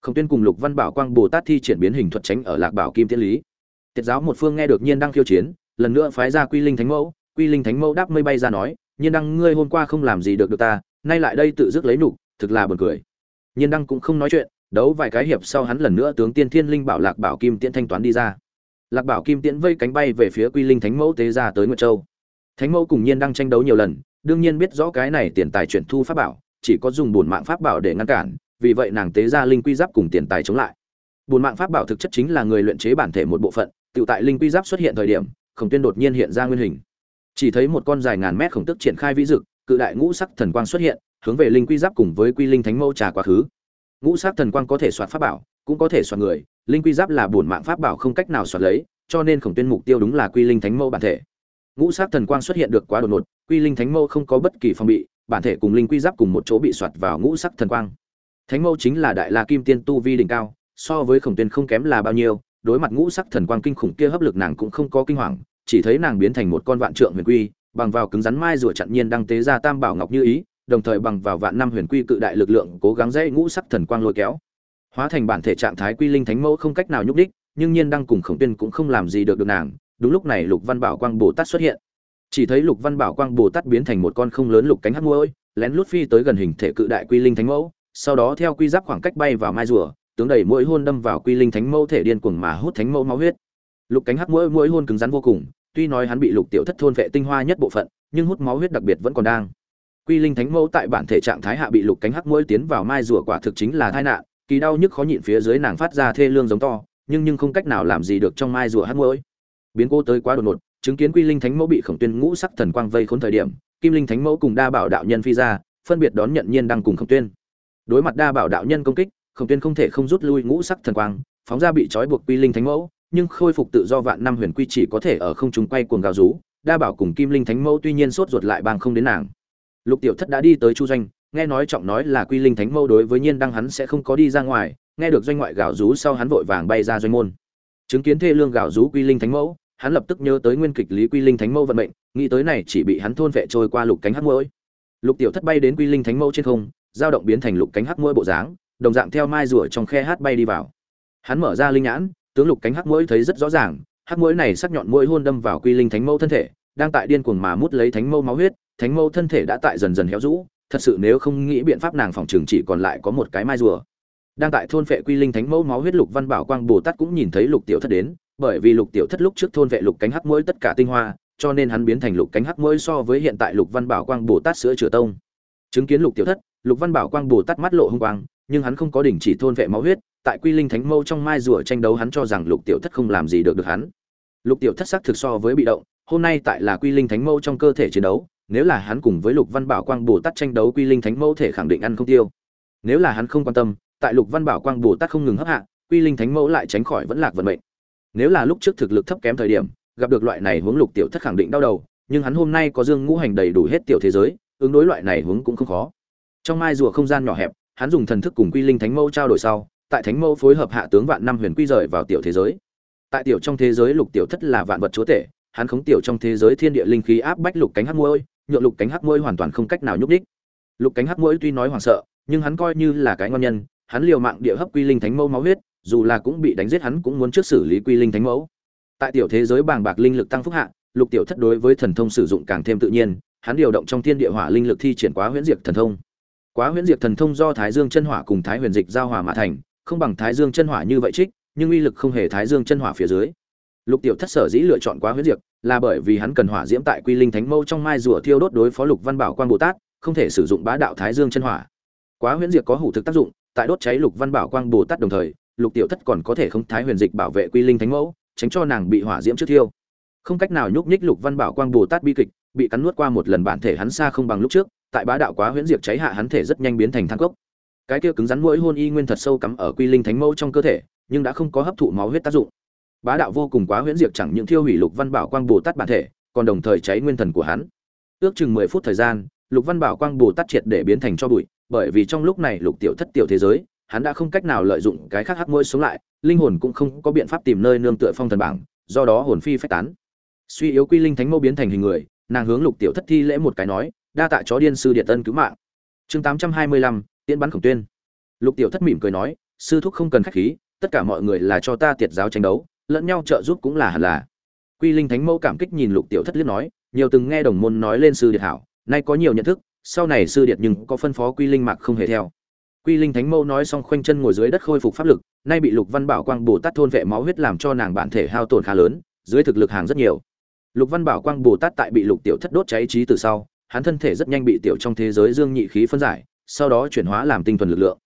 khổng tuyên cùng lục văn bảo quang bồ tát thi triển biến hình thuật tránh ở lạc bảo kim tiên lý. Tiết giáo một phương nghe được nhiên đăng khiêu chiến, lần nữa phái ra quy linh thánh mẫu. Quy linh thánh mẫu đáp mây bay ra nói, nhiên đăng, ngươi hôm qua không làm gì được được ta, nay lại đây tự dứt lấy nục thực là buồn cười. Nhiên đăng cũng không nói chuyện, đấu vài cái hiệp sau hắn lần nữa tướng tiên thiên linh bảo lạc bảo kim tiễn thanh toán đi ra. Lạc bảo kim tiễn vây cánh bay về phía quy linh thánh mẫu tế ra tới nguyệt châu. Thánh mẫu cùng nhiên đăng tranh đấu nhiều lần, đương nhiên biết rõ cái này tiền tài chuyển thu pháp bảo, chỉ có dùng bổn mạng pháp bảo để ngăn cản vì vậy nàng tế ra linh quy giáp cùng tiền tài chống lại. Bùn mạng pháp bảo thực chất chính là người luyện chế bản thể một bộ phận, tự tại linh quy giáp xuất hiện thời điểm, khổng tuyên đột nhiên hiện ra nguyên hình. Chỉ thấy một con dài ngàn mét khổng tức triển khai vĩ dực, cự đại ngũ sắc thần quang xuất hiện, hướng về linh quy giáp cùng với quy linh thánh mẫu trà quá khứ. Ngũ sắc thần quang có thể soạt pháp bảo, cũng có thể soạt người, linh quy giáp là bổn mạng pháp bảo không cách nào soạt lấy, cho nên khổng tuyên mục tiêu đúng là quy linh thánh mẫu bản thể. Ngũ sắc thần quang xuất hiện được quá đột ngột, quy linh thánh mẫu không có bất kỳ phòng bị, bản thể cùng linh quy giáp cùng một chỗ bị soạt vào ngũ sắc thần quang thánh mẫu chính là đại la kim tiên tu vi đỉnh cao, so với khổng tuyên không kém là bao nhiêu, đối mặt ngũ sắc thần quang kinh khủng kia hấp lực nàng cũng không có kinh hoàng, chỉ thấy nàng biến thành một con vạn trượng huyền quy, bằng vào cứng rắn mai rùa chặn nhiên đăng tế ra tam bảo ngọc như ý, đồng thời bằng vào vạn năm huyền quy cự đại lực lượng cố gắng dãy ngũ sắc thần quang lôi kéo. Hóa thành bản thể trạng thái quy linh thánh mẫu không cách nào nhúc đích nhưng nhiên đăng cùng khổng tuyên cũng không làm gì được được nàng, đúng lúc này lục văn bảo quang bồ tát xuất hiện. Chỉ thấy lục văn bảo quang bồ tát biến thành một con không lớn lục cánh hắc mũi lén lút phi tới gần hình thể cự đại quy linh thánh mẫu sau đó theo quy giáp khoảng cách bay vào mai rùa, tướng đẩy mỗi hôn đâm vào quy linh thánh mẫu thể điên cuồng mà hút thánh mẫu máu huyết. Lục cánh hắc mỗi mỗi hôn cứng rắn vô cùng, tuy nói hắn bị lục tiểu thất thôn vệ tinh hoa nhất bộ phận, nhưng hút máu huyết đặc biệt vẫn còn đang. Quy linh thánh mẫu tại bản thể trạng thái hạ bị lục cánh hắc mỗi tiến vào mai rùa quả thực chính là tai nạn, kỳ đau nhức khó nhịn phía dưới nàng phát ra thê lương giống to, nhưng nhưng không cách nào làm gì được trong mai rùa hắc mỗi. Biến cô tới quá đột ngột, chứng kiến quy linh thánh mẫu bị khổng tuyên ngũ sắc thần quang vây khốn thời điểm, kim linh thánh mẫu cùng đa bảo đạo nhân phi ra, phân biệt đón nhận nhiên đang cùng khổng tuyên đối mặt đa bảo đạo nhân công kích, khổng tuyên không thể không rút lui ngũ sắc thần quang, phóng ra bị trói buộc quy linh thánh mẫu, nhưng khôi phục tự do vạn năm huyền quy chỉ có thể ở không trung quay cuồng gào rú. Đa bảo cùng kim linh thánh mẫu tuy nhiên sốt ruột lại bang không đến nàng. Lục tiểu thất đã đi tới chu doanh, nghe nói trọng nói là quy linh thánh mẫu đối với nhiên đăng hắn sẽ không có đi ra ngoài, nghe được doanh ngoại gạo rú sau hắn vội vàng bay ra doanh môn. Chứng kiến thê lương gạo rú quy linh thánh mẫu, hắn lập tức nhớ tới nguyên kịch lý quy linh thánh mẫu vận mệnh, nghĩ tới này chỉ bị hắn thôn vệ trôi qua lục cánh hắc mũi lục tiểu thất bay đến quy linh thánh mẫu trên không dao động biến thành lục cánh hắc mũi bộ dáng, đồng dạng theo mai rùa trong khe hát bay đi vào. Hắn mở ra linh nhãn, tướng lục cánh hắc mũi thấy rất rõ ràng, hắc mũi này sắc nhọn mũi hôn đâm vào quy linh thánh mâu thân thể, đang tại điên cuồng mà mút lấy thánh mâu máu huyết, thánh mâu thân thể đã tại dần dần héo rũ, thật sự nếu không nghĩ biện pháp nàng phòng trường chỉ còn lại có một cái mai rùa. Đang tại thôn vệ quy linh thánh mâu máu huyết lục văn bảo quang bồ tát cũng nhìn thấy lục tiểu thất đến, bởi vì lục tiểu thất lúc trước thôn vệ lục cánh hắc mũi tất cả tinh hoa, cho nên hắn biến thành lục cánh hắc mũi so với hiện tại lục văn bảo quang bồ tát sữa chữa tông. Chứng kiến lục tiểu thất lục văn bảo quang bồ tát mắt lộ hung quang, nhưng hắn không có đỉnh chỉ thôn vệ máu huyết, tại quy linh thánh mâu trong mai rùa tranh đấu hắn cho rằng lục tiểu thất không làm gì được được hắn. Lục tiểu thất sắc thực so với bị động, hôm nay tại là quy linh thánh mâu trong cơ thể chiến đấu, nếu là hắn cùng với lục văn bảo quang bồ tát tranh đấu quy linh thánh mâu thể khẳng định ăn không tiêu. Nếu là hắn không quan tâm, tại lục văn bảo quang bồ tát không ngừng hấp hạ, quy linh thánh mẫu lại tránh khỏi vẫn lạc vận mệnh. Nếu là lúc trước thực lực thấp kém thời điểm, gặp được loại này hướng lục tiểu thất khẳng định đau đầu, nhưng hắn hôm nay có dương ngũ hành đầy đủ hết tiểu thế giới, ứng đối loại này hướng cũng không khó trong mai rùa không gian nhỏ hẹp, hắn dùng thần thức cùng quy linh thánh mẫu trao đổi sau, tại thánh mẫu phối hợp hạ tướng vạn năm huyền quy rời vào tiểu thế giới. Tại tiểu trong thế giới lục tiểu thất là vạn vật chúa tể, hắn khống tiểu trong thế giới thiên địa linh khí áp bách lục cánh hắc môi nhượng lục cánh hắc môi hoàn toàn không cách nào nhúc đích lục cánh hắc môi tuy nói hoảng sợ, nhưng hắn coi như là cái ngon nhân, hắn liều mạng địa hấp quy linh thánh mẫu máu huyết, dù là cũng bị đánh giết hắn cũng muốn trước xử lý quy linh thánh mẫu. Tại tiểu thế giới bàng bạc linh lực tăng phúc hạ, lục tiểu thất đối với thần thông sử dụng càng thêm tự nhiên, hắn điều động trong thiên địa hỏa linh lực thi triển quá huyễn diệt thần thông quá huyễn diệt thần thông do thái dương chân hỏa cùng thái huyền dịch giao hòa mà thành, không bằng thái dương chân hỏa như vậy trích, nhưng uy lực không hề thái dương chân hỏa phía dưới. Lục tiểu thất sở dĩ lựa chọn quá huyễn diệt, là bởi vì hắn cần hỏa diễm tại quy linh thánh mâu trong mai rùa thiêu đốt đối phó lục văn bảo quan bồ tát, không thể sử dụng bá đạo thái dương chân hỏa. Quá huyễn diệt có hủ thực tác dụng, tại đốt cháy lục văn bảo quang bồ tát đồng thời, lục tiểu thất còn có thể không thái huyền dịch bảo vệ quy linh thánh mẫu tránh cho nàng bị hỏa diễm trước thiêu. Không cách nào nhúc nhích lục văn bảo quang bồ tát bi kịch, bị cắn nuốt qua một lần bản thể hắn xa không bằng lúc trước tại bá đạo quá huyễn diệt cháy hạ hắn thể rất nhanh biến thành than cốc. Cái kia cứng rắn mũi hôn y nguyên thật sâu cắm ở quy linh thánh mẫu trong cơ thể, nhưng đã không có hấp thụ máu huyết tác dụng. Bá đạo vô cùng quá huyễn diệt chẳng những thiêu hủy lục văn bảo quang bồ tát bản thể, còn đồng thời cháy nguyên thần của hắn. Ước chừng mười phút thời gian, lục văn bảo quang bồ tát triệt để biến thành cho bụi, bởi vì trong lúc này lục tiểu thất tiểu thế giới, hắn đã không cách nào lợi dụng cái khác hắc mũi sống lại, linh hồn cũng không có biện pháp tìm nơi nương tựa phong thần bảng, do đó hồn phi phách tán. Suy yếu quy linh thánh mâu biến thành hình người, nàng hướng lục tiểu thất thi lễ một cái nói đa tạ chó điên sư điện tân cứu mạng. Chương tám trăm hai mươi lăm, tiễn bắn khổng tuyên. Lục tiểu thất mỉm cười nói, sư thúc không cần khách khí, tất cả mọi người là cho ta tiệt giáo tranh đấu, lẫn nhau trợ giúp cũng là hẳn là. Quy linh thánh mẫu cảm kích nhìn lục tiểu thất liếc nói, nhiều từng nghe đồng môn nói lên sư điện hảo, nay có nhiều nhận thức, sau này sư điện nhưng có phân phó quy linh mạc không hề theo. Quy linh thánh mẫu nói xong khoanh chân ngồi dưới đất khôi phục pháp lực, nay bị lục văn bảo quang bồ tát thôn vệ máu huyết làm cho nàng bản thể hao tổn khá lớn, dưới thực lực hàng rất nhiều. Lục văn bảo quang bồ tát tại bị lục tiểu thất đốt cháy trí từ sau hắn thân thể rất nhanh bị tiểu trong thế giới dương nhị khí phân giải, sau đó chuyển hóa làm tinh thuần lực lượng.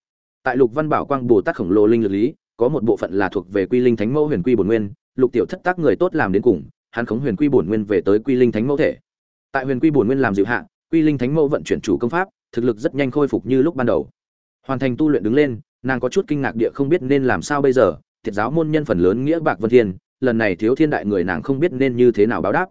Tại lục văn bảo quang bồ tát khổng lồ linh lực lý, có một bộ phận là thuộc về quy linh thánh mẫu huyền quy bổn nguyên, lục tiểu thất tác người tốt làm đến cùng, hắn khống huyền quy bổn nguyên về tới quy linh thánh mẫu thể. Tại huyền quy bổn nguyên làm dịu hạ, quy linh thánh mẫu vận chuyển chủ công pháp, thực lực rất nhanh khôi phục như lúc ban đầu. Hoàn thành tu luyện đứng lên, nàng có chút kinh ngạc địa không biết nên làm sao bây giờ, thiệt giáo môn nhân phần lớn nghĩa bạc vân thiên, lần này thiếu thiên đại người nàng không biết nên như thế nào báo đáp.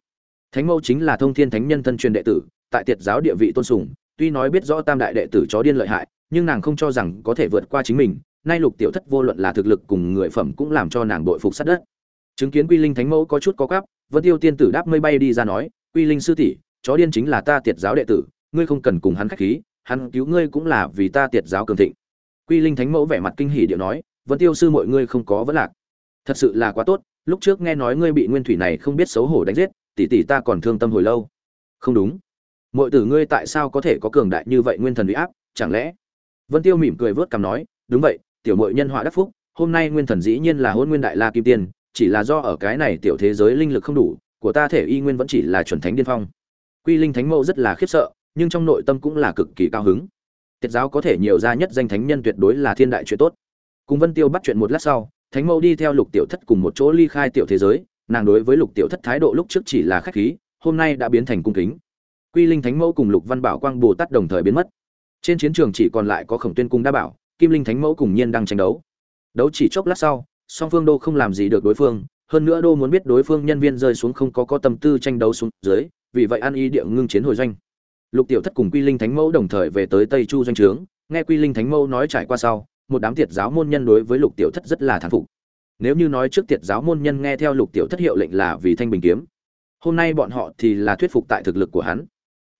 Thánh mẫu chính là thông thiên thánh nhân thân truyền đệ tử tại tiệt giáo địa vị tôn sùng, tuy nói biết rõ tam đại đệ tử chó điên lợi hại, nhưng nàng không cho rằng có thể vượt qua chính mình, nay lục tiểu thất vô luận là thực lực cùng người phẩm cũng làm cho nàng đội phục sát đất. Chứng kiến quy linh thánh mẫu có chút có cắp vân tiêu tiên tử đáp mây bay đi ra nói, quy linh sư tỷ, chó điên chính là ta tiệt giáo đệ tử, ngươi không cần cùng hắn khách khí, hắn cứu ngươi cũng là vì ta tiệt giáo cường thịnh. Quy linh thánh mẫu vẻ mặt kinh hỉ điệu nói, vân tiêu sư mọi ngươi không có vấn lạc. Thật sự là quá tốt, lúc trước nghe nói ngươi bị nguyên thủy này không biết xấu hổ đánh giết, tỷ tỷ ta còn thương tâm hồi lâu. Không đúng mọi tử ngươi tại sao có thể có cường đại như vậy nguyên thần uy áp, chẳng lẽ? Vân tiêu mỉm cười vớt cằm nói, đúng vậy, tiểu mội nhân họa đắc phúc, hôm nay nguyên thần dĩ nhiên là hôn nguyên đại la kim tiên, chỉ là do ở cái này tiểu thế giới linh lực không đủ, của ta thể y nguyên vẫn chỉ là chuẩn thánh điên phong. Quy linh thánh mẫu rất là khiếp sợ, nhưng trong nội tâm cũng là cực kỳ cao hứng. Tiết giáo có thể nhiều ra nhất danh thánh nhân tuyệt đối là thiên đại chuyện tốt. Cùng vân tiêu bắt chuyện một lát sau, thánh mẫu đi theo lục tiểu thất cùng một chỗ ly khai tiểu thế giới, nàng đối với lục tiểu thất thái độ lúc trước chỉ là khách khí, hôm nay đã biến thành cung kính quy linh thánh mẫu cùng lục văn bảo quang bồ tát đồng thời biến mất. Trên chiến trường chỉ còn lại có khổng tuyên cung đa bảo, kim linh thánh mẫu cùng nhiên đang tranh đấu. Đấu chỉ chốc lát sau, song phương đô không làm gì được đối phương, hơn nữa đô muốn biết đối phương nhân viên rơi xuống không có có tâm tư tranh đấu xuống dưới, vì vậy an Y địa ngưng chiến hồi doanh. Lục tiểu thất cùng quy linh thánh mẫu đồng thời về tới tây chu doanh trướng, nghe quy linh thánh mẫu nói trải qua sau, một đám tiệt giáo môn nhân đối với lục tiểu thất rất là thán phục. Nếu như nói trước tiệt giáo môn nhân nghe theo lục tiểu thất hiệu lệnh là vì thanh bình kiếm, hôm nay bọn họ thì là thuyết phục tại thực lực của hắn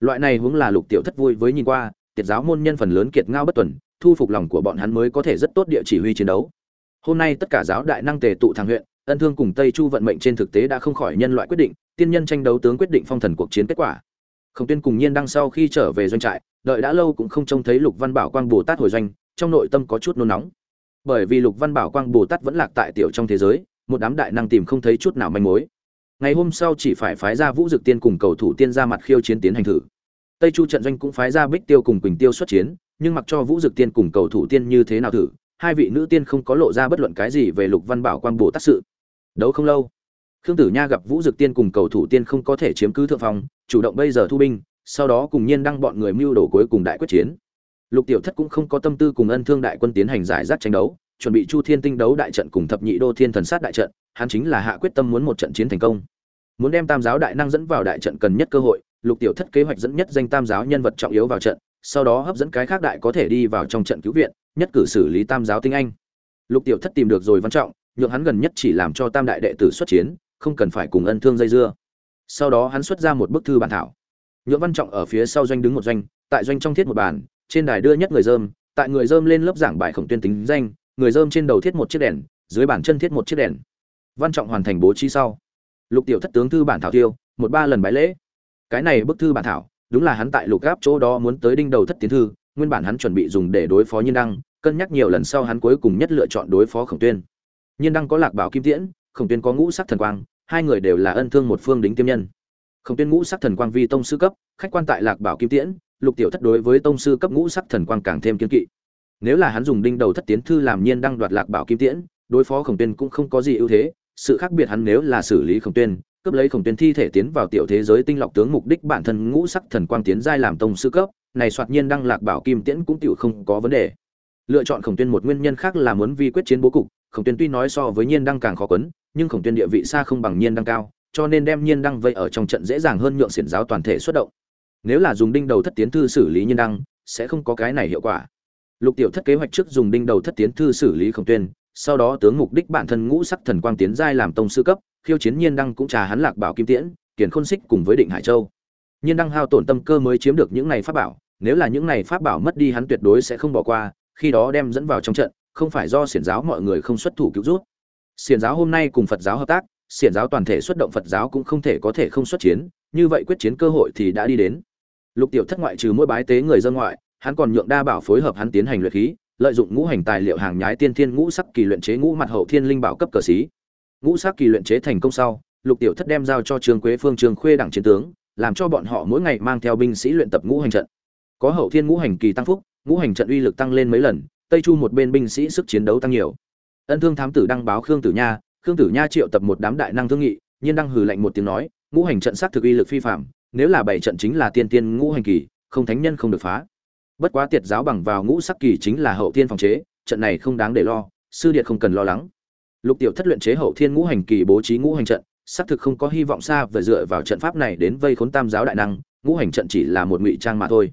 loại này hướng là lục tiểu thất vui với nhìn qua, tiệt giáo môn nhân phần lớn kiệt ngao bất tuần, thu phục lòng của bọn hắn mới có thể rất tốt địa chỉ huy chiến đấu. Hôm nay tất cả giáo đại năng tề tụ thằng huyện, ân thương cùng tây chu vận mệnh trên thực tế đã không khỏi nhân loại quyết định, tiên nhân tranh đấu tướng quyết định phong thần cuộc chiến kết quả. Khổng tuyên cùng nhiên đăng sau khi trở về doanh trại, đợi đã lâu cũng không trông thấy lục văn bảo quang bồ tát hồi doanh, trong nội tâm có chút nôn nóng. Bởi vì lục văn bảo quang bồ tát vẫn lạc tại tiểu trong thế giới, một đám đại năng tìm không thấy chút nào manh mối ngày hôm sau chỉ phải phái ra vũ dực tiên cùng cầu thủ tiên ra mặt khiêu chiến tiến hành thử. Tây chu trận doanh cũng phái ra bích tiêu cùng quỳnh tiêu xuất chiến, nhưng mặc cho vũ dực tiên cùng cầu thủ tiên như thế nào thử, hai vị nữ tiên không có lộ ra bất luận cái gì về lục văn bảo quang bồ tác sự. Đấu không lâu, khương tử nha gặp vũ dực tiên cùng cầu thủ tiên không có thể chiếm cứ thượng phong, chủ động bây giờ thu binh, sau đó cùng nhiên đăng bọn người mưu đồ cuối cùng đại quyết chiến. Lục tiểu thất cũng không có tâm tư cùng ân thương đại quân tiến hành giải rác tranh đấu, chuẩn bị chu thiên tinh đấu đại trận cùng thập nhị đô thiên thần sát đại trận hắn chính là hạ quyết tâm muốn một trận chiến thành công. Muốn đem tam giáo đại năng dẫn vào đại trận cần nhất cơ hội, lục tiểu thất kế hoạch dẫn nhất danh tam giáo nhân vật trọng yếu vào trận, sau đó hấp dẫn cái khác đại có thể đi vào trong trận cứu viện, nhất cử xử lý tam giáo tinh anh. Lục tiểu thất tìm được rồi văn trọng, nhượng hắn gần nhất chỉ làm cho tam đại đệ tử xuất chiến, không cần phải cùng ân thương dây dưa. Sau đó hắn xuất ra một bức thư bản thảo. Nhượng văn trọng ở phía sau doanh đứng một doanh, tại doanh trong thiết một bàn, trên đài đưa nhất người dơm, tại người dơm lên lớp giảng bài khổng tuyên tính danh, người dơm trên đầu thiết một chiếc đèn, dưới bàn chân thiết một chiếc đèn văn trọng hoàn thành bố trí sau. Lục tiểu thất tướng thư bản thảo tiêu một ba lần bái lễ. Cái này bức thư bản thảo, đúng là hắn tại lục gáp chỗ đó muốn tới đinh đầu thất tiến thư, nguyên bản hắn chuẩn bị dùng để đối phó nhiên đăng, cân nhắc nhiều lần sau hắn cuối cùng nhất lựa chọn đối phó khổng tuyên. Nhiên đăng có lạc bảo kim tiễn, khổng tuyên có ngũ sắc thần quang, hai người đều là ân thương một phương đính tiêm nhân. Khổng tuyên ngũ sắc thần quang vi tông sư cấp, khách quan tại lạc bảo kim tiễn, lục tiểu thất đối với tông sư cấp ngũ sắc thần quang càng thêm kiên kỵ. Nếu là hắn dùng đinh đầu thất tiến thư làm nhiên đăng đoạt lạc bảo kim tiễn, đối phó khổng tuyên cũng không có gì ưu thế sự khác biệt hắn nếu là xử lý khổng tuyên, cướp lấy khổng tuyên thi thể tiến vào tiểu thế giới tinh lọc tướng mục đích bản thân ngũ sắc thần quang tiến giai làm tông sư cấp, này soạt nhiên đăng lạc bảo kim tiễn cũng tiểu không có vấn đề. Lựa chọn khổng tuyên một nguyên nhân khác là muốn vi quyết chiến bố cục, khổng tuyên tuy nói so với nhiên đăng càng khó quấn, nhưng khổng tuyên địa vị xa không bằng nhiên đăng cao, cho nên đem nhiên đăng vây ở trong trận dễ dàng hơn nhượng xiển giáo toàn thể xuất động. Nếu là dùng đinh đầu thất tiến thư xử lý nhiên đăng, sẽ không có cái này hiệu quả. Lục tiểu thất kế hoạch trước dùng đinh đầu thất tiến thư xử lý khổng tuyên sau đó tướng mục đích bản thân ngũ sắc thần quang tiến giai làm tông sư cấp, khiêu chiến nhiên đăng cũng trà hắn lạc bảo kim tiễn, kiền khôn xích cùng với định hải châu. Nhiên đăng hao tổn tâm cơ mới chiếm được những này pháp bảo, nếu là những này pháp bảo mất đi hắn tuyệt đối sẽ không bỏ qua, khi đó đem dẫn vào trong trận, không phải do xiển giáo mọi người không xuất thủ cứu rút xiển giáo hôm nay cùng phật giáo hợp tác, xiển giáo toàn thể xuất động phật giáo cũng không thể có thể không xuất chiến, như vậy quyết chiến cơ hội thì đã đi đến. Lục tiểu thất ngoại trừ mỗi bái tế người dân ngoại, hắn còn nhượng đa bảo phối hợp hắn tiến hành luyện khí lợi dụng ngũ hành tài liệu hàng nhái tiên thiên ngũ sắc kỳ luyện chế ngũ mặt hậu thiên linh bảo cấp cờ sĩ ngũ sắc kỳ luyện chế thành công sau, lục tiểu thất đem giao cho trương quế phương trương khuê đẳng chiến tướng, làm cho bọn họ mỗi ngày mang theo binh sĩ luyện tập ngũ hành trận. Có hậu thiên ngũ hành kỳ tăng phúc, ngũ hành trận uy lực tăng lên mấy lần, tây chu một bên binh sĩ sức chiến đấu tăng nhiều. Ân thương thám tử đăng báo khương tử nha, khương tử nha triệu tập một đám đại năng thương nghị, nhiên đăng hừ lạnh một tiếng nói, ngũ hành trận sát thực uy lực phi phạm, nếu là bảy trận chính là tiên tiên ngũ hành kỳ, không thánh nhân không được phá bất quá tiệt giáo bằng vào ngũ sắc kỳ chính là hậu thiên phòng chế, trận này không đáng để lo, sư điện không cần lo lắng. Lục tiểu thất luyện chế hậu thiên ngũ hành kỳ bố trí ngũ hành trận, xác thực không có hy vọng xa về dựa vào trận pháp này đến vây khốn tam giáo đại năng, ngũ hành trận chỉ là một ngụy trang mà thôi.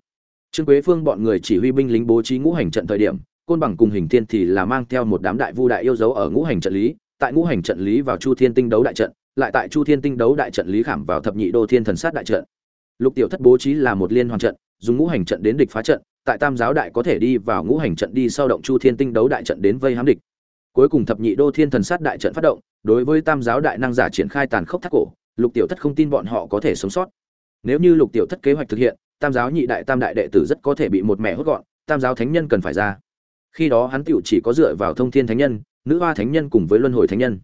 Trương quế phương bọn người chỉ huy binh lính bố trí ngũ hành trận thời điểm, côn bằng cùng hình thiên thì là mang theo một đám đại vu đại yêu dấu ở ngũ hành trận lý, tại ngũ hành trận lý vào chu thiên tinh đấu đại trận, lại tại chu thiên tinh đấu đại trận lý khảm vào thập nhị đô thiên thần sát đại trận. Lục tiểu thất bố trí là một liên hoàn trận, dùng ngũ hành trận đến địch phá trận tại tam giáo đại có thể đi vào ngũ hành trận đi sau động chu thiên tinh đấu đại trận đến vây hám địch. Cuối cùng thập nhị đô thiên thần sát đại trận phát động, đối với tam giáo đại năng giả triển khai tàn khốc thác cổ, lục tiểu thất không tin bọn họ có thể sống sót. Nếu như lục tiểu thất kế hoạch thực hiện, tam giáo nhị đại tam đại đệ tử rất có thể bị một mẹ hốt gọn, tam giáo thánh nhân cần phải ra. Khi đó hắn tiểu chỉ có dựa vào thông thiên thánh nhân, nữ hoa thánh nhân cùng với luân hồi thánh nhân.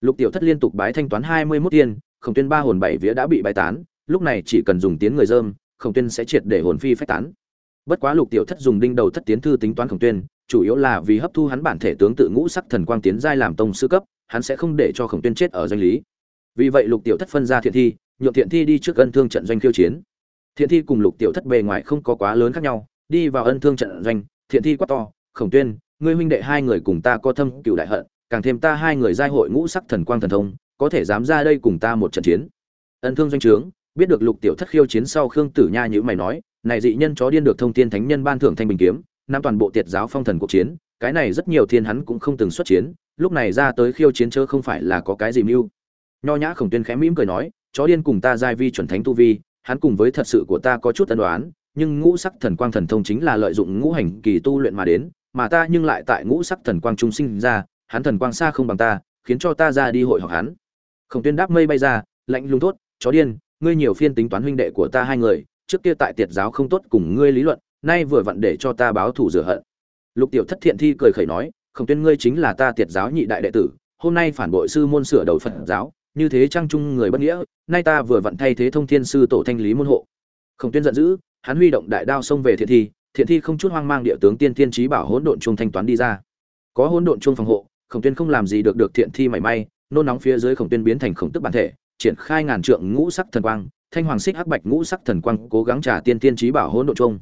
Lục tiểu thất liên tục bái thanh toán hai mươi mốt tiên, khổng tuyên ba hồn bảy vía đã bị bái tán, lúc này chỉ cần dùng tiếng người dơm, khổng tuyên sẽ triệt để hồn phi phách tán bất quá lục tiểu thất dùng đinh đầu thất tiến thư tính toán khổng tuyên, chủ yếu là vì hấp thu hắn bản thể tướng tự ngũ sắc thần quang tiến giai làm tông sư cấp, hắn sẽ không để cho khổng tuyên chết ở doanh lý. Vì vậy lục tiểu thất phân ra thiện thi, nhượng thiện thi đi trước ân thương trận doanh khiêu chiến. Thiện thi cùng lục tiểu thất bề ngoài không có quá lớn khác nhau, đi vào ân thương trận doanh, thiện thi quát to, khổng tuyên, ngươi huynh đệ hai người cùng ta có thâm cựu đại hận, càng thêm ta hai người giai hội ngũ sắc thần quang thần thông, có thể dám ra đây cùng ta một trận chiến. Ân thương doanh trướng, biết được lục tiểu thất khiêu chiến sau khương tử nha như mày nói này dị nhân chó điên được thông thiên thánh nhân ban thưởng thanh bình kiếm nam toàn bộ tiệt giáo phong thần cuộc chiến, cái này rất nhiều thiên hắn cũng không từng xuất chiến, lúc này ra tới khiêu chiến chớ không phải là có cái gì mưu. Nho nhã khổng tuyên khẽ mỉm cười nói, chó điên cùng ta giai vi chuẩn thánh tu vi, hắn cùng với thật sự của ta có chút tân đoán nhưng ngũ sắc thần quang thần thông chính là lợi dụng ngũ hành kỳ tu luyện mà đến, mà ta nhưng lại tại ngũ sắc thần quang trung sinh ra, hắn thần quang xa không bằng ta, khiến cho ta ra đi hội họp hắn. Khổng tuyên đáp mây bay ra, lạnh lùng thốt, chó điên, ngươi nhiều phiên tính toán huynh đệ của ta hai người trước kia tại tiệt giáo không tốt cùng ngươi lý luận, nay vừa vặn để cho ta báo thù rửa hận. Lục tiểu thất thiện thi cười khẩy nói, khổng tuyên ngươi chính là ta tiệt giáo nhị đại đệ tử, hôm nay phản bội sư môn sửa đầu phật giáo, như thế trang trung người bất nghĩa, nay ta vừa vặn thay thế thông thiên sư tổ thanh lý môn hộ. Khổng tuyên giận dữ, hắn huy động đại đao xông về thiện thi thiện thi không chút hoang mang địa tướng tiên tiên trí bảo hỗn độn chuông thanh toán đi ra. Có hỗn độn chuông phòng hộ, khổng tuyên không làm gì được được thiện thi mảy may, nôn nóng phía dưới khổng tuyên biến thành khổng tức bản thể, triển khai ngàn trượng ngũ sắc thần quang thanh hoàng xích hắc bạch ngũ sắc thần quang cố gắng trả tiên tiên trí bảo hỗn độn trung.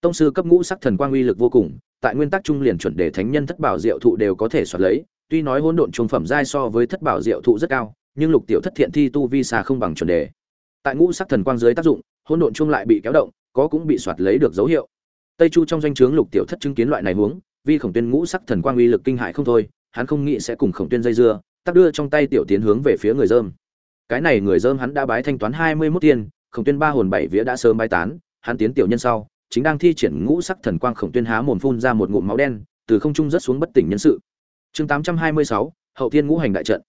tông sư cấp ngũ sắc thần quang uy lực vô cùng, tại nguyên tắc trung liền chuẩn đề thánh nhân thất bảo diệu thụ đều có thể soạt lấy, tuy nói hỗn độn trung phẩm giai so với thất bảo diệu thụ rất cao, nhưng lục tiểu thất thiện thi tu vi xa không bằng chuẩn đề. Tại ngũ sắc thần quang dưới tác dụng, hỗn độn chung lại bị kéo động, có cũng bị soạt lấy được dấu hiệu. Tây chu trong danh trướng lục tiểu thất chứng kiến loại này huống, vi khổng tuyên ngũ sắc thần quang uy lực kinh hại không thôi, hắn không nghĩ sẽ cùng khổng tuyên dây dưa tác đưa trong tay tiểu tiến hướng về phía người dơm cái này người dơm hắn đã bái thanh toán hai mươi 21 tiền, khổng tuyên ba hồn bảy vía đã sớm bái tán, hắn tiến tiểu nhân sau, chính đang thi triển ngũ sắc thần quang khổng tuyên há mồm phun ra một ngụm máu đen, từ không trung rất xuống bất tỉnh nhân sự. Chương tám trăm hai mươi sáu, hậu thiên ngũ hành đại trận.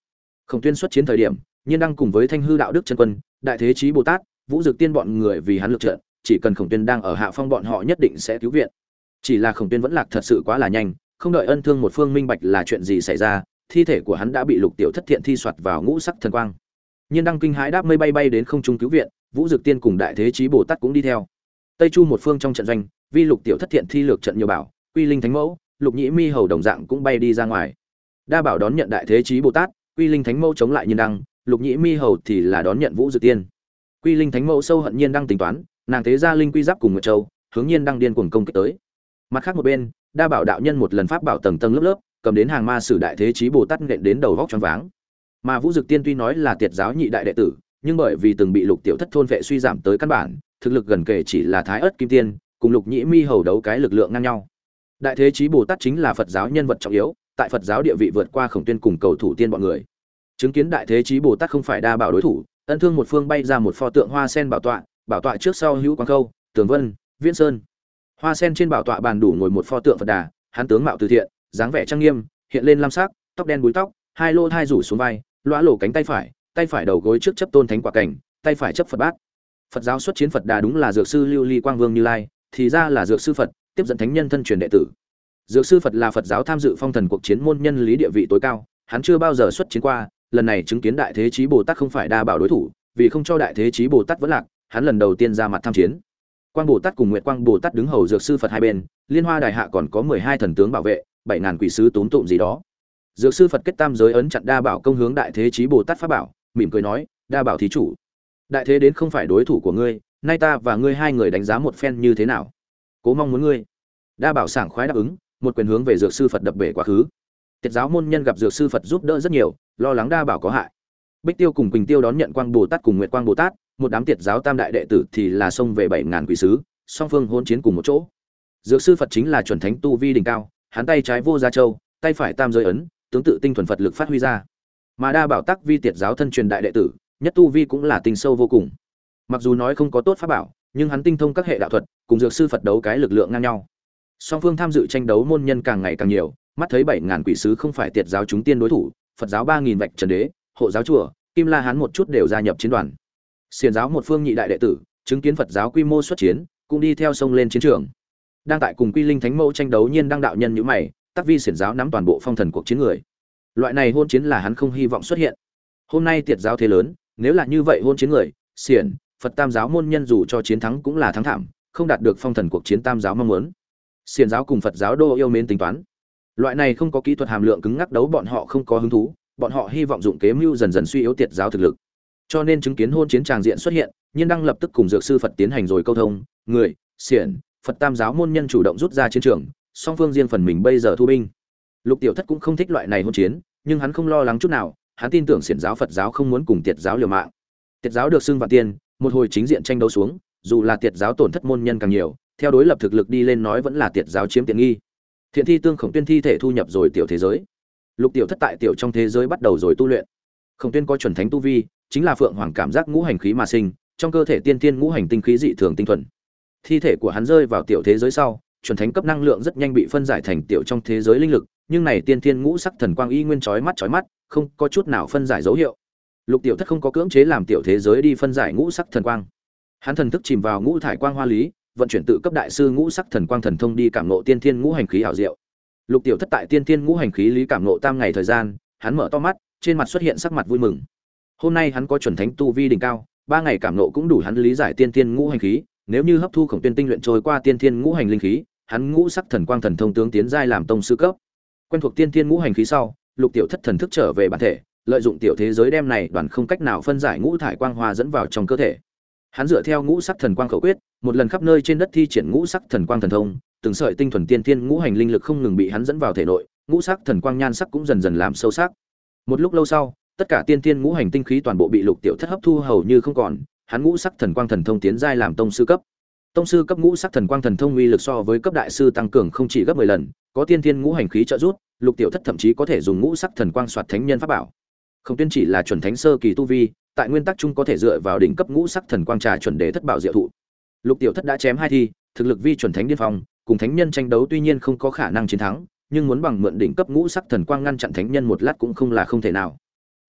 Khổng tuyên xuất chiến thời điểm, nhiên đang cùng với thanh hư đạo đức chân quân, đại thế chí bồ tát, vũ dực tiên bọn người vì hắn lực trận chỉ cần khổng tuyên đang ở hạ phong bọn họ nhất định sẽ cứu viện. Chỉ là khổng tuyên vẫn lạc thật sự quá là nhanh, không đợi ân thương một phương minh bạch là chuyện gì xảy ra, thi thể của hắn đã bị lục tiểu thất thiện thi soạt vào ngũ sắc thần quang nhiên đăng kinh hãi đáp mây bay bay đến không trung cứu viện, vũ dực tiên cùng đại thế chí bồ tát cũng đi theo. Tây chu một phương trong trận doanh, vi lục tiểu thất thiện thi lược trận nhiều bảo, quy linh thánh mẫu, lục nhĩ mi hầu đồng dạng cũng bay đi ra ngoài. Đa bảo đón nhận đại thế chí bồ tát, quy linh thánh mẫu chống lại nhiên đăng, lục nhĩ mi hầu thì là đón nhận vũ dực tiên. Quy linh thánh mẫu sâu hận nhiên đăng tính toán, nàng thế ra linh quy giáp cùng nguyệt châu, hướng nhiên đăng điên cuồng công kích tới. Mặt khác một bên, đa bảo đạo nhân một lần pháp bảo tầng tầng lớp lớp, cầm đến hàng ma sử đại thế chí bồ tát nện đến đầu vóc choáng váng mà vũ dực tiên tuy nói là tiệt giáo nhị đại đệ tử, nhưng bởi vì từng bị lục tiểu thất thôn vệ suy giảm tới căn bản, thực lực gần kể chỉ là thái ớt kim tiên, cùng lục nhĩ mi hầu đấu cái lực lượng ngang nhau. Đại thế chí bồ tát chính là phật giáo nhân vật trọng yếu, tại phật giáo địa vị vượt qua khổng tuyên cùng cầu thủ tiên bọn người. Chứng kiến đại thế chí bồ tát không phải đa bảo đối thủ, ân thương một phương bay ra một pho tượng hoa sen bảo tọa bảo tọa trước sau hữu quang khâu tường vân, viễn sơn. Hoa sen trên bảo tọa bàn đủ ngồi một pho tượng phật đà, hắn tướng mạo từ thiện, dáng vẻ trang nghiêm, hiện lên lam sắc, tóc đen búi tóc, hai lô thai rủ xuống vai lõa lổ cánh tay phải tay phải đầu gối trước chấp tôn thánh quả cảnh, tay phải chấp phật bát. Phật giáo xuất chiến phật đà đúng là dược sư lưu ly quang vương như lai, thì ra là dược sư phật, tiếp dẫn thánh nhân thân truyền đệ tử. Dược sư phật là phật giáo tham dự phong thần cuộc chiến môn nhân lý địa vị tối cao, hắn chưa bao giờ xuất chiến qua, lần này chứng kiến đại thế chí bồ tát không phải đa bảo đối thủ, vì không cho đại thế chí bồ tát vẫn lạc, hắn lần đầu tiên ra mặt tham chiến. Quang bồ tát cùng nguyệt quang bồ tát đứng hầu dược sư phật hai bên, liên hoa đại hạ còn có mười hai thần tướng bảo vệ, bảy ngàn quỷ sứ tốn tụm gì đó dược sư phật kết tam giới ấn chặn đa bảo công hướng đại thế chí bồ tát pháp bảo, mỉm cười nói, đa bảo thí chủ, đại thế đến không phải đối thủ của ngươi, nay ta và ngươi hai người đánh giá một phen như thế nào? Cố mong muốn ngươi. Đa bảo sảng khoái đáp ứng, một quyền hướng về dược sư phật đập bể quá khứ. Tiết giáo môn nhân gặp dược sư phật giúp đỡ rất nhiều, lo lắng đa bảo có hại. Bích tiêu cùng quỳnh tiêu đón nhận quang bồ tát cùng nguyệt quang bồ tát, một đám tiệt giáo tam đại đệ tử thì là xông về bảy ngàn quỷ sứ, song phương hôn chiến cùng một chỗ. Dược sư phật chính là chuẩn thánh tu vi đỉnh cao, hắn tay trái vô gia châu, tay phải tam giới ấn tướng tự tinh thuần phật lực phát huy ra. Mà đa bảo tắc vi tiệt giáo thân truyền đại đệ tử, nhất tu vi cũng là tinh sâu vô cùng. Mặc dù nói không có tốt pháp bảo, nhưng hắn tinh thông các hệ đạo thuật, cùng dược sư phật đấu cái lực lượng ngang nhau. Song phương tham dự tranh đấu môn nhân càng ngày càng nhiều, mắt thấy bảy ngàn quỷ sứ không phải tiệt giáo chúng tiên đối thủ, phật giáo ba nghìn vạch trần đế, hộ giáo chùa, kim la hán một chút đều gia nhập chiến đoàn. Xiền giáo một phương nhị đại đệ tử, chứng kiến phật giáo quy mô xuất chiến, cũng đi theo sông lên chiến trường. Đang tại cùng quy linh thánh mẫu tranh đấu nhiên đang đạo nhân nhíu mày tắc vi xiển giáo nắm toàn bộ phong thần cuộc chiến người. Loại này hôn chiến là hắn không hy vọng xuất hiện. Hôm nay tiệt giáo thế lớn, nếu là như vậy hôn chiến người, xiển, phật tam giáo môn nhân dù cho chiến thắng cũng là thắng thảm, không đạt được phong thần cuộc chiến tam giáo mong muốn. Xiển giáo cùng phật giáo đô yêu mến tính toán. Loại này không có kỹ thuật hàm lượng cứng ngắc đấu bọn họ không có hứng thú, bọn họ hy vọng dụng kế mưu dần dần suy yếu tiệt giáo thực lực. Cho nên chứng kiến hôn chiến tràng diện xuất hiện, nhiên đăng lập tức cùng dược sư phật tiến hành rồi câu thông, người, xiển, phật tam giáo môn nhân chủ động rút ra chiến trường song phương riêng phần mình bây giờ thu binh. Lục tiểu thất cũng không thích loại này hôn chiến, nhưng hắn không lo lắng chút nào, hắn tin tưởng xiển giáo phật giáo không muốn cùng tiệt giáo liều mạng. Tiệt giáo được xưng và tiên, một hồi chính diện tranh đấu xuống, dù là tiệt giáo tổn thất môn nhân càng nhiều, theo đối lập thực lực đi lên nói vẫn là tiệt giáo chiếm tiện nghi. Thiện thi tương khổng tuyên thi thể thu nhập rồi tiểu thế giới. Lục tiểu thất tại tiểu trong thế giới bắt đầu rồi tu luyện. Khổng tuyên có chuẩn thánh tu vi, chính là phượng hoàng cảm giác ngũ hành khí mà sinh, trong cơ thể tiên tiên ngũ hành tinh khí dị thường tinh thuần. Thi thể của hắn rơi vào tiểu thế giới sau chuẩn thánh cấp năng lượng rất nhanh bị phân giải thành tiểu trong thế giới linh lực, nhưng này tiên Thiên ngũ sắc thần quang y nguyên chói mắt chói mắt, không có chút nào phân giải dấu hiệu. Lục tiểu thất không có cưỡng chế làm tiểu thế giới đi phân giải ngũ sắc thần quang. Hắn thần thức chìm vào ngũ thải quang hoa lý, vận chuyển tự cấp đại sư ngũ sắc thần quang thần thông đi cảm ngộ tiên thiên ngũ hành khí hảo diệu. Lục tiểu thất tại tiên thiên ngũ hành khí lý cảm ngộ tam ngày thời gian, hắn mở to mắt, trên mặt xuất hiện sắc mặt vui mừng. Hôm nay hắn có chuẩn thánh tu vi đỉnh cao, ba ngày cảm ngộ cũng đủ hắn lý giải tiên thiên ngũ hành khí, nếu như hấp thu khổng tiên tinh luyện trôi qua tiên thiên ngũ hành linh khí hắn ngũ sắc thần quang thần thông tướng tiến giai làm tông sư cấp. Quen thuộc tiên thiên ngũ hành khí sau, lục tiểu thất thần thức trở về bản thể, lợi dụng tiểu thế giới đem này đoàn không cách nào phân giải ngũ thải quang hoa dẫn vào trong cơ thể. Hắn dựa theo ngũ sắc thần quang khẩu quyết, một lần khắp nơi trên đất thi triển ngũ sắc thần quang thần thông, từng sợi tinh thuần tiên thiên ngũ hành linh lực không ngừng bị hắn dẫn vào thể nội, ngũ sắc thần quang nhan sắc cũng dần dần làm sâu sắc. Một lúc lâu sau, tất cả tiên thiên ngũ hành tinh khí toàn bộ bị lục tiểu thất hấp thu hầu như không còn, hắn ngũ sắc thần quang thần thông tiến giai làm tông sư cấp tông sư cấp ngũ sắc thần quang thần thông uy lực so với cấp đại sư tăng cường không chỉ gấp mười lần, có tiên thiên ngũ hành khí trợ giúp, lục tiểu thất thậm chí có thể dùng ngũ sắc thần quang soạt thánh nhân pháp bảo. Không tuyên chỉ là chuẩn thánh sơ kỳ tu vi, tại nguyên tắc chung có thể dựa vào đỉnh cấp ngũ sắc thần quang trà chuẩn đế thất bảo diệu thụ. Lục tiểu thất đã chém hai thi, thực lực vi chuẩn thánh điên phong, cùng thánh nhân tranh đấu tuy nhiên không có khả năng chiến thắng, nhưng muốn bằng mượn đỉnh cấp ngũ sắc thần quang ngăn chặn thánh nhân một lát cũng không là không thể nào.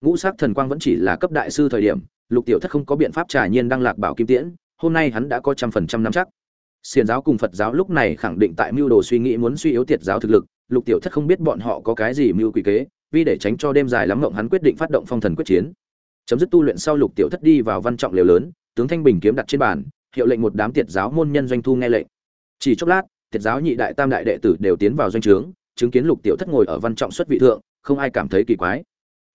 Ngũ sắc thần quang vẫn chỉ là cấp đại sư thời điểm, lục tiểu thất không có biện pháp trả nhiên đăng lạc bảo kim tiễn hôm nay hắn đã có trăm phần trăm nắm chắc. Xiền giáo cùng phật giáo lúc này khẳng định tại mưu đồ suy nghĩ muốn suy yếu tiệt giáo thực lực, lục tiểu thất không biết bọn họ có cái gì mưu quỷ kế, vì để tránh cho đêm dài lắm mộng hắn quyết định phát động phong thần quyết chiến. Chấm dứt tu luyện sau lục tiểu thất đi vào văn trọng liều lớn, tướng thanh bình kiếm đặt trên bàn, hiệu lệnh một đám tiệt giáo môn nhân doanh thu nghe lệnh. Chỉ chốc lát, tiệt giáo nhị đại tam đại đệ tử đều tiến vào doanh trướng, chứng kiến lục tiểu thất ngồi ở văn trọng xuất vị thượng, không ai cảm thấy kỳ quái.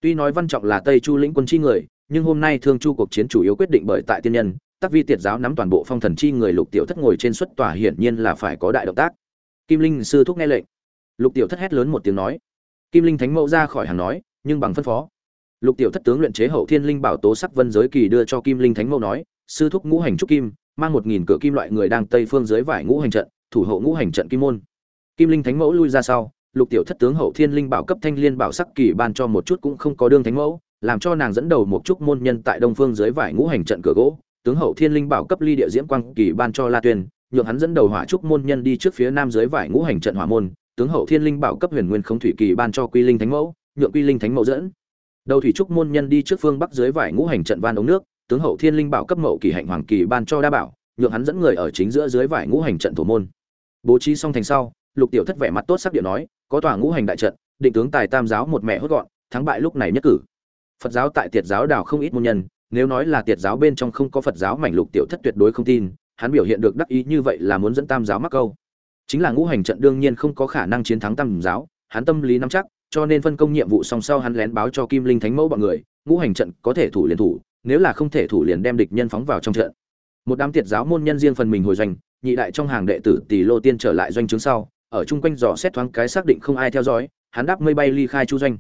Tuy nói văn trọng là tây chu lĩnh quân chi người, nhưng hôm nay thương chu cuộc chiến chủ yếu quyết định bởi tại tiên nhân tác vi tiệt giáo nắm toàn bộ phong thần chi người lục tiểu thất ngồi trên xuất tòa hiển nhiên là phải có đại động tác. Kim linh sư thúc nghe lệnh. Lục tiểu thất hét lớn một tiếng nói. Kim linh thánh mẫu ra khỏi hàng nói, nhưng bằng phân phó. Lục tiểu thất tướng luyện chế hậu thiên linh bảo tố sắc vân giới kỳ đưa cho kim linh thánh mẫu nói, sư thúc ngũ hành trúc kim, mang một nghìn cửa kim loại người đang tây phương dưới vải ngũ hành trận, thủ hộ ngũ hành trận kim môn. Kim linh thánh mẫu lui ra sau, lục tiểu thất tướng hậu thiên linh bảo cấp thanh liên bảo sắc kỳ ban cho một chút cũng không có đương thánh mẫu, làm cho nàng dẫn đầu một chút môn nhân tại đông phương dưới vải ngũ hành trận cửa gỗ tướng hậu thiên linh bảo cấp ly địa diễm quang kỳ ban cho la tuyên, nhượng hắn dẫn đầu hỏa trúc môn nhân đi trước phía nam dưới vải ngũ hành trận hỏa môn, tướng hậu thiên linh bảo cấp huyền nguyên không thủy kỳ ban cho quy linh thánh mẫu, nhượng quy linh thánh mẫu dẫn. Đầu thủy trúc môn nhân đi trước phương bắc dưới vải ngũ hành trận van ống nước, tướng hậu thiên linh bảo cấp mậu kỳ hạnh hoàng kỳ ban cho đa bảo, nhượng hắn dẫn người ở chính giữa dưới vải ngũ hành trận thổ môn. Bố trí xong thành sau, lục tiểu thất vẻ mặt tốt sắc điện nói, có tòa ngũ hành đại trận, định tướng tài tam giáo một mẹ hốt gọn, thắng bại lúc này nhất cử. Phật giáo tại tiệt giáo đảo không ít môn nhân nếu nói là tiệt giáo bên trong không có phật giáo mảnh lục tiểu thất tuyệt đối không tin, hắn biểu hiện được đắc ý như vậy là muốn dẫn tam giáo mắc câu. Chính là ngũ hành trận đương nhiên không có khả năng chiến thắng tam giáo, hắn tâm lý nắm chắc, cho nên phân công nhiệm vụ song sau hắn lén báo cho kim linh thánh mẫu bọn người, ngũ hành trận có thể thủ liền thủ, nếu là không thể thủ liền đem địch nhân phóng vào trong trận. Một đám tiệt giáo môn nhân riêng phần mình hồi doanh, nhị đại trong hàng đệ tử tỷ lô tiên trở lại doanh trướng sau, ở chung quanh dò xét thoáng cái xác định không ai theo dõi, hắn đáp mây bay ly khai chu doanh.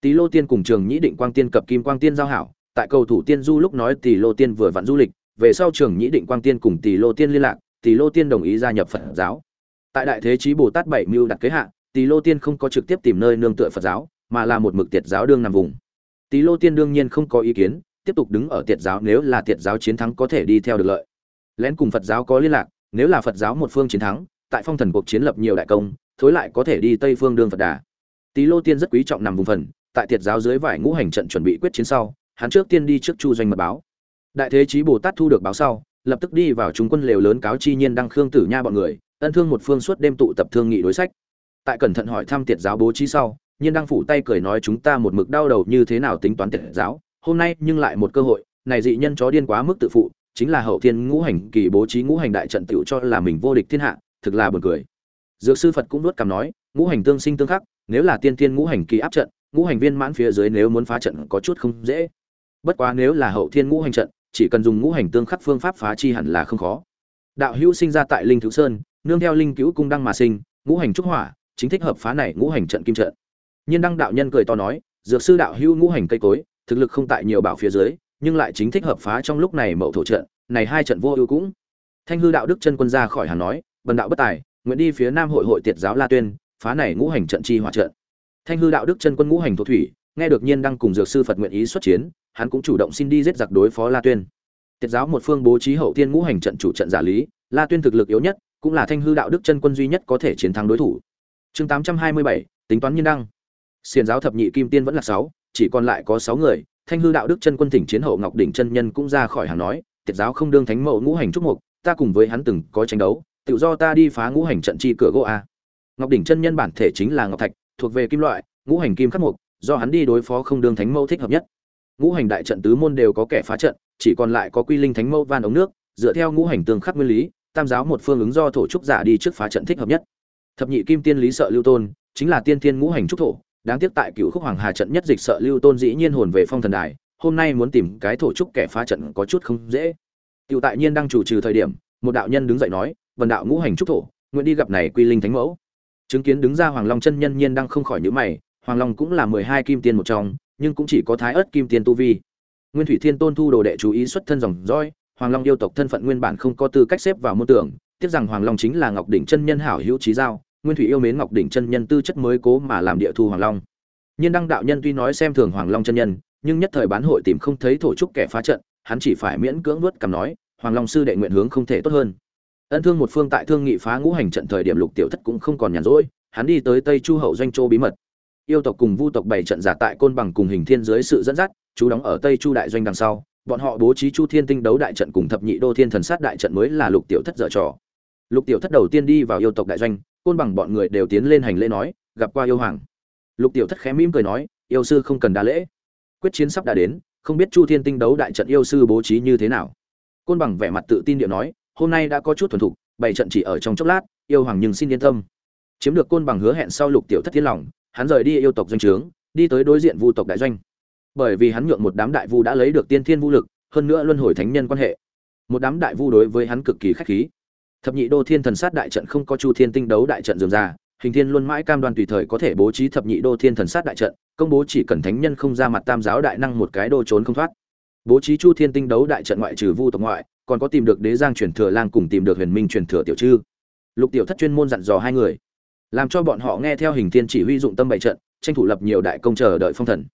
Tỷ lô tiên cùng trường nhĩ định quang tiên cập kim quang tiên giao hảo tại cầu thủ tiên du lúc nói tỷ lô tiên vừa vặn du lịch, về sau trường nhĩ định quang tiên cùng tỷ lô tiên liên lạc tỷ lô tiên đồng ý gia nhập phật giáo. Tại đại thế chí bồ tát bảy mưu đặt kế hạ tỷ lô tiên không có trực tiếp tìm nơi nương tựa phật giáo, mà là một mực tiệt giáo đương nằm vùng. Tỷ lô tiên đương nhiên không có ý kiến, tiếp tục đứng ở tiệt giáo nếu là tiệt giáo chiến thắng có thể đi theo được lợi. Lén cùng phật giáo có liên lạc, nếu là phật giáo một phương chiến thắng, tại phong thần cuộc chiến lập nhiều đại công, thối lại có thể đi tây phương đương phật đà. Tỷ lô tiên rất quý trọng nằm vùng phần, tại tiệt giáo dưới vải ngũ hành trận chuẩn bị quyết chiến sau hắn trước tiên đi trước chu doanh mật báo. Đại thế chí bồ tát thu được báo sau, lập tức đi vào chúng quân lều lớn cáo chi nhiên đăng khương tử nha bọn người, ân thương một phương suốt đêm tụ tập thương nghị đối sách. Tại cẩn thận hỏi thăm tiệt giáo bố trí sau, nhiên đăng phủ tay cười nói chúng ta một mực đau đầu như thế nào tính toán tiệt giáo, hôm nay nhưng lại một cơ hội, này dị nhân chó điên quá mức tự phụ, chính là hậu thiên ngũ hành kỳ bố trí ngũ hành đại trận tiểu cho là mình vô địch thiên hạ, thực là buồn cười. Dược sư phật cũng nuốt cằm nói, ngũ hành tương sinh tương khắc, nếu là tiên thiên ngũ hành kỳ áp trận, ngũ hành viên mãn phía dưới nếu muốn phá trận có chút không dễ bất quá nếu là hậu thiên ngũ hành trận, chỉ cần dùng ngũ hành tương khắc phương pháp phá chi hẳn là không khó. Đạo hữu sinh ra tại linh thứ sơn, nương theo linh cứu cung đăng mà sinh, ngũ hành trúc hỏa, chính thích hợp phá này ngũ hành trận kim trận. Nhiên đăng đạo nhân cười to nói, dược sư đạo hữu ngũ hành cây cối, thực lực không tại nhiều bảo phía dưới, nhưng lại chính thích hợp phá trong lúc này mậu thổ trận, này hai trận vô ưu cũng. Thanh hư đạo đức chân quân ra khỏi hàn nói, bần đạo bất tài, nguyện đi phía nam hội hội tiệt giáo la tuyên, phá này ngũ hành trận chi hỏa trận. Thanh hư đạo đức chân quân ngũ hành thổ thủy nghe được nhiên đăng cùng dược sư phật nguyện ý xuất chiến, hắn cũng chủ động xin đi giết giặc đối phó la tuyên. Tiết giáo một phương bố trí hậu tiên ngũ hành trận chủ trận giả lý, la tuyên thực lực yếu nhất, cũng là thanh hư đạo đức chân quân duy nhất có thể chiến thắng đối thủ. Chương tám trăm hai mươi bảy, tính toán nhiên đăng. Xiền giáo thập nhị kim tiên vẫn là sáu, chỉ còn lại có sáu người, thanh hư đạo đức chân quân thỉnh chiến hậu ngọc đỉnh chân nhân cũng ra khỏi hàng nói tiệt giáo không đương thánh mẫu ngũ hành trúc mục, ta cùng với hắn từng có tranh đấu, tự do ta đi phá ngũ hành trận chi cửa gỗ a. Ngọc đỉnh chân nhân bản thể chính là ngọc thạch, thuộc về kim loại, ngũ hành kim khắc mục do hắn đi đối phó không đương thánh mẫu thích hợp nhất. Ngũ hành đại trận tứ môn đều có kẻ phá trận chỉ còn lại có quy linh thánh mẫu van ống nước dựa theo ngũ hành tương khắc nguyên lý tam giáo một phương ứng do thổ trúc giả đi trước phá trận thích hợp nhất. Thập nhị kim tiên lý sợ lưu tôn chính là tiên thiên ngũ hành trúc thổ đáng tiếc tại cựu khúc hoàng hà trận nhất dịch sợ lưu tôn dĩ nhiên hồn về phong thần đài hôm nay muốn tìm cái thổ trúc kẻ phá trận có chút không dễ. Tiểu tại nhiên đang chủ trừ thời điểm, một đạo nhân đứng dậy nói, vần đạo ngũ hành trúc thổ, nguyện đi gặp này quy linh thánh mẫu." Chứng kiến đứng ra Hoàng Long chân nhân nhiên đang không khỏi nhíu mày, Hoàng Long cũng là mười hai kim tiên một trong, nhưng cũng chỉ có thái ớt kim tiên tu vi. Nguyên Thủy Thiên Tôn thu đồ đệ chú ý xuất thân dòng dõi, Hoàng Long yêu tộc thân phận nguyên bản không có tư cách xếp vào môn tưởng, tiếc rằng Hoàng Long chính là Ngọc đỉnh chân nhân hảo hữu chí giao, Nguyên Thủy yêu mến Ngọc đỉnh chân nhân tư chất mới cố mà làm địa thu Hoàng Long. Nhiên đăng đạo nhân tuy nói xem thường Hoàng Long chân nhân, nhưng nhất thời bán hội tìm không thấy thổ trúc kẻ phá trận, hắn chỉ phải miễn cưỡng nuốt cầm nói, Hoàng Long sư đệ nguyện hướng không thể tốt hơn. Ân thương một phương tại thương nghị phá ngũ hành trận thời điểm Lục Tiểu Thất cũng không còn nhàn rỗi, hắn đi tới Tây Chu hậu doanh châu bí mật. Yêu tộc cùng Vu tộc bảy trận giả tại côn bằng cùng hình thiên dưới sự dẫn dắt, chú đóng ở Tây Chu đại doanh đằng sau, bọn họ bố trí Chu Thiên Tinh đấu đại trận cùng thập nhị đô thiên thần sát đại trận mới là Lục Tiểu Thất dở trò. Lục Tiểu Thất đầu tiên đi vào yêu tộc đại doanh, côn bằng bọn người đều tiến lên hành lễ nói, gặp qua yêu hoàng. Lục Tiểu Thất khẽ mỉm cười nói, yêu sư không cần đa lễ. Quyết chiến sắp đã đến, không biết Chu Thiên Tinh đấu đại trận yêu sư bố trí như thế nào côn bằng vẻ mặt tự tin điệu nói hôm nay đã có chút thuần thục bảy trận chỉ ở trong chốc lát yêu hoàng nhưng xin yên tâm chiếm được côn bằng hứa hẹn sau lục tiểu thất thiên lòng hắn rời đi yêu tộc doanh trướng, đi tới đối diện vu tộc đại doanh. Bởi vì hắn nhượng một đám đại vu đã lấy được tiên thiên vũ lực, hơn nữa luân hồi thánh nhân quan hệ. Một đám đại vu đối với hắn cực kỳ khách khí. Thập nhị đô thiên thần sát đại trận không có chu thiên tinh đấu đại trận dường ra, hình thiên luôn mãi cam đoan tùy thời có thể bố trí thập nhị đô thiên thần sát đại trận, công bố chỉ cần thánh nhân không ra mặt tam giáo đại năng một cái đô trốn không thoát. Bố trí chu thiên tinh đấu đại trận ngoại trừ vu tộc ngoại, còn có tìm được đế giang truyền thừa lang cùng tìm được huyền minh truyền thừa tiểu chư. Lục tiểu thất chuyên môn dặn dò hai người làm cho bọn họ nghe theo hình thiên chỉ huy dụng tâm bày trận, tranh thủ lập nhiều đại công chờ đợi phong thần.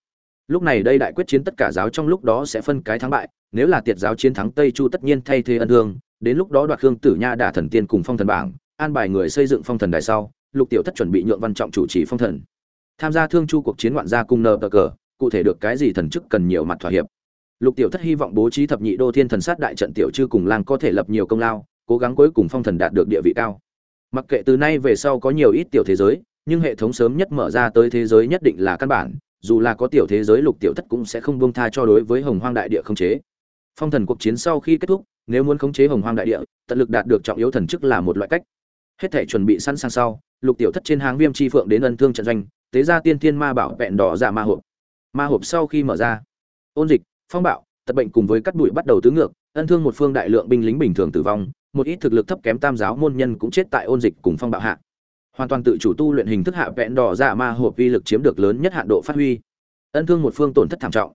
Lúc này đây đại quyết chiến tất cả giáo trong lúc đó sẽ phân cái thắng bại, nếu là tiệt giáo chiến thắng tây chu tất nhiên thay thế ân hương đến lúc đó đoạt hương tử nha đả thần tiên cùng phong thần bảng, an bài người xây dựng phong thần đài sau, lục tiểu thất chuẩn bị nhượng văn trọng chủ trì phong thần. Tham gia thương chu cuộc chiến ngoạn gia cung nờ tờ cờ, cụ thể được cái gì thần chức cần nhiều mặt thỏa hiệp. Lục tiểu thất hy vọng bố trí thập nhị đô thiên thần sát đại trận tiểu chư cùng lang có thể lập nhiều công lao, cố gắng cuối cùng phong thần đạt được địa vị cao mặc kệ từ nay về sau có nhiều ít tiểu thế giới, nhưng hệ thống sớm nhất mở ra tới thế giới nhất định là căn bản, dù là có tiểu thế giới lục tiểu thất cũng sẽ không buông tha cho đối với hồng hoang đại địa không chế. Phong thần cuộc chiến sau khi kết thúc, nếu muốn khống chế hồng hoang đại địa, tận lực đạt được trọng yếu thần chức là một loại cách. Hết thể chuẩn bị sẵn sàng sau, lục tiểu thất trên hang viêm chi phượng đến ân thương trận doanh, tế ra tiên thiên ma bảo vẹn đỏ ra ma hộp. Ma hộp sau khi mở ra, ôn dịch, phong bạo, tật bệnh cùng với cắt bụi bắt đầu tứ ngược, ân thương một phương đại lượng binh lính bình thường tử vong một ít thực lực thấp kém tam giáo môn nhân cũng chết tại ôn dịch cùng phong bạo hạ. Hoàn toàn tự chủ tu luyện hình thức hạ vẹn đỏ dạ ma hộp vi lực chiếm được lớn nhất hạn độ phát huy. Ân thương một phương tổn thất thảm trọng.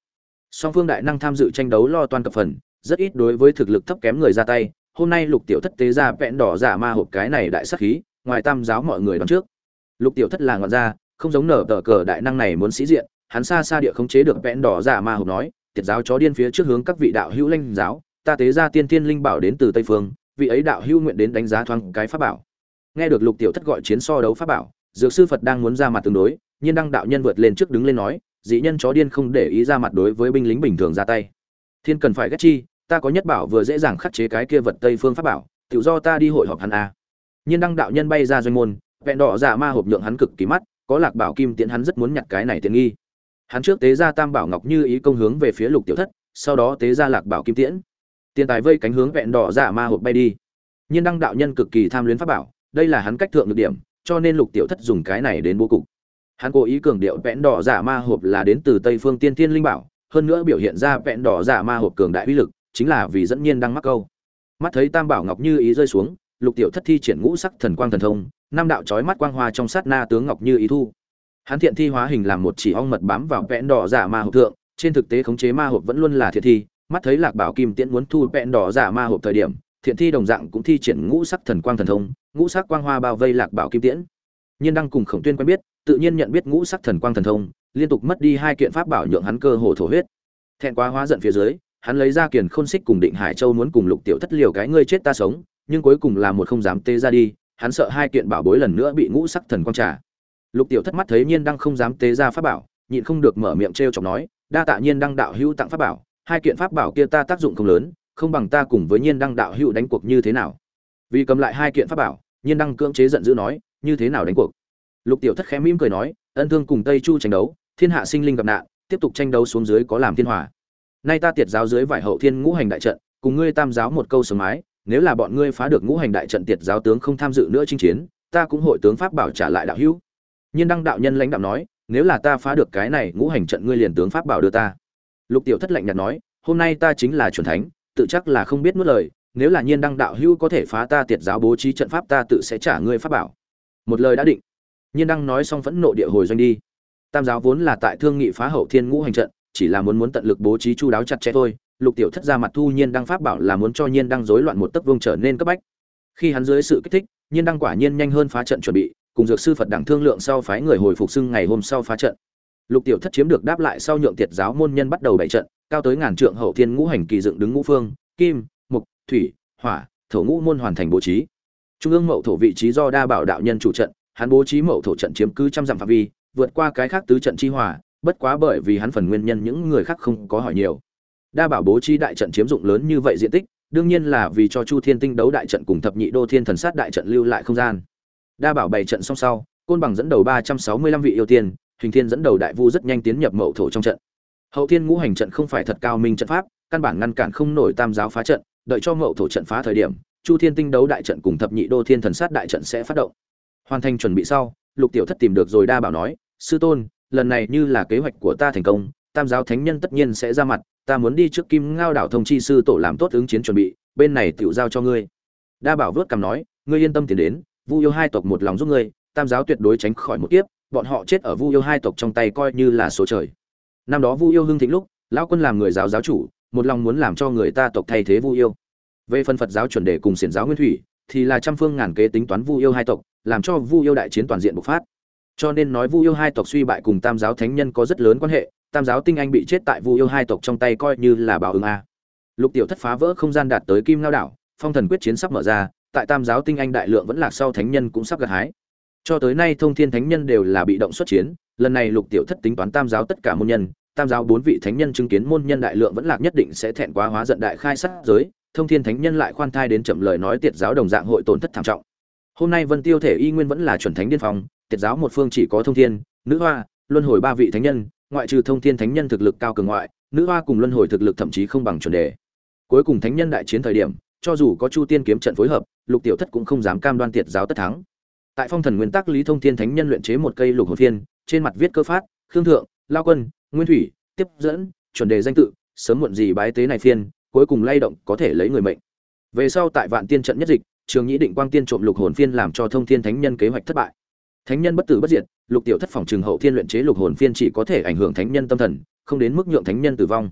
Song phương đại năng tham dự tranh đấu lo toan cập phần, rất ít đối với thực lực thấp kém người ra tay. Hôm nay lục tiểu thất tế ra vẹn đỏ dạ ma hộp cái này đại sắc khí, ngoài tam giáo mọi người đón trước. Lục tiểu thất là ngọn ra không giống nở tờ cờ đại năng này muốn sĩ diện, hắn xa xa địa khống chế được vẹn đỏ dạ ma hộp nói, tiệt giáo chó điên phía trước hướng các vị đạo hữu linh giáo, ta tế ra tiên tiên linh bảo đến từ tây phương vị ấy đạo hưu nguyện đến đánh giá thoáng cái pháp bảo. Nghe được lục tiểu thất gọi chiến so đấu pháp bảo, dược sư phật đang muốn ra mặt tương đối, nhiên đăng đạo nhân vượt lên trước đứng lên nói, dị nhân chó điên không để ý ra mặt đối với binh lính bình thường ra tay. Thiên cần phải ghét chi, ta có nhất bảo vừa dễ dàng khắc chế cái kia vật tây phương pháp bảo, tự do ta đi hội họp hắn a. Nhiên đăng đạo nhân bay ra doanh môn, vẹn đỏ dạ ma hộp nhượng hắn cực kỳ mắt, có lạc bảo kim tiễn hắn rất muốn nhặt cái này tiện nghi. Hắn trước tế ra tam bảo ngọc như ý công hướng về phía lục tiểu thất, sau đó tế ra lạc bảo kim tiễn tiền tài vây cánh hướng vẹn đỏ giả ma hộp bay đi. Nhiên đăng đạo nhân cực kỳ tham luyến pháp bảo, đây là hắn cách thượng được điểm, cho nên lục tiểu thất dùng cái này đến bố cục. Hắn cố ý cường điệu vẹn đỏ giả ma hộp là đến từ tây phương tiên thiên linh bảo, hơn nữa biểu hiện ra vẹn đỏ giả ma hộp cường đại uy lực, chính là vì dẫn nhiên đăng mắc câu. Mắt thấy tam bảo ngọc như ý rơi xuống, lục tiểu thất thi triển ngũ sắc thần quang thần thông, năm đạo chói mắt quang hoa trong sát na tướng ngọc như ý thu. Hắn thiện thi hóa hình làm một chỉ ong mật bám vào vẽn đỏ giả ma hộp thượng, trên thực tế khống chế ma hộp vẫn luôn là thiện thi mắt thấy lạc bảo kim tiễn muốn thu bẹn đỏ giả ma hộp thời điểm, thiện thi đồng dạng cũng thi triển ngũ sắc thần quang thần thông, ngũ sắc quang hoa bao vây lạc bảo kim tiễn. Nhiên đăng cùng khổng tuyên quen biết, tự nhiên nhận biết ngũ sắc thần quang thần thông, liên tục mất đi hai kiện pháp bảo nhượng hắn cơ hồ thổ huyết. Thẹn quá hóa giận phía dưới, hắn lấy ra kiền khôn xích cùng định hải châu muốn cùng lục tiểu thất liều cái ngươi chết ta sống, nhưng cuối cùng là một không dám tê ra đi, hắn sợ hai kiện bảo bối lần nữa bị ngũ sắc thần quang trả. Lục tiểu thất mắt thấy nhiên đăng không dám tế ra pháp bảo, nhịn không được mở miệng t chọc nói, đa tạ nhiên đăng đạo hữu tặng pháp bảo hai kiện pháp bảo kia ta tác dụng không lớn, không bằng ta cùng với nhiên đăng đạo hữu đánh cuộc như thế nào. Vì cầm lại hai kiện pháp bảo, nhiên đăng cưỡng chế giận dữ nói, như thế nào đánh cuộc? Lục tiểu thất khẽ mỉm cười nói, ân thương cùng tây chu tranh đấu, thiên hạ sinh linh gặp nạn, tiếp tục tranh đấu xuống dưới có làm thiên hòa. Nay ta tiệt giáo dưới vải hậu thiên ngũ hành đại trận, cùng ngươi tam giáo một câu sớm mái, nếu là bọn ngươi phá được ngũ hành đại trận tiệt giáo tướng không tham dự nữa chinh chiến, ta cũng hội tướng pháp bảo trả lại đạo hữu. Nhiên đăng đạo nhân lãnh đạo nói, nếu là ta phá được cái này ngũ hành trận ngươi liền tướng pháp bảo đưa ta lục tiểu thất lạnh nhạt nói, hôm nay ta chính là chuẩn thánh, tự chắc là không biết nuốt lời, nếu là nhiên đăng đạo hữu có thể phá ta tiệt giáo bố trí trận pháp ta tự sẽ trả ngươi pháp bảo. Một lời đã định. Nhiên đăng nói xong phẫn nộ địa hồi doanh đi. Tam giáo vốn là tại thương nghị phá hậu thiên ngũ hành trận, chỉ là muốn muốn tận lực bố trí chu đáo chặt chẽ thôi. Lục tiểu thất ra mặt thu nhiên đăng pháp bảo là muốn cho nhiên đăng rối loạn một tấc vương trở nên cấp bách. Khi hắn dưới sự kích thích, nhiên đăng quả nhiên nhanh hơn phá trận chuẩn bị, cùng dược sư phật đẳng thương lượng sau phái người hồi phục xưng ngày hôm sau phá trận lục tiểu thất chiếm được đáp lại sau nhượng tiệt giáo môn nhân bắt đầu bảy trận, cao tới ngàn trượng hậu thiên ngũ hành kỳ dựng đứng ngũ phương, kim, mục, thủy, hỏa, thổ ngũ môn hoàn thành bố trí. Trung ương mậu thổ vị trí do đa bảo đạo nhân chủ trận, hắn bố trí mậu thổ trận chiếm cứ trăm dặm phạm vi, vượt qua cái khác tứ trận chi hòa, bất quá bởi vì hắn phần nguyên nhân những người khác không có hỏi nhiều. Đa bảo bố trí đại trận chiếm dụng lớn như vậy diện tích, đương nhiên là vì cho chu thiên tinh đấu đại trận cùng thập nhị đô thiên thần sát đại trận lưu lại không gian. Đa bảo bày trận song sau, côn bằng dẫn đầu ba trăm sáu mươi lăm vị ưu tiên hình thiên dẫn đầu đại vu rất nhanh tiến nhập mậu thổ trong trận. Hậu thiên ngũ hành trận không phải thật cao minh trận pháp, căn bản ngăn cản không nổi tam giáo phá trận, đợi cho mậu thổ trận phá thời điểm, chu thiên tinh đấu đại trận cùng thập nhị đô thiên thần sát đại trận sẽ phát động. Hoàn thành chuẩn bị sau, lục tiểu thất tìm được rồi đa bảo nói, sư tôn, lần này như là kế hoạch của ta thành công, tam giáo thánh nhân tất nhiên sẽ ra mặt, ta muốn đi trước kim ngao đảo thông chi sư tổ làm tốt ứng chiến chuẩn bị, bên này tiểu giao cho ngươi. Đa bảo vớt cằm nói, ngươi yên tâm tiến đến, vu yêu hai tộc một lòng giúp ngươi, tam giáo tuyệt đối tránh khỏi một kiếp bọn họ chết ở vu yêu hai tộc trong tay coi như là số trời. Năm đó vu yêu hưng thịnh lúc, lão quân làm người giáo giáo chủ, một lòng muốn làm cho người ta tộc thay thế vu yêu. Về phần phật giáo chuẩn đề cùng xiển giáo nguyên thủy, thì là trăm phương ngàn kế tính toán vu yêu hai tộc, làm cho vu yêu đại chiến toàn diện bộc phát. Cho nên nói vu yêu hai tộc suy bại cùng tam giáo thánh nhân có rất lớn quan hệ, tam giáo tinh anh bị chết tại vu yêu hai tộc trong tay coi như là báo ứng a. Lục tiểu thất phá vỡ không gian đạt tới kim lao đảo, phong thần quyết chiến sắp mở ra, tại tam giáo tinh anh đại lượng vẫn lạc sau thánh nhân cũng sắp gặt hái cho tới nay thông thiên thánh nhân đều là bị động xuất chiến, lần này lục tiểu thất tính toán tam giáo tất cả môn nhân, tam giáo bốn vị thánh nhân chứng kiến môn nhân đại lượng vẫn lạc nhất định sẽ thẹn quá hóa giận đại khai sát giới, thông thiên thánh nhân lại khoan thai đến chậm lời nói tiệt giáo đồng dạng hội tổn thất thảm trọng. Hôm nay vân tiêu thể y nguyên vẫn là chuẩn thánh điên phong, tiệt giáo một phương chỉ có thông thiên, nữ hoa, luân hồi ba vị thánh nhân, ngoại trừ thông thiên thánh nhân thực lực cao cường ngoại, nữ hoa cùng luân hồi thực lực thậm chí không bằng chuẩn đề. Cuối cùng thánh nhân đại chiến thời điểm, cho dù có chu tiên kiếm trận phối hợp, lục tiểu thất cũng không dám cam đoan tiệt giáo tất thắng tại phong thần nguyên tắc lý thông thiên thánh nhân luyện chế một cây lục hồn phiên, trên mặt viết cơ phát, khương thượng, lao quân, nguyên thủy, tiếp dẫn, chuẩn đề danh tự, sớm muộn gì bái tế này phiên, cuối cùng lay động có thể lấy người mệnh. Về sau tại vạn tiên trận nhất dịch, trường nhĩ định quang tiên trộm lục hồn phiên làm cho thông thiên thánh nhân kế hoạch thất bại. Thánh nhân bất tử bất diệt, lục tiểu thất phòng trường hậu thiên luyện chế lục hồn phiên chỉ có thể ảnh hưởng thánh nhân tâm thần, không đến mức nhượng thánh nhân tử vong.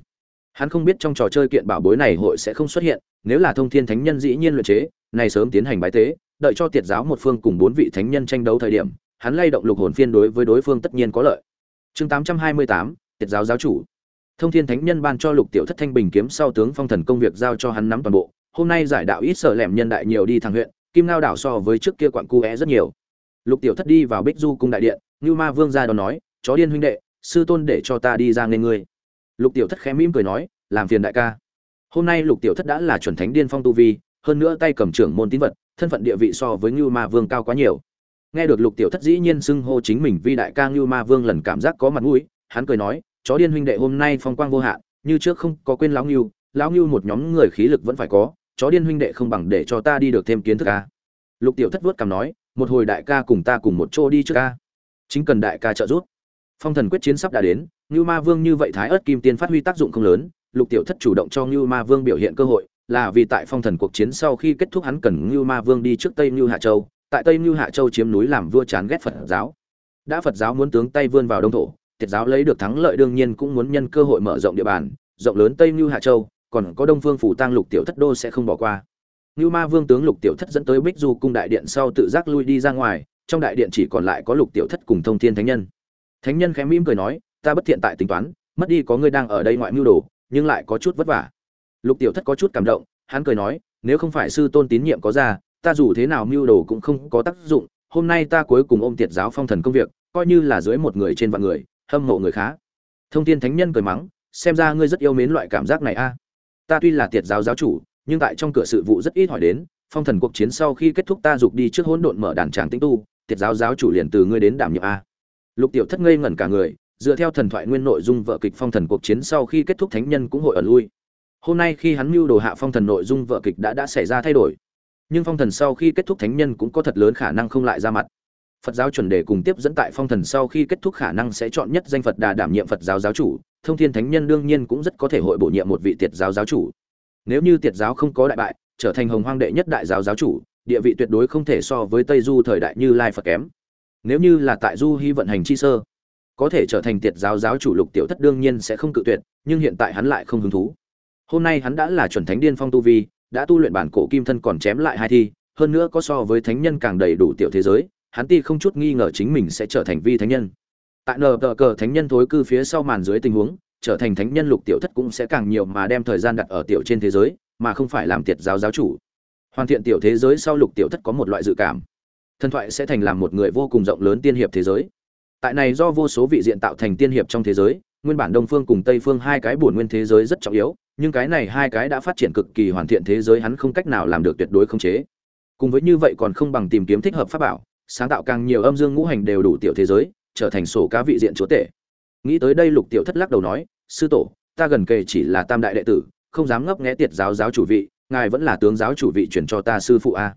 Hắn không biết trong trò chơi kiện bảo bối này hội sẽ không xuất hiện, nếu là thông thiên thánh nhân dĩ nhiên luyện chế, này sớm tiến hành bái tế đợi cho tiệt giáo một phương cùng bốn vị thánh nhân tranh đấu thời điểm, hắn lay động lục hồn phiên đối với đối phương tất nhiên có lợi. Chương tám trăm hai mươi tám, tiệt giáo giáo chủ. Thông thiên thánh nhân ban cho lục tiểu thất thanh bình kiếm sau tướng phong thần công việc giao cho hắn nắm toàn bộ. Hôm nay giải đạo ít sợ lẻm nhân đại nhiều đi thằng huyện, kim lao đảo so với trước kia quặn cu é rất nhiều. Lục tiểu thất đi vào bích du cung đại điện như ma vương ra đón nói, chó điên huynh đệ, sư tôn để cho ta đi ra nên ngươi. Lục tiểu thất khẽ mỉm cười nói, làm phiền đại ca. Hôm nay lục tiểu thất đã là chuẩn thánh điên phong tu vi, hơn nữa tay cầm trưởng môn tín vật thân phận địa vị so với như ma vương cao quá nhiều nghe được lục tiểu thất dĩ nhiên xưng hô chính mình vi đại ca như ma vương lần cảm giác có mặt mũi hắn cười nói chó điên huynh đệ hôm nay phong quang vô hạn như trước không có quên lão Nưu, lão Nưu một nhóm người khí lực vẫn phải có chó điên huynh đệ không bằng để cho ta đi được thêm kiến thức a. lục tiểu thất vuốt cằm nói một hồi đại ca cùng ta cùng một chỗ đi trước a. chính cần đại ca trợ giúp phong thần quyết chiến sắp đã đến như ma vương như vậy thái ớt kim tiên phát huy tác dụng không lớn lục tiểu thất chủ động cho như ma vương biểu hiện cơ hội là vì tại phong thần cuộc chiến sau khi kết thúc hắn cần Ngưu ma vương đi trước tây Ngưu hạ châu tại tây Ngưu hạ châu chiếm núi làm vua chán ghét phật giáo đã phật giáo muốn tướng tay vươn vào đông thổ tiệt giáo lấy được thắng lợi đương nhiên cũng muốn nhân cơ hội mở rộng địa bàn rộng lớn tây Ngưu hạ châu còn có đông phương phủ tăng lục tiểu thất đô sẽ không bỏ qua Ngưu Ma Vương tướng Lục Tiểu Thất dẫn tới Bích Du cung đại điện sau tự giác lui đi ra ngoài, trong đại điện chỉ còn lại có Lục Tiểu Thất cùng Thông Thiên Thánh Nhân. Thánh Nhân khẽ mỉm cười nói, ta bất thiện tại tính toán, mất đi có ngươi đang ở đây ngoại mưu đồ, nhưng lại có chút vất vả. Lục Tiểu Thất có chút cảm động, hắn cười nói, nếu không phải sư tôn tín nhiệm có ra, ta dù thế nào mưu đồ cũng không có tác dụng, hôm nay ta cuối cùng ôm tiệt giáo phong thần công việc, coi như là dưới một người trên vạn người, hâm mộ người khá. Thông Thiên Thánh Nhân cười mắng, xem ra ngươi rất yêu mến loại cảm giác này a. Ta tuy là tiệt giáo giáo chủ, nhưng tại trong cửa sự vụ rất ít hỏi đến, phong thần cuộc chiến sau khi kết thúc ta dục đi trước hỗn độn mở đàn tràng tĩnh tu, tiệt giáo giáo chủ liền từ ngươi đến đảm nhiệm a. Lục Tiểu Thất ngây ngẩn cả người, dựa theo thần thoại nguyên nội dung vợ kịch phong thần cuộc chiến sau khi kết thúc thánh nhân cũng hội ở lui. Hôm nay khi hắn mưu đồ hạ phong thần nội dung vợ kịch đã đã xảy ra thay đổi. Nhưng phong thần sau khi kết thúc thánh nhân cũng có thật lớn khả năng không lại ra mặt. Phật giáo chuẩn đề cùng tiếp dẫn tại phong thần sau khi kết thúc khả năng sẽ chọn nhất danh Phật Đà đảm nhiệm Phật giáo giáo chủ, Thông Thiên Thánh Nhân đương nhiên cũng rất có thể hội bổ nhiệm một vị tiệt giáo giáo chủ. Nếu như tiệt giáo không có đại bại, trở thành hồng hoang đệ nhất đại giáo giáo chủ, địa vị tuyệt đối không thể so với Tây Du thời đại như Lai Phật kém. Nếu như là tại Du Hy vận hành chi sơ, có thể trở thành tiệt giáo giáo chủ Lục Tiểu Thất đương nhiên sẽ không cự tuyệt, nhưng hiện tại hắn lại không hứng thú. Hôm nay hắn đã là chuẩn thánh điên phong tu vi, đã tu luyện bản cổ kim thân còn chém lại hai thi, hơn nữa có so với thánh nhân càng đầy đủ tiểu thế giới, hắn ti không chút nghi ngờ chính mình sẽ trở thành vi thánh nhân. Tại nờ tờ cờ thánh nhân thối cư phía sau màn dưới tình huống, trở thành thánh nhân lục tiểu thất cũng sẽ càng nhiều mà đem thời gian đặt ở tiểu trên thế giới, mà không phải làm tiệt giáo giáo chủ. Hoàn thiện tiểu thế giới sau lục tiểu thất có một loại dự cảm, thần thoại sẽ thành làm một người vô cùng rộng lớn tiên hiệp thế giới. Tại này do vô số vị diện tạo thành tiên hiệp trong thế giới, nguyên bản đông phương cùng tây phương hai cái bổn nguyên thế giới rất trọng yếu, nhưng cái này hai cái đã phát triển cực kỳ hoàn thiện thế giới hắn không cách nào làm được tuyệt đối không chế. Cùng với như vậy còn không bằng tìm kiếm thích hợp pháp bảo, sáng tạo càng nhiều âm dương ngũ hành đều đủ tiểu thế giới, trở thành sổ cá vị diện chúa tể. Nghĩ tới đây Lục Tiểu Thất lắc đầu nói, sư tổ, ta gần kề chỉ là tam đại đệ tử, không dám ngấp nghé tiệt giáo giáo chủ vị, ngài vẫn là tướng giáo chủ vị chuyển cho ta sư phụ a.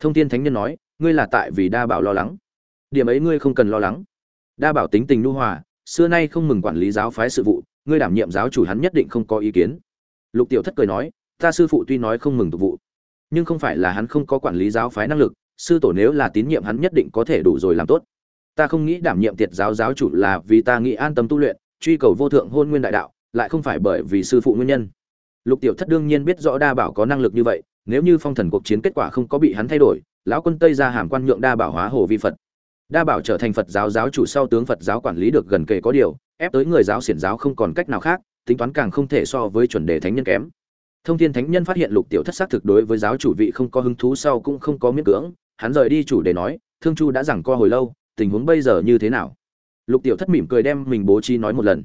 Thông Thiên Thánh Nhân nói, ngươi là tại vì đa bảo lo lắng. Điểm ấy ngươi không cần lo lắng. Đa bảo tính tình nhu hòa, xưa nay không mừng quản lý giáo phái sự vụ, ngươi đảm nhiệm giáo chủ hắn nhất định không có ý kiến. Lục Tiểu Thất cười nói, ta sư phụ tuy nói không mừng tục vụ, nhưng không phải là hắn không có quản lý giáo phái năng lực, sư tổ nếu là tín nhiệm hắn nhất định có thể đủ rồi làm tốt. Ta không nghĩ đảm nhiệm tiệt giáo giáo chủ là vì ta nghĩ an tâm tu luyện, truy cầu vô thượng hôn nguyên đại đạo, lại không phải bởi vì sư phụ nguyên nhân. Lục Tiểu Thất đương nhiên biết rõ Đa Bảo có năng lực như vậy, nếu như phong thần cuộc chiến kết quả không có bị hắn thay đổi, lão quân Tây ra hàm quan nhượng Đa Bảo hóa hồ vi Phật. Đa Bảo trở thành Phật giáo giáo chủ sau tướng Phật giáo quản lý được gần kề có điều, ép tới người giáo xiển giáo không còn cách nào khác, tính toán càng không thể so với chuẩn đề thánh nhân kém. Thông Thiên Thánh Nhân phát hiện Lục Tiểu Thất xác thực đối với giáo chủ vị không có hứng thú sau cũng không có miễn cưỡng, hắn rời đi chủ đề nói, Thương Chu đã giảng co hồi lâu, tình huống bây giờ như thế nào? Lục Tiểu Thất mỉm cười đem mình bố trí nói một lần.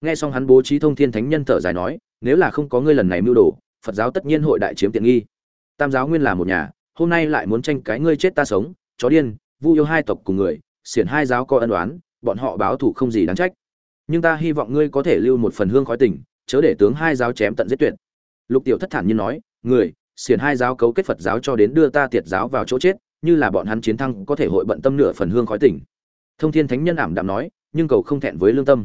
Nghe xong hắn bố trí Thông Thiên Thánh Nhân thở dài nói, nếu là không có ngươi lần này mưu đồ, Phật giáo tất nhiên hội đại chiếm tiện nghi. Tam giáo nguyên là một nhà, hôm nay lại muốn tranh cái ngươi chết ta sống, chó điên, vu yêu hai tộc cùng người, xiển hai giáo có ân oán, bọn họ báo thù không gì đáng trách. Nhưng ta hy vọng ngươi có thể lưu một phần hương khói tình, chớ để tướng hai giáo chém tận giết tuyệt. Lục tiểu thất thản nhiên nói người xiển hai giáo cấu kết phật giáo cho đến đưa ta tiệt giáo vào chỗ chết như là bọn hắn chiến thắng có thể hội bận tâm nửa phần hương khói tình. thông thiên thánh nhân ảm đạm nói nhưng cầu không thẹn với lương tâm.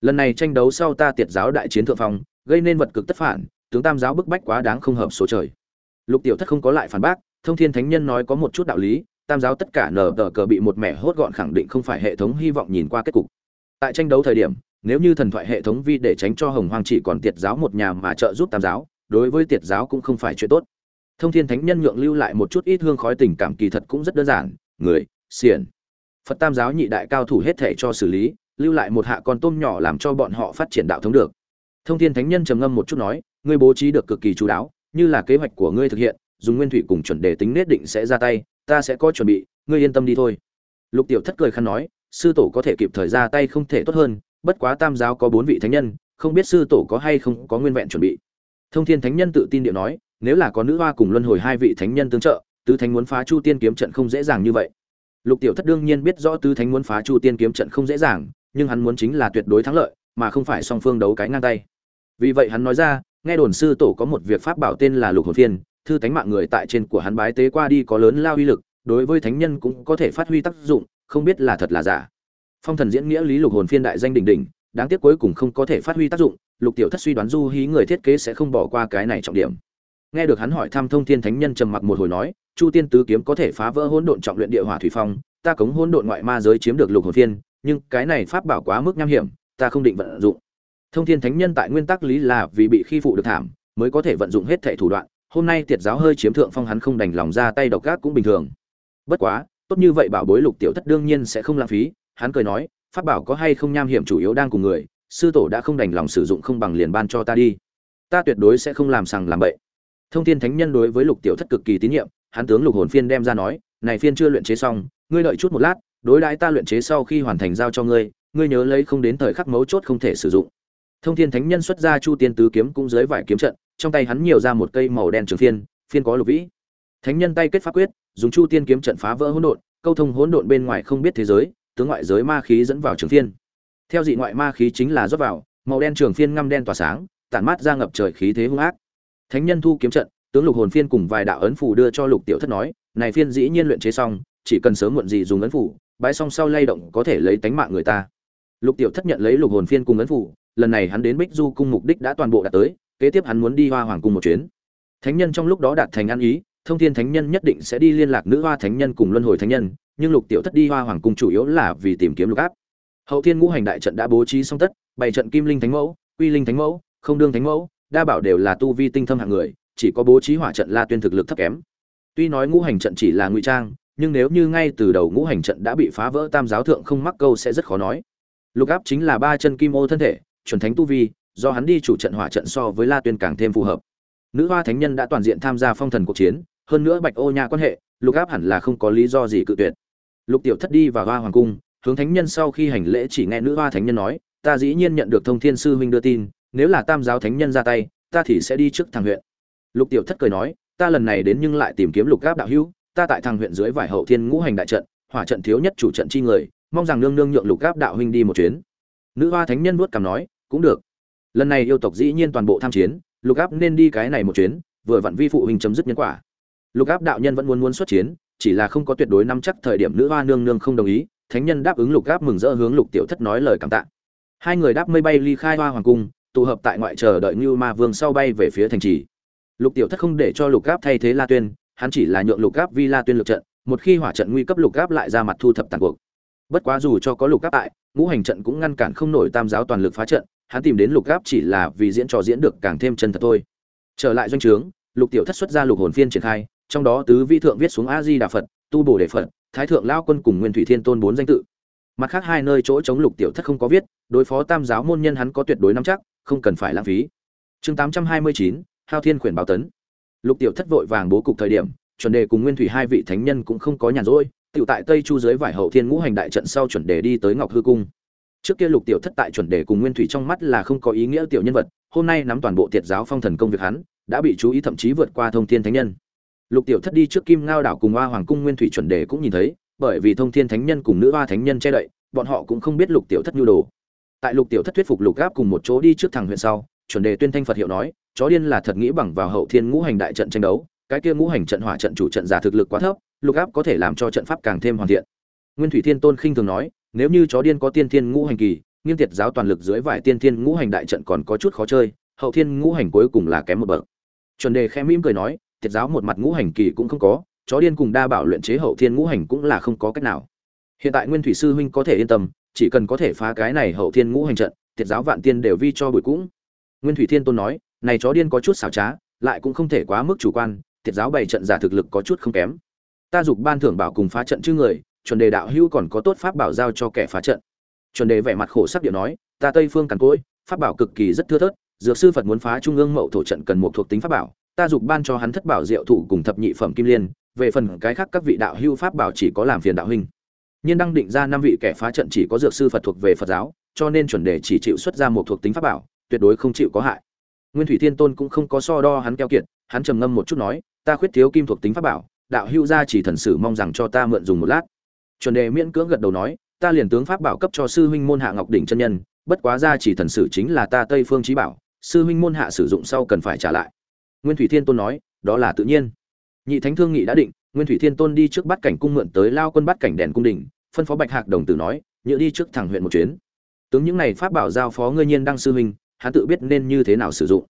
Lần này tranh đấu sau ta tiệt giáo đại chiến thượng phong gây nên vật cực tất phản tướng tam giáo bức bách quá đáng không hợp số trời. Lục tiểu thất không có lại phản bác thông thiên thánh nhân nói có một chút đạo lý tam giáo tất cả nở tờ cờ bị một mẻ hốt gọn khẳng định không phải hệ thống hy vọng nhìn qua kết cục tại tranh đấu thời điểm, nếu như thần thoại hệ thống vi để tránh cho hồng hoang chỉ còn tiệt giáo một nhà mà trợ giúp tam giáo, đối với tiệt giáo cũng không phải chuyện tốt. Thông thiên thánh nhân nhượng lưu lại một chút ít hương khói tình cảm kỳ thật cũng rất đơn giản, người, xiển. Phật tam giáo nhị đại cao thủ hết thể cho xử lý, lưu lại một hạ con tôm nhỏ làm cho bọn họ phát triển đạo thống được. Thông thiên thánh nhân trầm ngâm một chút nói, ngươi bố trí được cực kỳ chú đáo, như là kế hoạch của ngươi thực hiện, dùng nguyên thủy cùng chuẩn đề tính nết định sẽ ra tay, ta sẽ có chuẩn bị, ngươi yên tâm đi thôi. Lục tiểu thất cười khăn nói sư tổ có thể kịp thời ra tay không thể tốt hơn, bất quá tam giáo có bốn vị thánh nhân, không biết sư tổ có hay không có nguyên vẹn chuẩn bị. Thông thiên thánh nhân tự tin điệu nói, nếu là có nữ hoa cùng luân hồi hai vị thánh nhân tương trợ, tứ thánh muốn phá chu tiên kiếm trận không dễ dàng như vậy. Lục tiểu thất đương nhiên biết rõ tứ thánh muốn phá chu tiên kiếm trận không dễ dàng, nhưng hắn muốn chính là tuyệt đối thắng lợi, mà không phải song phương đấu cái ngang tay. Vì vậy hắn nói ra, nghe đồn sư tổ có một việc pháp bảo tên là lục hồn phiên, thư thánh mạng người tại trên của hắn bái tế qua đi có lớn lao uy lực, đối với thánh nhân cũng có thể phát huy tác dụng không biết là thật là giả. Phong thần diễn nghĩa lý lục hồn phiên đại danh đỉnh đỉnh, đáng tiếc cuối cùng không có thể phát huy tác dụng, lục tiểu thất suy đoán du hí người thiết kế sẽ không bỏ qua cái này trọng điểm. Nghe được hắn hỏi thăm thông thiên thánh nhân trầm mặc một hồi nói, chu tiên tứ kiếm có thể phá vỡ hỗn độn trọng luyện địa hỏa thủy phong, ta cống hỗn độn ngoại ma giới chiếm được lục hồn phiên, nhưng cái này pháp bảo quá mức nham hiểm, ta không định vận dụng. Thông thiên thánh nhân tại nguyên tắc lý là vì bị khi phụ được thảm, mới có thể vận dụng hết thể thủ đoạn, hôm nay tiệt giáo hơi chiếm thượng phong hắn không đành lòng ra tay độc ác cũng bình thường. Bất quá tốt như vậy bảo bối lục tiểu thất đương nhiên sẽ không lãng phí, hắn cười nói, pháp bảo có hay không nham hiểm chủ yếu đang cùng người, sư tổ đã không đành lòng sử dụng không bằng liền ban cho ta đi. Ta tuyệt đối sẽ không làm sằng làm bậy. Thông thiên thánh nhân đối với lục tiểu thất cực kỳ tín nhiệm, hắn tướng lục hồn phiên đem ra nói, này phiên chưa luyện chế xong, ngươi đợi chút một lát, đối đãi ta luyện chế sau khi hoàn thành giao cho ngươi ngươi nhớ lấy không đến thời khắc mấu chốt không thể sử dụng. Thông thiên thánh nhân xuất ra chu tiên tứ kiếm cũng dưới vải kiếm trận, trong tay hắn nhiều ra một cây màu đen trường phiên phiên có lục vĩ thánh nhân tay kết pháp quyết, dùng chu tiên kiếm trận phá vỡ hỗn độn, câu thông hỗn độn bên ngoài không biết thế giới, tướng ngoại giới ma khí dẫn vào trường phiên. Theo dị ngoại ma khí chính là rót vào, màu đen trường phiên ngăm đen tỏa sáng, tản mát ra ngập trời khí thế hung ác. Thánh nhân thu kiếm trận, tướng lục hồn phiên cùng vài đạo ấn phù đưa cho lục tiểu thất nói, này phiên dĩ nhiên luyện chế xong, chỉ cần sớm muộn gì dùng ấn phù bái xong sau lay động có thể lấy tánh mạng người ta. Lục tiểu thất nhận lấy lục hồn phiên cùng ấn phù lần này hắn đến bích du cung mục đích đã toàn bộ đạt tới, kế tiếp hắn muốn đi hoa hoàng cung một chuyến. Thánh nhân trong lúc đó đạt thành ăn ý thông thiên thánh nhân nhất định sẽ đi liên lạc nữ hoa thánh nhân cùng luân hồi thánh nhân, nhưng lục tiểu thất đi hoa hoàng cung chủ yếu là vì tìm kiếm lục áp. Hậu thiên ngũ hành đại trận đã bố trí xong tất bảy trận kim linh thánh mẫu, quy linh thánh mẫu, không đương thánh mẫu, đa bảo đều là tu vi tinh thâm hạng người, chỉ có bố trí hỏa trận la tuyên thực lực thấp kém. Tuy nói ngũ hành trận chỉ là ngụy trang, nhưng nếu như ngay từ đầu ngũ hành trận đã bị phá vỡ tam giáo thượng không mắc câu sẽ rất khó nói. Lục áp chính là ba chân kim ô thân thể, chuẩn thánh tu vi, do hắn đi chủ trận hỏa trận so với la tuyên càng thêm phù hợp. Nữ hoa thánh nhân đã toàn diện tham gia phong thần cuộc chiến hơn nữa bạch ô nha quan hệ, lục áp hẳn là không có lý do gì cự tuyệt. Lục tiểu thất đi vào hoa hoàng cung, hướng thánh nhân sau khi hành lễ chỉ nghe nữ hoa thánh nhân nói, ta dĩ nhiên nhận được thông thiên sư huynh đưa tin, nếu là tam giáo thánh nhân ra tay, ta thì sẽ đi trước thằng huyện. Lục tiểu thất cười nói, ta lần này đến nhưng lại tìm kiếm lục áp đạo hữu, ta tại thằng huyện dưới vải hậu thiên ngũ hành đại trận, hỏa trận thiếu nhất chủ trận chi người, mong rằng nương nương nhượng lục áp đạo huynh đi một chuyến. Nữ hoa thánh nhân vuốt cằm nói, cũng được. Lần này yêu tộc dĩ nhiên toàn bộ tham chiến, lục áp nên đi cái này một chuyến, vừa vặn vi phụ huynh chấm dứt nhân quả lục áp đạo nhân vẫn muốn muốn xuất chiến, chỉ là không có tuyệt đối nắm chắc thời điểm nữ hoa nương nương không đồng ý, thánh nhân đáp ứng lục áp mừng rỡ hướng lục tiểu thất nói lời cảm tạ. Hai người đáp mây bay ly khai hoa hoàng cung, tụ hợp tại ngoại chờ đợi như ma vương sau bay về phía thành trì. Lục tiểu thất không để cho lục áp thay thế la tuyên, hắn chỉ là nhượng lục áp vi la tuyên lượt trận, một khi hỏa trận nguy cấp lục áp lại ra mặt thu thập tàn cuộc. Bất quá dù cho có lục áp tại, ngũ hành trận cũng ngăn cản không nổi tam giáo toàn lực phá trận, hắn tìm đến lục áp chỉ là vì diễn trò diễn được càng thêm chân thật thôi. Trở lại doanh trướng, lục tiểu thất xuất ra lục hồn phiên triển khai trong đó tứ vi thượng viết xuống a di đà phật, tu bổ đề phật, thái thượng lao quân cùng nguyên thủy thiên tôn bốn danh tự. Mặt khác hai nơi chỗ chống lục tiểu thất không có viết, đối phó tam giáo môn nhân hắn có tuyệt đối nắm chắc, không cần phải lãng phí. Chương tám trăm hai mươi chín, hao thiên khuyển báo tấn. Lục tiểu thất vội vàng bố cục thời điểm, chuẩn đề cùng nguyên thủy hai vị thánh nhân cũng không có nhàn rỗi, tiểu tại tây chu dưới vải hậu thiên ngũ hành đại trận sau chuẩn đề đi tới ngọc hư cung. Trước kia lục tiểu thất tại chuẩn đề cùng nguyên thủy trong mắt là không có ý nghĩa tiểu nhân vật, hôm nay nắm toàn bộ tiệt giáo phong thần công việc hắn, đã bị chú ý thậm chí vượt qua thông thiên thánh nhân lục tiểu thất đi trước kim ngao đảo cùng hoa hoàng cung nguyên thủy chuẩn đề cũng nhìn thấy, bởi vì thông thiên thánh nhân cùng nữ hoa thánh nhân che đậy, bọn họ cũng không biết lục tiểu thất nhu đồ. Tại lục tiểu thất thuyết phục lục gáp cùng một chỗ đi trước thằng huyện sau, chuẩn đề tuyên thanh phật hiệu nói, chó điên là thật nghĩ bằng vào hậu thiên ngũ hành đại trận tranh đấu, cái kia ngũ hành trận hỏa trận chủ trận giả thực lực quá thấp, lục áp có thể làm cho trận pháp càng thêm hoàn thiện. Nguyên thủy thiên tôn khinh thường nói, nếu như chó điên có tiên thiên ngũ hành kỳ nghiêm tiệt giáo toàn lực dưới vải tiên thiên ngũ hành đại trận còn có chút khó chơi, hậu thiên ngũ hành cuối cùng là kém một bậc. Chuẩn đề khẽ mỉm cười nói thiệt giáo một mặt ngũ hành kỳ cũng không có, chó điên cùng đa bảo luyện chế hậu thiên ngũ hành cũng là không có cách nào. Hiện tại nguyên thủy sư huynh có thể yên tâm, chỉ cần có thể phá cái này hậu thiên ngũ hành trận, thiệt giáo vạn tiên đều vi cho bụi cũng. Nguyên thủy thiên tôn nói, này chó điên có chút xảo trá, lại cũng không thể quá mức chủ quan, thiệt giáo bày trận giả thực lực có chút không kém. Ta dục ban thưởng bảo cùng phá trận chứ người, chuẩn đề đạo hữu còn có tốt pháp bảo giao cho kẻ phá trận. Chuẩn đề vẻ mặt khổ sắc điệu nói, ta tây phương càn cỗi, pháp bảo cực kỳ rất thưa thớt, dược sư phật muốn phá trung ương mậu thổ trận cần một thuộc tính pháp bảo ta dục ban cho hắn thất bảo diệu thủ cùng thập nhị phẩm kim liên, về phần cái khác các vị đạo hữu pháp bảo chỉ có làm phiền đạo huynh. Nhiên đăng định ra năm vị kẻ phá trận chỉ có dược sư phật thuộc về phật giáo, cho nên chuẩn đề chỉ chịu xuất ra một thuộc tính pháp bảo, tuyệt đối không chịu có hại. Nguyên thủy thiên tôn cũng không có so đo hắn keo kiệt, hắn trầm ngâm một chút nói, ta khuyết thiếu kim thuộc tính pháp bảo, đạo hữu gia chỉ thần sử mong rằng cho ta mượn dùng một lát. Chuẩn đề miễn cưỡng gật đầu nói, ta liền tướng pháp bảo cấp cho sư huynh môn hạ ngọc đỉnh chân nhân, bất quá gia chỉ thần sử chính là ta tây phương trí bảo, sư huynh môn hạ sử dụng sau cần phải trả lại nguyên thủy thiên tôn nói đó là tự nhiên. Nhị thánh thương nghị đã định nguyên thủy thiên tôn đi trước bắt cảnh cung mượn tới lao quân bắt cảnh đèn cung đình phân phó bạch hạc đồng tử nói nhựa đi trước thẳng huyện một chuyến. Tướng những này pháp bảo giao phó ngươi nhiên đăng sư huynh hắn tự biết nên như thế nào sử dụng.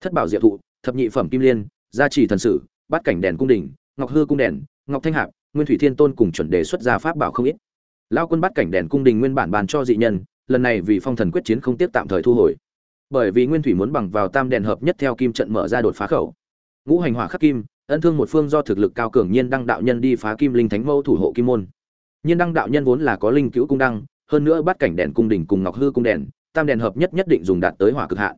Thất bảo diệu thụ thập nhị phẩm kim liên gia trì thần sử bắt cảnh đèn cung đình ngọc hư cung đèn ngọc thanh Hạc, nguyên thủy thiên tôn cùng chuẩn đề xuất ra pháp bảo không ít. Lao quân bắt cảnh đèn cung đình nguyên bản bàn cho dị nhân lần này vì phong thần quyết chiến không tiếp tạm thời thu hồi bởi vì nguyên thủy muốn bằng vào tam đèn hợp nhất theo kim trận mở ra đột phá khẩu. Ngũ hành hỏa khắc kim, ân thương một phương do thực lực cao cường nhiên đăng đạo nhân đi phá kim linh thánh mẫu thủ hộ kim môn. Nhiên đăng đạo nhân vốn là có linh cứu cung đăng, hơn nữa bắt cảnh đèn cung đỉnh cùng ngọc hư cung đèn, tam đèn hợp nhất nhất định dùng đạt tới hỏa cực hạn.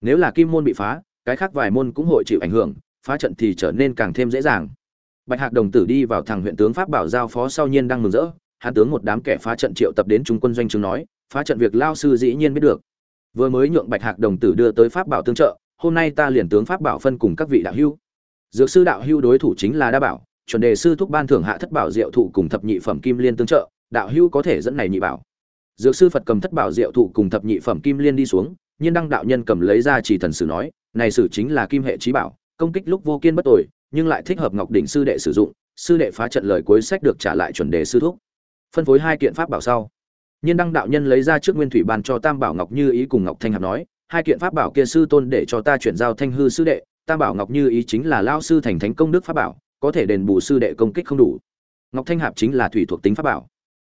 Nếu là kim môn bị phá, cái khác vài môn cũng hội chịu ảnh hưởng, phá trận thì trở nên càng thêm dễ dàng. Bạch hạc đồng tử đi vào thằng huyện tướng pháp bảo giao phó sau nhiên đang mừng rỡ hạ tướng một đám kẻ phá trận triệu tập đến trung quân doanh trường nói, phá trận việc lao sư dĩ nhiên biết được vừa mới nhượng bạch hạc đồng tử đưa tới pháp bảo tương trợ, hôm nay ta liền tướng pháp bảo phân cùng các vị đạo hưu dược sư đạo hưu đối thủ chính là đa bảo, chuẩn đề sư thúc ban thưởng hạ thất bảo diệu thụ cùng thập nhị phẩm kim liên tương trợ, đạo hưu có thể dẫn này nhị bảo. Dược sư phật cầm thất bảo diệu thụ cùng thập nhị phẩm kim liên đi xuống, nhiên đăng đạo nhân cầm lấy ra chỉ thần sử nói, này sử chính là kim hệ trí bảo, công kích lúc vô kiên bất tội nhưng lại thích hợp ngọc đỉnh sư đệ sử dụng, sư đệ phá trận lời cuối sách được trả lại chuẩn đề sư thúc. Phân phối hai kiện pháp bảo sau nhiên đăng đạo nhân lấy ra trước nguyên thủy bàn cho tam bảo ngọc như ý cùng ngọc thanh hạp nói, hai kiện pháp bảo kia sư tôn để cho ta chuyển giao thanh hư sư đệ, tam bảo ngọc như ý chính là lão sư thành thánh công đức pháp bảo, có thể đền bù sư đệ công kích không đủ. Ngọc thanh hạp chính là thủy thuộc tính pháp bảo.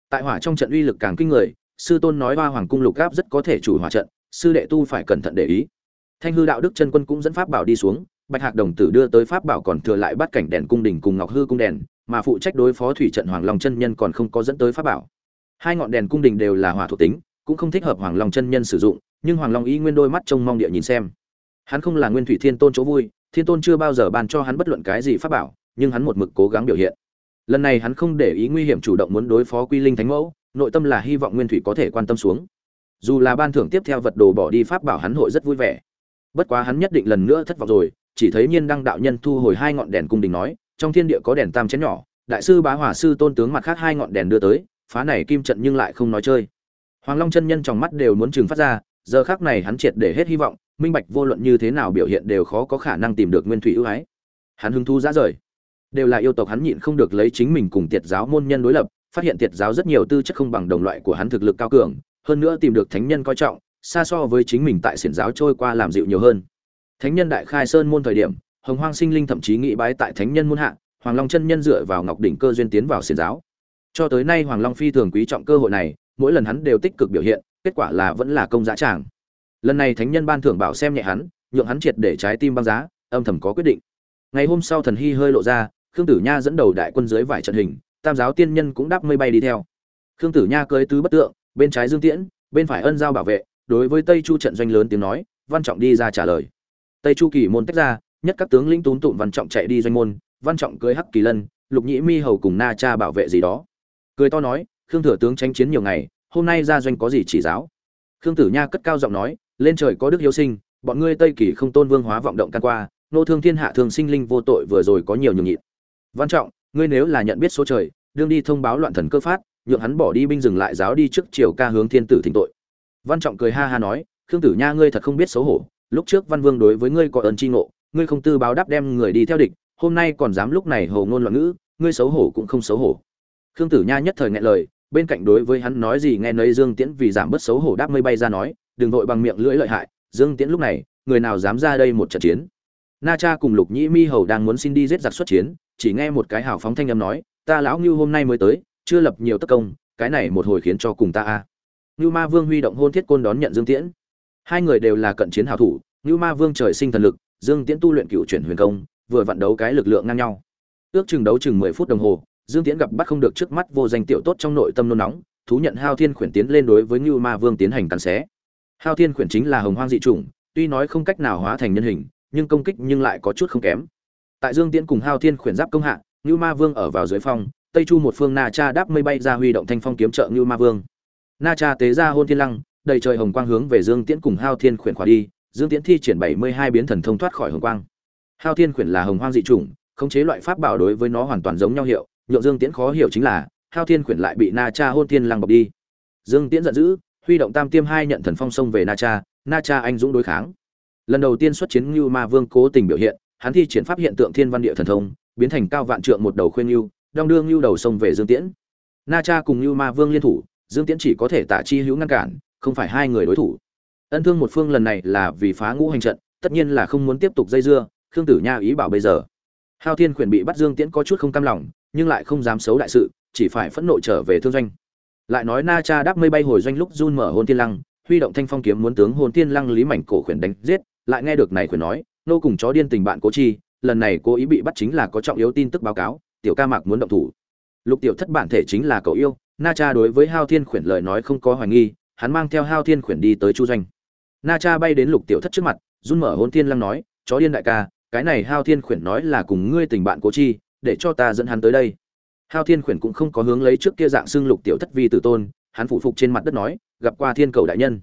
Tại hỏa trong trận uy lực càng kinh người, sư tôn nói hoa hoàng cung lục gáp rất có thể chủ hỏa trận, sư đệ tu phải cẩn thận để ý. Thanh hư đạo đức chân quân cũng dẫn pháp bảo đi xuống, bạch hạc đồng tử đưa tới pháp bảo còn thừa lại bắt cảnh đèn cung đình cùng ngọc hư cung đèn, mà phụ trách đối phó thủy trận hoàng long chân nhân còn không có dẫn tới pháp bảo hai ngọn đèn cung đình đều là hỏa thuộc tính, cũng không thích hợp hoàng long chân nhân sử dụng, nhưng hoàng long y nguyên đôi mắt trông mong địa nhìn xem. Hắn không là nguyên thủy thiên tôn chỗ vui, thiên tôn chưa bao giờ ban cho hắn bất luận cái gì pháp bảo, nhưng hắn một mực cố gắng biểu hiện. Lần này hắn không để ý nguy hiểm chủ động muốn đối phó quy linh thánh mẫu, nội tâm là hy vọng nguyên thủy có thể quan tâm xuống. Dù là ban thưởng tiếp theo vật đồ bỏ đi pháp bảo hắn hội rất vui vẻ. Bất quá hắn nhất định lần nữa thất vọng rồi, chỉ thấy nhiên đăng đạo nhân thu hồi hai ngọn đèn cung đình nói, trong thiên địa có đèn tam chén nhỏ, đại sư bá hỏa sư tôn tướng mặt khác hai ngọn đèn đưa tới phá này kim trận nhưng lại không nói chơi. Hoàng long chân nhân trong mắt đều muốn chừng phát ra, giờ khác này hắn triệt để hết hy vọng, minh bạch vô luận như thế nào biểu hiện đều khó có khả năng tìm được nguyên thủy ưu ái. Hắn hứng thú ra rời. Đều là yêu tộc hắn nhịn không được lấy chính mình cùng tiệt giáo môn nhân đối lập, phát hiện tiệt giáo rất nhiều tư chất không bằng đồng loại của hắn thực lực cao cường, hơn nữa tìm được thánh nhân coi trọng, xa so với chính mình tại xiển giáo trôi qua làm dịu nhiều hơn. Thánh nhân đại khai sơn môn thời điểm, hồng hoang sinh linh thậm chí nghĩ bái tại thánh nhân môn hạ, hoàng long chân nhân dựa vào ngọc đỉnh cơ duyên tiến vào xiển giáo cho tới nay hoàng long phi thường quý trọng cơ hội này, mỗi lần hắn đều tích cực biểu hiện, kết quả là vẫn là công giá tràng. Lần này thánh nhân ban thưởng bảo xem nhẹ hắn, nhượng hắn triệt để trái tim băng giá, âm thầm có quyết định. Ngày hôm sau thần hy hơi lộ ra, khương tử nha dẫn đầu đại quân dưới vải trận hình, tam giáo tiên nhân cũng đáp mây bay đi theo. Khương tử nha cưới tứ bất tượng, bên trái dương tiễn, bên phải ân giao bảo vệ, đối với tây chu trận doanh lớn tiếng nói, văn trọng đi ra trả lời. Tây chu kỳ môn tách ra, nhất các tướng lĩnh tún tụm văn trọng chạy đi doanh môn, văn trọng cưới hắc kỳ lân, lục nhĩ mi hầu cùng na cha bảo vệ gì đó cười to nói, khương thừa tướng tranh chiến nhiều ngày, hôm nay ra doanh có gì chỉ giáo? Khương tử nha cất cao giọng nói, lên trời có đức hiếu sinh, bọn ngươi tây kỳ không tôn vương hóa vọng động can qua, nô thương thiên hạ thường sinh linh vô tội vừa rồi có nhiều nhường nhịn. Văn trọng, ngươi nếu là nhận biết số trời, đương đi thông báo loạn thần cơ phát, nhượng hắn bỏ đi binh dừng lại giáo đi trước triều ca hướng thiên tử thỉnh tội. Văn trọng cười ha ha nói, khương tử nha ngươi thật không biết xấu hổ, lúc trước văn vương đối với ngươi có ơn tri ngộ, ngươi không tư báo đáp đem người đi theo địch, hôm nay còn dám lúc này hồ ngôn loạn ngữ, ngươi xấu hổ cũng không xấu hổ khương tử nha nhất thời ngại lời, bên cạnh đối với hắn nói gì nghe nấy dương tiễn vì giảm bớt xấu hổ đáp mây bay ra nói, đừng vội bằng miệng lưỡi lợi hại, dương tiễn lúc này, người nào dám ra đây một trận chiến? Na cha cùng lục nhĩ mi hầu đang muốn xin đi giết giặc xuất chiến, chỉ nghe một cái hào phóng thanh âm nói, ta lão ngưu hôm nay mới tới, chưa lập nhiều tất công, cái này một hồi khiến cho cùng ta a. Ngưu ma vương huy động hôn thiết côn đón nhận dương tiễn. Hai người đều là cận chiến hào thủ, ngưu ma vương trời sinh thần lực, dương tiễn tu luyện cựu chuyển huyền công, vừa vận đấu cái lực lượng ngang nhau. Ước chừng đấu chừng mười phút đồng hồ dương tiễn gặp bắt không được trước mắt vô danh tiểu tốt trong nội tâm nôn nóng, thú nhận hao thiên khuyển tiến lên đối với ngưu ma vương tiến hành cắn xé. Hao thiên khuyển chính là hồng hoang dị chủng, tuy nói không cách nào hóa thành nhân hình, nhưng công kích nhưng lại có chút không kém. Tại dương tiễn cùng hao thiên khuyển giáp công hạ, ngưu ma vương ở vào dưới phong, tây chu một phương na cha đáp mây bay ra huy động thanh phong kiếm trợ ngưu ma vương. Na cha tế ra hôn thiên lăng, đầy trời hồng quang hướng về dương tiễn cùng hao thiên khuyển khỏa đi, dương tiễn thi triển bảy mươi hai biến thần thông thoát khỏi hồng quang. Hao thiên khuyển là hồng hoang dị chủng, khống chế loại pháp bảo đối với nó hoàn toàn giống nhau hiệu nhượng dương tiễn khó hiểu chính là, hao thiên Quyển lại bị na cha hôn thiên lăng bọc đi. Dương tiễn giận dữ, huy động tam tiêm hai nhận thần phong sông về na cha na cha anh dũng đối kháng. Lần đầu tiên xuất chiến ngưu ma vương cố tình biểu hiện, hắn thi triển pháp hiện tượng thiên văn địa thần thông, biến thành cao vạn trượng một đầu khuyên ngưu, đong đương ngưu đầu sông về dương tiễn. Na cha cùng ngưu ma vương liên thủ, dương tiễn chỉ có thể tả chi hữu ngăn cản, không phải hai người đối thủ. Ân thương một phương lần này là vì phá ngũ hành trận, tất nhiên là không muốn tiếp tục dây dưa, khương tử nha ý bảo bây giờ. Hao thiên khuyển bị bắt dương tiễn có chút không cam lòng nhưng lại không dám xấu đại sự, chỉ phải phẫn nộ trở về thương doanh. Lại nói na cha đáp mây bay hồi doanh lúc run mở hôn thiên lăng, huy động thanh phong kiếm muốn tướng hồn thiên lăng lý mảnh cổ khuyển đánh giết, lại nghe được này khuyển nói, nô cùng chó điên tình bạn cố chi, lần này cố ý bị bắt chính là có trọng yếu tin tức báo cáo, tiểu ca mạc muốn động thủ. Lục tiểu thất bản thể chính là cậu yêu, na cha đối với hao thiên khuyển lời nói không có hoài nghi, hắn mang theo hao thiên khuyển đi tới chu doanh. Na cha bay đến lục tiểu thất trước mặt, run mở hôn thiên lăng nói, chó điên đại ca, cái này hao thiên khuyển nói là cùng ngươi tình bạn cố chi để cho ta dẫn hắn tới đây. Hao thiên khuyển cũng không có hướng lấy trước kia dạng xương lục tiểu thất vi tử tôn, hắn phụ phục trên mặt đất nói, gặp qua thiên cầu đại nhân.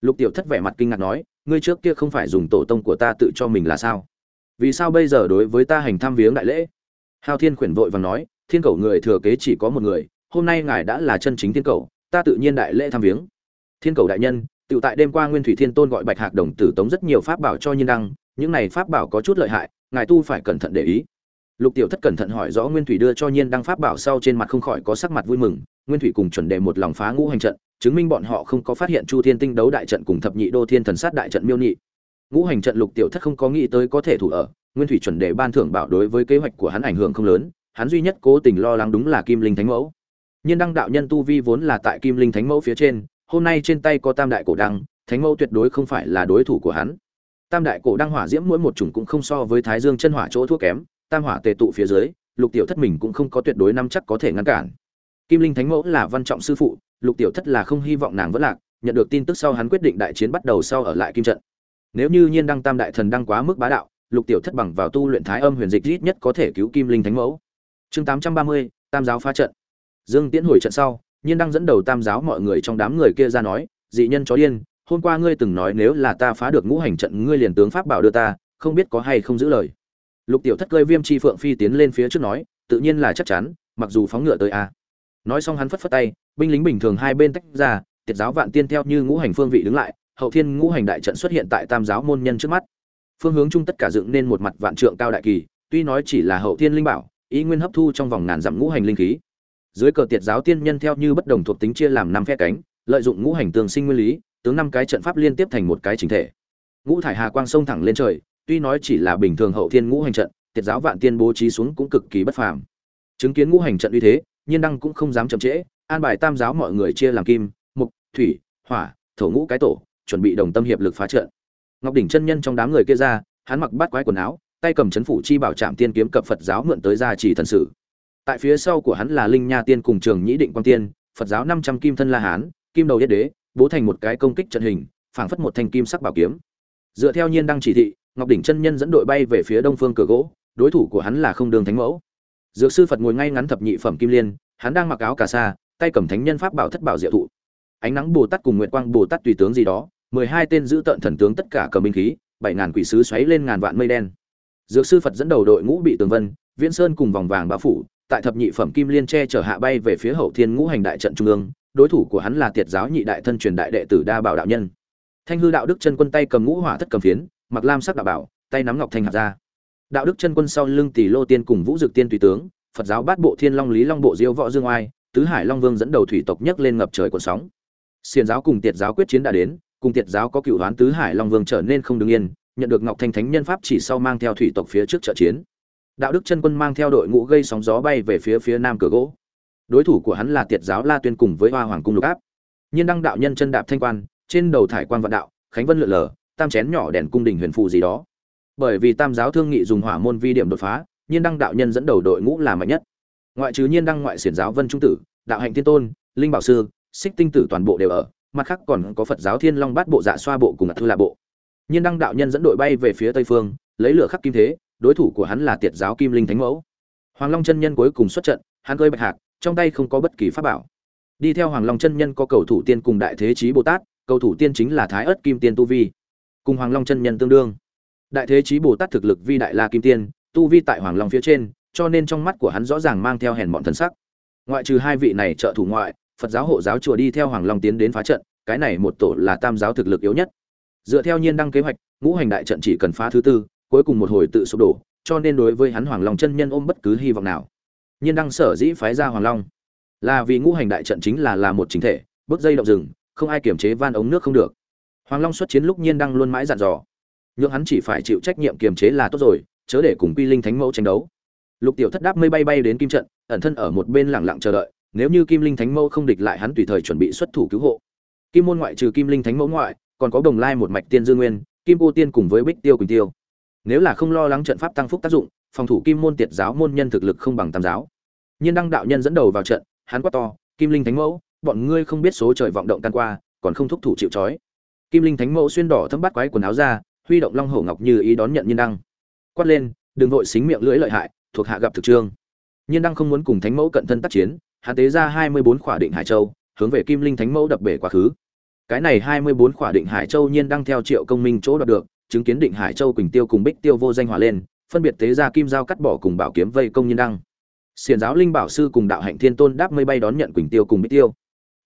Lục tiểu thất vẻ mặt kinh ngạc nói, ngươi trước kia không phải dùng tổ tông của ta tự cho mình là sao? Vì sao bây giờ đối với ta hành tham viếng đại lễ? Hao thiên khuyển vội vàng nói, thiên cầu người thừa kế chỉ có một người, hôm nay ngài đã là chân chính thiên cầu, ta tự nhiên đại lễ tham viếng. Thiên cầu đại nhân tự tại đêm qua nguyên thủy thiên tôn gọi bạch hạc đồng tử tống rất nhiều pháp bảo cho nhiên đăng, những này pháp bảo có chút lợi hại, ngài tu phải cẩn thận để ý lục tiểu thất cẩn thận hỏi rõ nguyên thủy đưa cho nhiên đăng pháp bảo sau trên mặt không khỏi có sắc mặt vui mừng, nguyên thủy cùng chuẩn đề một lòng phá ngũ hành trận, chứng minh bọn họ không có phát hiện chu thiên tinh đấu đại trận cùng thập nhị đô thiên thần sát đại trận miêu nhị. Ngũ hành trận lục tiểu thất không có nghĩ tới có thể thủ ở, nguyên thủy chuẩn đề ban thưởng bảo đối với kế hoạch của hắn ảnh hưởng không lớn, hắn duy nhất cố tình lo lắng đúng là kim linh thánh mẫu. Nhiên đăng đạo nhân tu vi vốn là tại kim linh thánh mẫu phía trên, hôm nay trên tay có tam đại cổ đăng, thánh mẫu tuyệt đối không phải là đối thủ của hắn. Tam đại cổ đăng hỏa diễm mỗi một chủng cũng không so với thái dương chân hỏa chỗ thuốc kém tam hỏa tề tụ phía dưới, lục tiểu thất mình cũng không có tuyệt đối năm chắc có thể ngăn cản. Kim linh thánh mẫu là văn trọng sư phụ, lục tiểu thất là không hy vọng nàng vẫn lạc, nhận được tin tức sau hắn quyết định đại chiến bắt đầu sau ở lại kim trận. Nếu như nhiên đăng tam đại thần đăng quá mức bá đạo, lục tiểu thất bằng vào tu luyện thái âm huyền dịch ít nhất có thể cứu kim linh thánh mẫu. Chương tám trăm ba mươi, tam giáo phá trận. Dương tiễn hồi trận sau, nhiên đăng dẫn đầu tam giáo mọi người trong đám người kia ra nói, dị nhân chó điên, hôm qua ngươi từng nói nếu là ta phá được ngũ hành trận, ngươi liền tướng pháp bảo đưa ta, không biết có hay không giữ lời lục tiểu thất cơi viêm chi phượng phi tiến lên phía trước nói, tự nhiên là chắc chắn, mặc dù phóng ngựa tới a nói xong hắn phất phất tay, binh lính bình thường hai bên tách ra, tiệt giáo vạn tiên theo như ngũ hành phương vị đứng lại, hậu thiên ngũ hành đại trận xuất hiện tại tam giáo môn nhân trước mắt. Phương hướng chung tất cả dựng nên một mặt vạn trượng cao đại kỳ, tuy nói chỉ là hậu thiên linh bảo, ý nguyên hấp thu trong vòng ngàn dặm ngũ hành linh khí. Dưới cờ tiệt giáo tiên nhân theo như bất đồng thuộc tính chia làm năm phe cánh, lợi dụng ngũ hành tường sinh nguyên lý, tướng năm cái trận pháp liên tiếp thành một cái chính thể. Ngũ thải hà quang sông thẳng lên trời tuy nói chỉ là bình thường hậu thiên ngũ hành trận tiệt giáo vạn tiên bố trí xuống cũng cực kỳ bất phàm. Chứng kiến ngũ hành trận uy thế nhiên đăng cũng không dám chậm trễ an bài tam giáo mọi người chia làm kim mộc, thủy hỏa thổ ngũ cái tổ chuẩn bị đồng tâm hiệp lực phá trận. Ngọc đỉnh chân nhân trong đám người kia ra hắn mặc bát quái quần áo tay cầm chấn phủ chi bảo trạm tiên kiếm cập phật giáo mượn tới gia trì thần sử tại phía sau của hắn là linh nha tiên cùng trường nhĩ định quang tiên phật giáo năm trăm kim thân la hán kim đầu đế đế bố thành một cái công kích trận hình phảng phất một thanh kim sắc bảo kiếm. Dựa theo nhiên đăng chỉ thị ngọc đỉnh chân nhân dẫn đội bay về phía đông phương cửa gỗ, đối thủ của hắn là không đường thánh mẫu. Dược sư phật ngồi ngay ngắn thập nhị phẩm kim liên, hắn đang mặc áo cà sa, tay cầm thánh nhân pháp bảo thất bảo diệu thụ. Ánh nắng bồ tát cùng nguyện quang bồ tát tùy tướng gì đó, mười hai tên giữ tợn thần tướng tất cả cầm binh khí, bảy ngàn quỷ sứ xoáy lên ngàn vạn mây đen. Dược sư phật dẫn đầu đội ngũ bị tường vân, viễn sơn cùng vòng vàng bao phủ, tại thập nhị phẩm kim liên che chở hạ bay về phía hậu thiên ngũ hành đại trận trung ương, đối thủ của hắn là tiệt giáo nhị đại thân truyền đại đệ tử đa bảo đạo nhân. Thanh hư đạo đức chân quân tay cầm ngũ hỏa thất cầm phiến mặc lam sắc đạo bảo, tay nắm ngọc thanh hạt ra. Đạo đức chân quân sau lưng tỷ lô tiên cùng vũ dực tiên tùy tướng, phật giáo bát bộ thiên long, lý long bộ diêu võ dương oai, tứ hải long vương dẫn đầu thủy tộc nhấc lên ngập trời cuộn sóng. Xiền giáo cùng tiệt giáo quyết chiến đã đến, cùng tiệt giáo có cựu đoán tứ hải long vương trở nên không đứng yên, nhận được ngọc thanh thánh nhân pháp chỉ sau mang theo thủy tộc phía trước trợ chiến. Đạo đức chân quân mang theo đội ngũ gây sóng gió bay về phía phía nam cửa gỗ. Đối thủ của hắn là tiệt giáo la tuyên cùng với hoa hoàng cung lục áp. Nhiên đăng đạo nhân chân đạp thanh quan, trên đầu thải quan vạn đạo, khánh vân lượn lờ tam chén nhỏ đèn cung đình huyền phù gì đó. Bởi vì tam giáo thương nghị dùng hỏa môn vi điểm đột phá, nhiên đăng đạo nhân dẫn đầu đội ngũ là mạnh nhất. Ngoại trừ nhiên đăng ngoại xiển giáo vân trung tử, đạo hạnh thiên tôn, linh bảo sư, xích tinh tử toàn bộ đều ở, mặt khác còn có phật giáo thiên long bát bộ dạ xoa bộ cùng thư là bộ. Nhiên đăng đạo nhân dẫn đội bay về phía tây phương, lấy lửa khắc kim thế, đối thủ của hắn là tiệt giáo kim linh thánh mẫu. Hoàng long chân nhân cuối cùng xuất trận, hắn cơi bạch hạc, trong tay không có bất kỳ pháp bảo. Đi theo hoàng long chân nhân có cầu thủ tiên cùng đại thế chí bồ tát, cầu thủ tiên chính là thái ất kim tiên tu vi cùng hoàng long chân nhân tương đương. Đại thế chí bồ tát thực lực vi đại la kim tiên, tu vi tại hoàng long phía trên, cho nên trong mắt của hắn rõ ràng mang theo hèn bọn thần sắc. Ngoại trừ hai vị này trợ thủ ngoại, phật giáo hộ giáo chùa đi theo hoàng long tiến đến phá trận, cái này một tổ là tam giáo thực lực yếu nhất. Dựa theo nhiên đăng kế hoạch, ngũ hành đại trận chỉ cần phá thứ tư, cuối cùng một hồi tự sụp đổ, cho nên đối với hắn hoàng long chân nhân ôm bất cứ hy vọng nào. Nhiên đăng sở dĩ phái ra hoàng long, là vì ngũ hành đại trận chính là là một chính thể bước dây động rừng, không ai kiểm chế van ống nước không được hoàng long xuất chiến lúc nhiên đăng luôn mãi dặn dò. Nhưng hắn chỉ phải chịu trách nhiệm kiềm chế là tốt rồi, chớ để cùng quy linh thánh mẫu tranh đấu. Lục tiểu thất đáp mây bay bay đến kim trận, ẩn thân ở một bên lặng lặng chờ đợi, nếu như kim linh thánh mẫu không địch lại hắn tùy thời chuẩn bị xuất thủ cứu hộ. Kim môn ngoại trừ kim linh thánh mẫu ngoại, còn có đồng lai một mạch tiên dương nguyên, kim cô tiên cùng với bích tiêu quỳnh tiêu. Nếu là không lo lắng trận pháp tăng phúc tác dụng, phòng thủ kim môn tiệt giáo môn nhân thực lực không bằng tam giáo. Nhiên đăng đạo nhân dẫn đầu vào trận, hắn quát to, kim linh thánh mẫu, bọn ngươi không biết số trời vọng động tan qua, còn không thúc thủ chịu trói kim linh thánh mẫu xuyên đỏ thấm bắt quái quần áo ra, huy động long hổ ngọc như ý đón nhận nhiên đăng. Quát lên, đừng vội xính miệng lưỡi lợi hại, thuộc hạ gặp thực trương. Nhiên đăng không muốn cùng thánh mẫu cận thân tác chiến, hắn tế ra hai mươi bốn khỏa định hải châu, hướng về kim linh thánh mẫu đập bể quá khứ. Cái này hai mươi bốn khỏa định hải châu nhiên đăng theo triệu công minh chỗ đoạt được, chứng kiến định hải châu quỳnh tiêu cùng bích tiêu vô danh hỏa lên, phân biệt tế ra kim dao cắt bỏ cùng bảo kiếm vây công nhiên đăng. Xiển giáo linh bảo sư cùng đạo hạnh thiên tôn đáp mây bay đón nhận quỳnh tiêu cùng bích tiêu.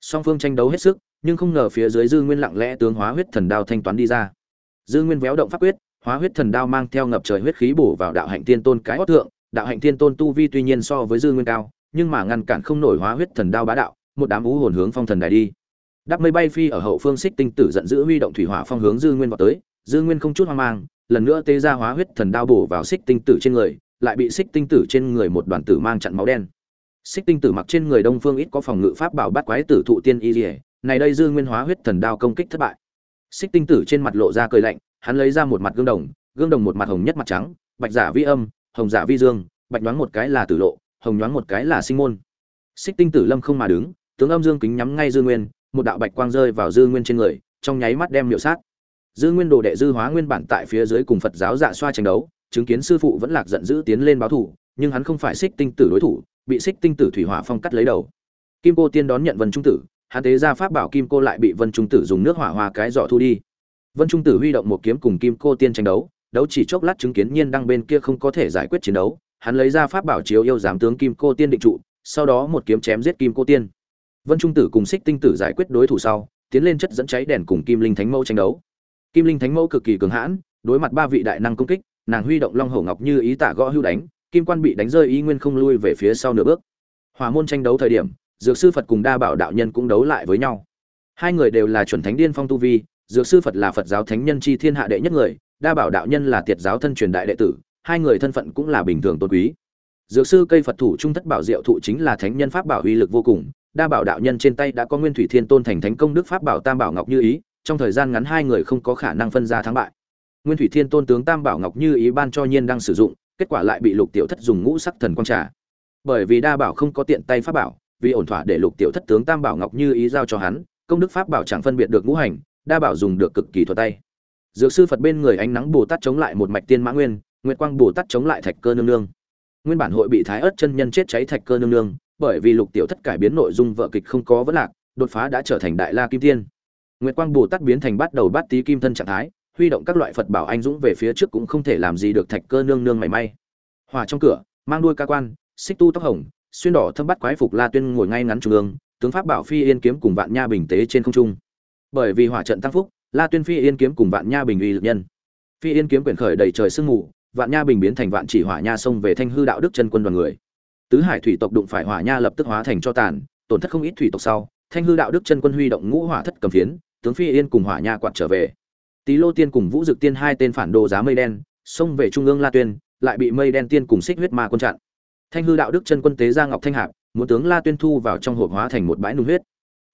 Song phương tranh đấu hết sức nhưng không ngờ phía dưới dư nguyên lặng lẽ tướng hóa huyết thần đao thanh toán đi ra. Dư nguyên véo động pháp quyết, hóa huyết thần đao mang theo ngập trời huyết khí bổ vào đạo hạnh thiên tôn cái hót thượng. Đạo hạnh thiên tôn tu vi tuy nhiên so với dư nguyên cao, nhưng mà ngăn cản không nổi hóa huyết thần đao bá đạo, một đám vũ hồn hướng phong thần đài đi. Đáp mây bay phi ở hậu phương xích tinh tử giận dữ huy động thủy hỏa phong hướng dư nguyên vào tới. Dư nguyên không chút hoang mang, lần nữa tê ra hóa huyết thần đao bổ vào xích tinh tử trên người, lại bị xích tinh tử trên người một đoàn tử mang chặn máu đen. Xích tinh tử mặc trên người đông phương ít có phòng ngự pháp bảo bắt quái tử thụ tiên y dỉa này đây dư nguyên hóa huyết thần đao công kích thất bại. Xích tinh tử trên mặt lộ ra cười lạnh, hắn lấy ra một mặt gương đồng gương đồng một mặt hồng nhất mặt trắng, bạch giả vi âm, hồng giả vi dương, bạch nhoáng một cái là tử lộ, hồng nhoáng một cái là sinh môn. Xích tinh tử lâm không mà đứng, tướng âm dương kính nhắm ngay dư nguyên, một đạo bạch quang rơi vào dư nguyên trên người, trong nháy mắt đem miệu sát. Dư nguyên đồ đệ dư hóa nguyên bản tại phía dưới cùng phật giáo dạ xoa tranh đấu, chứng kiến sư phụ vẫn lạc giận dữ tiến lên báo thủ, nhưng hắn không phải xích tinh tử đối thủ, bị xích tinh tử thủy hỏa phong cắt lấy đầu. Kim cô tiên đón nhận vân trung tử hắn tế ra pháp bảo kim cô lại bị vân trung tử dùng nước hỏa hoa cái giỏ thu đi. Vân trung tử huy động một kiếm cùng kim cô tiên tranh đấu đấu chỉ chốc lát chứng kiến nhiên đăng bên kia không có thể giải quyết chiến đấu, hắn lấy ra pháp bảo chiếu yêu giám tướng kim cô tiên định trụ, sau đó một kiếm chém giết kim cô tiên. Vân trung tử cùng xích tinh tử giải quyết đối thủ sau, tiến lên chất dẫn cháy đèn cùng kim linh thánh mẫu tranh đấu. Kim linh thánh mẫu cực kỳ cường hãn, đối mặt ba vị đại năng công kích, nàng huy động long hổ ngọc như ý tả gõ hưu đánh, kim quan bị đánh rơi ý nguyên không lui về phía sau nửa bước. Hòa môn tranh đấu thời điểm dược sư phật cùng đa bảo đạo nhân cũng đấu lại với nhau. Hai người đều là chuẩn thánh điên phong tu vi, dược sư phật là phật giáo thánh nhân chi thiên hạ đệ nhất người, đa bảo đạo nhân là tiệt giáo thân truyền đại đệ tử, hai người thân phận cũng là bình thường tôn quý. Dược sư cây phật thủ trung thất bảo diệu thụ chính là thánh nhân pháp bảo uy lực vô cùng, đa bảo đạo nhân trên tay đã có nguyên thủy thiên tôn thành thánh công đức pháp bảo tam bảo ngọc như ý, trong thời gian ngắn hai người không có khả năng phân ra thắng bại. Nguyên thủy thiên tôn tướng tam bảo ngọc như ý ban cho nhiên đang sử dụng, kết quả lại bị lục tiểu thất dùng ngũ sắc thần quang trà. Bởi vì đa bảo không có tiện tay pháp bảo vì ổn thỏa để lục tiểu thất tướng tam bảo ngọc như ý giao cho hắn, công đức pháp bảo chẳng phân biệt được ngũ hành, đa bảo dùng được cực kỳ thuật tay. Dược sư phật bên người ánh nắng bồ tát chống lại một mạch tiên mã nguyên, nguyệt quang bồ tát chống lại thạch cơ nương nương. Nguyên bản hội bị thái ớt chân nhân chết cháy thạch cơ nương nương, bởi vì lục tiểu thất cải biến nội dung vợ kịch không có vấn lạc, đột phá đã trở thành đại la kim tiên. Nguyệt quang bồ tát biến thành bắt đầu bắt tí kim thân trạng thái, huy động các loại phật bảo anh dũng về phía trước cũng không thể làm gì được thạch cơ nương nương mảy may. Hòa trong cửa, mang đuôi ca quan, xích tu tóc hồng xuyên đỏ thâm bắt quái phục la tuyên ngồi ngay ngắn trung ương, tướng pháp bảo phi yên kiếm cùng vạn nha bình tế trên không trung. Bởi vì hỏa trận tăng phúc, la tuyên phi yên kiếm cùng vạn nha bình uy lực nhân. Phi yên kiếm quyển khởi đầy trời sương mù, vạn nha bình biến thành vạn chỉ hỏa nha xông về thanh hư đạo đức chân quân đoàn người. Tứ hải thủy tộc đụng phải hỏa nha lập tức hóa thành cho tàn, tổn thất không ít thủy tộc sau, thanh hư đạo đức chân quân huy động ngũ hỏa thất cầm phiến, tướng phi yên cùng hỏa nha quạt trở về. Tí lô tiên cùng vũ dực tiên hai tên phản đồ giá mây đen, xông về trung ương la tuyên, lại bị mây đen tiên cùng xích huyết ma quân chặn thanh hư đạo đức chân quân tế ra ngọc thanh hạp, muốn tướng la tuyên thu vào trong hộp hóa thành một bãi nung huyết.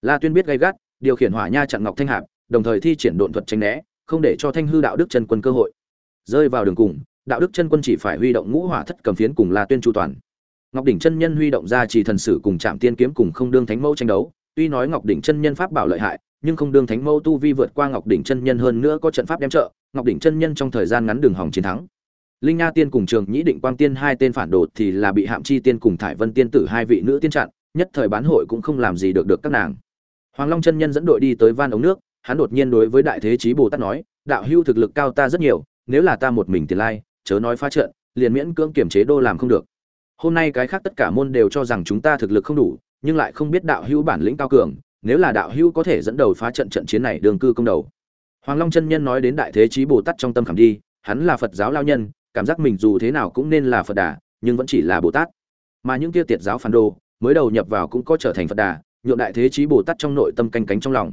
La tuyên biết gay gắt, điều khiển hỏa nha chặn ngọc thanh hạp, đồng thời thi triển độn thuật tranh né, không để cho thanh hư đạo đức chân quân cơ hội. Rơi vào đường cùng, đạo đức chân quân chỉ phải huy động ngũ hỏa thất cầm phiến cùng la tuyên chu toàn. Ngọc đỉnh chân nhân huy động ra chỉ thần sử cùng chạm tiên kiếm cùng không đương thánh mẫu tranh đấu. Tuy nói ngọc đỉnh chân nhân pháp bảo lợi hại, nhưng không đương thánh mẫu tu vi vượt qua ngọc đỉnh chân nhân hơn nữa có trận pháp đem trợ. Ngọc đỉnh chân nhân trong thời gian ngắn đường hỏng chiến thắng linh nha tiên cùng trường nhĩ định quang tiên hai tên phản đồ thì là bị hạm chi tiên cùng thải vân tiên tử hai vị nữ tiên chặn, nhất thời bán hội cũng không làm gì được được các nàng. Hoàng long chân nhân dẫn đội đi tới van ống nước, hắn đột nhiên đối với đại thế chí bồ tát nói, đạo hưu thực lực cao ta rất nhiều, nếu là ta một mình tiền lai, chớ nói phá trận, liền miễn cưỡng kiểm chế đô làm không được. Hôm nay cái khác tất cả môn đều cho rằng chúng ta thực lực không đủ, nhưng lại không biết đạo hưu bản lĩnh cao cường, nếu là đạo hưu có thể dẫn đầu phá trận trận chiến này đường cư công đầu. Hoàng long chân nhân nói đến đại thế chí bồ tát trong tâm khảm đi, hắn là phật giáo lao nhân cảm giác mình dù thế nào cũng nên là phật đà, nhưng vẫn chỉ là bồ tát. Mà những kia tiệt giáo phản đồ, mới đầu nhập vào cũng có trở thành phật đà, nhượng đại thế chí bồ tát trong nội tâm canh cánh trong lòng.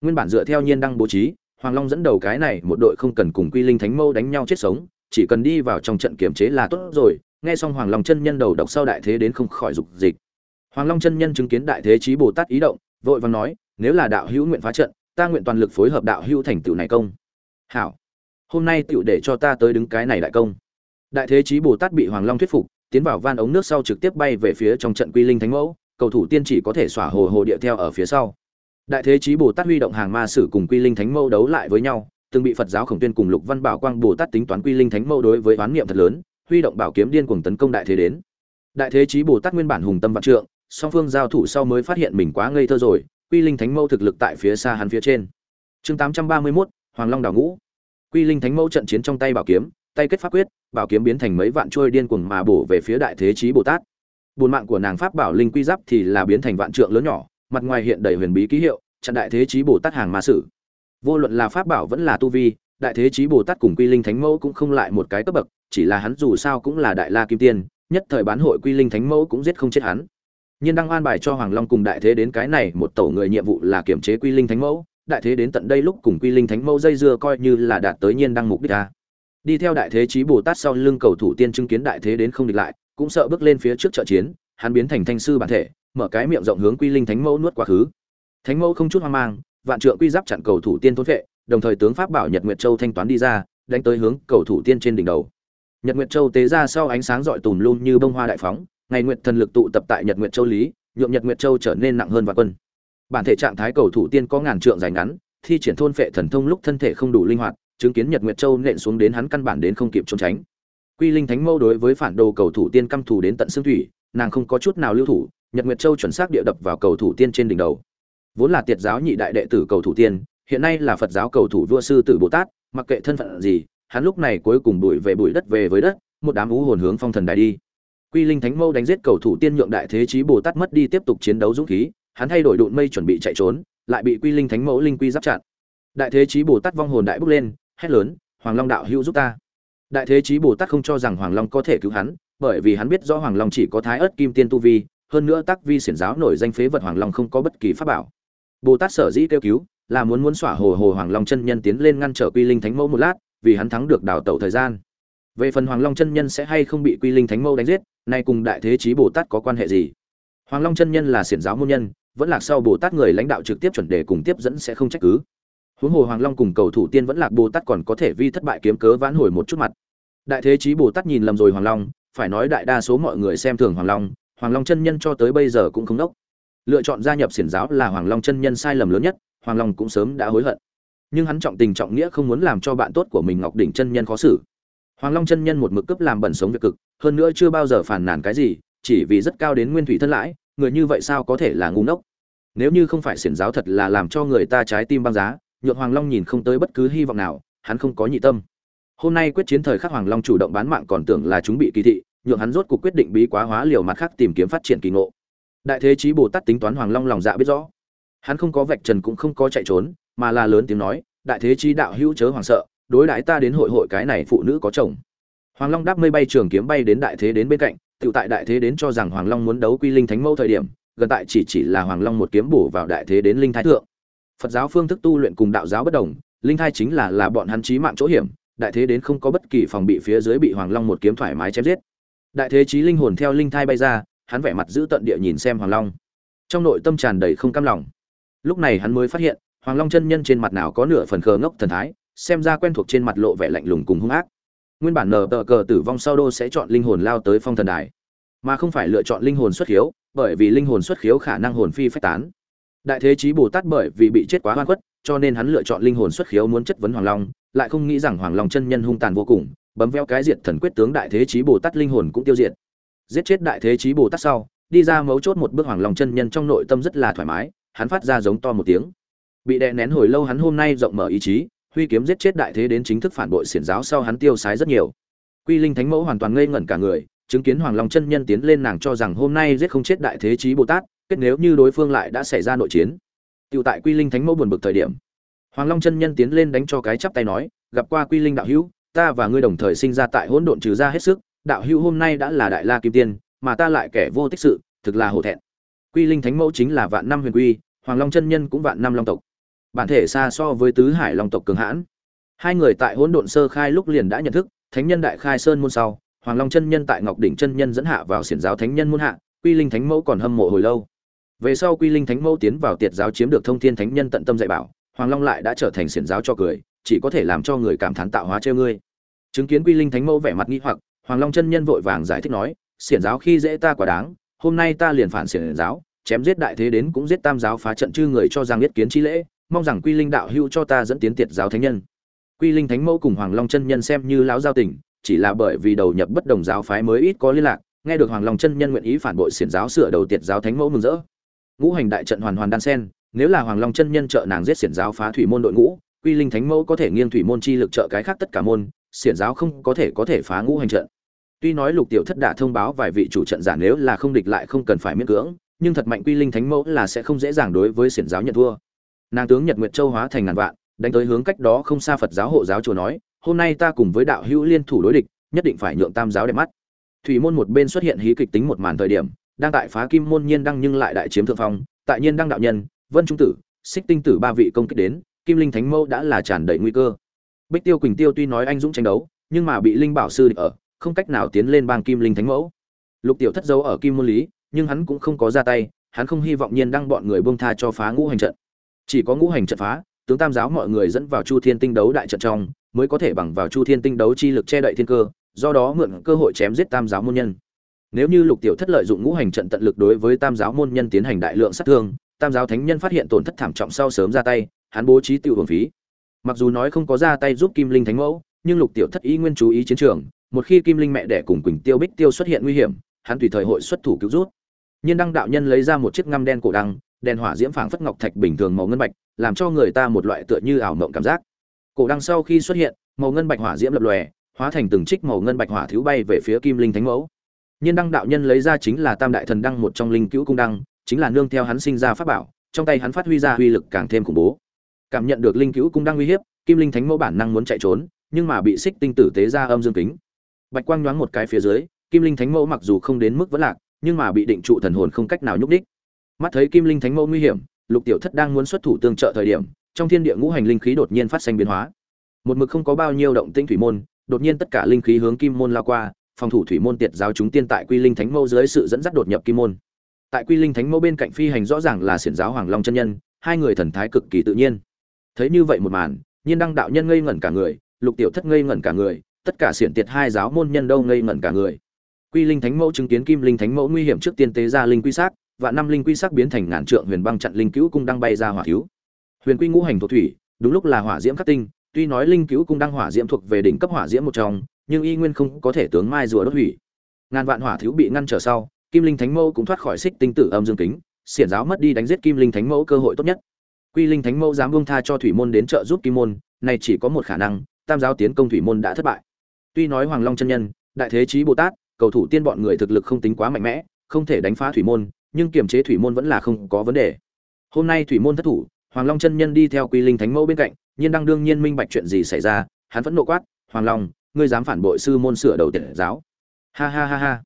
Nguyên bản dựa theo nhiên đăng bố trí, hoàng long dẫn đầu cái này một đội không cần cùng quy linh thánh mâu đánh nhau chết sống, chỉ cần đi vào trong trận kiểm chế là tốt rồi, nghe xong hoàng long chân nhân đầu độc sau đại thế đến không khỏi dục dịch. Hoàng long chân nhân chứng kiến đại thế chí bồ tát ý động, vội vàng nói, nếu là đạo hữu nguyện phá trận, ta nguyện toàn lực phối hợp đạo hữu thành tựu này công. Hảo hôm nay tựu để cho ta tới đứng cái này đại công. Đại thế chí bồ tát bị hoàng long thuyết phục tiến vào van ống nước sau trực tiếp bay về phía trong trận quy linh thánh mẫu cầu thủ tiên chỉ có thể xỏa hồ hồ địa theo ở phía sau. Đại thế chí bồ tát huy động hàng ma sử cùng quy linh thánh mẫu đấu lại với nhau từng bị phật giáo khổng tuyên cùng lục văn bảo quang bồ tát tính toán quy linh thánh mẫu đối với oán niệm thật lớn huy động bảo kiếm điên cuồng tấn công đại thế đến. Đại thế chí bồ tát nguyên bản hùng tâm vạn trượng song phương giao thủ sau mới phát hiện mình quá ngây thơ rồi quy linh thánh mẫu thực lực tại phía xa hắn phía trên. Chương 831, hoàng long đào ngũ quy linh thánh mẫu trận chiến trong tay bảo kiếm, tay kết pháp quyết, bảo kiếm biến thành mấy vạn trôi điên cuồng mà bổ về phía đại thế chí bồ tát. Buồn mạng của nàng pháp bảo linh quy giáp thì là biến thành vạn trượng lớn nhỏ, mặt ngoài hiện đầy huyền bí ký hiệu, chặn đại thế chí bồ tát hàng ma sử. Vô luận là pháp bảo vẫn là tu vi, đại thế chí bồ tát cùng quy linh thánh mẫu cũng không lại một cái cấp bậc, chỉ là hắn dù sao cũng là đại la kim tiên, nhất thời bán hội quy linh thánh mẫu cũng giết không chết hắn. Nhiên đang an bài cho hoàng long cùng đại thế đến cái này, một tổ người nhiệm vụ là kiểm chế quy linh thánh mẫu đại thế đến tận đây lúc cùng quy linh thánh mẫu dây dưa coi như là đạt tới nhiên đăng mục đích ta. Đi theo đại thế chí bồ tát sau lưng cầu thủ tiên chứng kiến đại thế đến không địch lại, cũng sợ bước lên phía trước trợ chiến, hắn biến thành thanh sư bản thể, mở cái miệng rộng hướng quy linh thánh mẫu nuốt quá khứ. Thánh mẫu không chút hoang mang, vạn trượng quy giáp chặn cầu thủ tiên thốn vệ, đồng thời tướng pháp bảo nhật nguyệt châu thanh toán đi ra, đánh tới hướng cầu thủ tiên trên đỉnh đầu. Nhật nguyệt châu tế ra sau ánh sáng rọi tùm luôn như bông hoa đại phóng, ngày nguyệt thần lực tụ tập tại nhật nguyệt châu lý nhuộm nhật nguyệt châu trở nên nặng hơn và quân bản thể trạng thái cầu thủ tiên có ngàn trượng dài ngắn, thi triển thôn phệ thần thông lúc thân thể không đủ linh hoạt, chứng kiến nhật nguyệt châu nện xuống đến hắn căn bản đến không kịp trốn tránh. Quy linh thánh mâu đối với phản đồ cầu thủ tiên căm thù đến tận xương thủy, nàng không có chút nào lưu thủ, nhật nguyệt châu chuẩn xác địa đập vào cầu thủ tiên trên đỉnh đầu. Vốn là tiệt giáo nhị đại đệ tử cầu thủ tiên, hiện nay là phật giáo cầu thủ vua sư tử bồ tát, mặc kệ thân phận gì, hắn lúc này cuối cùng đuổi về bụi đất về với đất, một đám ú hồn hướng phong thần đài đi. Quy linh thánh mâu đánh giết cầu thủ tiên nhượng đại thế chí bồ tát mất đi tiếp tục chiến đấu dũng khí hắn thay đổi đụn mây chuẩn bị chạy trốn, lại bị quy linh thánh mẫu linh quy giáp chặn. Đại thế chí bồ tát vong hồn đại bốc lên, hét lớn, hoàng long đạo hữu giúp ta. Đại thế chí bồ tát không cho rằng hoàng long có thể cứu hắn, bởi vì hắn biết rõ hoàng long chỉ có thái ớt kim tiên tu vi, hơn nữa tác vi xiển giáo nổi danh phế vật hoàng long không có bất kỳ pháp bảo. Bồ tát sở dĩ kêu cứu, là muốn muốn xỏa hồ hồ hoàng long chân nhân tiến lên ngăn trở quy linh thánh mẫu một lát, vì hắn thắng được đào tẩu thời gian. Về phần hoàng long chân nhân sẽ hay không bị quy linh thánh mẫu đánh giết, nay cùng đại thế chí bồ tát có quan hệ gì? Hoàng long chân nhân là xiển giáo môn nhân vẫn lạc sau bồ tát người lãnh đạo trực tiếp chuẩn đề cùng tiếp dẫn sẽ không trách cứ. Huống hồ hoàng long cùng cầu thủ tiên vẫn lạc bồ tát còn có thể vi thất bại kiếm cớ vãn hồi một chút mặt. Đại thế chí bồ tát nhìn lầm rồi hoàng long, phải nói đại đa số mọi người xem thường hoàng long hoàng long chân nhân cho tới bây giờ cũng không đốc. Lựa chọn gia nhập xiển giáo là hoàng long chân nhân sai lầm lớn nhất, hoàng long cũng sớm đã hối hận. Nhưng hắn trọng tình trọng nghĩa không muốn làm cho bạn tốt của mình ngọc đỉnh chân nhân khó xử. Hoàng long chân nhân một mực cướp làm bẩn sống việc cực, hơn nữa chưa bao giờ phản nàn cái gì, chỉ vì rất cao đến nguyên thủy thân lãi người như vậy sao có thể là ngu ngốc? Nếu như không phải xiển giáo thật là làm cho người ta trái tim băng giá, nhượng hoàng long nhìn không tới bất cứ hy vọng nào, hắn không có nhị tâm. Hôm nay quyết chiến thời khắc hoàng long chủ động bán mạng còn tưởng là chúng bị kỳ thị, nhượng hắn rốt cuộc quyết định bí quá hóa liều mặt khác tìm kiếm phát triển kỳ ngộ. Đại thế chí bồ tát tính toán hoàng long lòng dạ biết rõ. Hắn không có vạch trần cũng không có chạy trốn, mà là lớn tiếng nói, đại thế chí đạo hữu chớ hoàng sợ, đối đãi ta đến hội hội cái này phụ nữ có chồng. Hoàng long đáp mây bay trường kiếm bay đến đại thế đến bên cạnh tự tại đại thế đến cho rằng hoàng long muốn đấu quy linh thánh mẫu thời điểm, gần tại chỉ chỉ là hoàng long một kiếm bổ vào đại thế đến linh thái thượng. Phật giáo phương thức tu luyện cùng đạo giáo bất đồng, linh thai chính là là bọn hắn chí mạng chỗ hiểm, đại thế đến không có bất kỳ phòng bị phía dưới bị hoàng long một kiếm thoải mái chém giết. Đại thế chí linh hồn theo linh thai bay ra, hắn vẻ mặt giữ tận địa nhìn xem hoàng long. Trong nội tâm tràn đầy không cam lòng. Lúc này hắn mới phát hiện, hoàng long chân nhân trên mặt nào có nửa phần khờ ngốc thần thái, xem ra quen thuộc trên mặt lộ vẻ lạnh lùng cùng hung ác nguyên bản nở tờ cờ tử vong sau đô sẽ chọn linh hồn lao tới phong thần đài. Mà không phải lựa chọn linh hồn xuất khiếu, bởi vì linh hồn xuất khiếu khả năng hồn phi phách tán. Đại thế chí bồ tát bởi vì bị chết quá hoan khuất, cho nên hắn lựa chọn linh hồn xuất khiếu muốn chất vấn hoàng long, lại không nghĩ rằng hoàng long chân nhân hung tàn vô cùng, bấm veo cái diệt thần quyết tướng đại thế chí bồ tát linh hồn cũng tiêu diệt. Giết chết đại thế chí bồ tát sau, đi ra mấu chốt một bước hoàng long chân nhân trong nội tâm rất là thoải mái, hắn phát ra giống to một tiếng. Bị đè nén hồi lâu hắn hôm nay rộng mở ý chí huy kiếm giết chết đại thế đến chính thức phản bội xiển giáo sau hắn tiêu sái rất nhiều quy linh thánh mẫu hoàn toàn ngây ngẩn cả người chứng kiến hoàng long chân nhân tiến lên nàng cho rằng hôm nay giết không chết đại thế chí bồ tát kết nếu như đối phương lại đã xảy ra nội chiến Tiêu tại Quy Linh Thánh Mẫu buồn bực thời điểm, Hoàng Long chân nhân tiến lên đánh cho cái chắp tay nói, gặp qua Quy Linh đạo hữu, ta và ngươi đồng thời sinh ra tại hỗn độn trừ ra hết sức, đạo hữu hôm nay đã là đại la kim tiên, mà ta lại kẻ vô tích sự, thực là hổ thẹn. Quy Linh Thánh Mẫu chính là vạn năm huyền quy, Hoàng Long chân nhân cũng vạn năm long tộc. Bản thể xa so với tứ hải long tộc cường hãn. Hai người tại hỗn độn sơ khai lúc liền đã nhận thức, thánh nhân đại khai sơn môn sau, Hoàng Long chân nhân tại Ngọc đỉnh chân nhân dẫn hạ vào xiển giáo thánh nhân môn hạ, Quy Linh Thánh Mẫu còn hâm mộ hồi lâu. Về sau Quy Linh Thánh Mẫu tiến vào tiệt giáo chiếm được Thông Thiên Thánh Nhân tận tâm dạy bảo, Hoàng Long lại đã trở thành xiển giáo cho cười, chỉ có thể làm cho người cảm thán tạo hóa trêu ngươi chứng kiến quy linh thánh mẫu vẻ mặt nghi hoặc hoàng long chân nhân vội vàng giải thích nói xiển giáo khi dễ ta quá đáng hôm nay ta liền phản xiển giáo chém giết đại thế đến cũng giết tam giáo phá trận chư người cho rằng biết kiến chi lễ mong rằng quy linh đạo hữu cho ta dẫn tiến tiệt giáo thánh nhân. Quy linh thánh mẫu cùng hoàng long chân nhân xem như lão giao tình, chỉ là bởi vì đầu nhập bất đồng giáo phái mới ít có liên lạc, nghe được hoàng long chân nhân nguyện ý phản bội xiển giáo sửa đầu tiệt giáo thánh mẫu mừng rỡ. Ngũ hành đại trận hoàn hoàn đan sen, nếu là hoàng long chân nhân trợ nàng giết xiển giáo phá thủy môn đội ngũ, quy linh thánh mẫu có thể nghiêng thủy môn chi lực trợ cái khác tất cả môn, xiển giáo không có thể có thể phá ngũ hành trận. Tuy nói lục tiểu thất đã thông báo vài vị chủ trận giả nếu là không địch lại không cần phải miễn cưỡng, nhưng thật mạnh quy linh thánh mẫu là sẽ không dễ dàng đối với xiển giáo nhận thua nàng tướng nhật nguyệt châu hóa thành ngàn vạn, đánh tới hướng cách đó không xa phật giáo hộ giáo chùa nói, hôm nay ta cùng với đạo hữu liên thủ đối địch, nhất định phải nhượng tam giáo đẹp mắt. Thủy môn một bên xuất hiện hí kịch tính một màn thời điểm, đang tại phá kim môn nhiên đăng nhưng lại đại chiếm thượng phong, tại nhiên đăng đạo nhân, vân trung tử, xích tinh tử ba vị công kích đến, kim linh thánh mẫu đã là tràn đầy nguy cơ. Bích tiêu quỳnh tiêu tuy nói anh dũng tranh đấu, nhưng mà bị linh bảo sư địch ở, không cách nào tiến lên bang kim linh thánh mẫu. Lục tiểu thất dấu ở kim môn lý, nhưng hắn cũng không có ra tay, hắn không hy vọng nhiên đăng bọn người buông tha cho phá ngũ hành trận chỉ có ngũ hành trận phá, tướng tam giáo mọi người dẫn vào chu thiên tinh đấu đại trận trong, mới có thể bằng vào chu thiên tinh đấu chi lực che đậy thiên cơ, do đó mượn cơ hội chém giết tam giáo môn nhân. Nếu như lục tiểu thất lợi dụng ngũ hành trận tận lực đối với tam giáo môn nhân tiến hành đại lượng sát thương, tam giáo thánh nhân phát hiện tổn thất thảm trọng sau sớm ra tay, hắn bố trí tiêu hưởng phí. Mặc dù nói không có ra tay giúp kim linh thánh mẫu, nhưng lục tiểu thất ý nguyên chú ý chiến trường, một khi kim linh mẹ đẻ cùng quỳnh tiêu bích tiêu xuất hiện nguy hiểm, hắn tùy thời hội xuất thủ cứu rút. Nhiên đăng đạo nhân lấy ra một chiếc ngăm đen cổ đăng đèn hỏa diễm phảng phất ngọc thạch bình thường màu ngân bạch, làm cho người ta một loại tựa như ảo mộng cảm giác. Cổ đăng sau khi xuất hiện, màu ngân bạch hỏa diễm lập lòe, hóa thành từng trích màu ngân bạch hỏa thiếu bay về phía kim linh thánh mẫu. Nhân đăng đạo nhân lấy ra chính là tam đại thần đăng một trong linh cứu cung đăng, chính là nương theo hắn sinh ra pháp bảo, trong tay hắn phát huy ra uy lực càng thêm khủng bố. Cảm nhận được linh cứu cung đăng uy hiếp, kim linh thánh mẫu bản năng muốn chạy trốn, nhưng mà bị xích tinh tử tế ra âm dương kính. Bạch quang nhoáng một cái phía dưới, kim linh thánh mẫu mặc dù không đến mức vẫn lạc, nhưng mà bị định trụ thần hồn không cách nào nhúc đích mắt thấy kim linh thánh mẫu nguy hiểm, lục tiểu thất đang muốn xuất thủ tương trợ thời điểm, trong thiên địa ngũ hành linh khí đột nhiên phát sinh biến hóa. Một mực không có bao nhiêu động tĩnh thủy môn, đột nhiên tất cả linh khí hướng kim môn lao qua, phòng thủ thủy môn tiệt giáo chúng tiên tại quy linh thánh mẫu dưới sự dẫn dắt đột nhập kim môn. Tại quy linh thánh mẫu bên cạnh phi hành rõ ràng là xiển giáo hoàng long chân nhân, hai người thần thái cực kỳ tự nhiên. Thấy như vậy một màn, nhiên đăng đạo nhân ngây ngẩn cả người, lục tiểu thất ngây ngẩn cả người, tất cả xiển tiệt hai giáo môn nhân đâu ngây ngẩn cả người. Quy linh thánh mẫu chứng kiến kim linh thánh mẫu nguy hiểm trước tiên tế ra linh quy sát và năm linh quy sắc biến thành ngàn trượng huyền băng chặn linh cứu cung đang bay ra hỏa thiếu. Huyền quy ngũ hành thuộc thủy, đúng lúc là hỏa diễm khắc tinh, tuy nói linh cứu cung đang hỏa diễm thuộc về đỉnh cấp hỏa diễm một trong, nhưng y nguyên không có thể tướng mai rùa đốt hủy ngàn vạn hỏa thiếu bị ngăn trở sau, kim linh thánh mẫu cũng thoát khỏi xích tinh tử âm dương kính, xiển giáo mất đi đánh giết kim linh thánh mẫu cơ hội tốt nhất. Quy linh thánh mẫu dám buông tha cho thủy môn đến trợ giúp kim môn, này chỉ có một khả năng, tam giáo tiến công thủy môn đã thất bại. Tuy nói hoàng long chân nhân, đại thế chí bồ tát, cầu thủ tiên bọn người thực lực không tính quá mạnh mẽ, không thể đánh phá thủy môn nhưng kiềm chế thủy môn vẫn là không có vấn đề. Hôm nay thủy môn thất thủ, hoàng long chân nhân đi theo quy linh thánh mẫu bên cạnh, nhiên đang đương nhiên minh bạch chuyện gì xảy ra, hắn vẫn nộ quát, hoàng long, ngươi dám phản bội sư môn sửa đầu tiệt giáo? Ha ha ha ha.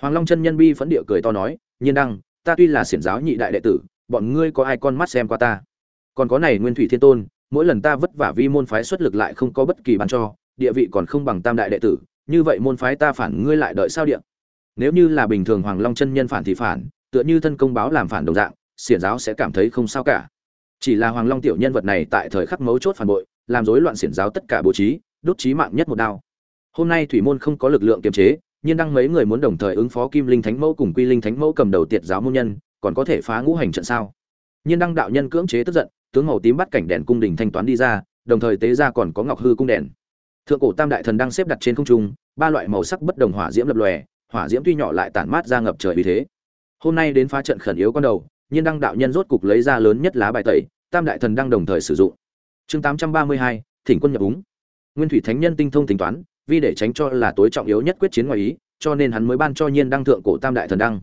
Hoàng long chân nhân bi phẫn địa cười to nói, nhiên đăng, ta tuy là xiển giáo nhị đại đệ tử, bọn ngươi có ai con mắt xem qua ta? Còn có này nguyên thủy thiên tôn, mỗi lần ta vất vả vi môn phái xuất lực lại không có bất kỳ bàn cho, địa vị còn không bằng tam đại đệ tử, như vậy môn phái ta phản ngươi lại đợi sao điện nếu như là bình thường hoàng long chân nhân phản thì phản tựa như thân công báo làm phản đồng dạng, xiển giáo sẽ cảm thấy không sao cả. Chỉ là hoàng long tiểu nhân vật này tại thời khắc mấu chốt phản bội, làm rối loạn xiển giáo tất cả bố trí, đốt trí mạng nhất một đao. Hôm nay thủy môn không có lực lượng kiềm chế, nhiên đăng mấy người muốn đồng thời ứng phó kim linh thánh mẫu cùng quy linh thánh mẫu cầm đầu tiệt giáo môn nhân, còn có thể phá ngũ hành trận sao? Nhiên đăng đạo nhân cưỡng chế tức giận, tướng màu tím bắt cảnh đèn cung đình thanh toán đi ra, đồng thời tế ra còn có ngọc hư cung đèn. Thượng cổ tam đại thần đang xếp đặt trên không trung, ba loại màu sắc bất đồng hỏa diễm lập lòe, hỏa diễm tuy nhỏ lại tản mát ra ngập trời vì thế hôm nay đến phá trận khẩn yếu con đầu, nhiên đăng đạo nhân rốt cục lấy ra lớn nhất lá bài tẩy, tam đại thần đang đồng thời sử dụng. Chương tám trăm ba mươi hai, thỉnh quân nhập úng. Nguyên thủy thánh nhân tinh thông tính toán, vì để tránh cho là tối trọng yếu nhất quyết chiến ngoài ý, cho nên hắn mới ban cho nhiên đăng thượng cổ tam đại thần đăng.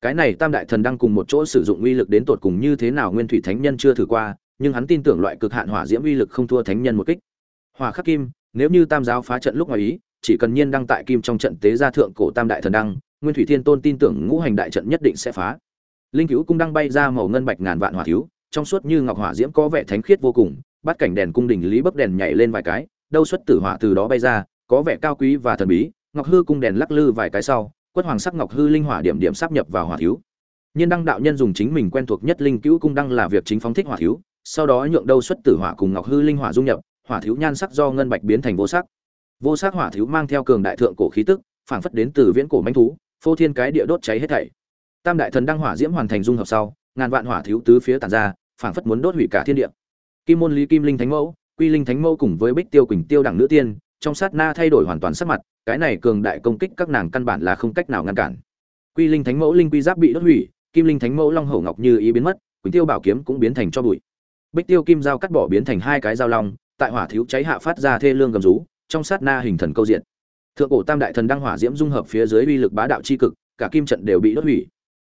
Cái này tam đại thần đăng cùng một chỗ sử dụng uy lực đến tột cùng như thế nào nguyên thủy thánh nhân chưa thử qua, nhưng hắn tin tưởng loại cực hạn hỏa diễm uy lực không thua thánh nhân một kích. Hỏa khắc kim, nếu như tam giáo phá trận lúc ngoài ý, chỉ cần nhiên đăng tại kim trong trận tế ra thượng cổ tam đại thần đăng nguyên thủy thiên tôn tin tưởng ngũ hành đại trận nhất định sẽ phá. Linh cứu cung đăng bay ra màu ngân bạch ngàn vạn hỏa thiếu, trong suốt như ngọc hỏa diễm có vẻ thánh khiết vô cùng, bắt cảnh đèn cung đình lý bấp đèn nhảy lên vài cái, đâu xuất tử hỏa từ đó bay ra, có vẻ cao quý và thần bí, ngọc hư cung đèn lắc lư vài cái sau, quất hoàng sắc ngọc hư linh hỏa điểm điểm sắp nhập vào hỏa thiếu. Nhiên đăng đạo nhân dùng chính mình quen thuộc nhất linh cứu cung đăng là việc chính phóng thích hỏa thiếu, sau đó nhượng đâu xuất tử hỏa cùng ngọc hư linh hỏa dung nhập, hỏa thiếu nhan sắc do ngân bạch biến thành vô sắc. Vô sắc hỏa thiếu mang theo cường đại thượng cổ khí tức, phảng phất đến từ viễn cổ manh thú phô thiên cái địa đốt cháy hết thảy. Tam đại thần đăng hỏa diễm hoàn thành dung hợp sau, ngàn vạn hỏa thiếu tứ phía tàn ra, phảng phất muốn đốt hủy cả thiên địa. Kim môn lý kim linh thánh mẫu, quy linh thánh mẫu cùng với bích tiêu quỳnh tiêu đẳng nữ tiên, trong sát na thay đổi hoàn toàn sắc mặt, cái này cường đại công kích các nàng căn bản là không cách nào ngăn cản. Quy linh thánh mẫu linh quy giáp bị đốt hủy, kim linh thánh mẫu long hổ ngọc như ý biến mất, quỳnh tiêu bảo kiếm cũng biến thành cho bụi. Bích tiêu kim dao cắt bỏ biến thành hai cái dao long, tại hỏa thiếu cháy hạ phát ra thê lương gầm rú, trong sát na hình thần câu diện thượng cổ tam đại thần đăng hỏa diễm dung hợp phía dưới uy lực bá đạo chi cực, cả kim trận đều bị đốt hủy.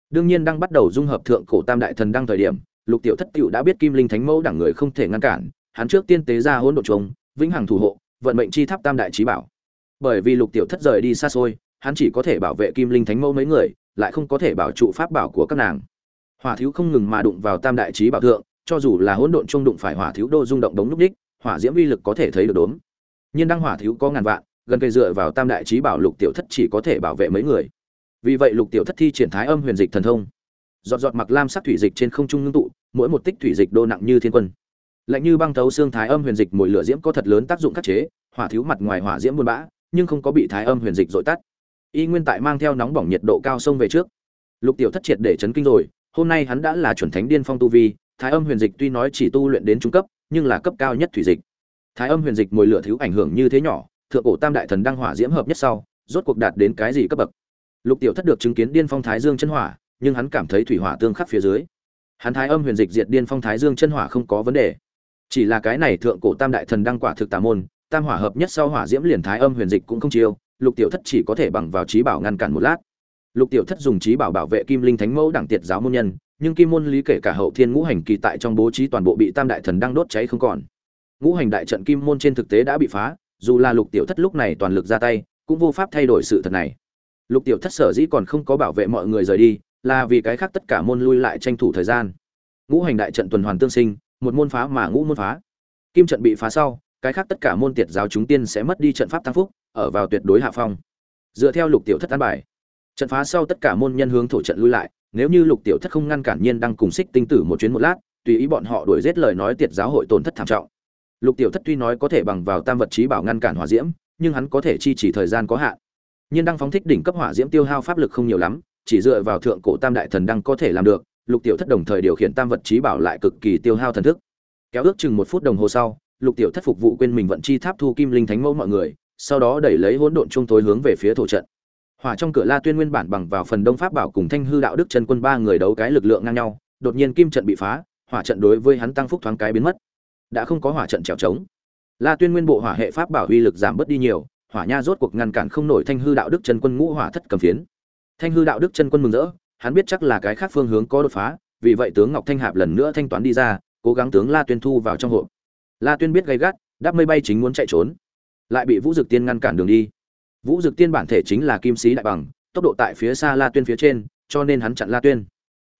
Đương nhiên đang bắt đầu dung hợp thượng cổ tam đại thần đăng thời điểm, lục tiểu thất tiểu đã biết kim linh thánh mẫu đẳng người không thể ngăn cản, hắn trước tiên tế ra hỗn độn trống vĩnh hằng thủ hộ, vận mệnh chi tháp tam đại trí bảo. Bởi vì lục tiểu thất rời đi xa xôi, hắn chỉ có thể bảo vệ kim linh thánh mẫu mấy người, lại không có thể bảo trụ pháp bảo của các nàng. Hỏa thiếu không ngừng mà đụng vào tam đại trí bảo thượng, cho dù là hỗn độn trung đụng phải hỏa thiếu đô rung động đống lúc đích, hỏa diễm uy lực có thể thấy được đốm. nhưng đăng hỏa thiếu có ngàn vạn gần cây dựa vào tam đại trí bảo lục tiểu thất chỉ có thể bảo vệ mấy người. Vì vậy lục tiểu thất thi triển thái âm huyền dịch thần thông. Giọt giọt mặc lam sắc thủy dịch trên không trung ngưng tụ, mỗi một tích thủy dịch đô nặng như thiên quân. Lạnh như băng thấu xương thái âm huyền dịch mùi lửa diễm có thật lớn tác dụng khắc chế, hỏa thiếu mặt ngoài hỏa diễm buôn bã, nhưng không có bị thái âm huyền dịch dội tắt. Y nguyên tại mang theo nóng bỏng nhiệt độ cao sông về trước. Lục tiểu thất triệt để chấn kinh rồi, hôm nay hắn đã là chuẩn thánh điên phong tu vi, thái âm huyền dịch tuy nói chỉ tu luyện đến trung cấp, nhưng là cấp cao nhất thủy dịch. Thái âm huyền dịch mùi lửa thiếu ảnh hưởng như thế nhỏ thượng cổ tam đại thần đăng hỏa diễm hợp nhất sau, rốt cuộc đạt đến cái gì cấp bậc? Lục tiểu thất được chứng kiến điên phong thái dương chân hỏa, nhưng hắn cảm thấy thủy hỏa tương khắc phía dưới. Hắn thái âm huyền dịch diệt điên phong thái dương chân hỏa không có vấn đề. Chỉ là cái này thượng cổ tam đại thần đăng quả thực tà môn, tam hỏa hợp nhất sau hỏa diễm liền thái âm huyền dịch cũng không chiêu, lục tiểu thất chỉ có thể bằng vào trí bảo ngăn cản một lát. Lục tiểu thất dùng trí bảo bảo vệ kim linh thánh mẫu đẳng tiệt giáo môn nhân, nhưng kim môn lý kể cả hậu thiên ngũ hành kỳ tại trong bố trí toàn bộ bị tam đại thần đăng đốt cháy không còn. Ngũ hành đại trận kim môn trên thực tế đã bị phá dù là lục tiểu thất lúc này toàn lực ra tay, cũng vô pháp thay đổi sự thật này. Lục tiểu thất sở dĩ còn không có bảo vệ mọi người rời đi, là vì cái khác tất cả môn lui lại tranh thủ thời gian. Ngũ hành đại trận tuần hoàn tương sinh, một môn phá mà ngũ môn phá. Kim trận bị phá sau, cái khác tất cả môn tiệt giáo chúng tiên sẽ mất đi trận pháp tăng phúc, ở vào tuyệt đối hạ phong. Dựa theo lục tiểu thất an bài, trận phá sau tất cả môn nhân hướng thổ trận lui lại, nếu như lục tiểu thất không ngăn cản nhiên đang cùng xích tinh tử một chuyến một lát, tùy ý bọn họ đuổi giết lời nói tiệt giáo hội tổn thất thảm trọng lục tiểu thất tuy nói có thể bằng vào tam vật trí bảo ngăn cản hỏa diễm, nhưng hắn có thể chi chỉ thời gian có hạn. Nhiên đang phóng thích đỉnh cấp hỏa diễm tiêu hao pháp lực không nhiều lắm, chỉ dựa vào thượng cổ tam đại thần đăng có thể làm được, lục tiểu thất đồng thời điều khiển tam vật trí bảo lại cực kỳ tiêu hao thần thức. Kéo ước chừng một phút đồng hồ sau, lục tiểu thất phục vụ quên mình vận chi tháp thu kim linh thánh mẫu mọi người, sau đó đẩy lấy hỗn độn trung tối hướng về phía thổ trận. Hỏa trong cửa la tuyên nguyên bản bằng vào phần đông pháp bảo cùng thanh hư đạo đức chân quân ba người đấu cái lực lượng ngang nhau, đột nhiên kim trận bị phá, hỏa trận đối với hắn tăng phúc thoáng cái biến mất đã không có hỏa trận trèo trống. La tuyên nguyên bộ hỏa hệ pháp bảo uy lực giảm bớt đi nhiều, hỏa nha rốt cuộc ngăn cản không nổi thanh hư đạo đức chân quân ngũ hỏa thất cầm phiến. Thanh hư đạo đức chân quân mừng rỡ, hắn biết chắc là cái khác phương hướng có đột phá, vì vậy tướng ngọc thanh hạp lần nữa thanh toán đi ra, cố gắng tướng la tuyên thu vào trong hộp. La tuyên biết gay gắt, đáp mây bay chính muốn chạy trốn, lại bị vũ dực tiên ngăn cản đường đi. Vũ dực tiên bản thể chính là kim sĩ đại bằng, tốc độ tại phía xa la tuyên phía trên, cho nên hắn chặn la tuyên.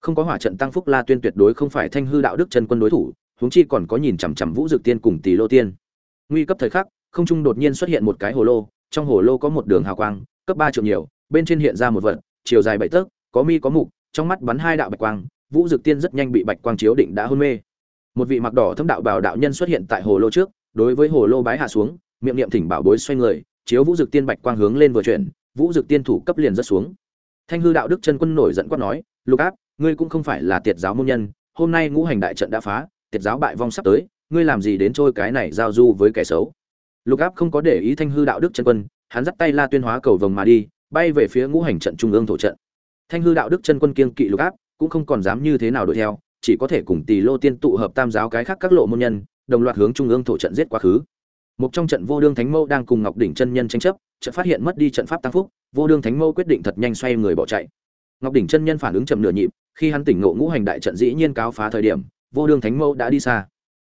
Không có hỏa trận tăng phúc la tuyên tuyệt đối không phải thanh hư đạo đức chân quân đối thủ huống chi còn có nhìn chằm chằm vũ dực tiên cùng tỷ lô tiên. Nguy cấp thời khắc, không trung đột nhiên xuất hiện một cái hồ lô, trong hồ lô có một đường hào quang, cấp ba triệu nhiều, bên trên hiện ra một vật, chiều dài bảy tấc, có mi có mục, trong mắt bắn hai đạo bạch quang, vũ dực tiên rất nhanh bị bạch quang chiếu định đã hôn mê. Một vị mặc đỏ thâm đạo bảo đạo nhân xuất hiện tại hồ lô trước, đối với hồ lô bái hạ xuống, miệng niệm thỉnh bảo bối xoay người, chiếu vũ dực tiên bạch quang hướng lên vừa chuyển, vũ dực tiên thủ cấp liền rất xuống. Thanh hư đạo đức chân quân nổi giận quát nói, lục áp, ngươi cũng không phải là tiệt giáo môn nhân, hôm nay ngũ hành đại trận đã phá tiệt giáo bại vong sắp tới, ngươi làm gì đến trôi cái này giao du với kẻ xấu? Lục áp không có để ý thanh hư đạo đức chân quân, hắn dắt tay la tuyên hóa cầu vồng mà đi, bay về phía ngũ hành trận trung ương thổ trận. Thanh hư đạo đức chân quân kiên kỵ lục áp, cũng không còn dám như thế nào đuổi theo, chỉ có thể cùng tỷ lô tiên tụ hợp tam giáo cái khác các lộ môn nhân, đồng loạt hướng trung ương thổ trận giết quá khứ. Một trong trận vô đương thánh mâu đang cùng ngọc đỉnh chân nhân tranh chấp, trận phát hiện mất đi trận pháp tăng phúc, vô đương thánh mâu quyết định thật nhanh xoay người bỏ chạy. Ngọc đỉnh chân nhân phản ứng chậm nửa nhịp, khi hắn tỉnh ngộ ngũ hành đại trận dĩ nhiên cáo phá thời điểm vô đương thánh Mẫu đã đi xa.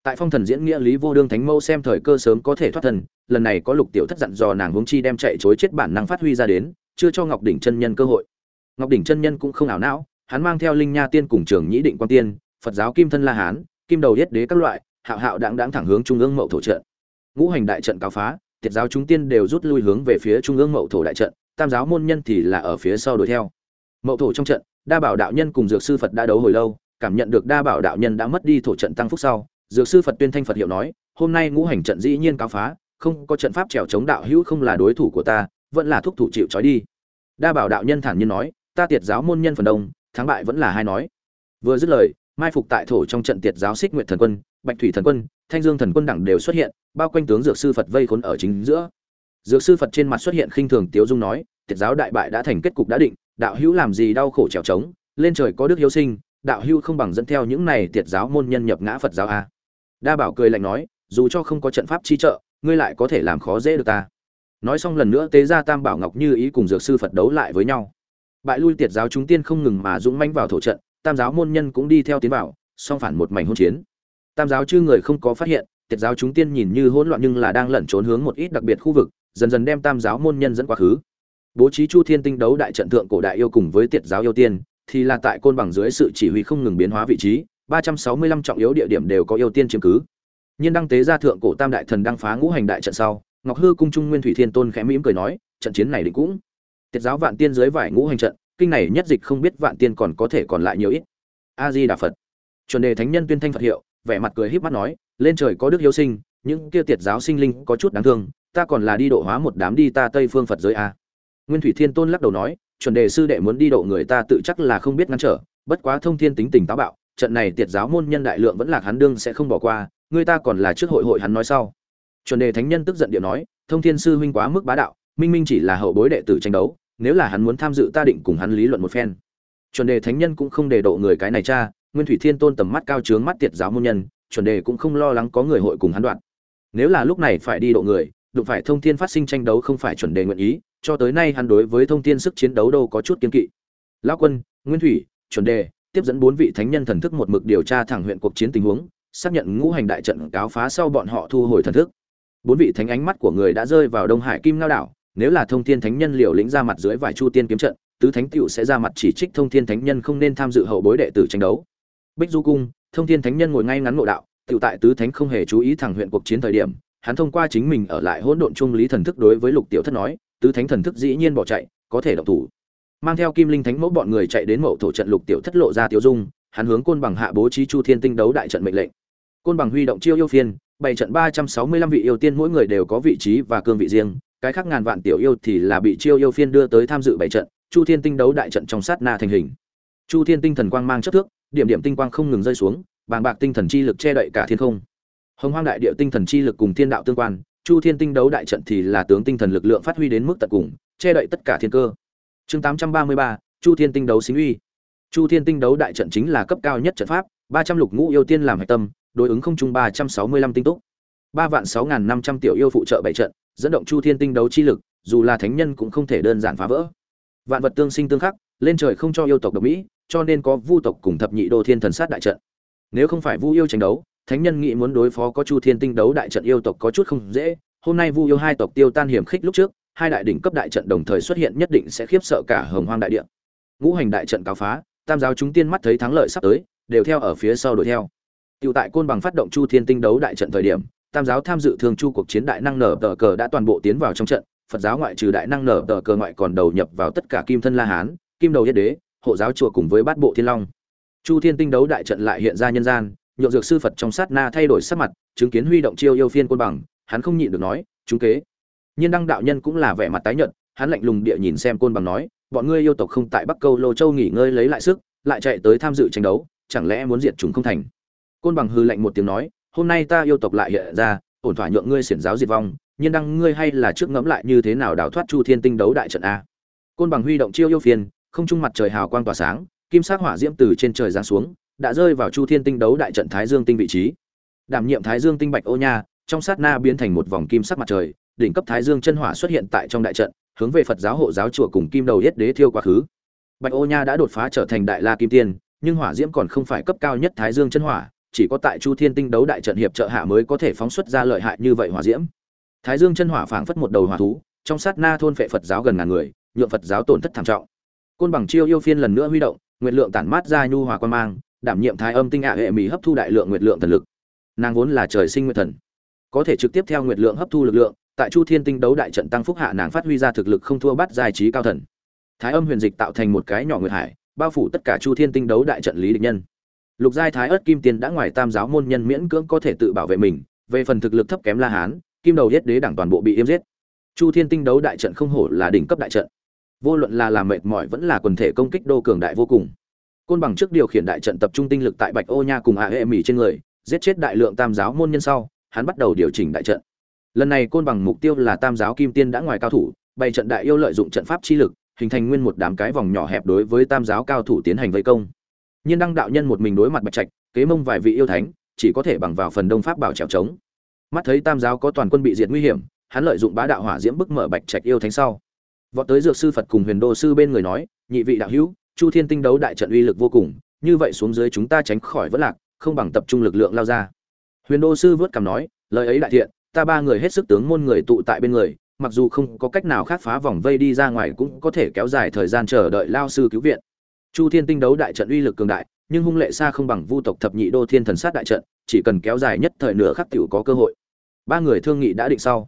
Tại phong thần diễn nghĩa lý vô đương thánh Mẫu xem thời cơ sớm có thể thoát thân, lần này có lục tiểu thất dặn dò nàng hướng chi đem chạy chối chết bản năng phát huy ra đến, chưa cho ngọc đỉnh chân nhân cơ hội. Ngọc đỉnh chân nhân cũng không ảo não, hắn mang theo linh nha tiên cùng trường nhĩ định quan tiên, phật giáo kim thân la hán, kim đầu yết đế các loại, hạo hạo đáng đáng thẳng hướng trung ương mậu thổ trận. Ngũ hành đại trận cáo phá, tiệt giáo chúng tiên đều rút lui hướng về phía trung ương mậu thổ đại trận, tam giáo môn nhân thì là ở phía sau đuổi theo. Mậu thổ trong trận, đa bảo đạo nhân cùng dược sư phật đã đấu hồi lâu cảm nhận được đa bảo đạo nhân đã mất đi thổ trận tăng phúc sau, dược sư phật tuyên thanh phật hiệu nói, hôm nay ngũ hành trận dĩ nhiên cáo phá, không có trận pháp trèo chống đạo hữu không là đối thủ của ta, vẫn là thúc thủ chịu trói đi. Đa bảo đạo nhân thản nhiên nói, ta tiệt giáo môn nhân phần đông, thắng bại vẫn là hai nói. Vừa dứt lời, mai phục tại thổ trong trận tiệt giáo xích nguyện thần quân, bạch thủy thần quân, thanh dương thần quân đẳng đều xuất hiện, bao quanh tướng dược sư phật vây khốn ở chính giữa. Dược sư phật trên mặt xuất hiện khinh thường tiếu dung nói, tiệt giáo đại bại đã thành kết cục đã định, đạo hữu làm gì đau khổ trèo trống, lên trời có đức hiếu sinh đạo hưu không bằng dẫn theo những này tiệt giáo môn nhân nhập ngã phật giáo a. Đa bảo cười lạnh nói, dù cho không có trận pháp chi trợ, ngươi lại có thể làm khó dễ được ta. Nói xong lần nữa tế ra tam bảo ngọc như ý cùng dược sư phật đấu lại với nhau. Bại lui tiệt giáo chúng tiên không ngừng mà dũng manh vào thổ trận, tam giáo môn nhân cũng đi theo tiến vào, song phản một mảnh hôn chiến. Tam giáo chư người không có phát hiện, tiệt giáo chúng tiên nhìn như hỗn loạn nhưng là đang lẩn trốn hướng một ít đặc biệt khu vực, dần dần đem tam giáo môn nhân dẫn quá khứ. Bố trí chu thiên tinh đấu đại trận thượng cổ đại yêu cùng với tiệt giáo yêu tiên thì là tại côn bằng dưới sự chỉ huy không ngừng biến hóa vị trí, ba trăm sáu mươi lăm trọng yếu địa điểm đều có yêu tiên chiếm cứ. Nhiên đăng tế ra thượng cổ tam đại thần đang phá ngũ hành đại trận sau, ngọc hư cung trung nguyên thủy thiên tôn khẽ mỉm cười nói, trận chiến này định cũng. Tiệt giáo vạn tiên dưới vải ngũ hành trận, kinh này nhất dịch không biết vạn tiên còn có thể còn lại nhiều ít. A di đà phật chuẩn đề thánh nhân tuyên thanh phật hiệu, vẻ mặt cười híp mắt nói, lên trời có đức hiếu sinh, những kia tiệt giáo sinh linh có chút đáng thương, ta còn là đi độ hóa một đám đi ta tây phương phật giới a. Nguyên thủy thiên tôn lắc đầu nói chuẩn đề sư đệ muốn đi độ người ta tự chắc là không biết ngăn trở, bất quá thông thiên tính tình táo bạo, trận này tiệt giáo môn nhân đại lượng vẫn là hắn đương sẽ không bỏ qua, người ta còn là trước hội hội hắn nói sau. Chuẩn đề thánh nhân tức giận điện nói, thông thiên sư huynh quá mức bá đạo, minh minh chỉ là hậu bối đệ tử tranh đấu, nếu là hắn muốn tham dự ta định cùng hắn lý luận một phen. Chuẩn đề thánh nhân cũng không để độ người cái này cha, nguyên thủy thiên tôn tầm mắt cao trướng mắt tiệt giáo môn nhân, chuẩn đề cũng không lo lắng có người hội cùng hắn đoạn. Nếu là lúc này phải đi độ người, đụng phải thông thiên phát sinh tranh đấu không phải chuẩn đề nguyện ý cho tới nay hắn đối với thông thiên sức chiến đấu đâu có chút kiên kỵ. Lão quân, nguyên thủy, chuẩn đề, tiếp dẫn bốn vị thánh nhân thần thức một mực điều tra thẳng huyện cuộc chiến tình huống, xác nhận ngũ hành đại trận cáo phá sau bọn họ thu hồi thần thức. Bốn vị thánh ánh mắt của người đã rơi vào đông hải kim ngao đảo, nếu là thông thiên thánh nhân liều lĩnh ra mặt dưới vài chu tiên kiếm trận, tứ thánh tựu sẽ ra mặt chỉ trích thông thiên thánh nhân không nên tham dự hậu bối đệ tử tranh đấu. Bích du cung, thông thiên thánh nhân ngồi ngay ngắn ngộ đạo tựu tại tứ thánh không hề chú ý thẳng huyện cuộc chiến thời điểm, hắn thông qua chính mình ở lại hỗn độn trung lý thần thức đối với lục tiểu thất nói tứ thánh thần thức dĩ nhiên bỏ chạy, có thể động thủ. Mang theo kim linh thánh mẫu bọn người chạy đến mậu thổ trận lục tiểu thất lộ ra tiêu dung, hắn hướng côn bằng hạ bố trí chu thiên tinh đấu đại trận mệnh lệnh. Côn bằng huy động chiêu yêu phiên bảy trận ba trăm sáu mươi lăm vị yêu tiên mỗi người đều có vị trí và cương vị riêng, cái khác ngàn vạn tiểu yêu thì là bị chiêu yêu phiên đưa tới tham dự bảy trận, chu thiên tinh đấu đại trận trong sát na thành hình. Chu thiên tinh thần quang mang chất thước, điểm điểm tinh quang không ngừng rơi xuống, bàng bạc tinh thần chi lực che đậy cả thiên không. Hồng hoang đại địa tinh thần chi lực cùng thiên đạo tương quan chu thiên tinh đấu đại trận thì là tướng tinh thần lực lượng phát huy đến mức tận cùng, che đậy tất cả thiên cơ. Chương tám trăm ba mươi ba, chu thiên tinh đấu xính uy. Chu thiên tinh đấu đại trận chính là cấp cao nhất trận pháp, ba trăm lục ngũ yêu tiên làm hạch tâm, đối ứng không trung ba trăm sáu mươi lăm tinh túc. Ba vạn sáu n năm trăm tiểu yêu phụ trợ bảy trận, dẫn động chu thiên tinh đấu chi lực, dù là thánh nhân cũng không thể đơn giản phá vỡ. Vạn vật tương sinh tương khắc, lên trời không cho yêu tộc độc mỹ, cho nên có vu tộc cùng thập nhị đô thiên thần sát đại trận. Nếu không phải vu yêu tranh đấu thánh nhân nghĩ muốn đối phó có chu thiên tinh đấu đại trận yêu tộc có chút không dễ. Hôm nay vu yêu hai tộc tiêu tan hiểm khích lúc trước, hai đại đỉnh cấp đại trận đồng thời xuất hiện nhất định sẽ khiếp sợ cả hồng hoang đại địa. Ngũ hành đại trận cáo phá, tam giáo chúng tiên mắt thấy thắng lợi sắp tới, đều theo ở phía sau đuổi theo. Tiêu tại côn bằng phát động chu thiên tinh đấu đại trận thời điểm, tam giáo tham dự thường chu cuộc chiến đại năng nở tờ cờ đã toàn bộ tiến vào trong trận, phật giáo ngoại trừ đại năng nở tờ cờ ngoại còn đầu nhập vào tất cả kim thân la hán, kim đầu yết đế, hộ giáo chùa cùng với bát bộ thiên long. Chu thiên tinh đấu đại trận lại hiện ra nhân gian Nhượng dược sư phật trong sát na thay đổi sắc mặt, chứng kiến huy động chiêu yêu phiên côn bằng, hắn không nhịn được nói, chúng kế. Nhiên đăng đạo nhân cũng là vẻ mặt tái nhợt, hắn lạnh lùng địa nhìn xem côn bằng nói, bọn ngươi yêu tộc không tại bắc câu lô châu nghỉ ngơi lấy lại sức, lại chạy tới tham dự tranh đấu, chẳng lẽ muốn diệt chúng không thành? Côn bằng hư lạnh một tiếng nói, hôm nay ta yêu tộc lại hiện ra, ổn thỏa nhượng ngươi xiển giáo diệt vong, nhiên đăng ngươi hay là trước ngẫm lại như thế nào đào thoát chu thiên tinh đấu đại trận a? Côn bằng huy động chiêu yêu phiên, không trung mặt trời hào quang tỏa sáng, kim sắc hỏa diễm từ trên trời giáng xuống đã rơi vào chu thiên tinh đấu đại trận thái dương tinh vị trí. Đảm nhiệm thái dương tinh bạch ô nha, trong sát na biến thành một vòng kim sắc mặt trời, đỉnh cấp thái dương chân hỏa xuất hiện tại trong đại trận, hướng về phật giáo hộ giáo chùa cùng kim đầu yết đế thiêu quá khứ. Bạch ô nha đã đột phá trở thành đại la kim tiên, nhưng hỏa diễm còn không phải cấp cao nhất thái dương chân hỏa, chỉ có tại chu thiên tinh đấu đại trận hiệp trợ hạ mới có thể phóng xuất ra lợi hại như vậy hỏa diễm. Thái dương chân hỏa phảng phất một đầu hỏa thú, trong sát na thôn phệ phật giáo gần ngàn người nhuộm phật giáo tổn thất thảm trọng. Côn bằng chiêu yêu phiên lần nữa huy động nguyệt lượng tản mát ra nhu hòa quan mang đảm nhiệm thái âm tinh ạ hệ mỹ hấp thu đại lượng nguyệt lượng thần lực. Nàng vốn là trời sinh nguyệt thần. Có thể trực tiếp theo nguyệt lượng hấp thu lực lượng, tại chu thiên tinh đấu đại trận tăng phúc hạ nàng phát huy ra thực lực không thua bắt giải trí cao thần. Thái âm huyền dịch tạo thành một cái nhỏ nguyệt hải, bao phủ tất cả chu thiên tinh đấu đại trận lý địch nhân. Lục giai thái ớt kim tiền đã ngoài tam giáo môn nhân miễn cưỡng có thể tự bảo vệ mình, về phần thực lực thấp kém la hán, kim đầu yết đế đảng toàn bộ bị yếm giết. Chu thiên tinh đấu đại trận không hổ là đỉnh cấp đại trận. Vô luận là làm mệt mỏi vẫn là quần thể công kích đô cường đại vô cùng côn bằng trước điều khiển đại trận tập trung tinh lực tại bạch ô nha cùng a hệ mỹ trên người, giết chết đại lượng tam giáo môn nhân sau, hắn bắt đầu điều chỉnh đại trận. Lần này côn bằng mục tiêu là tam giáo kim tiên đã ngoài cao thủ, bày trận đại yêu lợi dụng trận pháp chi lực, hình thành nguyên một đám cái vòng nhỏ hẹp đối với tam giáo cao thủ tiến hành vây công. Nhiên đăng đạo nhân một mình đối mặt bạch trạch, kế mông vài vị yêu thánh, chỉ có thể bằng vào phần đông pháp bảo trèo trống. Mắt thấy tam giáo có toàn quân bị diệt nguy hiểm, hắn lợi dụng bá đạo hỏa diễm bức mở bạch trạch yêu thánh sau. Vọt tới dược sư phật cùng huyền đô sư bên người nói, nhị vị đạo hữu chu thiên tinh đấu đại trận uy lực vô cùng, như vậy xuống dưới chúng ta tránh khỏi vất lạc, không bằng tập trung lực lượng lao ra. Huyền đô sư vớt cảm nói, lời ấy đại thiện, ta ba người hết sức tướng môn người tụ tại bên người, mặc dù không có cách nào khác phá vòng vây đi ra ngoài cũng có thể kéo dài thời gian chờ đợi lao sư cứu viện. Chu thiên tinh đấu đại trận uy lực cường đại, nhưng hung lệ xa không bằng vu tộc thập nhị đô thiên thần sát đại trận, chỉ cần kéo dài nhất thời nửa khắc tiểu có cơ hội. Ba người thương nghị đã định sau.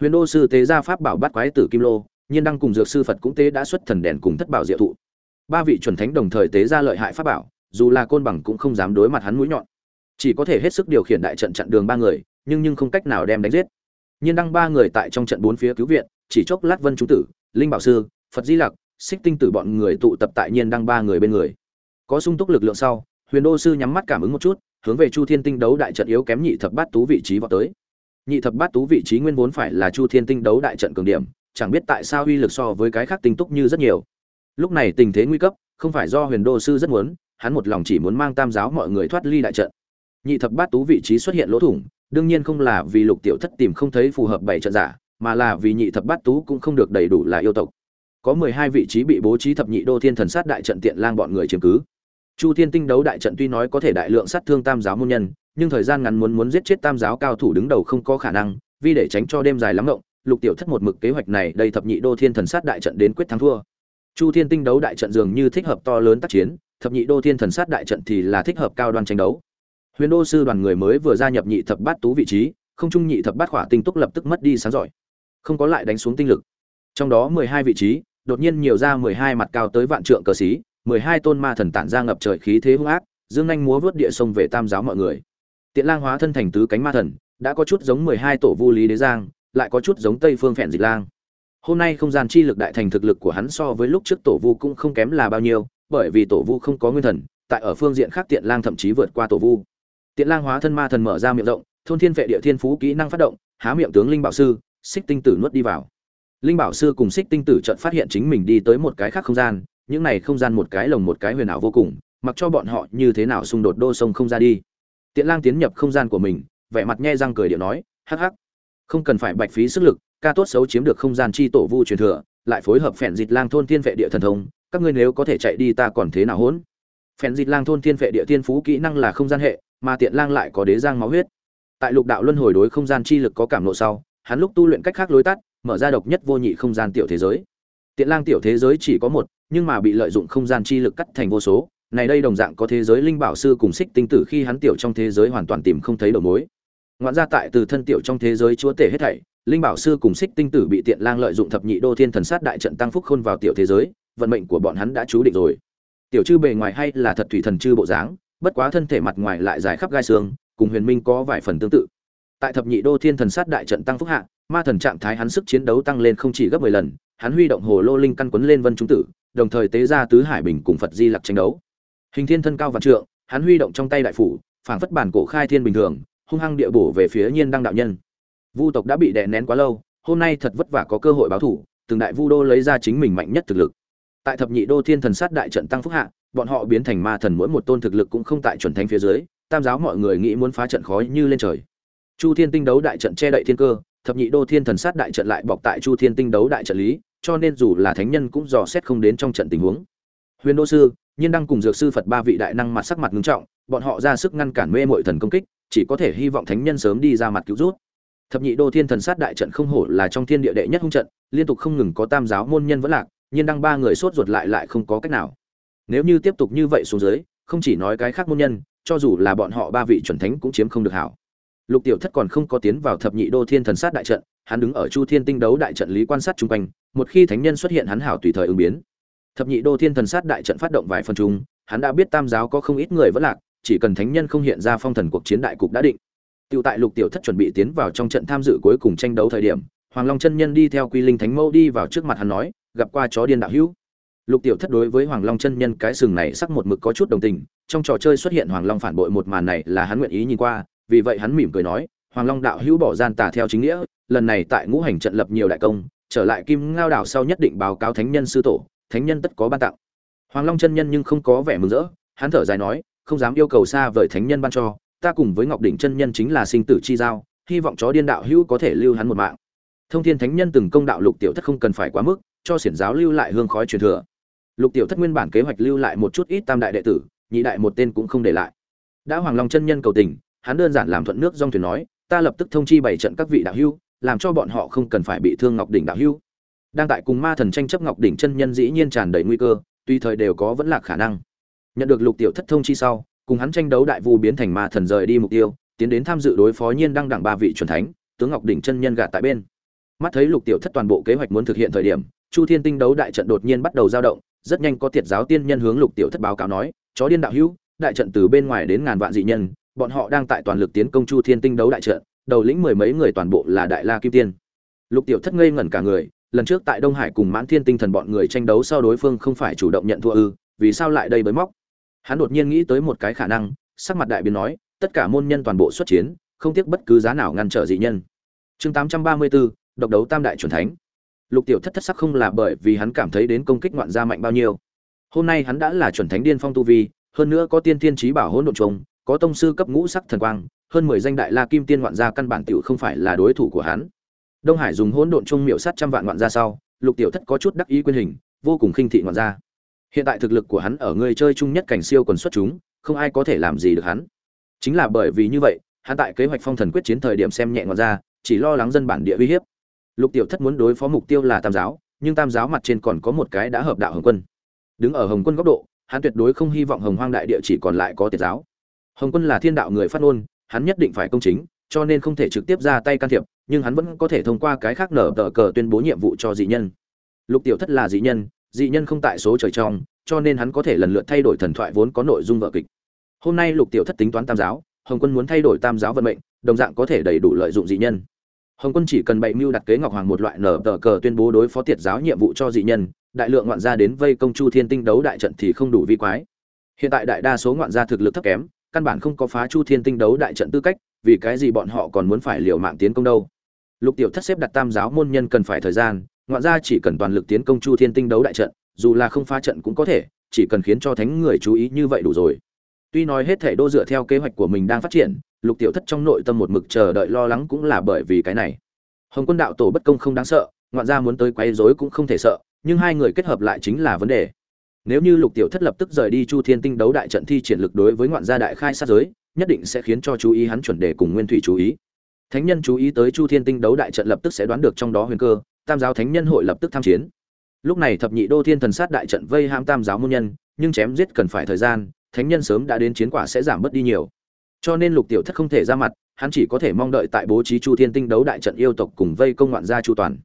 Huyền đô sư tế gia pháp bảo bắt quái tử kim lô, nhiên đăng cùng dược sư phật cũng tế đã xuất thần đèn cùng thất bảo diệu thụ ba vị chuẩn thánh đồng thời tế ra lợi hại pháp bảo, dù là côn bằng cũng không dám đối mặt hắn mũi nhọn. Chỉ có thể hết sức điều khiển đại trận chặn đường ba người, nhưng nhưng không cách nào đem đánh giết. Nhiên đăng ba người tại trong trận bốn phía cứu viện, chỉ chốc lát vân chú tử, linh bảo sư, phật di lặc, xích tinh tử bọn người tụ tập tại nhiên đăng ba người bên người. Có sung túc lực lượng sau, huyền đô sư nhắm mắt cảm ứng một chút, hướng về chu thiên tinh đấu đại trận yếu kém nhị thập bát tú vị trí vào tới. Nhị thập bát tú vị trí nguyên vốn phải là chu thiên tinh đấu đại trận cường điểm, chẳng biết tại sao uy lực so với cái khác tinh túc như rất nhiều lúc này tình thế nguy cấp, không phải do huyền đô sư rất muốn, hắn một lòng chỉ muốn mang tam giáo mọi người thoát ly đại trận. Nhị thập bát tú vị trí xuất hiện lỗ thủng, đương nhiên không là vì lục tiểu thất tìm không thấy phù hợp bảy trận giả, mà là vì nhị thập bát tú cũng không được đầy đủ là yêu tộc. Có mười hai vị trí bị bố trí thập nhị đô thiên thần sát đại trận tiện lang bọn người chiếm cứ. Chu thiên tinh đấu đại trận tuy nói có thể đại lượng sát thương tam giáo môn nhân, nhưng thời gian ngắn muốn muốn giết chết tam giáo cao thủ đứng đầu không có khả năng, vì để tránh cho đêm dài lắm rộng lục tiểu thất một mực kế hoạch này đây thập nhị đô thiên thần sát đại trận đến quyết thắng thua chu thiên tinh đấu đại trận dường như thích hợp to lớn tác chiến thập nhị đô thiên thần sát đại trận thì là thích hợp cao đoan tranh đấu. Huyền đô sư đoàn người mới vừa gia nhập nhị thập bát tú vị trí không trung nhị thập bát khỏa tinh túc lập tức mất đi sáng giỏi. Không có lại đánh xuống tinh lực. Trong đó mười hai vị trí đột nhiên nhiều ra mười hai mặt cao tới vạn trượng cờ sĩ, mười hai tôn ma thần tản ra ngập trời khí thế hung ác dương nhanh múa vớt địa sông về tam giáo mọi người. Tiện lang hóa thân thành tứ cánh ma thần đã có chút giống mười hai tổ vu lý đế giang lại có chút giống tây phương phèn dịch lang hôm nay không gian chi lực đại thành thực lực của hắn so với lúc trước tổ vu cũng không kém là bao nhiêu, bởi vì tổ vu không có nguyên thần, tại ở phương diện khác tiện lang thậm chí vượt qua tổ vu. Tiện lang hóa thân ma thần mở ra miệng rộng, thôn thiên vệ địa thiên phú kỹ năng phát động, há miệng tướng linh bảo sư, xích tinh tử nuốt đi vào. Linh bảo sư cùng xích tinh tử chợt phát hiện chính mình đi tới một cái khác không gian, những này không gian một cái lồng một cái huyền ảo vô cùng, mặc cho bọn họ như thế nào xung đột đô sông không ra đi. Tiện lang tiến nhập không gian của mình, vẻ mặt nhe răng cười điệu nói, hắc hắc, không cần phải bạch phí sức lực ca tốt xấu chiếm được không gian chi tổ vu truyền thừa, lại phối hợp phèn dịch lang thôn thiên vệ địa thần thông, các ngươi nếu có thể chạy đi ta còn thế nào hỗn? Phèn dịch lang thôn thiên vệ địa thiên phú kỹ năng là không gian hệ, mà tiện lang lại có đế giang máu huyết. Tại lục đạo luân hồi đối không gian chi lực có cảm ngộ sau, hắn lúc tu luyện cách khác lối tắt, mở ra độc nhất vô nhị không gian tiểu thế giới. Tiện lang tiểu thế giới chỉ có một, nhưng mà bị lợi dụng không gian chi lực cắt thành vô số. Này đây đồng dạng có thế giới linh bảo sư cùng xích tinh tử khi hắn tiểu trong thế giới hoàn toàn tìm không thấy đầu mối. Ngoạn ra tại từ thân tiểu trong thế giới chúa tể hết thảy linh bảo sư cùng xích tinh tử bị tiện lang lợi dụng thập nhị đô thiên thần sát đại trận tăng phúc khôn vào tiểu thế giới, vận mệnh của bọn hắn đã chú định rồi. Tiểu chư bề ngoài hay là thật thủy thần chư bộ dáng, bất quá thân thể mặt ngoài lại dài khắp gai xương, cùng huyền minh có vài phần tương tự. Tại thập nhị đô thiên thần sát đại trận tăng phúc hạ, ma thần trạng thái hắn sức chiến đấu tăng lên không chỉ gấp mười lần, hắn huy động hồ lô linh căn quấn lên vân trung tử, đồng thời tế ra tứ hải bình cùng phật di lặc tranh đấu. Hình thiên thân cao vạn trượng, hắn huy động trong tay đại phủ, phảng phất bản cổ khai thiên bình thường, hung hăng địa bổ về phía nhiên đăng đạo nhân vu tộc đã bị đè nén quá lâu, hôm nay thật vất vả có cơ hội báo thủ, từng đại vu đô lấy ra chính mình mạnh nhất thực lực. Tại thập nhị đô thiên thần sát đại trận tăng phúc hạ, bọn họ biến thành ma thần mỗi một tôn thực lực cũng không tại chuẩn thánh phía dưới, tam giáo mọi người nghĩ muốn phá trận khói như lên trời. Chu thiên tinh đấu đại trận che đậy thiên cơ, thập nhị đô thiên thần sát đại trận lại bọc tại chu thiên tinh đấu đại trận lý, cho nên dù là thánh nhân cũng dò xét không đến trong trận tình huống. Huyền đô sư, nhiên đăng cùng dược sư phật ba vị đại năng mặt sắc mặt ngưng trọng, bọn họ ra sức ngăn cản mê mội thần công kích, chỉ có thể hy vọng thánh nhân sớm đi ra mặt cứu rút thập nhị đô thiên thần sát đại trận không hổ là trong thiên địa đệ nhất hung trận, liên tục không ngừng có tam giáo môn nhân vẫn lạc, nhiên đăng ba người sốt ruột lại lại không có cách nào. Nếu như tiếp tục như vậy xuống dưới, không chỉ nói cái khác môn nhân, cho dù là bọn họ ba vị chuẩn thánh cũng chiếm không được hảo. Lục tiểu thất còn không có tiến vào thập nhị đô thiên thần sát đại trận, hắn đứng ở chu thiên tinh đấu đại trận lý quan sát chung quanh, một khi thánh nhân xuất hiện hắn hảo tùy thời ứng biến. Thập nhị đô thiên thần sát đại trận phát động vài phần chung, hắn đã biết tam giáo có không ít người vẫn lạc, chỉ cần thánh nhân không hiện ra phong thần cuộc chiến đại cục đã định. Tiểu tại Lục Tiểu Thất chuẩn bị tiến vào trong trận tham dự cuối cùng tranh đấu thời điểm, Hoàng Long chân nhân đi theo Quy Linh Thánh Mẫu đi vào trước mặt hắn nói, gặp qua chó điên đạo hữu. Lục Tiểu Thất đối với Hoàng Long chân nhân cái sừng này sắc một mực có chút đồng tình, trong trò chơi xuất hiện Hoàng Long phản bội một màn này là hắn nguyện ý nhìn qua, vì vậy hắn mỉm cười nói, Hoàng Long đạo hữu bỏ gian tà theo chính nghĩa, lần này tại ngũ hành trận lập nhiều đại công, trở lại Kim Ngao đảo sau nhất định báo cáo thánh nhân sư tổ, thánh nhân tất có ban tặng. Hoàng Long chân nhân nhưng không có vẻ mừng rỡ, hắn thở dài nói, không dám yêu cầu xa vời thánh nhân ban cho, ta cùng với Ngọc đỉnh chân nhân chính là sinh tử chi giao, hy vọng chó điên đạo hữu có thể lưu hắn một mạng. Thông Thiên Thánh Nhân từng công đạo Lục Tiểu Thất không cần phải quá mức, cho xiển giáo lưu lại hương khói truyền thừa. Lục Tiểu Thất nguyên bản kế hoạch lưu lại một chút ít tam đại đệ tử, nhị đại một tên cũng không để lại. Đã Hoàng Long chân nhân cầu tình, hắn đơn giản làm thuận nước dong thuyền nói, ta lập tức thông chi bảy trận các vị đạo hữu, làm cho bọn họ không cần phải bị thương Ngọc đỉnh đạo hữu. Đang tại cùng ma thần tranh chấp Ngọc đỉnh chân nhân dĩ nhiên tràn đầy nguy cơ, tùy thời đều có vẫn là khả năng. Nhận được Lục Tiểu Thất thông chi sau, cùng hắn tranh đấu đại vu biến thành ma thần rời đi mục tiêu, tiến đến tham dự đối phó nhiên đăng đẳng ba vị chuẩn thánh, tướng Ngọc đỉnh chân nhân gạt tại bên. Mắt thấy Lục Tiểu Thất toàn bộ kế hoạch muốn thực hiện thời điểm, Chu Thiên Tinh đấu đại trận đột nhiên bắt đầu dao động, rất nhanh có tiệt giáo tiên nhân hướng Lục Tiểu Thất báo cáo nói, chó điên đạo hữu, đại trận từ bên ngoài đến ngàn vạn dị nhân, bọn họ đang tại toàn lực tiến công Chu Thiên Tinh đấu đại trận, đầu lĩnh mười mấy người toàn bộ là đại la kim tiên. Lục Tiểu Thất ngây ngẩn cả người, lần trước tại Đông Hải cùng Mãn Thiên Tinh thần bọn người tranh đấu sau đối phương không phải chủ động nhận thua ư, vì sao lại đây bới móc? Hắn đột nhiên nghĩ tới một cái khả năng, sắc mặt đại biến nói, tất cả môn nhân toàn bộ xuất chiến, không tiếc bất cứ giá nào ngăn trở dị nhân. Chương 834, độc đấu tam đại chuẩn thánh. Lục Tiểu Thất thất sắc không là bởi vì hắn cảm thấy đến công kích ngoạn gia mạnh bao nhiêu. Hôm nay hắn đã là chuẩn thánh điên phong tu vi, hơn nữa có tiên thiên trí bảo hỗn độn trùng, có tông sư cấp ngũ sắc thần quang, hơn 10 danh đại la kim tiên ngoạn gia căn bản tiểu không phải là đối thủ của hắn. Đông Hải dùng hỗn độn trung miểu sát trăm vạn ngoạn gia sau, Lục Tiểu Thất có chút đắc ý quên hình, vô cùng khinh thị ngoạn gia. Hiện tại thực lực của hắn ở người chơi chung nhất cảnh siêu quần xuất chúng, không ai có thể làm gì được hắn. Chính là bởi vì như vậy, hắn tại kế hoạch phong thần quyết chiến thời điểm xem nhẹ ngọn ra, chỉ lo lắng dân bản địa uy hiếp. Lục Tiểu Thất muốn đối phó mục tiêu là Tam giáo, nhưng Tam giáo mặt trên còn có một cái đã hợp đạo Hồng Quân. Đứng ở Hồng Quân góc độ, hắn tuyệt đối không hy vọng Hồng Hoang đại địa chỉ còn lại có Tiệt giáo. Hồng Quân là thiên đạo người phát ngôn, hắn nhất định phải công chính, cho nên không thể trực tiếp ra tay can thiệp, nhưng hắn vẫn có thể thông qua cái khác nở tờ cờ tuyên bố nhiệm vụ cho dị nhân. Lục Tiểu Thất là dị nhân, dị nhân không tại số trời trong, cho nên hắn có thể lần lượt thay đổi thần thoại vốn có nội dung vở kịch. Hôm nay Lục Tiểu Thất tính toán Tam giáo, Hồng Quân muốn thay đổi Tam giáo vận mệnh, đồng dạng có thể đầy đủ lợi dụng dị nhân. Hồng Quân chỉ cần bày mưu đặt kế Ngọc Hoàng một loại nở tờ cờ tuyên bố đối phó tiệt giáo nhiệm vụ cho dị nhân, đại lượng ngoạn gia đến vây công Chu Thiên Tinh đấu đại trận thì không đủ vi quái. Hiện tại đại đa số ngoạn gia thực lực thấp kém, căn bản không có phá Chu Thiên Tinh đấu đại trận tư cách, vì cái gì bọn họ còn muốn phải liều mạng tiến công đâu? Lục Tiểu Thất xếp đặt Tam giáo môn nhân cần phải thời gian, ngoạn gia chỉ cần toàn lực tiến công Chu Thiên Tinh đấu đại trận, dù là không phá trận cũng có thể, chỉ cần khiến cho thánh người chú ý như vậy đủ rồi. Tuy nói hết thể đô dựa theo kế hoạch của mình đang phát triển, Lục Tiểu Thất trong nội tâm một mực chờ đợi lo lắng cũng là bởi vì cái này. Hồng Quân đạo tổ bất công không đáng sợ, ngoạn gia muốn tới quấy rối cũng không thể sợ, nhưng hai người kết hợp lại chính là vấn đề. Nếu như Lục Tiểu Thất lập tức rời đi Chu Thiên Tinh đấu đại trận thi triển lực đối với ngoạn gia đại khai sát giới, nhất định sẽ khiến cho chú ý hắn chuẩn đề cùng Nguyên Thủy chú ý. Thánh nhân chú ý tới Chu Thiên Tinh đấu đại trận lập tức sẽ đoán được trong đó huyền cơ, Tam giáo thánh nhân hội lập tức tham chiến. Lúc này thập nhị đô thiên thần sát đại trận vây hãm Tam giáo môn nhân, nhưng chém giết cần phải thời gian, thánh nhân sớm đã đến chiến quả sẽ giảm bớt đi nhiều. Cho nên Lục Tiểu Thất không thể ra mặt, hắn chỉ có thể mong đợi tại bố trí Chu Thiên Tinh đấu đại trận yêu tộc cùng vây công ngoạn gia Chu toàn.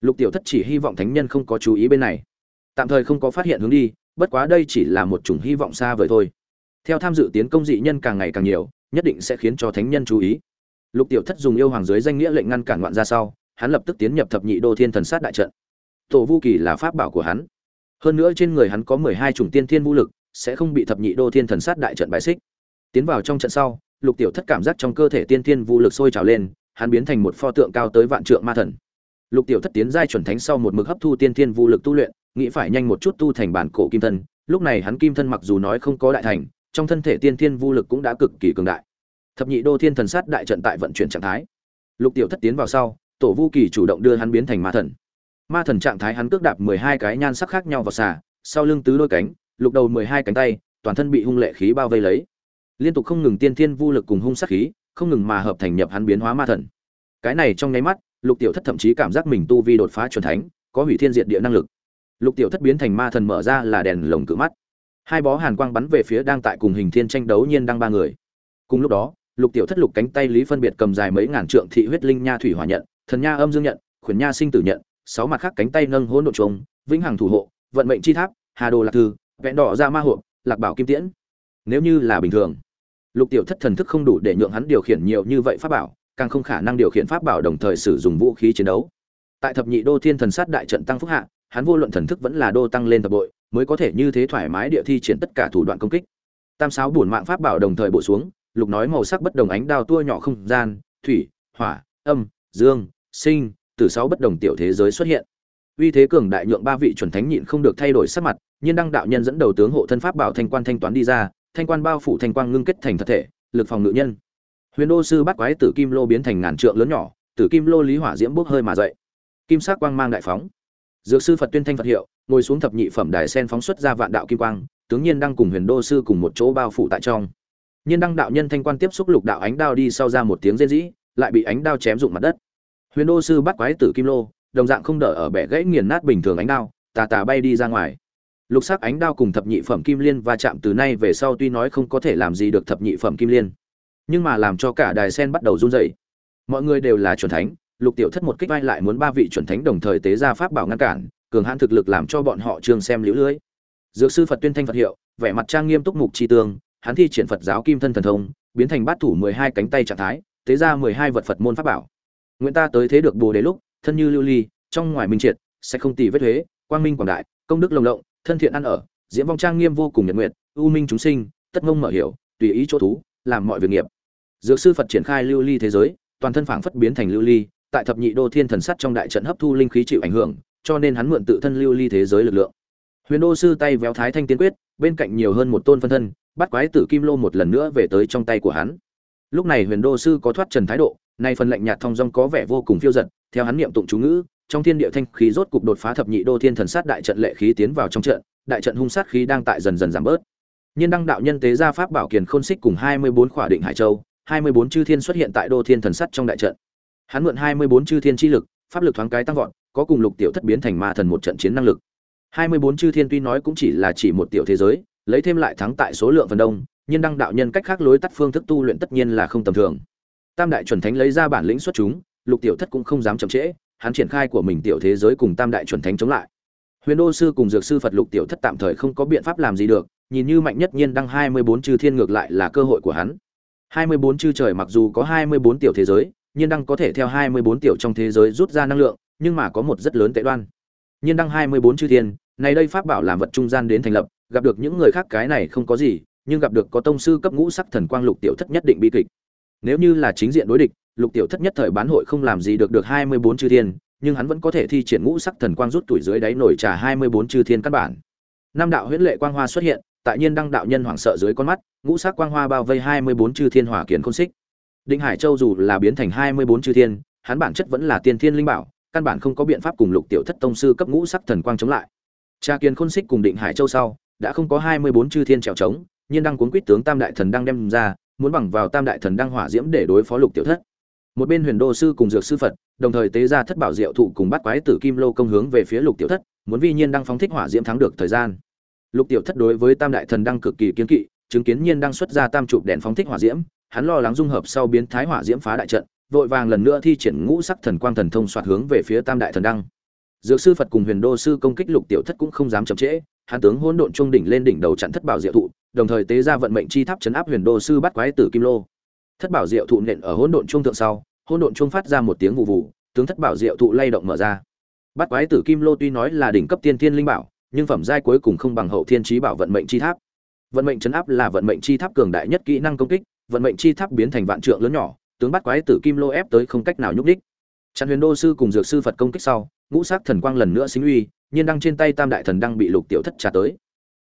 Lục Tiểu Thất chỉ hy vọng thánh nhân không có chú ý bên này. Tạm thời không có phát hiện hướng đi, bất quá đây chỉ là một chủng hy vọng xa vời thôi. Theo tham dự tiến công dị nhân càng ngày càng nhiều, nhất định sẽ khiến cho thánh nhân chú ý. Lục Tiểu Thất dùng yêu hoàng dưới danh nghĩa lệnh ngăn cản ngoạn gia sau, hắn lập tức tiến nhập thập nhị đô thiên thần sát đại trận. Tổ Vu Kỳ là pháp bảo của hắn. Hơn nữa trên người hắn có mười hai chủng tiên thiên vũ lực, sẽ không bị thập nhị đô thiên thần sát đại trận bài xích. Tiến vào trong trận sau, Lục Tiểu Thất cảm giác trong cơ thể tiên thiên vũ lực sôi trào lên, hắn biến thành một pho tượng cao tới vạn trượng ma thần. Lục Tiểu Thất tiến giai chuẩn thánh sau một mực hấp thu tiên thiên vũ lực tu luyện, nghĩ phải nhanh một chút tu thành bản cổ kim thân, lúc này hắn kim thân mặc dù nói không có đại thành, trong thân thể tiên thiên vũ lực cũng đã cực kỳ cường đại. Thập nhị đô thiên thần sát đại trận tại vận chuyển trạng thái. Lục Tiểu Thất tiến vào sau, Tổ Vu Kỳ chủ động đưa hắn biến thành ma thần. Ma thần trạng thái hắn cước đạp mười hai cái nhan sắc khác nhau vào xà, sau lưng tứ đôi cánh, lục đầu mười hai cánh tay, toàn thân bị hung lệ khí bao vây lấy. Liên tục không ngừng tiên thiên vu lực cùng hung sắc khí, không ngừng mà hợp thành nhập hắn biến hóa ma thần. Cái này trong nháy mắt, Lục Tiểu Thất thậm chí cảm giác mình tu vi đột phá chuẩn thánh, có hủy thiên diệt địa năng lực. Lục Tiểu Thất biến thành ma thần mở ra là đèn lồng cự mắt. Hai bó hàn quang bắn về phía đang tại cùng hình thiên tranh đấu nhiên đang ba người. Cùng lúc đó, Lục Tiểu Thất lục cánh tay lý phân biệt cầm dài mấy ngàn trượng thị huyết linh nha thủy hỏa nhận, thần nha âm dương nhận, khuyển nha sinh tử nhận, sáu mặt khác cánh tay nâng hỗn độn trùng, vĩnh hằng thủ hộ, vận mệnh chi tháp, hà đồ lạc thư, vẹn đỏ ra ma hộ lạc bảo kim tiễn. Nếu như là bình thường, lục tiểu thất thần thức không đủ để nhượng hắn điều khiển nhiều như vậy pháp bảo càng không khả năng điều khiển pháp bảo đồng thời sử dụng vũ khí chiến đấu tại thập nhị đô thiên thần sát đại trận tăng phúc hạ hắn vô luận thần thức vẫn là đô tăng lên thập bội mới có thể như thế thoải mái địa thi triển tất cả thủ đoạn công kích tam sáu bổn mạng pháp bảo đồng thời bổ xuống lục nói màu sắc bất đồng ánh đao tua nhỏ không gian thủy hỏa âm dương sinh, từ sáu bất đồng tiểu thế giới xuất hiện. Uy thế cường đại nhượng ba vị chuẩn thánh nhịn không được thay đổi sắc mặt, nhiên đăng đạo nhân dẫn đầu tướng hộ thân pháp bảo thanh quan thanh toán đi ra, thanh quan bao phủ thanh quang ngưng kết thành thật thể, lực phòng ngự nhân. Huyền đô sư bắt quái tử kim lô biến thành ngàn trượng lớn nhỏ, tử kim lô lý hỏa diễm bốc hơi mà dậy. Kim sắc quang mang đại phóng. Dược sư phật tuyên thanh phật hiệu, ngồi xuống thập nhị phẩm đài sen phóng xuất ra vạn đạo kim quang, tướng nhiên đang cùng huyền đô sư cùng một chỗ bao phủ tại trong. Nhiên đăng đạo nhân thanh quan tiếp xúc lục đạo ánh đao đi sau ra một tiếng rên rỉ, lại bị ánh đao chém dụng mặt đất huyền đô sư bắt quái tử kim lô, đồng dạng không đỡ ở bẻ gãy nghiền nát bình thường ánh đao, tà tà bay đi ra ngoài. Lục sắc ánh đao cùng thập nhị phẩm kim liên va chạm từ nay về sau tuy nói không có thể làm gì được thập nhị phẩm kim liên, nhưng mà làm cho cả đài sen bắt đầu run rẩy. Mọi người đều là chuẩn thánh, lục tiểu thất một kích vai lại muốn ba vị chuẩn thánh đồng thời tế ra pháp bảo ngăn cản, cường hãn thực lực làm cho bọn họ trường xem liễu lưới. Dược sư phật tuyên thanh phật hiệu, vẻ mặt trang nghiêm túc mục chi tương, hắn thi triển phật giáo kim thân thần thông, biến thành bát thủ mười hai cánh tay trạng thái, tế ra mười hai vật phật môn pháp bảo nguyện ta tới thế được bồ đề lúc, thân như lưu ly, trong ngoài minh triệt, sẽ không tì vết thuế quang minh quảng đại, công đức lồng lộng, thân thiện ăn ở, diễm vong trang nghiêm vô cùng nhật nguyệt u minh chúng sinh, tất ngông mở hiểu, tùy ý chỗ thú, làm mọi việc nghiệp. Dược sư phật triển khai lưu ly thế giới, toàn thân phảng phất biến thành lưu ly, tại thập nhị đô thiên thần sắt trong đại trận hấp thu linh khí chịu ảnh hưởng, cho nên hắn mượn tự thân lưu ly thế giới lực lượng. Huyền đô sư tay véo thái thanh tiên quyết, bên cạnh nhiều hơn một tôn phân thân, bắt quái tử kim lô một lần nữa về tới trong tay của hắn. Lúc này huyền đô sư có thoát trần thái độ nay phần lệnh nhạt thong dong có vẻ vô cùng phiêu giật, theo hắn niệm tụng chú ngữ, trong thiên địa thanh khí rốt cục đột phá thập nhị đô thiên thần sát đại trận lệ khí tiến vào trong trận, đại trận hung sát khí đang tại dần dần giảm bớt. Nhiên đăng đạo nhân tế gia pháp bảo kiền khôn xích cùng hai mươi bốn khỏa định hải châu, hai mươi bốn chư thiên xuất hiện tại đô thiên thần sắt trong đại trận. Hắn mượn hai mươi bốn chư thiên chi lực, pháp lực thoáng cái tăng vọt, có cùng lục tiểu thất biến thành ma thần một trận chiến năng lực. hai mươi bốn chư thiên tuy nói cũng chỉ là chỉ một tiểu thế giới, lấy thêm lại thắng tại số lượng phần đông, nhiên đăng đạo nhân cách khác lối tắt phương thức tu luyện tất nhiên là không tầm thường tam đại chuẩn thánh lấy ra bản lĩnh xuất chúng, lục tiểu thất cũng không dám chậm trễ, hắn triển khai của mình tiểu thế giới cùng tam đại chuẩn thánh chống lại. Huyền đô sư cùng dược sư phật lục tiểu thất tạm thời không có biện pháp làm gì được, nhìn như mạnh nhất nhiên đăng hai mươi bốn chư thiên ngược lại là cơ hội của hắn. hai mươi bốn chư trời mặc dù có hai mươi bốn tiểu thế giới, nhiên đăng có thể theo hai mươi bốn tiểu trong thế giới rút ra năng lượng, nhưng mà có một rất lớn tệ đoan. Nhiên đăng hai mươi bốn chư thiên, này đây pháp bảo làm vật trung gian đến thành lập, gặp được những người khác cái này không có gì, nhưng gặp được có tông sư cấp ngũ sắc thần quang lục tiểu thất nhất định bi kịch nếu như là chính diện đối địch, lục tiểu thất nhất thời bán hội không làm gì được được hai mươi bốn chư thiên, nhưng hắn vẫn có thể thi triển ngũ sắc thần quang rút tuổi dưới đáy nổi trà hai mươi bốn chư thiên căn bản. Năm đạo huyễn lệ quang hoa xuất hiện, tại nhiên đăng đạo nhân hoảng sợ dưới con mắt, ngũ sắc quang hoa bao vây hai mươi bốn chư thiên hỏa kiến khôn xích. Định hải châu dù là biến thành hai mươi bốn chư thiên, hắn bản chất vẫn là tiên thiên linh bảo, căn bản không có biện pháp cùng lục tiểu thất tông sư cấp ngũ sắc thần quang chống lại. Trà kiến khôn xích cùng định hải châu sau, đã không có hai mươi bốn chư thiên trèo trống, nhiên đăng cuốn quýt tướng tam đại thần đang đem ra muốn bằng vào tam đại thần đăng hỏa diễm để đối phó lục tiểu thất. Một bên huyền đô sư cùng dược sư phật, đồng thời tế ra thất bảo diệu thụ cùng bắt quái tử kim lô công hướng về phía lục tiểu thất, muốn vi nhiên đăng phóng thích hỏa diễm thắng được thời gian. Lục tiểu thất đối với tam đại thần đăng cực kỳ kiến kỵ, chứng kiến nhiên đăng xuất ra tam chụp đèn phóng thích hỏa diễm, hắn lo lắng dung hợp sau biến thái hỏa diễm phá đại trận, vội vàng lần nữa thi triển ngũ sắc thần quang thần thông soạt hướng về phía tam đại thần đăng dược sư phật cùng huyền đô sư công kích lục tiểu thất cũng không dám chậm trễ hắn tướng hỗn độn trung đỉnh lên đỉnh đầu chặn thất bảo diệu thụ, đồng thời tế ra vận mệnh chi tháp chấn áp huyền đô sư bắt quái tử kim lô. Thất bảo diệu thụ nện ở hỗn độn trung thượng sau, hỗn độn trung phát ra một tiếng vụ vụ, tướng thất bảo diệu thụ lay động mở ra. Bắt quái tử kim lô tuy nói là đỉnh cấp tiên thiên linh bảo, nhưng phẩm giai cuối cùng không bằng hậu thiên trí bảo vận mệnh chi tháp. Vận mệnh chấn áp là vận mệnh chi tháp cường đại nhất kỹ năng công kích, vận mệnh chi tháp biến thành vạn trượng lớn nhỏ, tướng bắt quái tử kim lô ép tới không cách nào nhúc đích trần huyền đô sư cùng dược sư phật công kích sau, ngũ sắc thần quang lần nữa sinh uy, nhiên đăng trên tay tam đại thần đăng bị lục tiểu thất trả tới.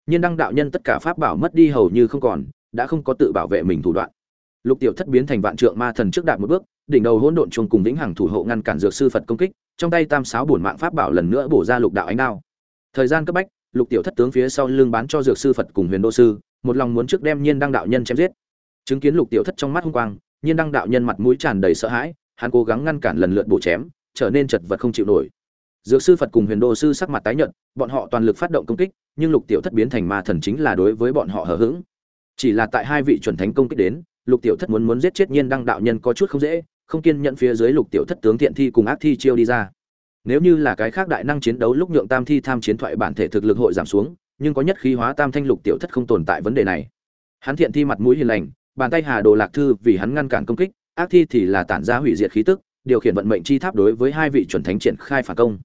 Nhiên đăng đạo nhân tất cả pháp bảo mất đi hầu như không còn, đã không có tự bảo vệ mình thủ đoạn. Lục tiểu thất biến thành vạn trượng ma thần trước đạt một bước, đỉnh đầu hỗn độn chuông cùng vĩnh hằng thủ hộ ngăn cản dược sư phật công kích, trong tay tam sáo bổn mạng pháp bảo lần nữa bổ ra lục đạo ánh đao. Thời gian cấp bách, lục tiểu thất tướng phía sau lưng bán cho dược sư phật cùng huyền đô sư, một lòng muốn trước đem nhiên đăng đạo nhân chém giết. Chứng kiến lục tiểu thất trong mắt hung quang, nhiên đăng đạo nhân mặt mũi tràn đầy sợ hãi hắn cố gắng ngăn cản lần lượt bổ chém, trở nên chật vật không chịu nổi. Dược sư phật cùng huyền đô sư sắc mặt tái nhợt, bọn họ toàn lực phát động công kích, nhưng lục tiểu thất biến thành ma thần chính là đối với bọn họ hờ hững. Chỉ là tại hai vị chuẩn thánh công kích đến, lục tiểu thất muốn muốn giết chết nhiên đăng đạo nhân có chút không dễ, không kiên nhận phía dưới lục tiểu thất tướng thiện thi cùng ác thi chiêu đi ra. Nếu như là cái khác đại năng chiến đấu lúc nhượng tam thi tham chiến thoại bản thể thực lực hội giảm xuống, nhưng có nhất khí hóa tam thanh lục tiểu thất không tồn tại vấn đề này. Hắn thiện thi mặt mũi hiền lành, bàn tay hà đồ lạc thư vì hắn ngăn cản công kích ác thi thì là tản ra hủy diệt khí tức điều khiển vận mệnh chi tháp đối với hai vị chuẩn thánh triển khai phản công.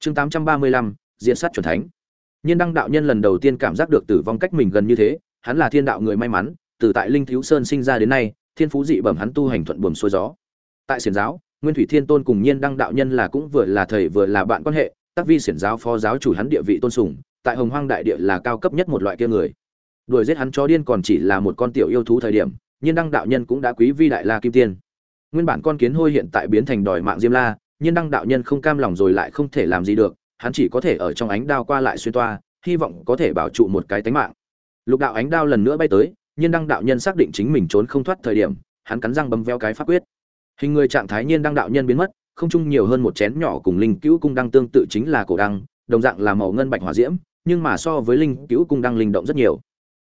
Chương 835, diện sát chuẩn thánh. Nhiên đăng đạo nhân lần đầu tiên cảm giác được tử vong cách mình gần như thế hắn là thiên đạo người may mắn từ tại linh thiếu sơn sinh ra đến nay thiên phú dị bẩm hắn tu hành thuận buồm xuôi gió. Tại xiển giáo nguyên thủy thiên tôn cùng nhiên đăng đạo nhân là cũng vừa là thầy vừa là bạn quan hệ tác vi xiển giáo phó giáo chủ hắn địa vị tôn sùng tại hồng hoang đại địa là cao cấp nhất một loại kia người. Đuổi giết hắn chó điên còn chỉ là một con tiểu yêu thú thời điểm nhiên đăng đạo nhân cũng đã quý vi đại la kim tiên. Nguyên bản con kiến hôi hiện tại biến thành đòi mạng diêm la, nhiên đăng đạo nhân không cam lòng rồi lại không thể làm gì được, hắn chỉ có thể ở trong ánh đao qua lại xuyên toa, hy vọng có thể bảo trụ một cái tánh mạng. Lục đạo ánh đao lần nữa bay tới, nhiên đăng đạo nhân xác định chính mình trốn không thoát thời điểm, hắn cắn răng bấm veo cái pháp quyết. Hình người trạng thái nhiên đăng đạo nhân biến mất, không chung nhiều hơn một chén nhỏ cùng linh cữu cung đăng tương tự chính là cổ đăng, đồng dạng là màu ngân bạch hỏa diễm, nhưng mà so với linh cữu cung đăng linh động rất nhiều.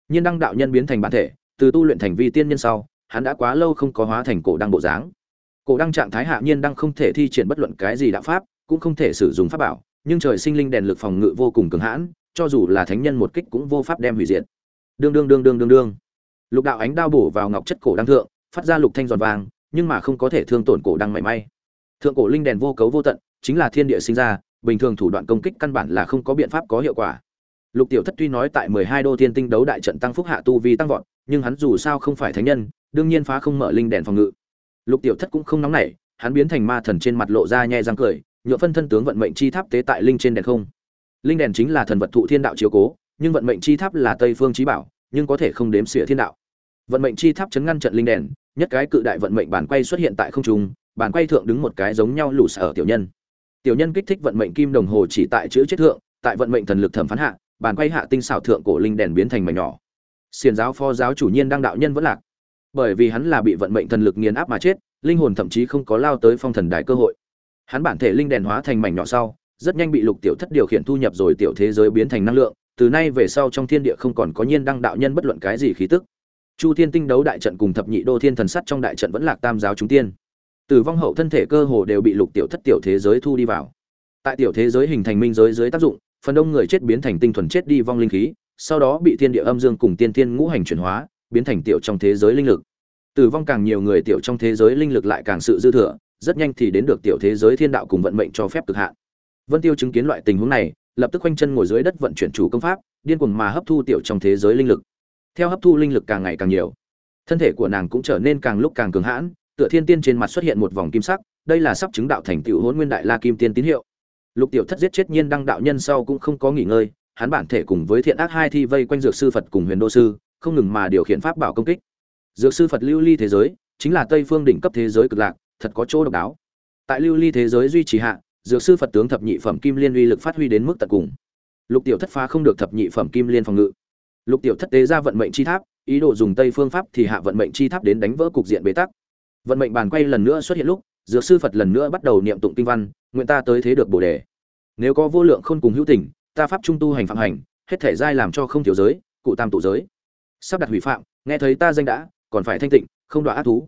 Nhiên đăng đạo nhân biến thành bản thể từ tu luyện thành vi tiên nhân sau, hắn đã quá lâu không có hóa thành cổ đăng bộ dáng. Cổ đăng trạng thái hạ nhiên đang không thể thi triển bất luận cái gì đạo pháp, cũng không thể sử dụng pháp bảo, nhưng trời sinh linh đèn lực phòng ngự vô cùng cường hãn, cho dù là thánh nhân một kích cũng vô pháp đem hủy diệt. Đương đương đương đương đương đương. Lục đạo ánh đao bổ vào ngọc chất cổ đăng thượng, phát ra lục thanh giòn vàng, nhưng mà không có thể thương tổn cổ đăng mảy may. Thượng cổ linh đèn vô cấu vô tận, chính là thiên địa sinh ra, bình thường thủ đoạn công kích căn bản là không có biện pháp có hiệu quả. Lục tiểu thất tuy nói tại mười hai đô thiên tinh đấu đại trận tăng phúc hạ tu vi tăng vọt nhưng hắn dù sao không phải thánh nhân, đương nhiên phá không mở linh đèn phòng ngự. Lục tiểu thất cũng không nóng nảy, hắn biến thành ma thần trên mặt lộ ra nhe răng cười, nhựa phân thân tướng vận mệnh chi tháp tế tại linh trên đèn không. Linh đèn chính là thần vật thụ thiên đạo chiếu cố, nhưng vận mệnh chi tháp là tây phương trí bảo, nhưng có thể không đếm xỉa thiên đạo. Vận mệnh chi tháp chấn ngăn trận linh đèn, nhất cái cự đại vận mệnh bản quay xuất hiện tại không trung, bản quay thượng đứng một cái giống nhau lũ sở tiểu nhân. Tiểu nhân kích thích vận mệnh kim đồng hồ chỉ tại chữ chết thượng, tại vận mệnh thần lực thẩm phán hạ, bản quay hạ tinh xảo thượng cổ linh đèn biến thành mảnh nhỏ xiền giáo phó giáo chủ nhiên đang đạo nhân vẫn lạc. Bởi vì hắn là bị vận mệnh thần lực nghiền áp mà chết, linh hồn thậm chí không có lao tới phong thần đài cơ hội. Hắn bản thể linh đèn hóa thành mảnh nhỏ sau, rất nhanh bị lục tiểu thất điều khiển thu nhập rồi tiểu thế giới biến thành năng lượng, từ nay về sau trong thiên địa không còn có nhiên đăng đạo nhân bất luận cái gì khí tức. Chu thiên tinh đấu đại trận cùng thập nhị đô thiên thần sắt trong đại trận vẫn lạc tam giáo chúng tiên. Tử vong hậu thân thể cơ hồ đều bị lục tiểu thất tiểu thế giới thu đi vào. Tại tiểu thế giới hình thành minh giới dưới tác dụng, phần đông người chết biến thành tinh thuần chết đi vong linh khí sau đó bị thiên địa âm dương cùng tiên thiên ngũ hành chuyển hóa, biến thành tiểu trong thế giới linh lực. Tử vong càng nhiều người tiểu trong thế giới linh lực lại càng sự dư thừa, rất nhanh thì đến được tiểu thế giới thiên đạo cùng vận mệnh cho phép cực hạn. Vân tiêu chứng kiến loại tình huống này, lập tức quanh chân ngồi dưới đất vận chuyển chủ công pháp, điên cuồng mà hấp thu tiểu trong thế giới linh lực. Theo hấp thu linh lực càng ngày càng nhiều, thân thể của nàng cũng trở nên càng lúc càng cường hãn, tựa thiên tiên trên mặt xuất hiện một vòng kim sắc, đây là sắp chứng đạo thành tiểu Hỗn nguyên đại la kim tiên tín hiệu. Lục tiểu thất giết chết nhiên đăng đạo nhân sau cũng không có nghỉ ngơi hắn bản thể cùng với thiện ác hai thi vây quanh dược sư phật cùng huyền đô sư, không ngừng mà điều khiển pháp bảo công kích. Dược sư phật lưu ly thế giới, chính là tây phương đỉnh cấp thế giới cực lạc, thật có chỗ độc đáo. Tại lưu ly thế giới duy trì hạ, dược sư phật tướng thập nhị phẩm kim liên uy lực phát huy đến mức tận cùng. Lục tiểu thất phá không được thập nhị phẩm kim liên phòng ngự. Lục tiểu thất tế ra vận mệnh chi tháp, ý đồ dùng tây phương pháp thì hạ vận mệnh chi tháp đến đánh vỡ cục diện bế tắc. Vận mệnh bàn quay lần nữa xuất hiện lúc, dược sư phật lần nữa bắt đầu niệm tụng kinh văn, nguyện ta tới thế được bồ đề. Nếu có vô lượng khôn cùng hữu tình ta pháp trung tu hành phạm hành, hết thể giai làm cho không thiếu giới, cụ tam tụ giới. Sắp đặt hủy phạm, nghe thấy ta danh đã, còn phải thanh tịnh, không đọa ác thú.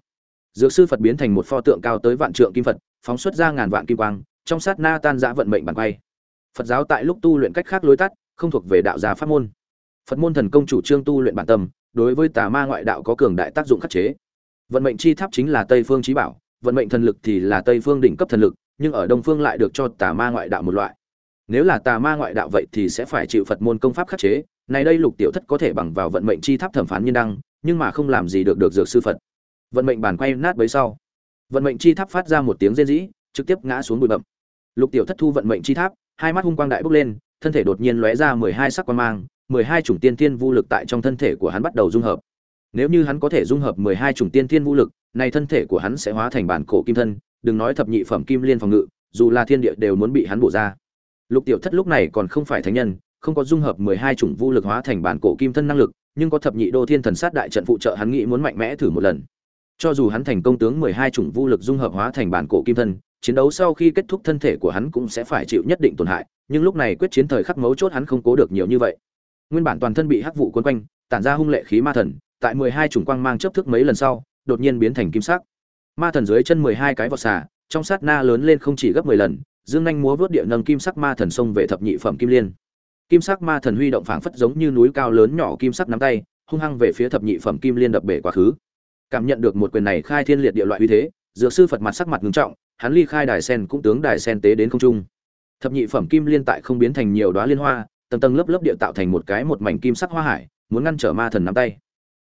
Dược sư phật biến thành một pho tượng cao tới vạn trượng kim phật, phóng xuất ra ngàn vạn kim quang, trong sát na tan giã vận mệnh bàn quay. Phật giáo tại lúc tu luyện cách khác lối tắt, không thuộc về đạo gia pháp môn. Phật môn thần công chủ trương tu luyện bản tâm, đối với tà ma ngoại đạo có cường đại tác dụng khắc chế. Vận mệnh chi tháp chính là tây phương trí bảo, vận mệnh thần lực thì là tây phương đỉnh cấp thần lực, nhưng ở đông phương lại được cho tà ma ngoại đạo một loại nếu là tà ma ngoại đạo vậy thì sẽ phải chịu phật môn công pháp khắc chế. Này đây lục tiểu thất có thể bằng vào vận mệnh chi tháp thẩm phán nhân đăng, nhưng mà không làm gì được được dược sư phật. Vận mệnh bàn quay nát bấy sau. Vận mệnh chi tháp phát ra một tiếng rên rỉ, trực tiếp ngã xuống bụi bậm lục tiểu thất thu vận mệnh chi tháp, hai mắt hung quang đại bốc lên, thân thể đột nhiên lóe ra mười hai sắc quang mang, mười hai chủng tiên thiên vũ lực tại trong thân thể của hắn bắt đầu dung hợp. Nếu như hắn có thể dung hợp mười hai chủng tiên thiên vũ lực, này thân thể của hắn sẽ hóa thành bản cổ kim thân, đừng nói thập nhị phẩm kim liên phòng ngự, dù là thiên địa đều muốn bị hắn bổ ra lục tiểu thất lúc này còn không phải thánh nhân, không có dung hợp mười hai chủng vũ lực hóa thành bản cổ kim thân năng lực, nhưng có thập nhị đô thiên thần sát đại trận phụ trợ hắn nghĩ muốn mạnh mẽ thử một lần. Cho dù hắn thành công tướng mười hai chủng vũ lực dung hợp hóa thành bản cổ kim thân, chiến đấu sau khi kết thúc thân thể của hắn cũng sẽ phải chịu nhất định tổn hại, nhưng lúc này quyết chiến thời khắc mấu chốt hắn không cố được nhiều như vậy. Nguyên bản toàn thân bị hắc vụ cuốn quanh, tản ra hung lệ khí ma thần, tại mười hai chủng quang mang chớp thức mấy lần sau, đột nhiên biến thành kim sắc. Ma thần dưới chân mười hai cái vỏ xà, trong sát na lớn lên không chỉ gấp mười lần dương nhanh múa vớt địa nâng kim sắc ma thần sông về thập nhị phẩm kim liên. Kim sắc ma thần huy động phảng phất giống như núi cao lớn nhỏ kim sắc nắm tay, hung hăng về phía thập nhị phẩm kim liên đập bể quá khứ. Cảm nhận được một quyền này khai thiên liệt địa loại uy thế, dược sư phật mặt sắc mặt ngưng trọng, hắn ly khai đài sen cũng tướng đài sen tế đến không trung. Thập nhị phẩm kim liên tại không biến thành nhiều đóa liên hoa, tầng tầng lớp lớp địa tạo thành một cái một mảnh kim sắc hoa hải, muốn ngăn trở ma thần nắm tay.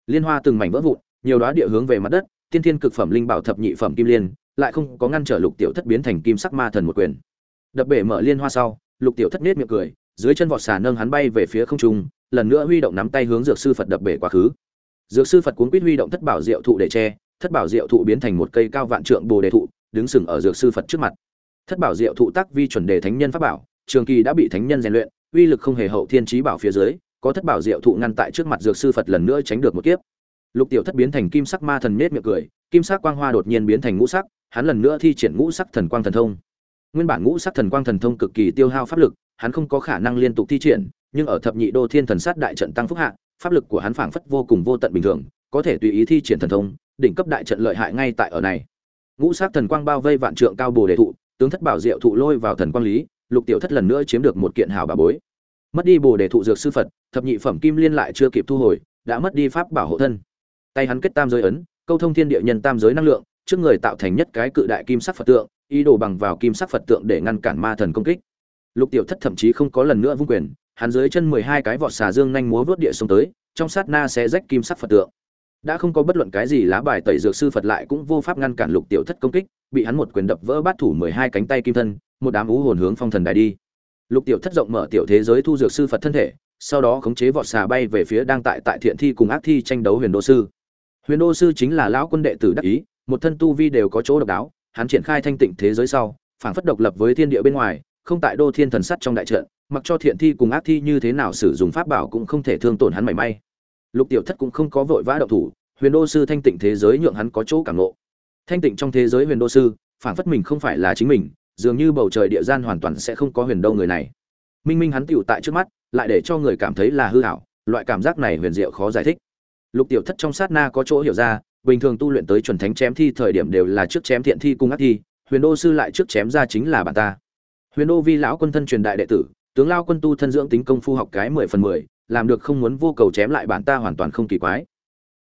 Liên hoa từng mảnh vỡ vụn, nhiều đóa địa hướng về mặt đất, tiên thiên cực phẩm linh bảo thập nhị phẩm kim liên, lại không có ngăn trở lục tiểu thất biến thành kim sắc ma thần một quyền đập bể mở liên hoa sau, lục tiểu thất nết miệng cười, dưới chân vọt xà nâng hắn bay về phía không trung, lần nữa huy động nắm tay hướng dược sư phật đập bể quá khứ. Dược sư phật cuốn quýt huy động thất bảo diệu thụ để che, thất bảo diệu thụ biến thành một cây cao vạn trượng bồ đề thụ, đứng sừng ở dược sư phật trước mặt. Thất bảo diệu thụ tác vi chuẩn đề thánh nhân pháp bảo, trường kỳ đã bị thánh nhân rèn luyện, uy lực không hề hậu thiên trí bảo phía dưới, có thất bảo diệu thụ ngăn tại trước mặt dược sư phật lần nữa tránh được một kiếp. Lục tiểu thất biến thành kim sắc ma thần nết miệng cười, kim sắc quang hoa đột nhiên biến thành ngũ sắc, hắn lần nữa thi triển ngũ sắc thần quang thần thông nguyên bản ngũ sắc thần quang thần thông cực kỳ tiêu hao pháp lực, hắn không có khả năng liên tục thi triển, nhưng ở thập nhị đô thiên thần sát đại trận tăng phúc hạ, pháp lực của hắn phảng phất vô cùng vô tận bình thường, có thể tùy ý thi triển thần thông, đỉnh cấp đại trận lợi hại ngay tại ở này. Ngũ sắc thần quang bao vây vạn trượng cao bồ đề thụ, tướng thất bảo diệu thụ lôi vào thần quang lý, lục tiểu thất lần nữa chiếm được một kiện hảo bà bối. Mất đi bồ đề thụ dược sư phật, thập nhị phẩm kim liên lại chưa kịp thu hồi, đã mất đi pháp bảo hộ thân. Tay hắn kết tam giới ấn, câu thông thiên địa nhân tam giới năng lượng, trước người tạo thành nhất cái cự đại kim sắc phật tượng ý đồ bằng vào kim sắc phật tượng để ngăn cản ma thần công kích. Lục tiểu thất thậm chí không có lần nữa vung quyền, hắn dưới chân mười hai cái vọt xà dương nhanh múa vút địa xuống tới, trong sát na sẽ rách kim sắc phật tượng. Đã không có bất luận cái gì lá bài tẩy dược sư phật lại cũng vô pháp ngăn cản lục tiểu thất công kích, bị hắn một quyền đập vỡ bát thủ mười hai cánh tay kim thân, một đám ú hồn hướng phong thần đài đi. Lục tiểu thất rộng mở tiểu thế giới thu dược sư phật thân thể, sau đó khống chế vọt xà bay về phía đang tại tại thiện thi cùng ác thi tranh đấu huyền đô sư. Huyền đô sư chính là lão quân đệ tử đắc ý, một thân tu vi đều có chỗ độc đáo hắn triển khai thanh tịnh thế giới sau, phảng phất độc lập với thiên địa bên ngoài, không tại đô thiên thần sắt trong đại trận, mặc cho thiện thi cùng ác thi như thế nào sử dụng pháp bảo cũng không thể thương tổn hắn mảy may. Lục tiểu thất cũng không có vội vã động thủ, huyền đô sư thanh tịnh thế giới nhượng hắn có chỗ cảm ngộ. Thanh tịnh trong thế giới huyền đô sư, phảng phất mình không phải là chính mình, dường như bầu trời địa gian hoàn toàn sẽ không có huyền đô người này. Minh minh hắn tựu tại trước mắt, lại để cho người cảm thấy là hư hảo loại cảm giác này huyền diệu khó giải thích. Lục tiểu thất trong sát na có chỗ hiểu ra bình thường tu luyện tới chuẩn thánh chém thi thời điểm đều là trước chém thiện thi cung ác thi, huyền đô sư lại trước chém ra chính là bản ta. Huyền đô vi lão quân thân truyền đại đệ tử, tướng lao quân tu thân dưỡng tính công phu học cái mười phần mười, làm được không muốn vô cầu chém lại bản ta hoàn toàn không kỳ quái.